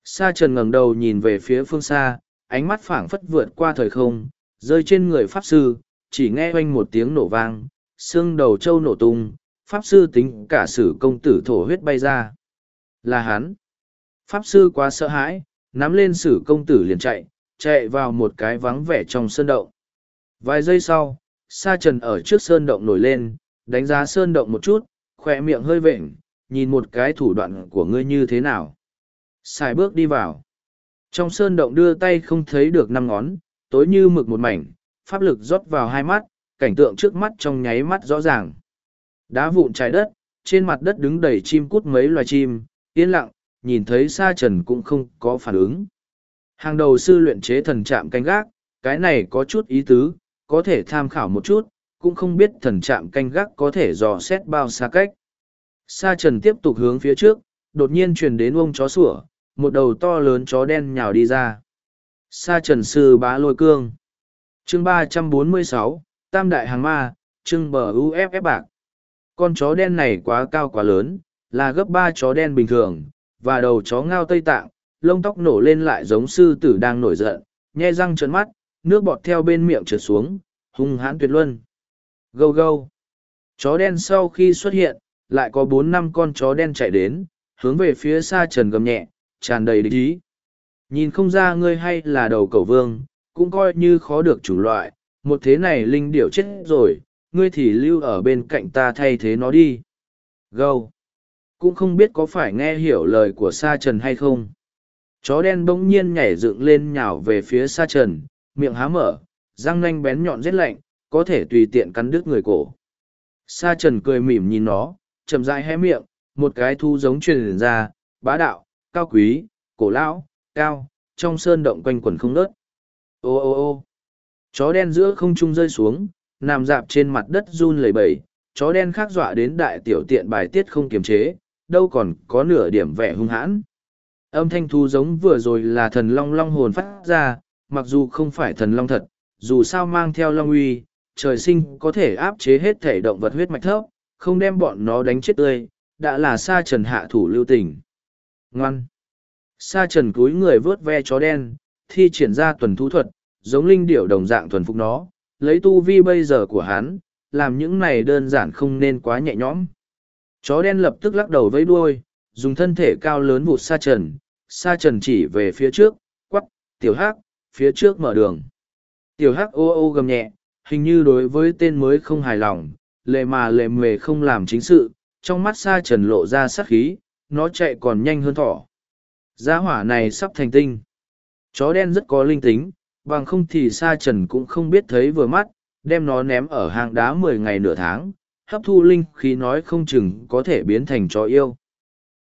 Sa trần ngẩng đầu nhìn về phía phương xa, ánh mắt phảng phất vượt qua thời không, rơi trên người Pháp Sư, chỉ nghe oanh một tiếng nổ vang, xương đầu trâu nổ tung, Pháp Sư tính cả sử công tử thổ huyết bay ra. Là hắn. Pháp Sư quá sợ hãi, nắm lên sử công tử liền chạy, chạy vào một cái vắng vẻ trong sơn động. Vài giây sau, Sa Trần ở trước sơn động nổi lên, đánh giá sơn động một chút, khỏe miệng hơi vệnh, nhìn một cái thủ đoạn của ngươi như thế nào. Xài bước đi vào. Trong sơn động đưa tay không thấy được năm ngón, tối như mực một mảnh, pháp lực rót vào hai mắt, cảnh tượng trước mắt trong nháy mắt rõ ràng. Đá vụn trái đất, trên mặt đất đứng đầy chim cút mấy loài chim, yên lặng, nhìn thấy sa trần cũng không có phản ứng. Hàng đầu sư luyện chế thần trạm canh gác, cái này có chút ý tứ, có thể tham khảo một chút, cũng không biết thần trạm canh gác có thể dò xét bao xa cách. Sa trần tiếp tục hướng phía trước, đột nhiên truyền đến ông chó sủa, một đầu to lớn chó đen nhào đi ra. Sa trần sư bá lôi cương chương ba trăm bốn mươi sáu Tam đại hàng ma, trưng bờ UFF bạc. Con chó đen này quá cao quá lớn, là gấp ba chó đen bình thường, và đầu chó ngao tây tạng, lông tóc nổ lên lại giống sư tử đang nổi giận, nhe răng trợn mắt, nước bọt theo bên miệng trượt xuống, hung hãn tuyệt luân. Gâu gâu. Chó đen sau khi xuất hiện, lại có bốn năm con chó đen chạy đến, hướng về phía xa trần gầm nhẹ, tràn đầy địch ý. Nhìn không ra ngươi hay là đầu cầu vương, cũng coi như khó được chủ loại, một thế này linh điểu chết rồi, ngươi thì lưu ở bên cạnh ta thay thế nó đi. Gâu! Cũng không biết có phải nghe hiểu lời của Sa Trần hay không. Chó đen bỗng nhiên nhảy dựng lên nhào về phía Sa Trần, miệng há mở, răng nanh bén nhọn rét lạnh, có thể tùy tiện cắn đứt người cổ. Sa Trần cười mỉm nhìn nó, chậm rãi hé miệng, một cái thu giống truyền ra, bá đạo, cao quý, cổ lão, cao, trong sơn động quanh quần không nớt. Ô ô ô chó đen giữa không trung rơi xuống, nằm dạp trên mặt đất run lẩy bẩy, chó đen khác dọa đến đại tiểu tiện bài tiết không kiềm chế, đâu còn có nửa điểm vẻ hung hãn. Âm thanh thu giống vừa rồi là thần long long hồn phát ra, mặc dù không phải thần long thật, dù sao mang theo long uy, trời sinh có thể áp chế hết thể động vật huyết mạch thấp, không đem bọn nó đánh chết tươi, đã là sa trần hạ thủ lưu tình. Ngoan! Sa trần cúi người vớt ve chó đen, thi triển ra tuần thú thuật, giống linh điểu đồng dạng thuần phục nó, lấy tu vi bây giờ của hắn, làm những này đơn giản không nên quá nhẹ nhõm. Chó đen lập tức lắc đầu với đuôi, dùng thân thể cao lớn vụt sa trần, sa trần chỉ về phía trước, quắc, tiểu hắc, phía trước mở đường. Tiểu hắc ô ô gầm nhẹ, hình như đối với tên mới không hài lòng, lệ mà lệ mề không làm chính sự, trong mắt sa trần lộ ra sát khí, nó chạy còn nhanh hơn thỏ. Giá hỏa này sắp thành tinh. Chó đen rất có linh tính, bằng không thì sa trần cũng không biết thấy vừa mắt, đem nó ném ở hang đá mười ngày nửa tháng, hấp thu linh khí nói không chừng có thể biến thành chó yêu.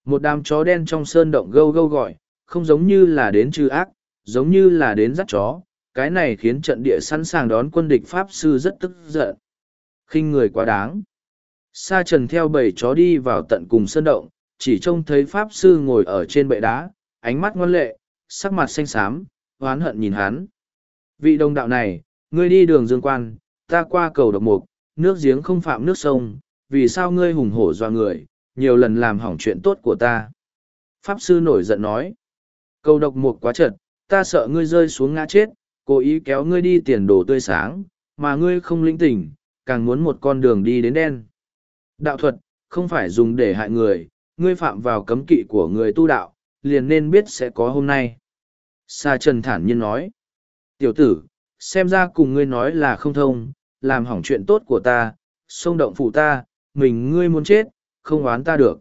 Một đám chó đen trong sơn động gâu gâu gọi, không giống như là đến trừ ác, giống như là đến dắt chó, cái này khiến trận địa sẵn sàng đón quân địch Pháp Sư rất tức giận. khinh người quá đáng. Sa trần theo bầy chó đi vào tận cùng sơn động, chỉ trông thấy Pháp Sư ngồi ở trên bệ đá, ánh mắt ngoan lệ, sắc mặt xanh xám, hoán hận nhìn hắn. Vị đồng đạo này, ngươi đi đường dương quan, ta qua cầu độc mục, nước giếng không phạm nước sông, vì sao ngươi hùng hổ doa người, nhiều lần làm hỏng chuyện tốt của ta. Pháp sư nổi giận nói, cầu độc mục quá chật, ta sợ ngươi rơi xuống ngã chết, cố ý kéo ngươi đi tiền đồ tươi sáng, mà ngươi không linh tỉnh, càng muốn một con đường đi đến đen. Đạo thuật, không phải dùng để hại người, ngươi phạm vào cấm kỵ của người tu đạo, liền nên biết sẽ có hôm nay. Sa trần thản nhiên nói. Tiểu tử, xem ra cùng ngươi nói là không thông, làm hỏng chuyện tốt của ta, xông động phụ ta, mình ngươi muốn chết, không oán ta được.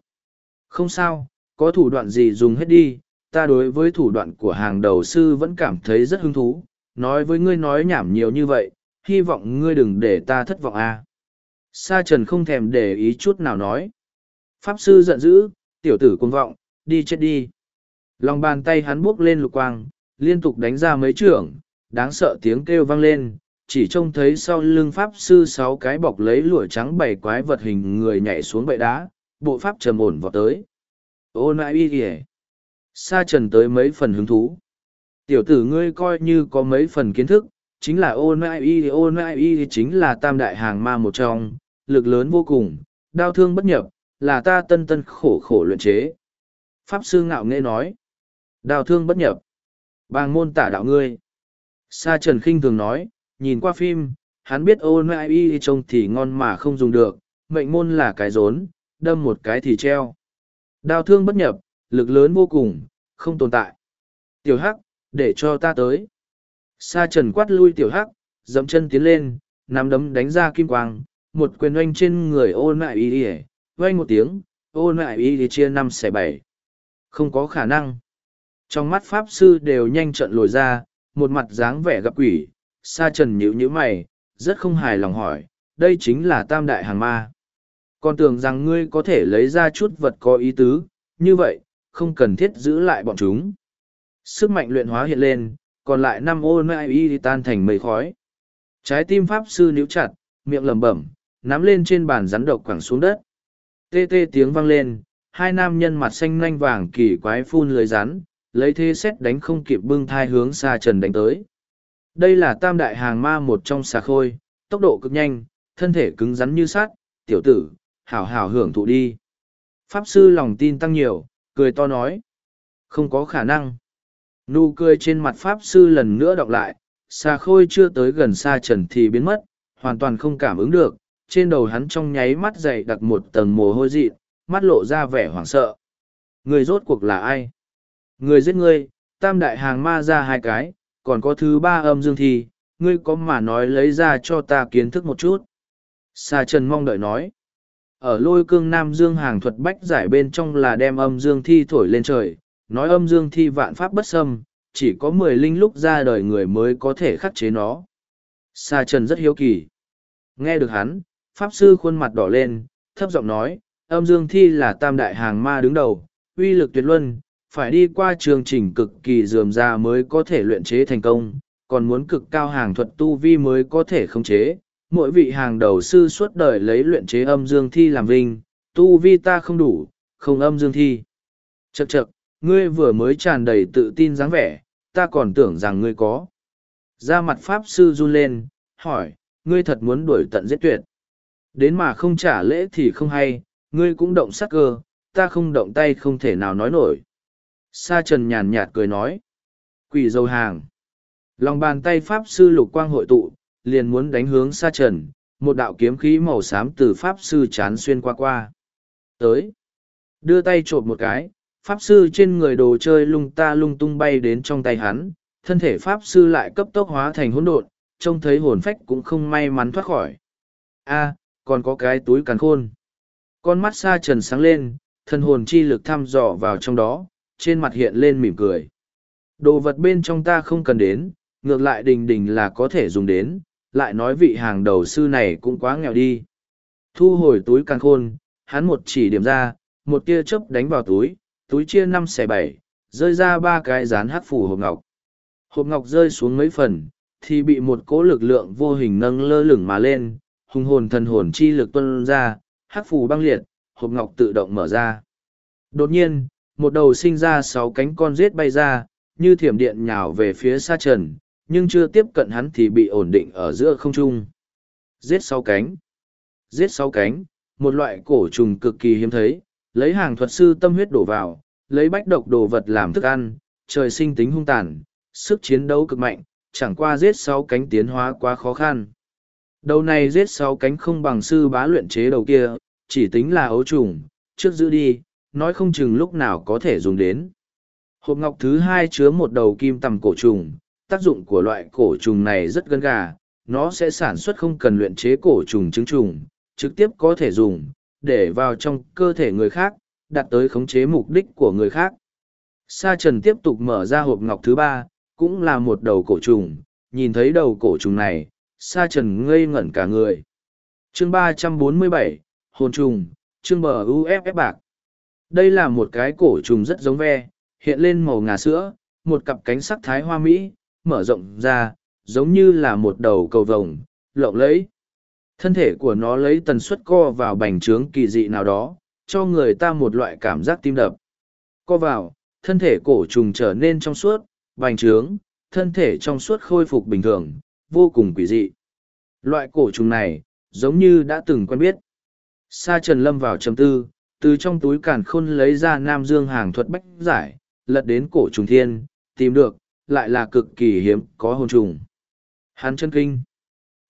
Không sao, có thủ đoạn gì dùng hết đi, ta đối với thủ đoạn của hàng đầu sư vẫn cảm thấy rất hứng thú, nói với ngươi nói nhảm nhiều như vậy, hy vọng ngươi đừng để ta thất vọng a. À. Sa trần không thèm để ý chút nào nói. Pháp sư giận dữ, tiểu tử cuồng vọng, đi chết đi. Lòng bàn tay hắn buốc lên lục quang, liên tục đánh ra mấy trưởng, đáng sợ tiếng kêu vang lên, chỉ trông thấy sau lưng pháp sư sáu cái bọc lấy lụa trắng bảy quái vật hình người nhảy xuống bệ đá, bộ pháp trầm ổn vào tới. Ô nại y kìa! Sa trần tới mấy phần hứng thú. Tiểu tử ngươi coi như có mấy phần kiến thức, chính là ô nại y ô nại y chính là tam đại hàng ma một trong, lực lớn vô cùng, đau thương bất nhập, là ta tân tân khổ khổ luyện chế. Pháp sư ngạo nghễ nói, Đào thương bất nhập, bàng môn tả đạo ngươi. Sa trần khinh thường nói, nhìn qua phim, hắn biết ô nãi y trông thì ngon mà không dùng được, mệnh môn là cái rốn, đâm một cái thì treo. Đào thương bất nhập, lực lớn vô cùng, không tồn tại. Tiểu Hắc, để cho ta tới. Sa trần quát lui tiểu Hắc, dẫm chân tiến lên, nắm đấm đánh ra kim quang, một quyền oanh trên người ô nại y ỉa oanh một tiếng ô nại y chia năm xẻ bảy không có khả năng trong mắt pháp sư đều nhanh trận lồi ra một mặt dáng vẻ gặp quỷ sa trần nhữ nhữ mày rất không hài lòng hỏi đây chính là tam đại hàng ma. Con tưởng rằng ngươi có thể lấy ra chút vật có ý tứ như vậy không cần thiết giữ lại bọn chúng. Sức mạnh luyện hóa hiện lên còn lại năm ô nai y tan thành mây khói. Trái tim pháp sư níu chặt miệng lẩm bẩm nắm lên trên bàn rắn độc quẳng xuống đất. Tê tê tiếng vang lên, hai nam nhân mặt xanh nanh vàng kỳ quái phun lưới rắn, lấy thế xét đánh không kịp bưng thai hướng xa trần đánh tới. Đây là tam đại hàng ma một trong xà khôi, tốc độ cực nhanh, thân thể cứng rắn như sắt, tiểu tử, hảo hảo hưởng thụ đi. Pháp sư lòng tin tăng nhiều, cười to nói. Không có khả năng. Nụ cười trên mặt Pháp sư lần nữa đọc lại, xà khôi chưa tới gần xa trần thì biến mất, hoàn toàn không cảm ứng được, trên đầu hắn trong nháy mắt dày đặc một tầng mồ hôi dị, mắt lộ ra vẻ hoảng sợ. Người rốt cuộc là ai? Người giết ngươi, tam đại hàng ma ra hai cái, còn có thứ ba âm dương thi, ngươi có mà nói lấy ra cho ta kiến thức một chút. Sa Trần mong đợi nói. Ở lôi cương Nam Dương hàng thuật bách giải bên trong là đem âm dương thi thổi lên trời, nói âm dương thi vạn pháp bất xâm, chỉ có mười linh lúc ra đời người mới có thể khắc chế nó. Sa Trần rất hiếu kỳ. Nghe được hắn, Pháp sư khuôn mặt đỏ lên, thấp giọng nói, âm dương thi là tam đại hàng ma đứng đầu, uy lực tuyệt luân, phải đi qua chương trình cực kỳ dườm ra mới có thể luyện chế thành công, còn muốn cực cao hàng thuật tu vi mới có thể khống chế. Mỗi vị hàng đầu sư suốt đời lấy luyện chế âm dương thi làm vinh, tu vi ta không đủ, không âm dương thi. Chậc chậc, ngươi vừa mới tràn đầy tự tin dáng vẻ, ta còn tưởng rằng ngươi có. Ra mặt pháp sư run lên, hỏi, ngươi thật muốn đuổi tận giết tuyệt. Đến mà không trả lễ thì không hay, ngươi cũng động sắc cơ, ta không động tay không thể nào nói nổi. Sa trần nhàn nhạt cười nói. Quỷ dâu hàng. Lòng bàn tay Pháp sư lục quang hội tụ, liền muốn đánh hướng sa trần, một đạo kiếm khí màu xám từ Pháp sư chán xuyên qua qua. Tới. Đưa tay trộm một cái, Pháp sư trên người đồ chơi lung ta lung tung bay đến trong tay hắn, thân thể Pháp sư lại cấp tốc hóa thành hỗn độn, trông thấy hồn phách cũng không may mắn thoát khỏi. A, còn có cái túi càn khôn. Con mắt sa trần sáng lên, thân hồn chi lực thăm dò vào trong đó, trên mặt hiện lên mỉm cười. Đồ vật bên trong ta không cần đến, ngược lại đình đình là có thể dùng đến, lại nói vị hàng đầu sư này cũng quá nghèo đi. Thu hồi túi càng khôn, hắn một chỉ điểm ra, một tia chớp đánh vào túi, túi chia năm xẻ bảy, rơi ra ba cái dán hát phủ hộp ngọc. Hộp ngọc rơi xuống mấy phần, thì bị một cỗ lực lượng vô hình nâng lơ lửng mà lên, hùng hồn thần hồn chi lực tuân ra, hắc phù băng liệt, hộp ngọc tự động mở ra. Đột nhiên, một đầu sinh ra sáu cánh con rết bay ra, như thiểm điện nhào về phía xa trần, nhưng chưa tiếp cận hắn thì bị ổn định ở giữa không trung. Rết sáu cánh. rết sáu cánh, một loại cổ trùng cực kỳ hiếm thấy, lấy hàng thuật sư tâm huyết đổ vào, lấy bách độc đồ vật làm thức ăn, trời sinh tính hung tàn, sức chiến đấu cực mạnh, chẳng qua giết sáu cánh tiến hóa quá khó khăn. Đầu này giết sáu cánh không bằng sư bá luyện chế đầu kia, chỉ tính là ấu trùng, trước giữ đi, nói không chừng lúc nào có thể dùng đến. Hộp ngọc thứ hai chứa một đầu kim tầm cổ trùng, tác dụng của loại cổ trùng này rất gân gà, nó sẽ sản xuất không cần luyện chế cổ trùng trứng trùng, trực tiếp có thể dùng, để vào trong cơ thể người khác, đạt tới khống chế mục đích của người khác. Sa trần tiếp tục mở ra hộp ngọc thứ ba, cũng là một đầu cổ trùng, nhìn thấy đầu cổ trùng này, sa trần ngây ngẩn cả người. Chương ba trăm bốn mươi bảy Hồn trùng, chương bờ UFF bạc. Đây là một cái cổ trùng rất giống ve, hiện lên màu ngà sữa, một cặp cánh sắc thái hoa mỹ, mở rộng ra, giống như là một đầu cầu vồng, lộng lẫy. Thân thể của nó lấy tần suất co vào bành trướng kỳ dị nào đó, cho người ta một loại cảm giác tim đập. Co vào, thân thể cổ trùng trở nên trong suốt, bành trướng, thân thể trong suốt khôi phục bình thường, vô cùng quỷ dị. Loại cổ trùng này, giống như đã từng quen biết. Sa Trần Lâm vào chấm tư, từ trong túi càn khôn lấy ra Nam Dương hàng thuật bách giải, lật đến cổ trùng thiên, tìm được, lại là cực kỳ hiếm có hồn trùng. Hắn chân kinh.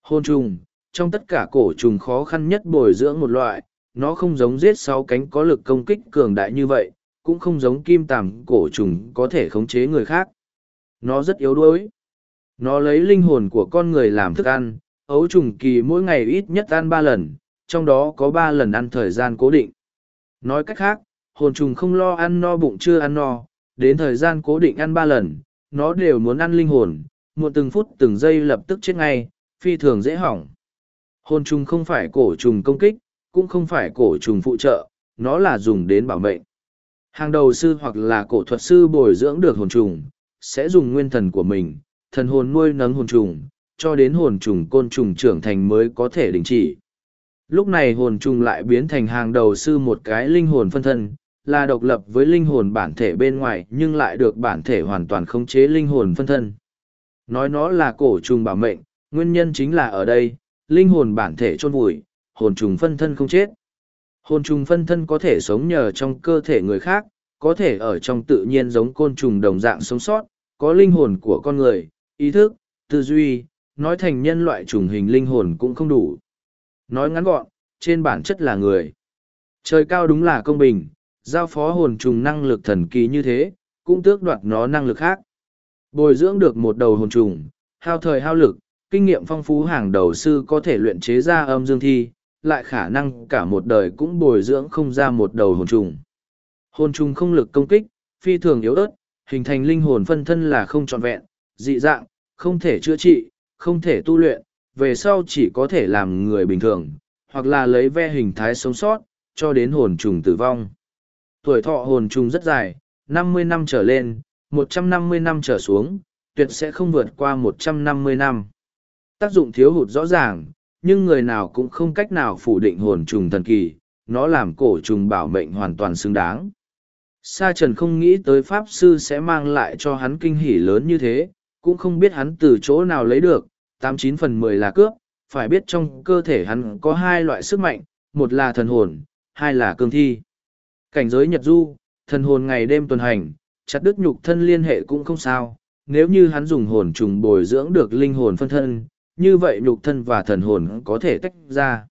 Hồn trùng, trong tất cả cổ trùng khó khăn nhất bồi dưỡng một loại, nó không giống giết sáu cánh có lực công kích cường đại như vậy, cũng không giống kim tằm cổ trùng có thể khống chế người khác. Nó rất yếu đuối. Nó lấy linh hồn của con người làm thức ăn, ấu trùng kỳ mỗi ngày ít nhất ăn ba lần, trong đó có ba lần ăn thời gian cố định. Nói cách khác, hồn trùng không lo ăn no bụng chưa ăn no, đến thời gian cố định ăn ba lần, nó đều muốn ăn linh hồn, muộn từng phút từng giây lập tức chết ngay, phi thường dễ hỏng. Hồn trùng không phải cổ trùng công kích, cũng không phải cổ trùng phụ trợ, nó là dùng đến bảo mệnh. Hàng đầu sư hoặc là cổ thuật sư bồi dưỡng được hồn trùng, sẽ dùng nguyên thần của mình, thần hồn nuôi nấng hồn trùng, cho đến hồn trùng côn trùng trưởng thành mới có thể đình chỉ. Lúc này hồn trùng lại biến thành hàng đầu sư một cái linh hồn phân thân, là độc lập với linh hồn bản thể bên ngoài nhưng lại được bản thể hoàn toàn khống chế linh hồn phân thân. Nói nó là cổ trùng bảo mệnh, nguyên nhân chính là ở đây, linh hồn bản thể chôn vùi, hồn trùng phân thân không chết. Hồn trùng phân thân có thể sống nhờ trong cơ thể người khác, có thể ở trong tự nhiên giống côn trùng đồng dạng sống sót, có linh hồn của con người, ý thức, tư duy, nói thành nhân loại trùng hình linh hồn cũng không đủ. Nói ngắn gọn, trên bản chất là người. Trời cao đúng là công bình, giao phó hồn trùng năng lực thần kỳ như thế, cũng tước đoạt nó năng lực khác. Bồi dưỡng được một đầu hồn trùng, hao thời hao lực, kinh nghiệm phong phú hàng đầu sư có thể luyện chế ra âm dương thi, lại khả năng cả một đời cũng bồi dưỡng không ra một đầu hồn trùng. Hồn trùng không lực công kích, phi thường yếu ớt, hình thành linh hồn phân thân là không trọn vẹn, dị dạng, không thể chữa trị, không thể tu luyện, về sau chỉ có thể làm người bình thường, hoặc là lấy ve hình thái sống sót, cho đến hồn trùng tử vong. Tuổi thọ hồn trùng rất dài, 50 năm trở lên, 150 năm trở xuống, tuyệt sẽ không vượt qua 150 năm. Tác dụng thiếu hụt rõ ràng, nhưng người nào cũng không cách nào phủ định hồn trùng thần kỳ, nó làm cổ trùng bảo mệnh hoàn toàn xứng đáng. Sa trần không nghĩ tới Pháp Sư sẽ mang lại cho hắn kinh hỉ lớn như thế, cũng không biết hắn từ chỗ nào lấy được, tám chín phần mười là cướp, phải biết trong cơ thể hắn có hai loại sức mạnh, một là thần hồn, hai là cương thi. Cảnh giới Nhật Du, thần hồn ngày đêm tuần hành, chặt đứt nhục thân liên hệ cũng không sao, nếu như hắn dùng hồn trùng bồi dưỡng được linh hồn phân thân, như vậy nhục thân và thần hồn có thể tách ra.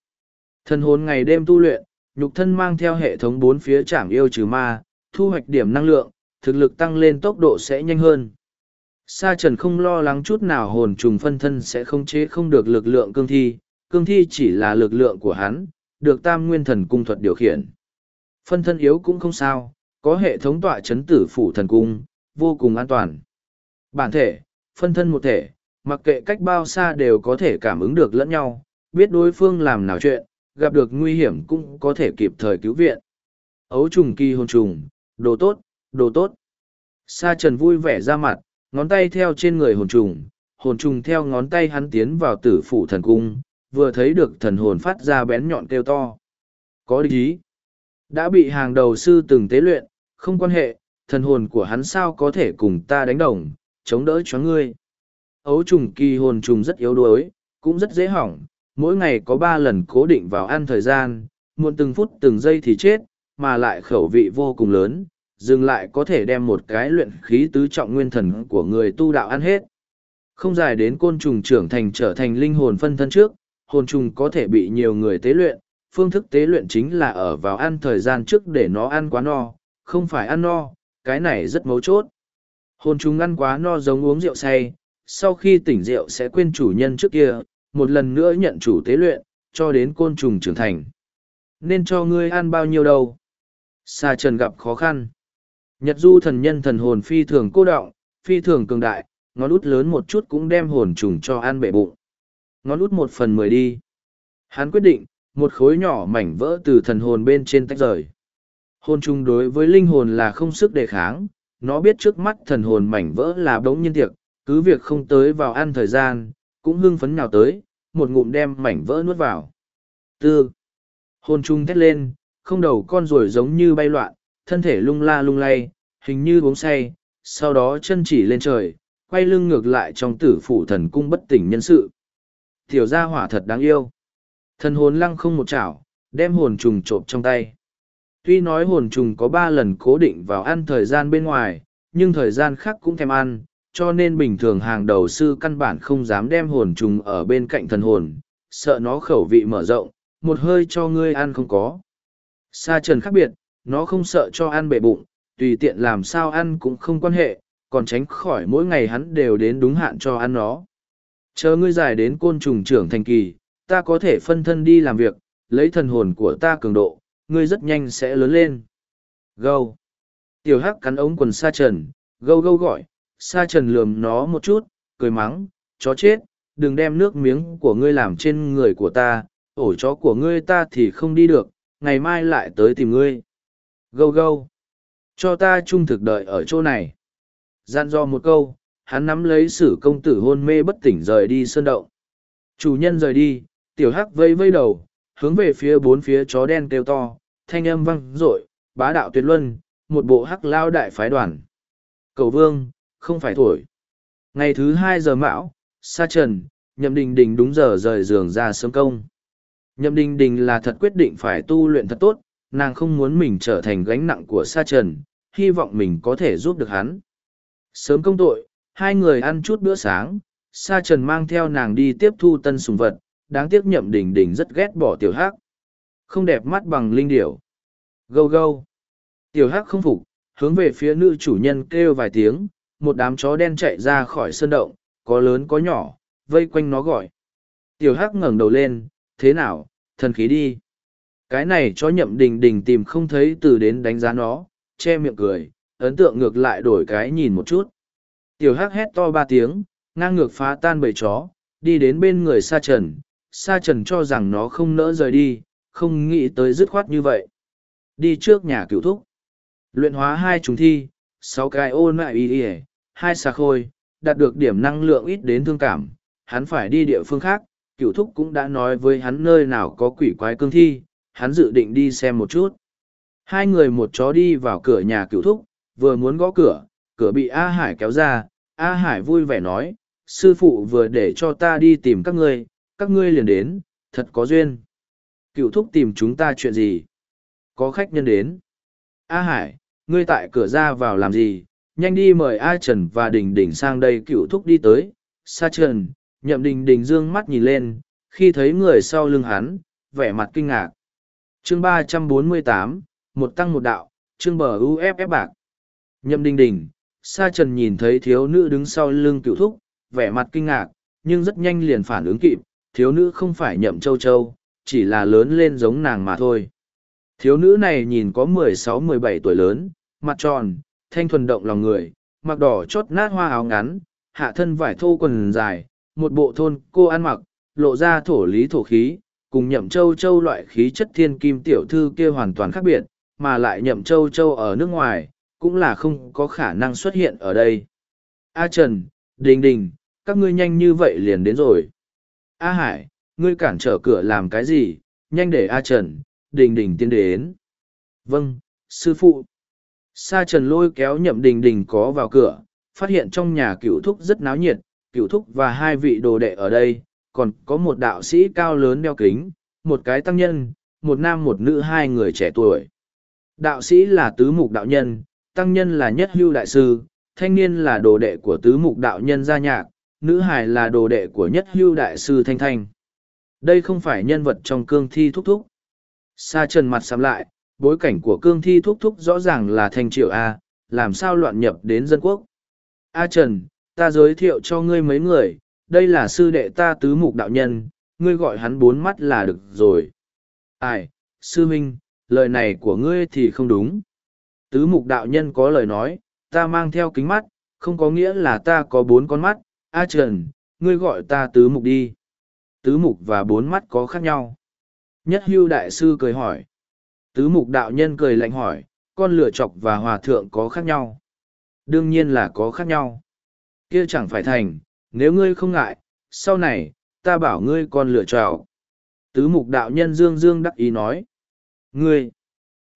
Thần hồn ngày đêm tu luyện, nhục thân mang theo hệ thống bốn phía trảm yêu trừ ma, thu hoạch điểm năng lượng, thực lực tăng lên tốc độ sẽ nhanh hơn. Sa trần không lo lắng chút nào hồn trùng phân thân sẽ không chế không được lực lượng cương thi, cương thi chỉ là lực lượng của hắn, được tam nguyên thần cung thuật điều khiển. Phân thân yếu cũng không sao, có hệ thống tọa chấn tử phủ thần cung, vô cùng an toàn. Bản thể, phân thân một thể, mặc kệ cách bao xa đều có thể cảm ứng được lẫn nhau, biết đối phương làm nào chuyện, gặp được nguy hiểm cũng có thể kịp thời cứu viện. Ấu trùng kỳ hồn trùng, đồ tốt, đồ tốt. Sa trần vui vẻ ra mặt, ngón tay theo trên người hồn trùng, hồn trùng theo ngón tay hắn tiến vào tử phủ thần cung, vừa thấy được thần hồn phát ra bén nhọn kêu to. Có địch ý. Đã bị hàng đầu sư từng tế luyện, không quan hệ, thần hồn của hắn sao có thể cùng ta đánh đồng, chống đỡ cho ngươi. Ấu trùng kỳ hồn trùng rất yếu đuối, cũng rất dễ hỏng, mỗi ngày có ba lần cố định vào ăn thời gian, muộn từng phút từng giây thì chết, mà lại khẩu vị vô cùng lớn, dừng lại có thể đem một cái luyện khí tứ trọng nguyên thần của người tu đạo ăn hết. Không dài đến côn trùng trưởng thành trở thành linh hồn phân thân trước, hồn trùng có thể bị nhiều người tế luyện, phương thức tế luyện chính là ở vào ăn thời gian trước để nó ăn quá no, không phải ăn no, cái này rất mấu chốt. Hồn trùng ăn quá no giống uống rượu say, sau khi tỉnh rượu sẽ quên chủ nhân trước kia, một lần nữa nhận chủ tế luyện, cho đến côn trùng trưởng thành. Nên cho ngươi ăn bao nhiêu đâu? Sa trần gặp khó khăn. Nhật du thần nhân thần hồn phi thường cô động, phi thường cường đại, ngón út lớn một chút cũng đem hồn trùng cho ăn bệ bụng. Ngón út một phần mười đi. Hắn quyết định, một khối nhỏ mảnh vỡ từ thần hồn bên trên tách rời. Hồn trùng đối với linh hồn là không sức đề kháng, nó biết trước mắt thần hồn mảnh vỡ là đống nhiên tiệc, cứ việc không tới vào ăn thời gian, cũng hưng phấn nào tới, một ngụm đem mảnh vỡ nuốt vào. Tư. Hồn trùng thét lên, không đầu con ruồi giống như bay loạn, thân thể lung la lung lay, hình như uống say, sau đó chân chỉ lên trời, quay lưng ngược lại trong tử phủ thần cung bất tỉnh nhân sự. Tiểu gia hỏa thật đáng yêu. Thần hồn lăng không một chảo, đem hồn trùng trộm trong tay. Tuy nói hồn trùng có ba lần cố định vào ăn thời gian bên ngoài, nhưng thời gian khác cũng thèm ăn, cho nên bình thường hàng đầu sư căn bản không dám đem hồn trùng ở bên cạnh thần hồn, sợ nó khẩu vị mở rộng, một hơi cho ngươi ăn không có. Sa trần khác biệt, nó không sợ cho ăn bể bụng, tùy tiện làm sao ăn cũng không quan hệ, còn tránh khỏi mỗi ngày hắn đều đến đúng hạn cho ăn nó. Chờ ngươi dài đến côn trùng trưởng thành kỳ, ta có thể phân thân đi làm việc, lấy thần hồn của ta cường độ, ngươi rất nhanh sẽ lớn lên. Gâu. Tiểu hắc cắn ống quần sa trần, gâu gâu gọi, sa trần lườm nó một chút, cười mắng, chó chết, đừng đem nước miếng của ngươi làm trên người của ta, ổ chó của ngươi ta thì không đi được, ngày mai lại tới tìm ngươi. Gâu gâu. Cho ta trung thực đợi ở chỗ này. Gian do một câu, hắn nắm lấy sử công tử hôn mê bất tỉnh rời đi sơn động. Chủ nhân rời đi, tiểu hắc vây vây đầu, hướng về phía bốn phía chó đen kêu to, thanh âm vang rội, bá đạo tuyệt luân, một bộ hắc lao đại phái đoàn. Cầu vương, không phải thổi. Ngày thứ hai giờ mão, sa trần, nhậm đình đình đúng giờ rời giường ra sớm công. Nhậm đình đình là thật quyết định phải tu luyện thật tốt, nàng không muốn mình trở thành gánh nặng của sa trần, hy vọng mình có thể giúp được hắn. Sớm công tội, hai người ăn chút bữa sáng, sa trần mang theo nàng đi tiếp thu tân sùng vật, đáng tiếc nhậm Đỉnh Đỉnh rất ghét bỏ tiểu hắc. Không đẹp mắt bằng linh điểu. Gâu gâu. Tiểu hắc không phục, hướng về phía nữ chủ nhân kêu vài tiếng, một đám chó đen chạy ra khỏi sân động, có lớn có nhỏ, vây quanh nó gọi. Tiểu hắc ngẩng đầu lên, thế nào, thần khí đi. Cái này cho nhậm đình đình tìm không thấy từ đến đánh giá nó, che miệng cười, ấn tượng ngược lại đổi cái nhìn một chút. Tiểu hắc hét to ba tiếng, ngang ngược phá tan bầy chó, đi đến bên người sa trần. Sa trần cho rằng nó không nỡ rời đi, không nghĩ tới dứt khoát như vậy. Đi trước nhà cựu thúc. Luyện hóa hai trùng thi, sáu cái ô nại y ỉa hai xà khôi, đạt được điểm năng lượng ít đến thương cảm. Hắn phải đi địa phương khác, cựu thúc cũng đã nói với hắn nơi nào có quỷ quái cương thi, hắn dự định đi xem một chút. Hai người một chó đi vào cửa nhà cựu thúc, vừa muốn gõ cửa, cửa bị A Hải kéo ra, A Hải vui vẻ nói, sư phụ vừa để cho ta đi tìm các ngươi, các ngươi liền đến, thật có duyên. Cựu thúc tìm chúng ta chuyện gì? Có khách nhân đến. A Hải, ngươi tại cửa ra vào làm gì? Nhanh đi mời A Trần và Đình Đình sang đây cựu thúc đi tới. Sa Trần, nhậm Đình Đình dương mắt nhìn lên, khi thấy người sau lưng hắn, vẻ mặt kinh ngạc. Chương ba trăm bốn mươi tám, một tăng một đạo, chương bờ UFF bạc. Nhậm Đình Đình, Sa Trần nhìn thấy thiếu nữ đứng sau lưng cựu thúc, vẻ mặt kinh ngạc, nhưng rất nhanh liền phản ứng kịp, thiếu nữ không phải nhậm châu châu, chỉ là lớn lên giống nàng mà thôi. Thiếu nữ này nhìn có mười sáu mười bảy tuổi lớn, mặt tròn, thanh thuần động lòng người, mặc đỏ chót nát hoa áo ngắn, hạ thân vải thô quần dài, một bộ thôn cô ăn mặc, lộ ra thổ lý thổ khí, cùng nhậm châu châu loại khí chất thiên kim tiểu thư kia hoàn toàn khác biệt, mà lại nhậm châu châu ở nước ngoài, cũng là không có khả năng xuất hiện ở đây. A Trần, Đình Đình, các ngươi nhanh như vậy liền đến rồi. A Hải, ngươi cản trở cửa làm cái gì, nhanh để A Trần, Đình Đình tiến đến. Vâng, sư phụ. Sa Trần lôi kéo nhậm Đình Đình có vào cửa, phát hiện trong nhà cựu thúc rất náo nhiệt, cựu thúc và hai vị đồ đệ ở đây, còn có một đạo sĩ cao lớn đeo kính, một cái tăng nhân, một nam một nữ hai người trẻ tuổi. Đạo sĩ là tứ mục đạo nhân, tăng nhân là nhất hưu đại sư, thanh niên là đồ đệ của tứ mục đạo nhân gia nhạc, nữ hài là đồ đệ của nhất hưu đại sư thanh thanh. Đây không phải nhân vật trong cương thi thúc thúc. Sa trần mặt sắm lại, bối cảnh của cương thi thúc thúc rõ ràng là thanh triệu A, làm sao loạn nhập đến dân quốc. A Trần, ta giới thiệu cho ngươi mấy người, đây là sư đệ ta tứ mục đạo nhân, ngươi gọi hắn bốn mắt là được rồi. Ai, sư minh, lời này của ngươi thì không đúng. Tứ mục đạo nhân có lời nói, ta mang theo kính mắt, không có nghĩa là ta có bốn con mắt. A Trần, ngươi gọi ta tứ mục đi. Tứ mục và bốn mắt có khác nhau. Nhất hưu đại sư cười hỏi. Tứ mục đạo nhân cười lạnh hỏi, con lửa chọc và hòa thượng có khác nhau. Đương nhiên là có khác nhau. Kia chẳng phải thành, nếu ngươi không ngại, sau này, ta bảo ngươi còn lựa chọn. Tứ mục đạo nhân dương dương đắc ý nói. Ngươi,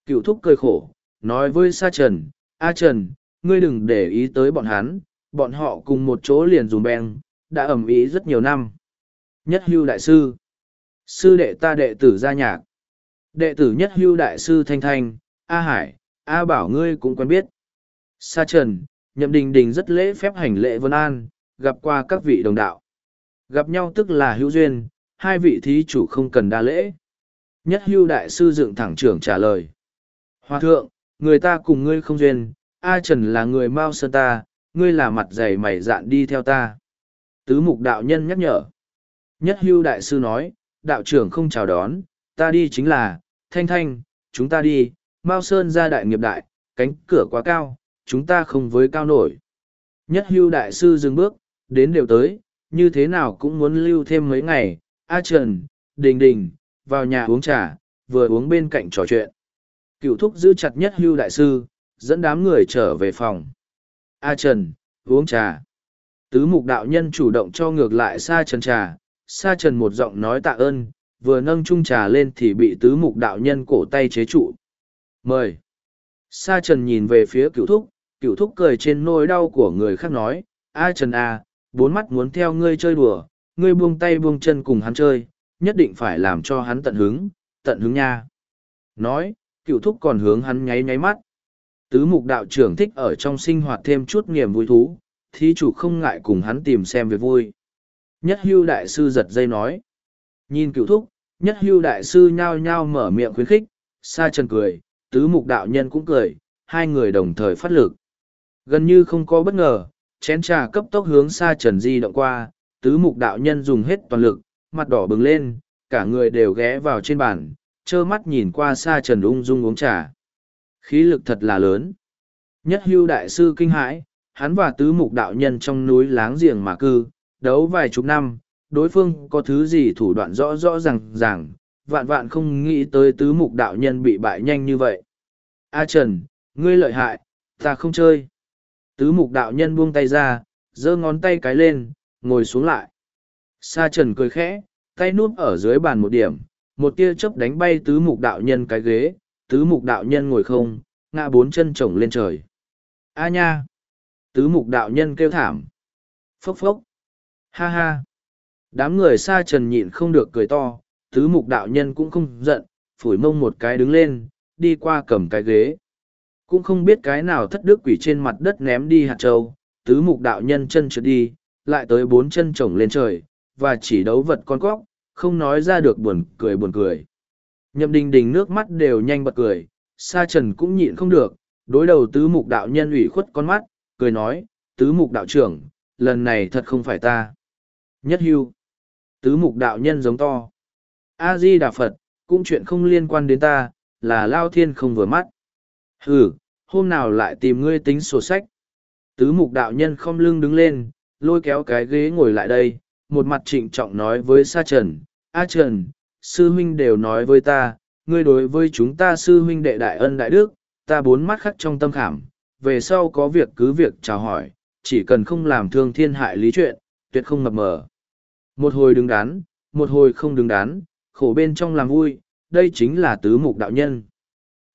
cựu thúc cười khổ, nói với Sa Trần, A Trần, ngươi đừng để ý tới bọn hắn, bọn họ cùng một chỗ liền dùng beng, đã ẩm ý rất nhiều năm. Nhất hưu đại sư, sư đệ ta đệ tử gia nhạc, đệ tử nhất hưu đại sư Thanh Thanh, A Hải, A Bảo ngươi cũng quen biết. Sa Trần, Nhậm Đình Đình rất lễ phép hành lễ vân an, gặp qua các vị đồng đạo. Gặp nhau tức là hữu duyên, hai vị thí chủ không cần đa lễ. Nhất hưu đại sư dựng thẳng trưởng trả lời. Hòa thượng, người ta cùng ngươi không duyên, A Trần là người Mao Sơn ta, ngươi là mặt dày mày dạn đi theo ta. Tứ mục đạo nhân nhắc nhở. Nhất hưu đại sư nói, đạo trưởng không chào đón, ta đi chính là, thanh thanh, chúng ta đi, Mao Sơn ra đại nghiệp đại, cánh cửa quá cao, chúng ta không với cao nổi. Nhất hưu đại sư dừng bước, đến đều tới, như thế nào cũng muốn lưu thêm mấy ngày, A Trần, Đình Đình, vào nhà uống trà, vừa uống bên cạnh trò chuyện. Cựu thúc giữ chặt nhất hưu đại sư, dẫn đám người trở về phòng. A Trần, uống trà. Tứ mục đạo nhân chủ động cho ngược lại Sa Trần trà, Sa Trần một giọng nói tạ ơn, vừa nâng chung trà lên thì bị tứ mục đạo nhân cổ tay chế trụ. Mời. Sa Trần nhìn về phía cựu thúc, cựu thúc cười trên nỗi đau của người khác nói, A Trần A, bốn mắt muốn theo ngươi chơi đùa, ngươi buông tay buông chân cùng hắn chơi, nhất định phải làm cho hắn tận hứng, tận hứng nha. Nói, cựu thúc còn hướng hắn nháy nháy mắt. Tứ mục đạo trưởng thích ở trong sinh hoạt thêm chút niềm vui thú, thí chủ không ngại cùng hắn tìm xem việc vui. Nhất hưu đại sư giật dây nói. Nhìn cựu thúc, nhất hưu đại sư nhao nhao mở miệng khuyến khích, sa trần cười, tứ mục đạo nhân cũng cười, hai người đồng thời phát lực. Gần như không có bất ngờ, chén trà cấp tốc hướng xa trần di động qua, tứ mục đạo nhân dùng hết toàn lực, mặt đỏ bừng lên, cả người đều ghé vào trên bàn, trơ mắt nhìn qua xa trần ung dung uống trà. Khí lực thật là lớn. Nhất hưu đại sư kinh hãi, hắn và tứ mục đạo nhân trong núi láng giềng mà cư, đấu vài chục năm, đối phương có thứ gì thủ đoạn rõ rõ ràng ràng, vạn vạn không nghĩ tới tứ mục đạo nhân bị bại nhanh như vậy. A Trần, ngươi lợi hại, ta không chơi. Tứ mục đạo nhân buông tay ra, giơ ngón tay cái lên, ngồi xuống lại. Sa Trần cười khẽ, tay núp ở dưới bàn một điểm, một tia chớp đánh bay tứ mục đạo nhân cái ghế, tứ mục đạo nhân ngồi không, ngã bốn chân chồng lên trời. A nha! Tứ mục đạo nhân kêu thảm. Phốc phốc! Ha ha! Đám người Sa Trần nhịn không được cười to, tứ mục đạo nhân cũng không giận, phủi mông một cái đứng lên, đi qua cầm cái ghế. Cũng không biết cái nào thất đức quỷ trên mặt đất ném đi hạt trâu, tứ mục đạo nhân chân trượt đi, lại tới bốn chân chồng lên trời, và chỉ đấu vật con cóc, không nói ra được buồn cười buồn cười. Nhậm đình đình nước mắt đều nhanh bật cười, sa trần cũng nhịn không được, đối đầu tứ mục đạo nhân ủy khuất con mắt, cười nói, tứ mục đạo trưởng, lần này thật không phải ta. Nhất hưu. Tứ mục đạo nhân giống to. A-di Đà Phật, cũng chuyện không liên quan đến ta, là Lao Thiên không vừa mắt. Hừ, hôm nào lại tìm ngươi tính sổ sách. Tứ mục đạo nhân không lưng đứng lên, lôi kéo cái ghế ngồi lại đây, một mặt trịnh trọng nói với Sa Trần, A Trần, sư huynh đều nói với ta, ngươi đối với chúng ta sư huynh đệ đại ân đại đức, ta bốn mắt khắc trong tâm khảm, về sau có việc cứ việc chào hỏi, chỉ cần không làm thương thiên hại lý chuyện, tuyệt không mập mờ. Một hồi đứng đắn, một hồi không đứng đắn, khổ bên trong làm vui, đây chính là tứ mục đạo nhân.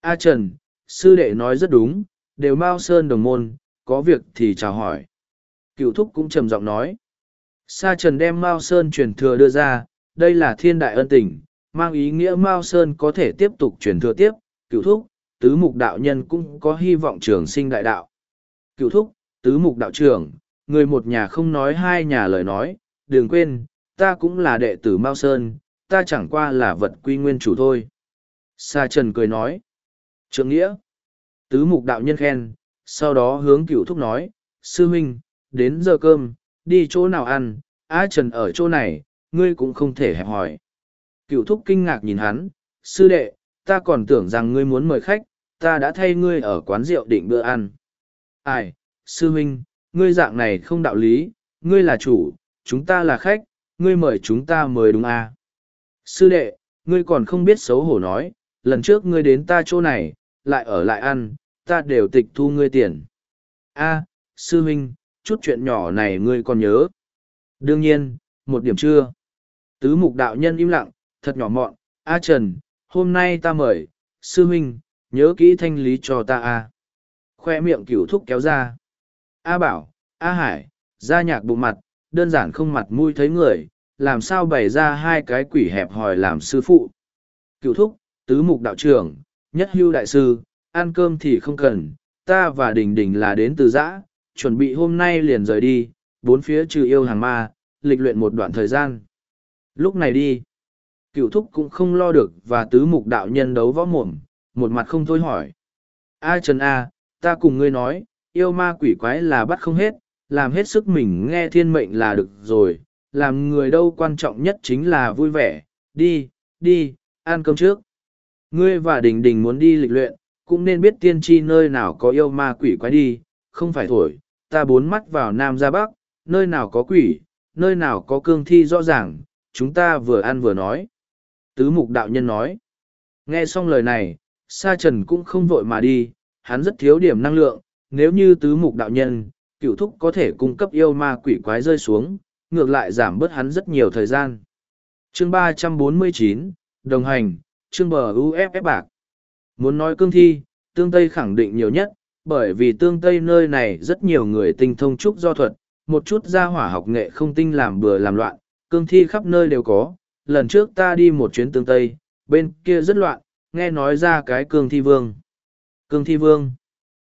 A Trần, sư đệ nói rất đúng, đều Mao Sơn đồng môn, có việc thì chào hỏi. Cựu thúc cũng trầm giọng nói. Sa Trần đem Mao Sơn truyền thừa đưa ra, đây là thiên đại ân tình, mang ý nghĩa Mao Sơn có thể tiếp tục truyền thừa tiếp, cựu thúc, tứ mục đạo nhân cũng có hy vọng trường sinh đại đạo. Cựu thúc, tứ mục đạo trưởng, người một nhà không nói hai nhà lời nói, đừng quên, ta cũng là đệ tử Mao Sơn, ta chẳng qua là vật quy nguyên chủ thôi. Sa Trần cười nói, trượng nghĩa, tứ mục đạo nhân khen, sau đó hướng cửu thúc nói, sư huynh, đến giờ cơm, đi chỗ nào ăn, A Trần ở chỗ này, ngươi cũng không thể hẹp hỏi. cửu thúc kinh ngạc nhìn hắn, sư đệ, ta còn tưởng rằng ngươi muốn mời khách, ta đã thay ngươi ở quán rượu định bữa ăn. Ai, sư huynh, ngươi dạng này không đạo lý, ngươi là chủ, chúng ta là khách, ngươi mời chúng ta mời đúng à. Sư đệ, ngươi còn không biết xấu hổ nói, lần trước ngươi đến ta chỗ này, lại ở lại ăn, ta đều tịch thu ngươi tiền. a sư huynh, chút chuyện nhỏ này ngươi còn nhớ. Đương nhiên, một điểm chưa. Tứ mục đạo nhân im lặng, thật nhỏ mọn, A Trần, hôm nay ta mời, sư huynh, nhớ kỹ thanh lý cho ta A. Khoe miệng cửu thúc kéo ra. A Bảo, A Hải, ra nhạc bụng mặt, đơn giản không mặt mũi thấy người, làm sao bày ra hai cái quỷ hẹp hòi làm sư phụ. cửu thúc, tứ mục đạo trưởng, nhất hưu đại sư, ăn cơm thì không cần, ta và đình đình là đến từ giã, chuẩn bị hôm nay liền rời đi, bốn phía trừ yêu hàng ma, lịch luyện một đoạn thời gian. Lúc này đi, cựu thúc cũng không lo được và tứ mục đạo nhân đấu võ mồm, một mặt không thôi hỏi. A Trần A, ta cùng ngươi nói, yêu ma quỷ quái là bắt không hết, làm hết sức mình nghe thiên mệnh là được rồi, làm người đâu quan trọng nhất chính là vui vẻ, đi, đi, ăn cơm trước. Ngươi và Đình Đình muốn đi lịch luyện, cũng nên biết tiên tri nơi nào có yêu ma quỷ quái đi, không phải thổi, ta bốn mắt vào Nam ra Bắc, nơi nào có quỷ, nơi nào có cương thi rõ ràng, chúng ta vừa ăn vừa nói. Tứ mục đạo nhân nói. Nghe xong lời này, Sa Trần cũng không vội mà đi, hắn rất thiếu điểm năng lượng, nếu như tứ mục đạo nhân, cựu thúc có thể cung cấp yêu ma quỷ quái rơi xuống, ngược lại giảm bớt hắn rất nhiều thời gian. Chương ba trăm bốn mươi chín đồng hành, chương bờ UFF bạc. Muốn nói cương thi, tương Tây khẳng định nhiều nhất, bởi vì tương Tây nơi này rất nhiều người tinh thông trúc do thuật, một chút gia hỏa học nghệ không tinh làm bừa làm loạn, cương thi khắp nơi đều có. Lần trước ta đi một chuyến tương Tây, bên kia rất loạn, nghe nói ra cái cương thi vương. Cương thi vương.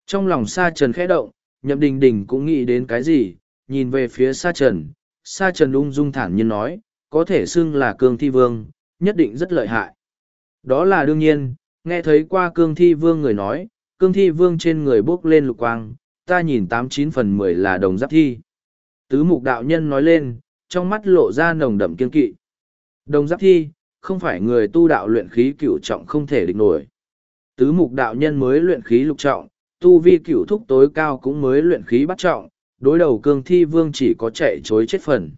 Trong lòng sa trần khẽ động, nhậm đình đình cũng nghĩ đến cái gì, nhìn về phía sa trần, sa trần ung dung thản nhiên nói, có thể xưng là cương thi vương, nhất định rất lợi hại. Đó là đương nhiên, nghe thấy qua cương thi vương người nói, cương thi vương trên người bốc lên lục quang, ta nhìn tám chín phần mười là đồng giáp thi. Tứ mục đạo nhân nói lên, trong mắt lộ ra nồng đậm kiên kỵ. Đồng giáp thi, không phải người tu đạo luyện khí cửu trọng không thể địch nổi. Tứ mục đạo nhân mới luyện khí lục trọng, tu vi cửu thúc tối cao cũng mới luyện khí bắt trọng, đối đầu cương thi vương chỉ có chạy chối chết phần.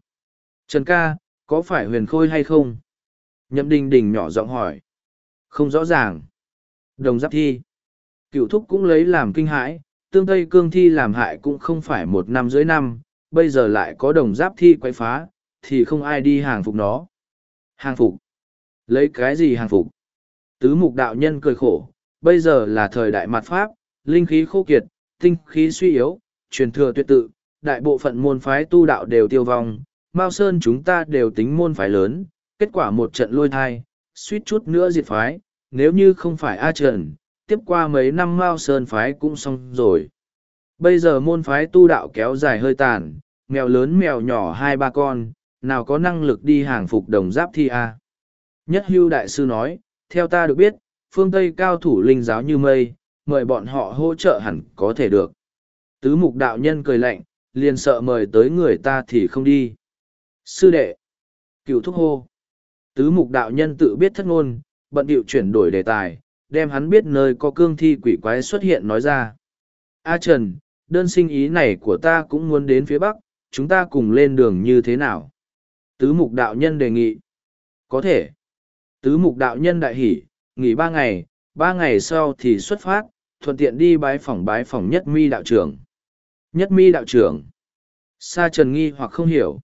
Trần ca, có phải huyền khôi hay không? Nhậm đình đình nhỏ giọng hỏi. Không rõ ràng. Đồng giáp thi. Cựu thúc cũng lấy làm kinh hãi, tương tây cương thi làm hại cũng không phải một năm dưới năm, bây giờ lại có đồng giáp thi quay phá, thì không ai đi hàng phục nó. Hàng phục. Lấy cái gì hàng phục? Tứ mục đạo nhân cười khổ, bây giờ là thời đại mặt pháp, linh khí khô kiệt, tinh khí suy yếu, truyền thừa tuyệt tự, đại bộ phận môn phái tu đạo đều tiêu vong, Mao Sơn chúng ta đều tính môn phái lớn, kết quả một trận lôi thai, suýt chút nữa diệt phái, nếu như không phải A Trần, tiếp qua mấy năm Mao Sơn phái cũng xong rồi. Bây giờ môn phái tu đạo kéo dài hơi tàn, mèo lớn mèo nhỏ hai ba con, nào có năng lực đi hàng phục đồng giáp thi A. Nhất hưu đại sư nói, theo ta được biết, phương Tây cao thủ linh giáo như mây, mời bọn họ hỗ trợ hẳn có thể được. Tứ mục đạo nhân cười lạnh, liền sợ mời tới người ta thì không đi. Sư đệ, cựu thúc hô. Tứ mục đạo nhân tự biết thất ngôn, bận điệu chuyển đổi đề tài, đem hắn biết nơi có cương thi quỷ quái xuất hiện nói ra. A Trần, đơn sinh ý này của ta cũng muốn đến phía Bắc, chúng ta cùng lên đường như thế nào? Tứ mục đạo nhân đề nghị. Có thể. Tứ mục đạo nhân đại hỉ, nghỉ ba ngày, ba ngày sau thì xuất phát, thuận tiện đi bái phỏng bái phỏng nhất mi đạo trưởng. Nhất mi đạo trưởng. Sa trần nghi hoặc không hiểu.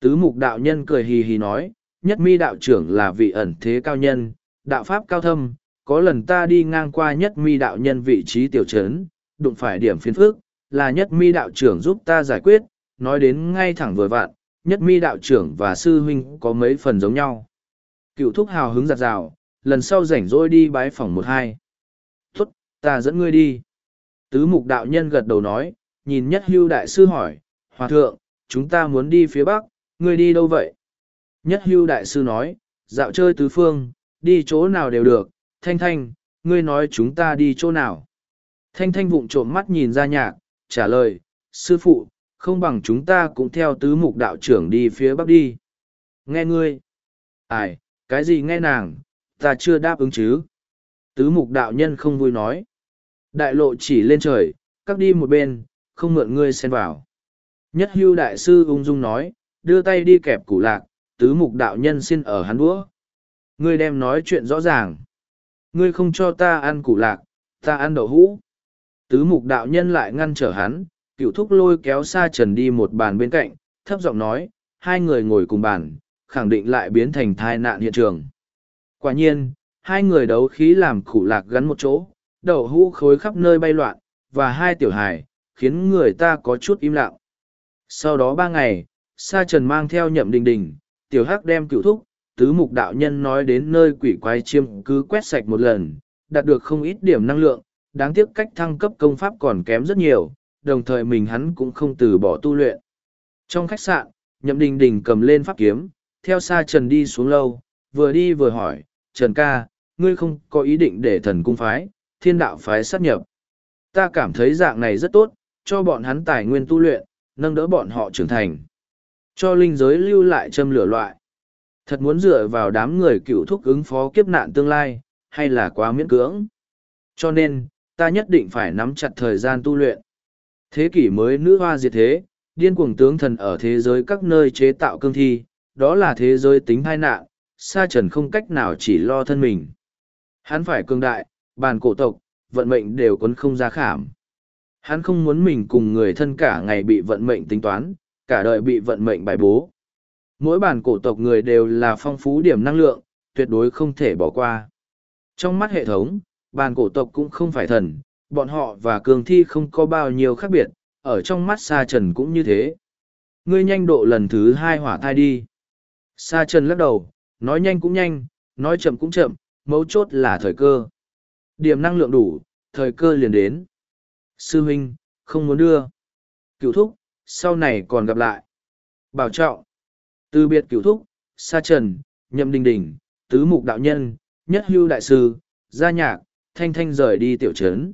Tứ mục đạo nhân cười hì hì nói, nhất mi đạo trưởng là vị ẩn thế cao nhân, đạo pháp cao thâm, có lần ta đi ngang qua nhất mi đạo nhân vị trí tiểu trấn, đụng phải điểm phiền phức, là nhất mi đạo trưởng giúp ta giải quyết, nói đến ngay thẳng vừa vạn, nhất mi đạo trưởng và sư huynh có mấy phần giống nhau. Cựu thúc hào hứng giặt rào, lần sau rảnh rỗi đi bái phòng một hai. Tốt, ta dẫn ngươi đi. Tứ mục đạo nhân gật đầu nói, nhìn nhất hưu đại sư hỏi, Hòa thượng, chúng ta muốn đi phía Bắc, ngươi đi đâu vậy? Nhất hưu đại sư nói, dạo chơi tứ phương, đi chỗ nào đều được, thanh thanh, ngươi nói chúng ta đi chỗ nào? Thanh thanh vụng trộm mắt nhìn ra nhạc, trả lời, sư phụ, không bằng chúng ta cũng theo tứ mục đạo trưởng đi phía bắc đi. Nghe ngươi. Ai, cái gì nghe nàng, ta chưa đáp ứng chứ. Tứ mục đạo nhân không vui nói. Đại lộ chỉ lên trời, các đi một bên, không mượn ngươi xen vào. Nhất hưu đại sư ung dung nói, đưa tay đi kẹp củ lạc, tứ mục đạo nhân xin ở hắn đũa. Ngươi đem nói chuyện rõ ràng. Ngươi không cho ta ăn củ lạc, ta ăn đậu hũ. Tứ mục đạo nhân lại ngăn trở hắn, cựu thúc lôi kéo xa trần đi một bàn bên cạnh, thấp giọng nói, hai người ngồi cùng bàn, khẳng định lại biến thành tai nạn hiện trường. Quả nhiên, hai người đấu khí làm củ lạc gắn một chỗ, đậu hũ khối khắp nơi bay loạn, và hai tiểu hài, khiến người ta có chút im lặng. Sau đó ba ngày, Sa Trần mang theo nhậm đình đình, tiểu hắc đem cựu thúc, tứ mục đạo nhân nói đến nơi quỷ quái chiêm cứ quét sạch một lần, đạt được không ít điểm năng lượng, đáng tiếc cách thăng cấp công pháp còn kém rất nhiều, đồng thời mình hắn cũng không từ bỏ tu luyện. Trong khách sạn, nhậm đình đình cầm lên pháp kiếm, theo xa Trần đi xuống lâu, vừa đi vừa hỏi, Trần ca, ngươi không có ý định để thần cung phái, thiên đạo phái sát nhập. Ta cảm thấy dạng này rất tốt, cho bọn hắn tài nguyên tu luyện, nâng đỡ bọn họ trưởng thành. Cho linh giới lưu lại châm lửa loại. Thật muốn dựa vào đám người cựu thúc ứng phó kiếp nạn tương lai, hay là quá miễn cưỡng. Cho nên, ta nhất định phải nắm chặt thời gian tu luyện. Thế kỷ mới nữ hoa diệt thế, điên cuồng tướng thần ở thế giới các nơi chế tạo cương thi, đó là thế giới tính hai nạn, sa trần không cách nào chỉ lo thân mình. Hắn phải cường đại, bàn cổ tộc, vận mệnh đều quấn không ra khảm. Hắn không muốn mình cùng người thân cả ngày bị vận mệnh tính toán, cả đời bị vận mệnh bài bố. Mỗi bản cổ tộc người đều là phong phú điểm năng lượng, tuyệt đối không thể bỏ qua. Trong mắt hệ thống, bản cổ tộc cũng không phải thần, bọn họ và cường thi không có bao nhiêu khác biệt, ở trong mắt Sa Trần cũng như thế. Ngươi nhanh độ lần thứ hai hỏa thai đi. Sa Trần lắc đầu, nói nhanh cũng nhanh, nói chậm cũng chậm, mấu chốt là thời cơ. Điểm năng lượng đủ, thời cơ liền đến. Sư huynh, không muốn đưa. Cựu thúc, sau này còn gặp lại. Bảo trọng. Từ biệt cửu thúc, sa trần, nhậm đình đình, tứ mục đạo nhân, nhất hưu đại sư, gia nhạc, thanh thanh rời đi tiểu trấn.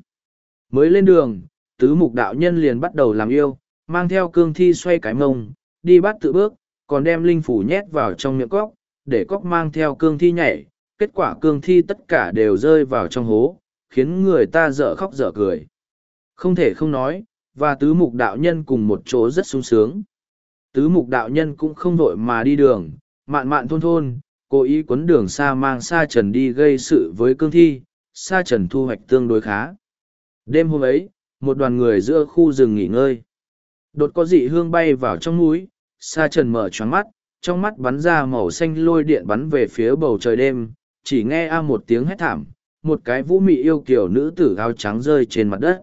Mới lên đường, tứ mục đạo nhân liền bắt đầu làm yêu, mang theo cương thi xoay cái mông, đi bắt tự bước, còn đem linh phủ nhét vào trong miệng cóc, để cóc mang theo cương thi nhảy, kết quả cương thi tất cả đều rơi vào trong hố, khiến người ta dở khóc dở cười. Không thể không nói, và tứ mục đạo nhân cùng một chỗ rất sung sướng. Tứ mục đạo nhân cũng không vội mà đi đường, mạn mạn thôn thôn, cố ý quấn đường xa mang sa trần đi gây sự với cương thi, sa trần thu hoạch tương đối khá. Đêm hôm ấy, một đoàn người giữa khu rừng nghỉ ngơi. Đột có dị hương bay vào trong núi, sa trần mở choáng mắt, trong mắt bắn ra màu xanh lôi điện bắn về phía bầu trời đêm, chỉ nghe a một tiếng hét thảm, một cái vũ mị yêu kiểu nữ tử áo trắng rơi trên mặt đất.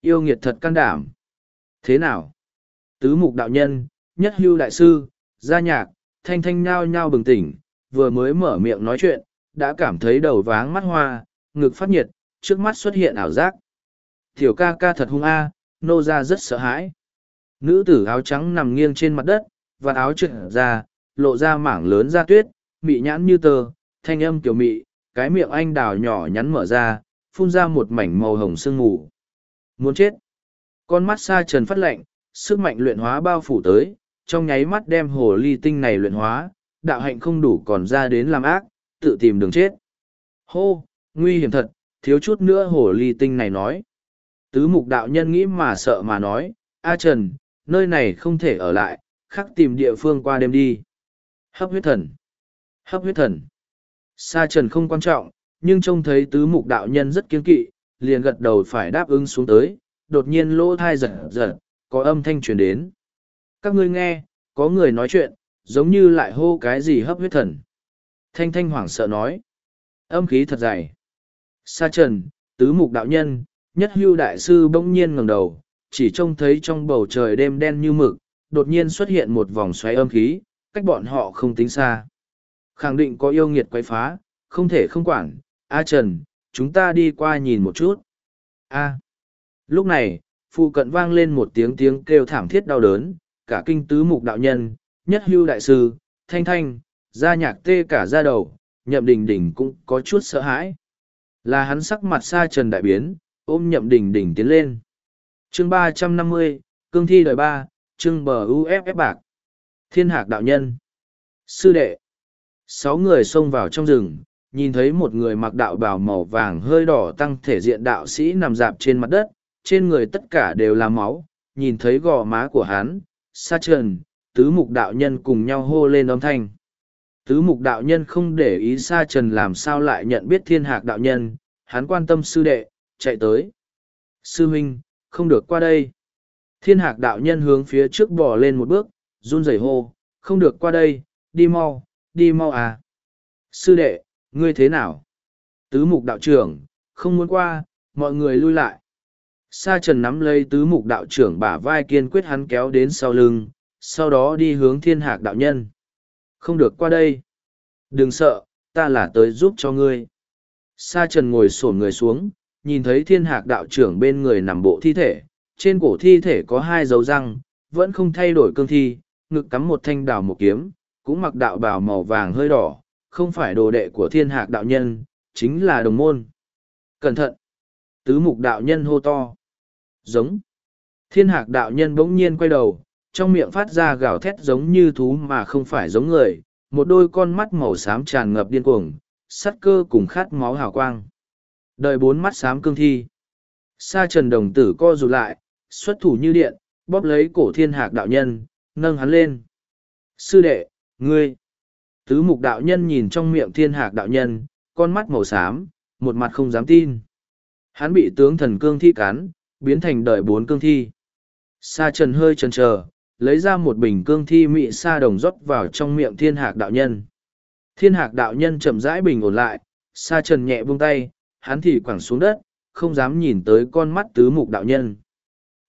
Yêu nghiệt thật can đảm. Thế nào? Tứ mục đạo nhân, nhất hưu đại sư, gia nhạc, thanh thanh nhao nhao bừng tỉnh, vừa mới mở miệng nói chuyện, đã cảm thấy đầu váng mắt hoa, ngực phát nhiệt, trước mắt xuất hiện ảo giác. Tiểu ca ca thật hung a, nô ra rất sợ hãi. Nữ tử áo trắng nằm nghiêng trên mặt đất, và áo trượt ra, lộ ra mảng lớn da tuyết, mị nhãn như tờ, thanh âm kiểu mị, cái miệng anh đào nhỏ nhắn mở ra, phun ra một mảnh màu hồng sương mù. Muốn chết. Con mắt xa trần phát lạnh, sức mạnh luyện hóa bao phủ tới, trong nháy mắt đem hồ ly tinh này luyện hóa, đạo hạnh không đủ còn ra đến làm ác, tự tìm đường chết. Hô, nguy hiểm thật, thiếu chút nữa hồ ly tinh này nói. Tứ mục đạo nhân nghĩ mà sợ mà nói, A Trần, nơi này không thể ở lại, khắc tìm địa phương qua đêm đi. Hấp huyết thần. Hấp huyết thần. Sa Trần không quan trọng, nhưng trông thấy tứ mục đạo nhân rất kiên kỵ, liền gật đầu phải đáp ứng xuống tới, đột nhiên lỗ thai giật giật, có âm thanh truyền đến. Các ngươi nghe, có người nói chuyện, giống như lại hô cái gì hấp huyết thần. Thanh thanh hoảng sợ nói. Âm khí thật dày. Sa trần, tứ mục đạo nhân, nhất hưu đại sư bỗng nhiên ngẩng đầu, chỉ trông thấy trong bầu trời đêm đen như mực, đột nhiên xuất hiện một vòng xoáy âm khí, cách bọn họ không tính xa. Khẳng định có yêu nghiệt quấy phá, không thể không quản. A Trần, chúng ta đi qua nhìn một chút. A. Lúc này, phụ cận vang lên một tiếng tiếng kêu thảm thiết đau đớn, cả kinh tứ mục đạo nhân, nhất hưu đại sư, thanh thanh, gia nhạc tê cả ra đầu, nhậm đình đình cũng có chút sợ hãi. Là hắn sắc mặt xa trần đại biến, ôm nhậm đình đình tiến lên. chương ba trăm năm mươi cương thi đời ba, chương bờ UFF bạc. Thiên hạc đạo nhân. Sư đệ. Sáu người xông vào trong rừng, nhìn thấy một người mặc đạo bào màu vàng hơi đỏ tăng thể diện đạo sĩ nằm dạp trên mặt đất, trên người tất cả đều là máu, nhìn thấy gò má của hắn, sa trần, tứ mục đạo nhân cùng nhau hô lên âm thanh. Tứ mục đạo nhân không để ý sa trần làm sao lại nhận biết thiên hạc đạo nhân, hắn quan tâm sư đệ, chạy tới. Sư huynh, không được qua đây. Thiên hạc đạo nhân hướng phía trước bỏ lên một bước, run rẩy hô, không được qua đây, đi mau, đi mau à. Sư đệ, ngươi thế nào? Tứ mục đạo trưởng, không muốn qua, mọi người lui lại. Sa trần nắm lấy tứ mục đạo trưởng bả vai kiên quyết hắn kéo đến sau lưng, sau đó đi hướng thiên hạc đạo nhân. Không được qua đây. Đừng sợ, ta là tới giúp cho ngươi. Sa trần ngồi sổn người xuống, nhìn thấy thiên hạc đạo trưởng bên người nằm bộ thi thể. Trên cổ thi thể có hai dấu răng, vẫn không thay đổi cương thi, ngực cắm một thanh đào một kiếm, cũng mặc đạo bào màu vàng hơi đỏ, không phải đồ đệ của thiên hạc đạo nhân, chính là đồng môn. Cẩn thận! Tứ mục đạo nhân hô to. Giống. Thiên hạc đạo nhân bỗng nhiên quay đầu, trong miệng phát ra gào thét giống như thú mà không phải giống người, một đôi con mắt màu xám tràn ngập điên cuồng, sắt cơ cùng khát máu hào quang. Đợi bốn mắt xám cương thi. Sa trần đồng tử co rụt lại, xuất thủ như điện, bóp lấy cổ thiên hạc đạo nhân, nâng hắn lên. Sư đệ, ngươi. Tứ mục đạo nhân nhìn trong miệng thiên hạc đạo nhân, con mắt màu xám, một mặt không dám tin. Hắn bị tướng thần cương thi cắn, biến thành đợi bốn cương thi. Sa trần hơi chần chờ, lấy ra một bình cương thi mị sa đồng rót vào trong miệng thiên hạc đạo nhân. Thiên hạc đạo nhân chậm rãi bình ổn lại, sa trần nhẹ buông tay, hắn thì quẳng xuống đất, không dám nhìn tới con mắt tứ mục đạo nhân.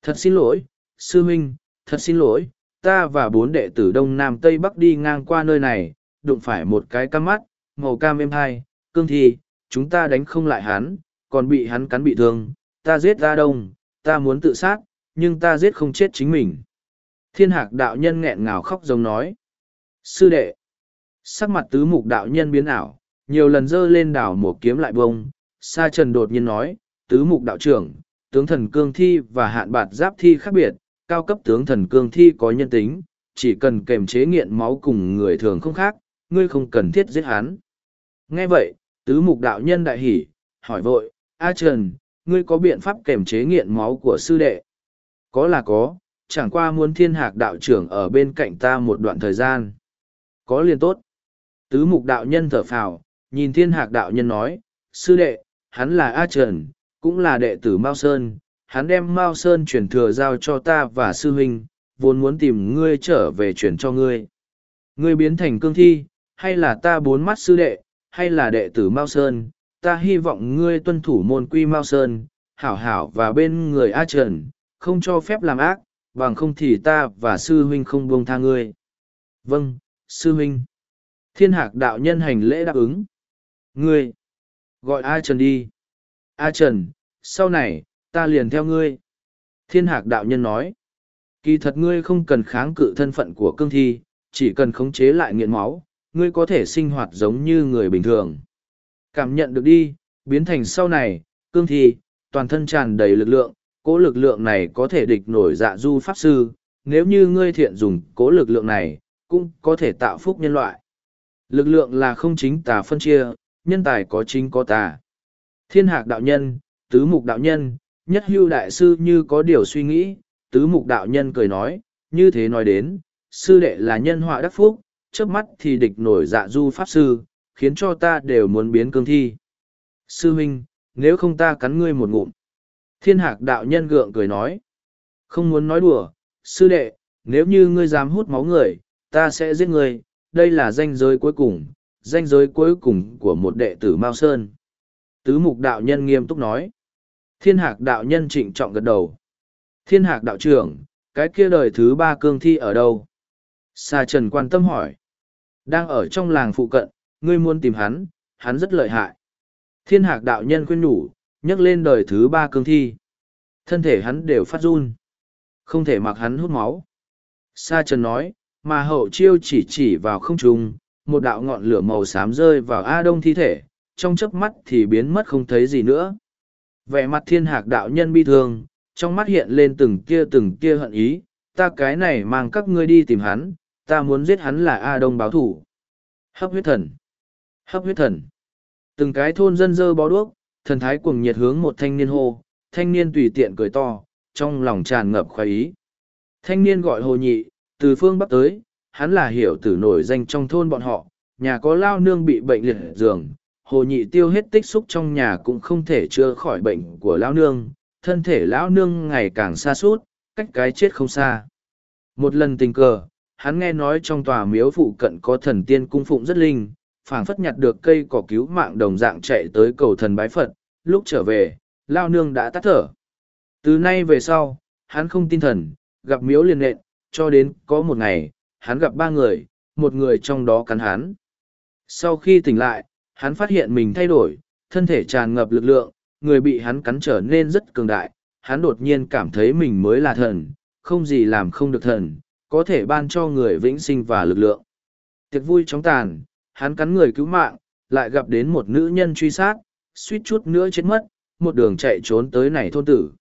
Thật xin lỗi, sư huynh, thật xin lỗi, ta và bốn đệ tử Đông Nam Tây Bắc đi ngang qua nơi này, đụng phải một cái cam mắt, màu cam êm hai, cương thi, chúng ta đánh không lại hắn, còn bị hắn cắn bị thương, ta giết ra đông, ta muốn tự sát, nhưng ta giết không chết chính mình. Thiên hạc đạo nhân nghẹn ngào khóc giống nói. Sư đệ. Sắc mặt tứ mục đạo nhân biến ảo, nhiều lần dơ lên đảo một kiếm lại bông. Sa trần đột nhiên nói, tứ mục đạo trưởng, tướng thần cương thi và hạn bạt giáp thi khác biệt, cao cấp tướng thần cương thi có nhân tính, chỉ cần kềm chế nghiện máu cùng người thường không khác, ngươi không cần thiết giết hắn. Nghe vậy, tứ mục đạo nhân đại hỉ, hỏi vội, A Trần, ngươi có biện pháp kềm chế nghiện máu của sư đệ? Có là có, chẳng qua muốn thiên hạc đạo trưởng ở bên cạnh ta một đoạn thời gian. Có liền tốt. Tứ mục đạo nhân thở phào, nhìn thiên hạc đạo nhân nói, sư đệ, hắn là A Trần, cũng là đệ tử Mao Sơn, hắn đem Mao Sơn chuyển thừa giao cho ta và sư huynh, vốn muốn tìm ngươi trở về chuyển cho ngươi. Ngươi biến thành cương thi, hay là ta bốn mắt sư đệ, hay là đệ tử Mao Sơn, ta hy vọng ngươi tuân thủ môn quy Mao Sơn, hảo hảo và bên người A Trần, không cho phép làm ác, bằng không thì ta và sư huynh không buông tha ngươi. Vâng, sư huynh. Thiên hạc đạo nhân hành lễ đáp ứng. Ngươi, gọi A Trần đi. A Trần, sau này, ta liền theo ngươi. Thiên hạc đạo nhân nói. Kỳ thật ngươi không cần kháng cự thân phận của cương thi, chỉ cần khống chế lại nghiện máu, ngươi có thể sinh hoạt giống như người bình thường. Cảm nhận được đi, biến thành sau này, cương thi, toàn thân tràn đầy lực lượng, cố lực lượng này có thể địch nổi dạ du pháp sư, nếu như ngươi thiện dùng cố lực lượng này, cũng có thể tạo phúc nhân loại. Lực lượng là không chính tà phân chia, nhân tài có chính có tà. Thiên hạc đạo nhân, tứ mục đạo nhân, nhất hưu đại sư như có điều suy nghĩ, tứ mục đạo nhân cười nói, như thế nói đến, sư đệ là nhân họa đắc phúc, trước mắt thì địch nổi dạ du pháp sư, khiến cho ta đều muốn biến cương thi. Sư huynh, nếu không ta cắn ngươi một ngụm. Thiên hạc đạo nhân gượng cười nói. Không muốn nói đùa, sư đệ, nếu như ngươi dám hút máu người, ta sẽ giết ngươi, đây là danh giới cuối cùng, danh giới cuối cùng của một đệ tử Mao Sơn. Tứ mục đạo nhân nghiêm túc nói. Thiên hạc đạo nhân trịnh trọng gật đầu. Thiên hạc đạo trưởng, cái kia đời thứ ba cương thi ở đâu? Sa Trần quan tâm hỏi. Đang ở trong làng phụ cận, ngươi muốn tìm hắn, hắn rất lợi hại. Thiên hạc đạo nhân khuyên nhủ, nhắc lên đời thứ ba cương thi. Thân thể hắn đều phát run. Không thể mặc hắn hút máu. Sa Trần nói, mà hậu chiêu chỉ chỉ vào không trung, một đạo ngọn lửa màu xám rơi vào A Đông thi thể, trong chớp mắt thì biến mất không thấy gì nữa. Vẻ mặt thiên hạc đạo nhân bi thương, trong mắt hiện lên từng kia từng kia hận ý, ta cái này mang các ngươi đi tìm hắn, ta muốn giết hắn là A Đông báo thủ. Hấp huyết thần. Hấp huyết thần. Từng cái thôn dân dơ bó đuốc, thần thái cuồng nhiệt hướng một thanh niên hô, thanh niên tùy tiện cười to, trong lòng tràn ngập khoái ý. Thanh niên gọi hồ nhị, từ phương bắc tới, hắn là hiểu tử nổi danh trong thôn bọn họ, nhà có lao nương bị bệnh liệt giường, hồ nhị tiêu hết tích xúc trong nhà cũng không thể chữa khỏi bệnh của lao nương, thân thể lão nương ngày càng xa suốt, cách cái chết không xa. Một lần tình cờ, hắn nghe nói trong tòa miếu phụ cận có thần tiên cung phụng rất linh, phảng phất nhặt được cây cỏ cứu mạng đồng dạng chạy tới cầu thần bái Phật, lúc trở về, lao nương đã tắt thở. Từ nay về sau, hắn không tin thần, gặp miếu liền nện, cho đến có một ngày, hắn gặp ba người, một người trong đó cắn hắn. Sau khi tỉnh lại, hắn phát hiện mình thay đổi, thân thể tràn ngập lực lượng, người bị hắn cắn trở nên rất cường đại, hắn đột nhiên cảm thấy mình mới là thần, không gì làm không được thần, có thể ban cho người vĩnh sinh và lực lượng. Tiệc vui chóng tàn, hắn cắn người cứu mạng, lại gặp đến một nữ nhân truy sát, suýt chút nữa chết mất, một đường chạy trốn tới này thôn tử.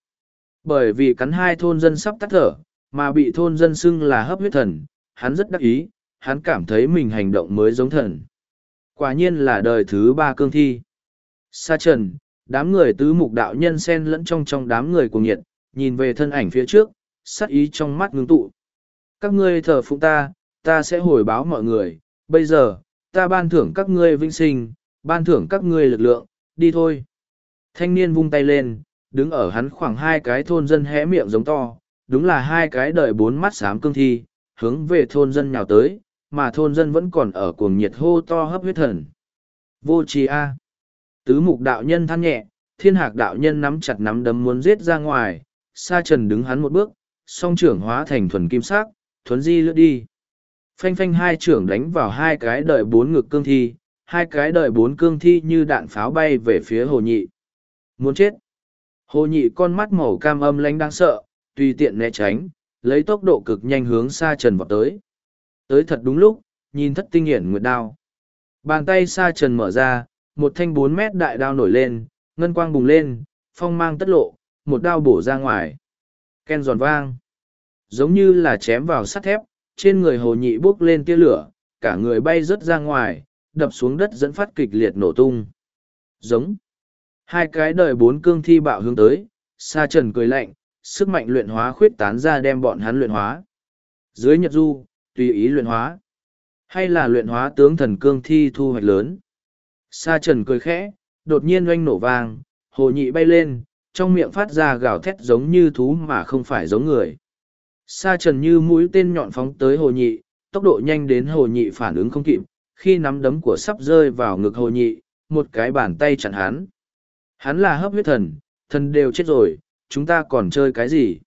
Bởi vì cắn hai thôn dân sắp tắt thở, mà bị thôn dân xưng là hấp huyết thần, hắn rất đắc ý, hắn cảm thấy mình hành động mới giống thần. Quả nhiên là đời thứ ba cương thi. Sa trần, đám người tứ mục đạo nhân xen lẫn trong trong đám người cùng nhiệt, nhìn về thân ảnh phía trước, sắc ý trong mắt ngưng tụ. Các ngươi thờ phụng ta, ta sẽ hồi báo mọi người, bây giờ, ta ban thưởng các ngươi vinh sinh, ban thưởng các ngươi lực lượng, đi thôi. Thanh niên vung tay lên, đứng ở hắn khoảng hai cái thôn dân hé miệng giống to, đúng là hai cái đợi bốn mắt xám cương thi, hướng về thôn dân nhào tới, mà thôn dân vẫn còn ở cuồng nhiệt hô to hấp huyết thần. Vô trì A. Tứ mục đạo nhân than nhẹ, thiên hạc đạo nhân nắm chặt nắm đấm muốn giết ra ngoài, sa trần đứng hắn một bước, song trưởng hóa thành thuần kim sắc, thuấn di lướt đi. Phanh phanh hai trưởng đánh vào hai cái đợi bốn ngực cương thi, hai cái đợi bốn cương thi như đạn pháo bay về phía hồ nhị. Muốn chết. Hồ nhị con mắt màu cam âm lánh đang sợ, tùy tiện né tránh, lấy tốc độ cực nhanh hướng xa trần vọt tới. Tới thật đúng lúc, nhìn thất tinh hiển nguyệt đao. Bàn tay xa trần mở ra, một thanh bốn mét đại đao nổi lên, ngân quang bùng lên, phong mang tất lộ, một đao bổ ra ngoài. Ken giòn vang. Giống như là chém vào sắt thép, trên người hồ nhị bốc lên tia lửa, cả người bay rớt ra ngoài, đập xuống đất dẫn phát kịch liệt nổ tung. Giống. Hai cái đời bốn cương thi bạo hướng tới, sa trần cười lạnh, sức mạnh luyện hóa khuyết tán ra đem bọn hắn luyện hóa. Dưới nhật du, tùy ý luyện hóa. Hay là luyện hóa tướng thần cương thi thu hoạch lớn. Sa trần cười khẽ, đột nhiên oanh nổ vang, hồ nhị bay lên, trong miệng phát ra gào thét giống như thú mà không phải giống người. Sa trần như mũi tên nhọn phóng tới hồ nhị, tốc độ nhanh đến hồ nhị phản ứng không kịp, khi nắm đấm của sắp rơi vào ngực hồ nhị, một cái bàn tay chặn hắn. Hắn là hấp huyết thần, thần đều chết rồi, chúng ta còn chơi cái gì?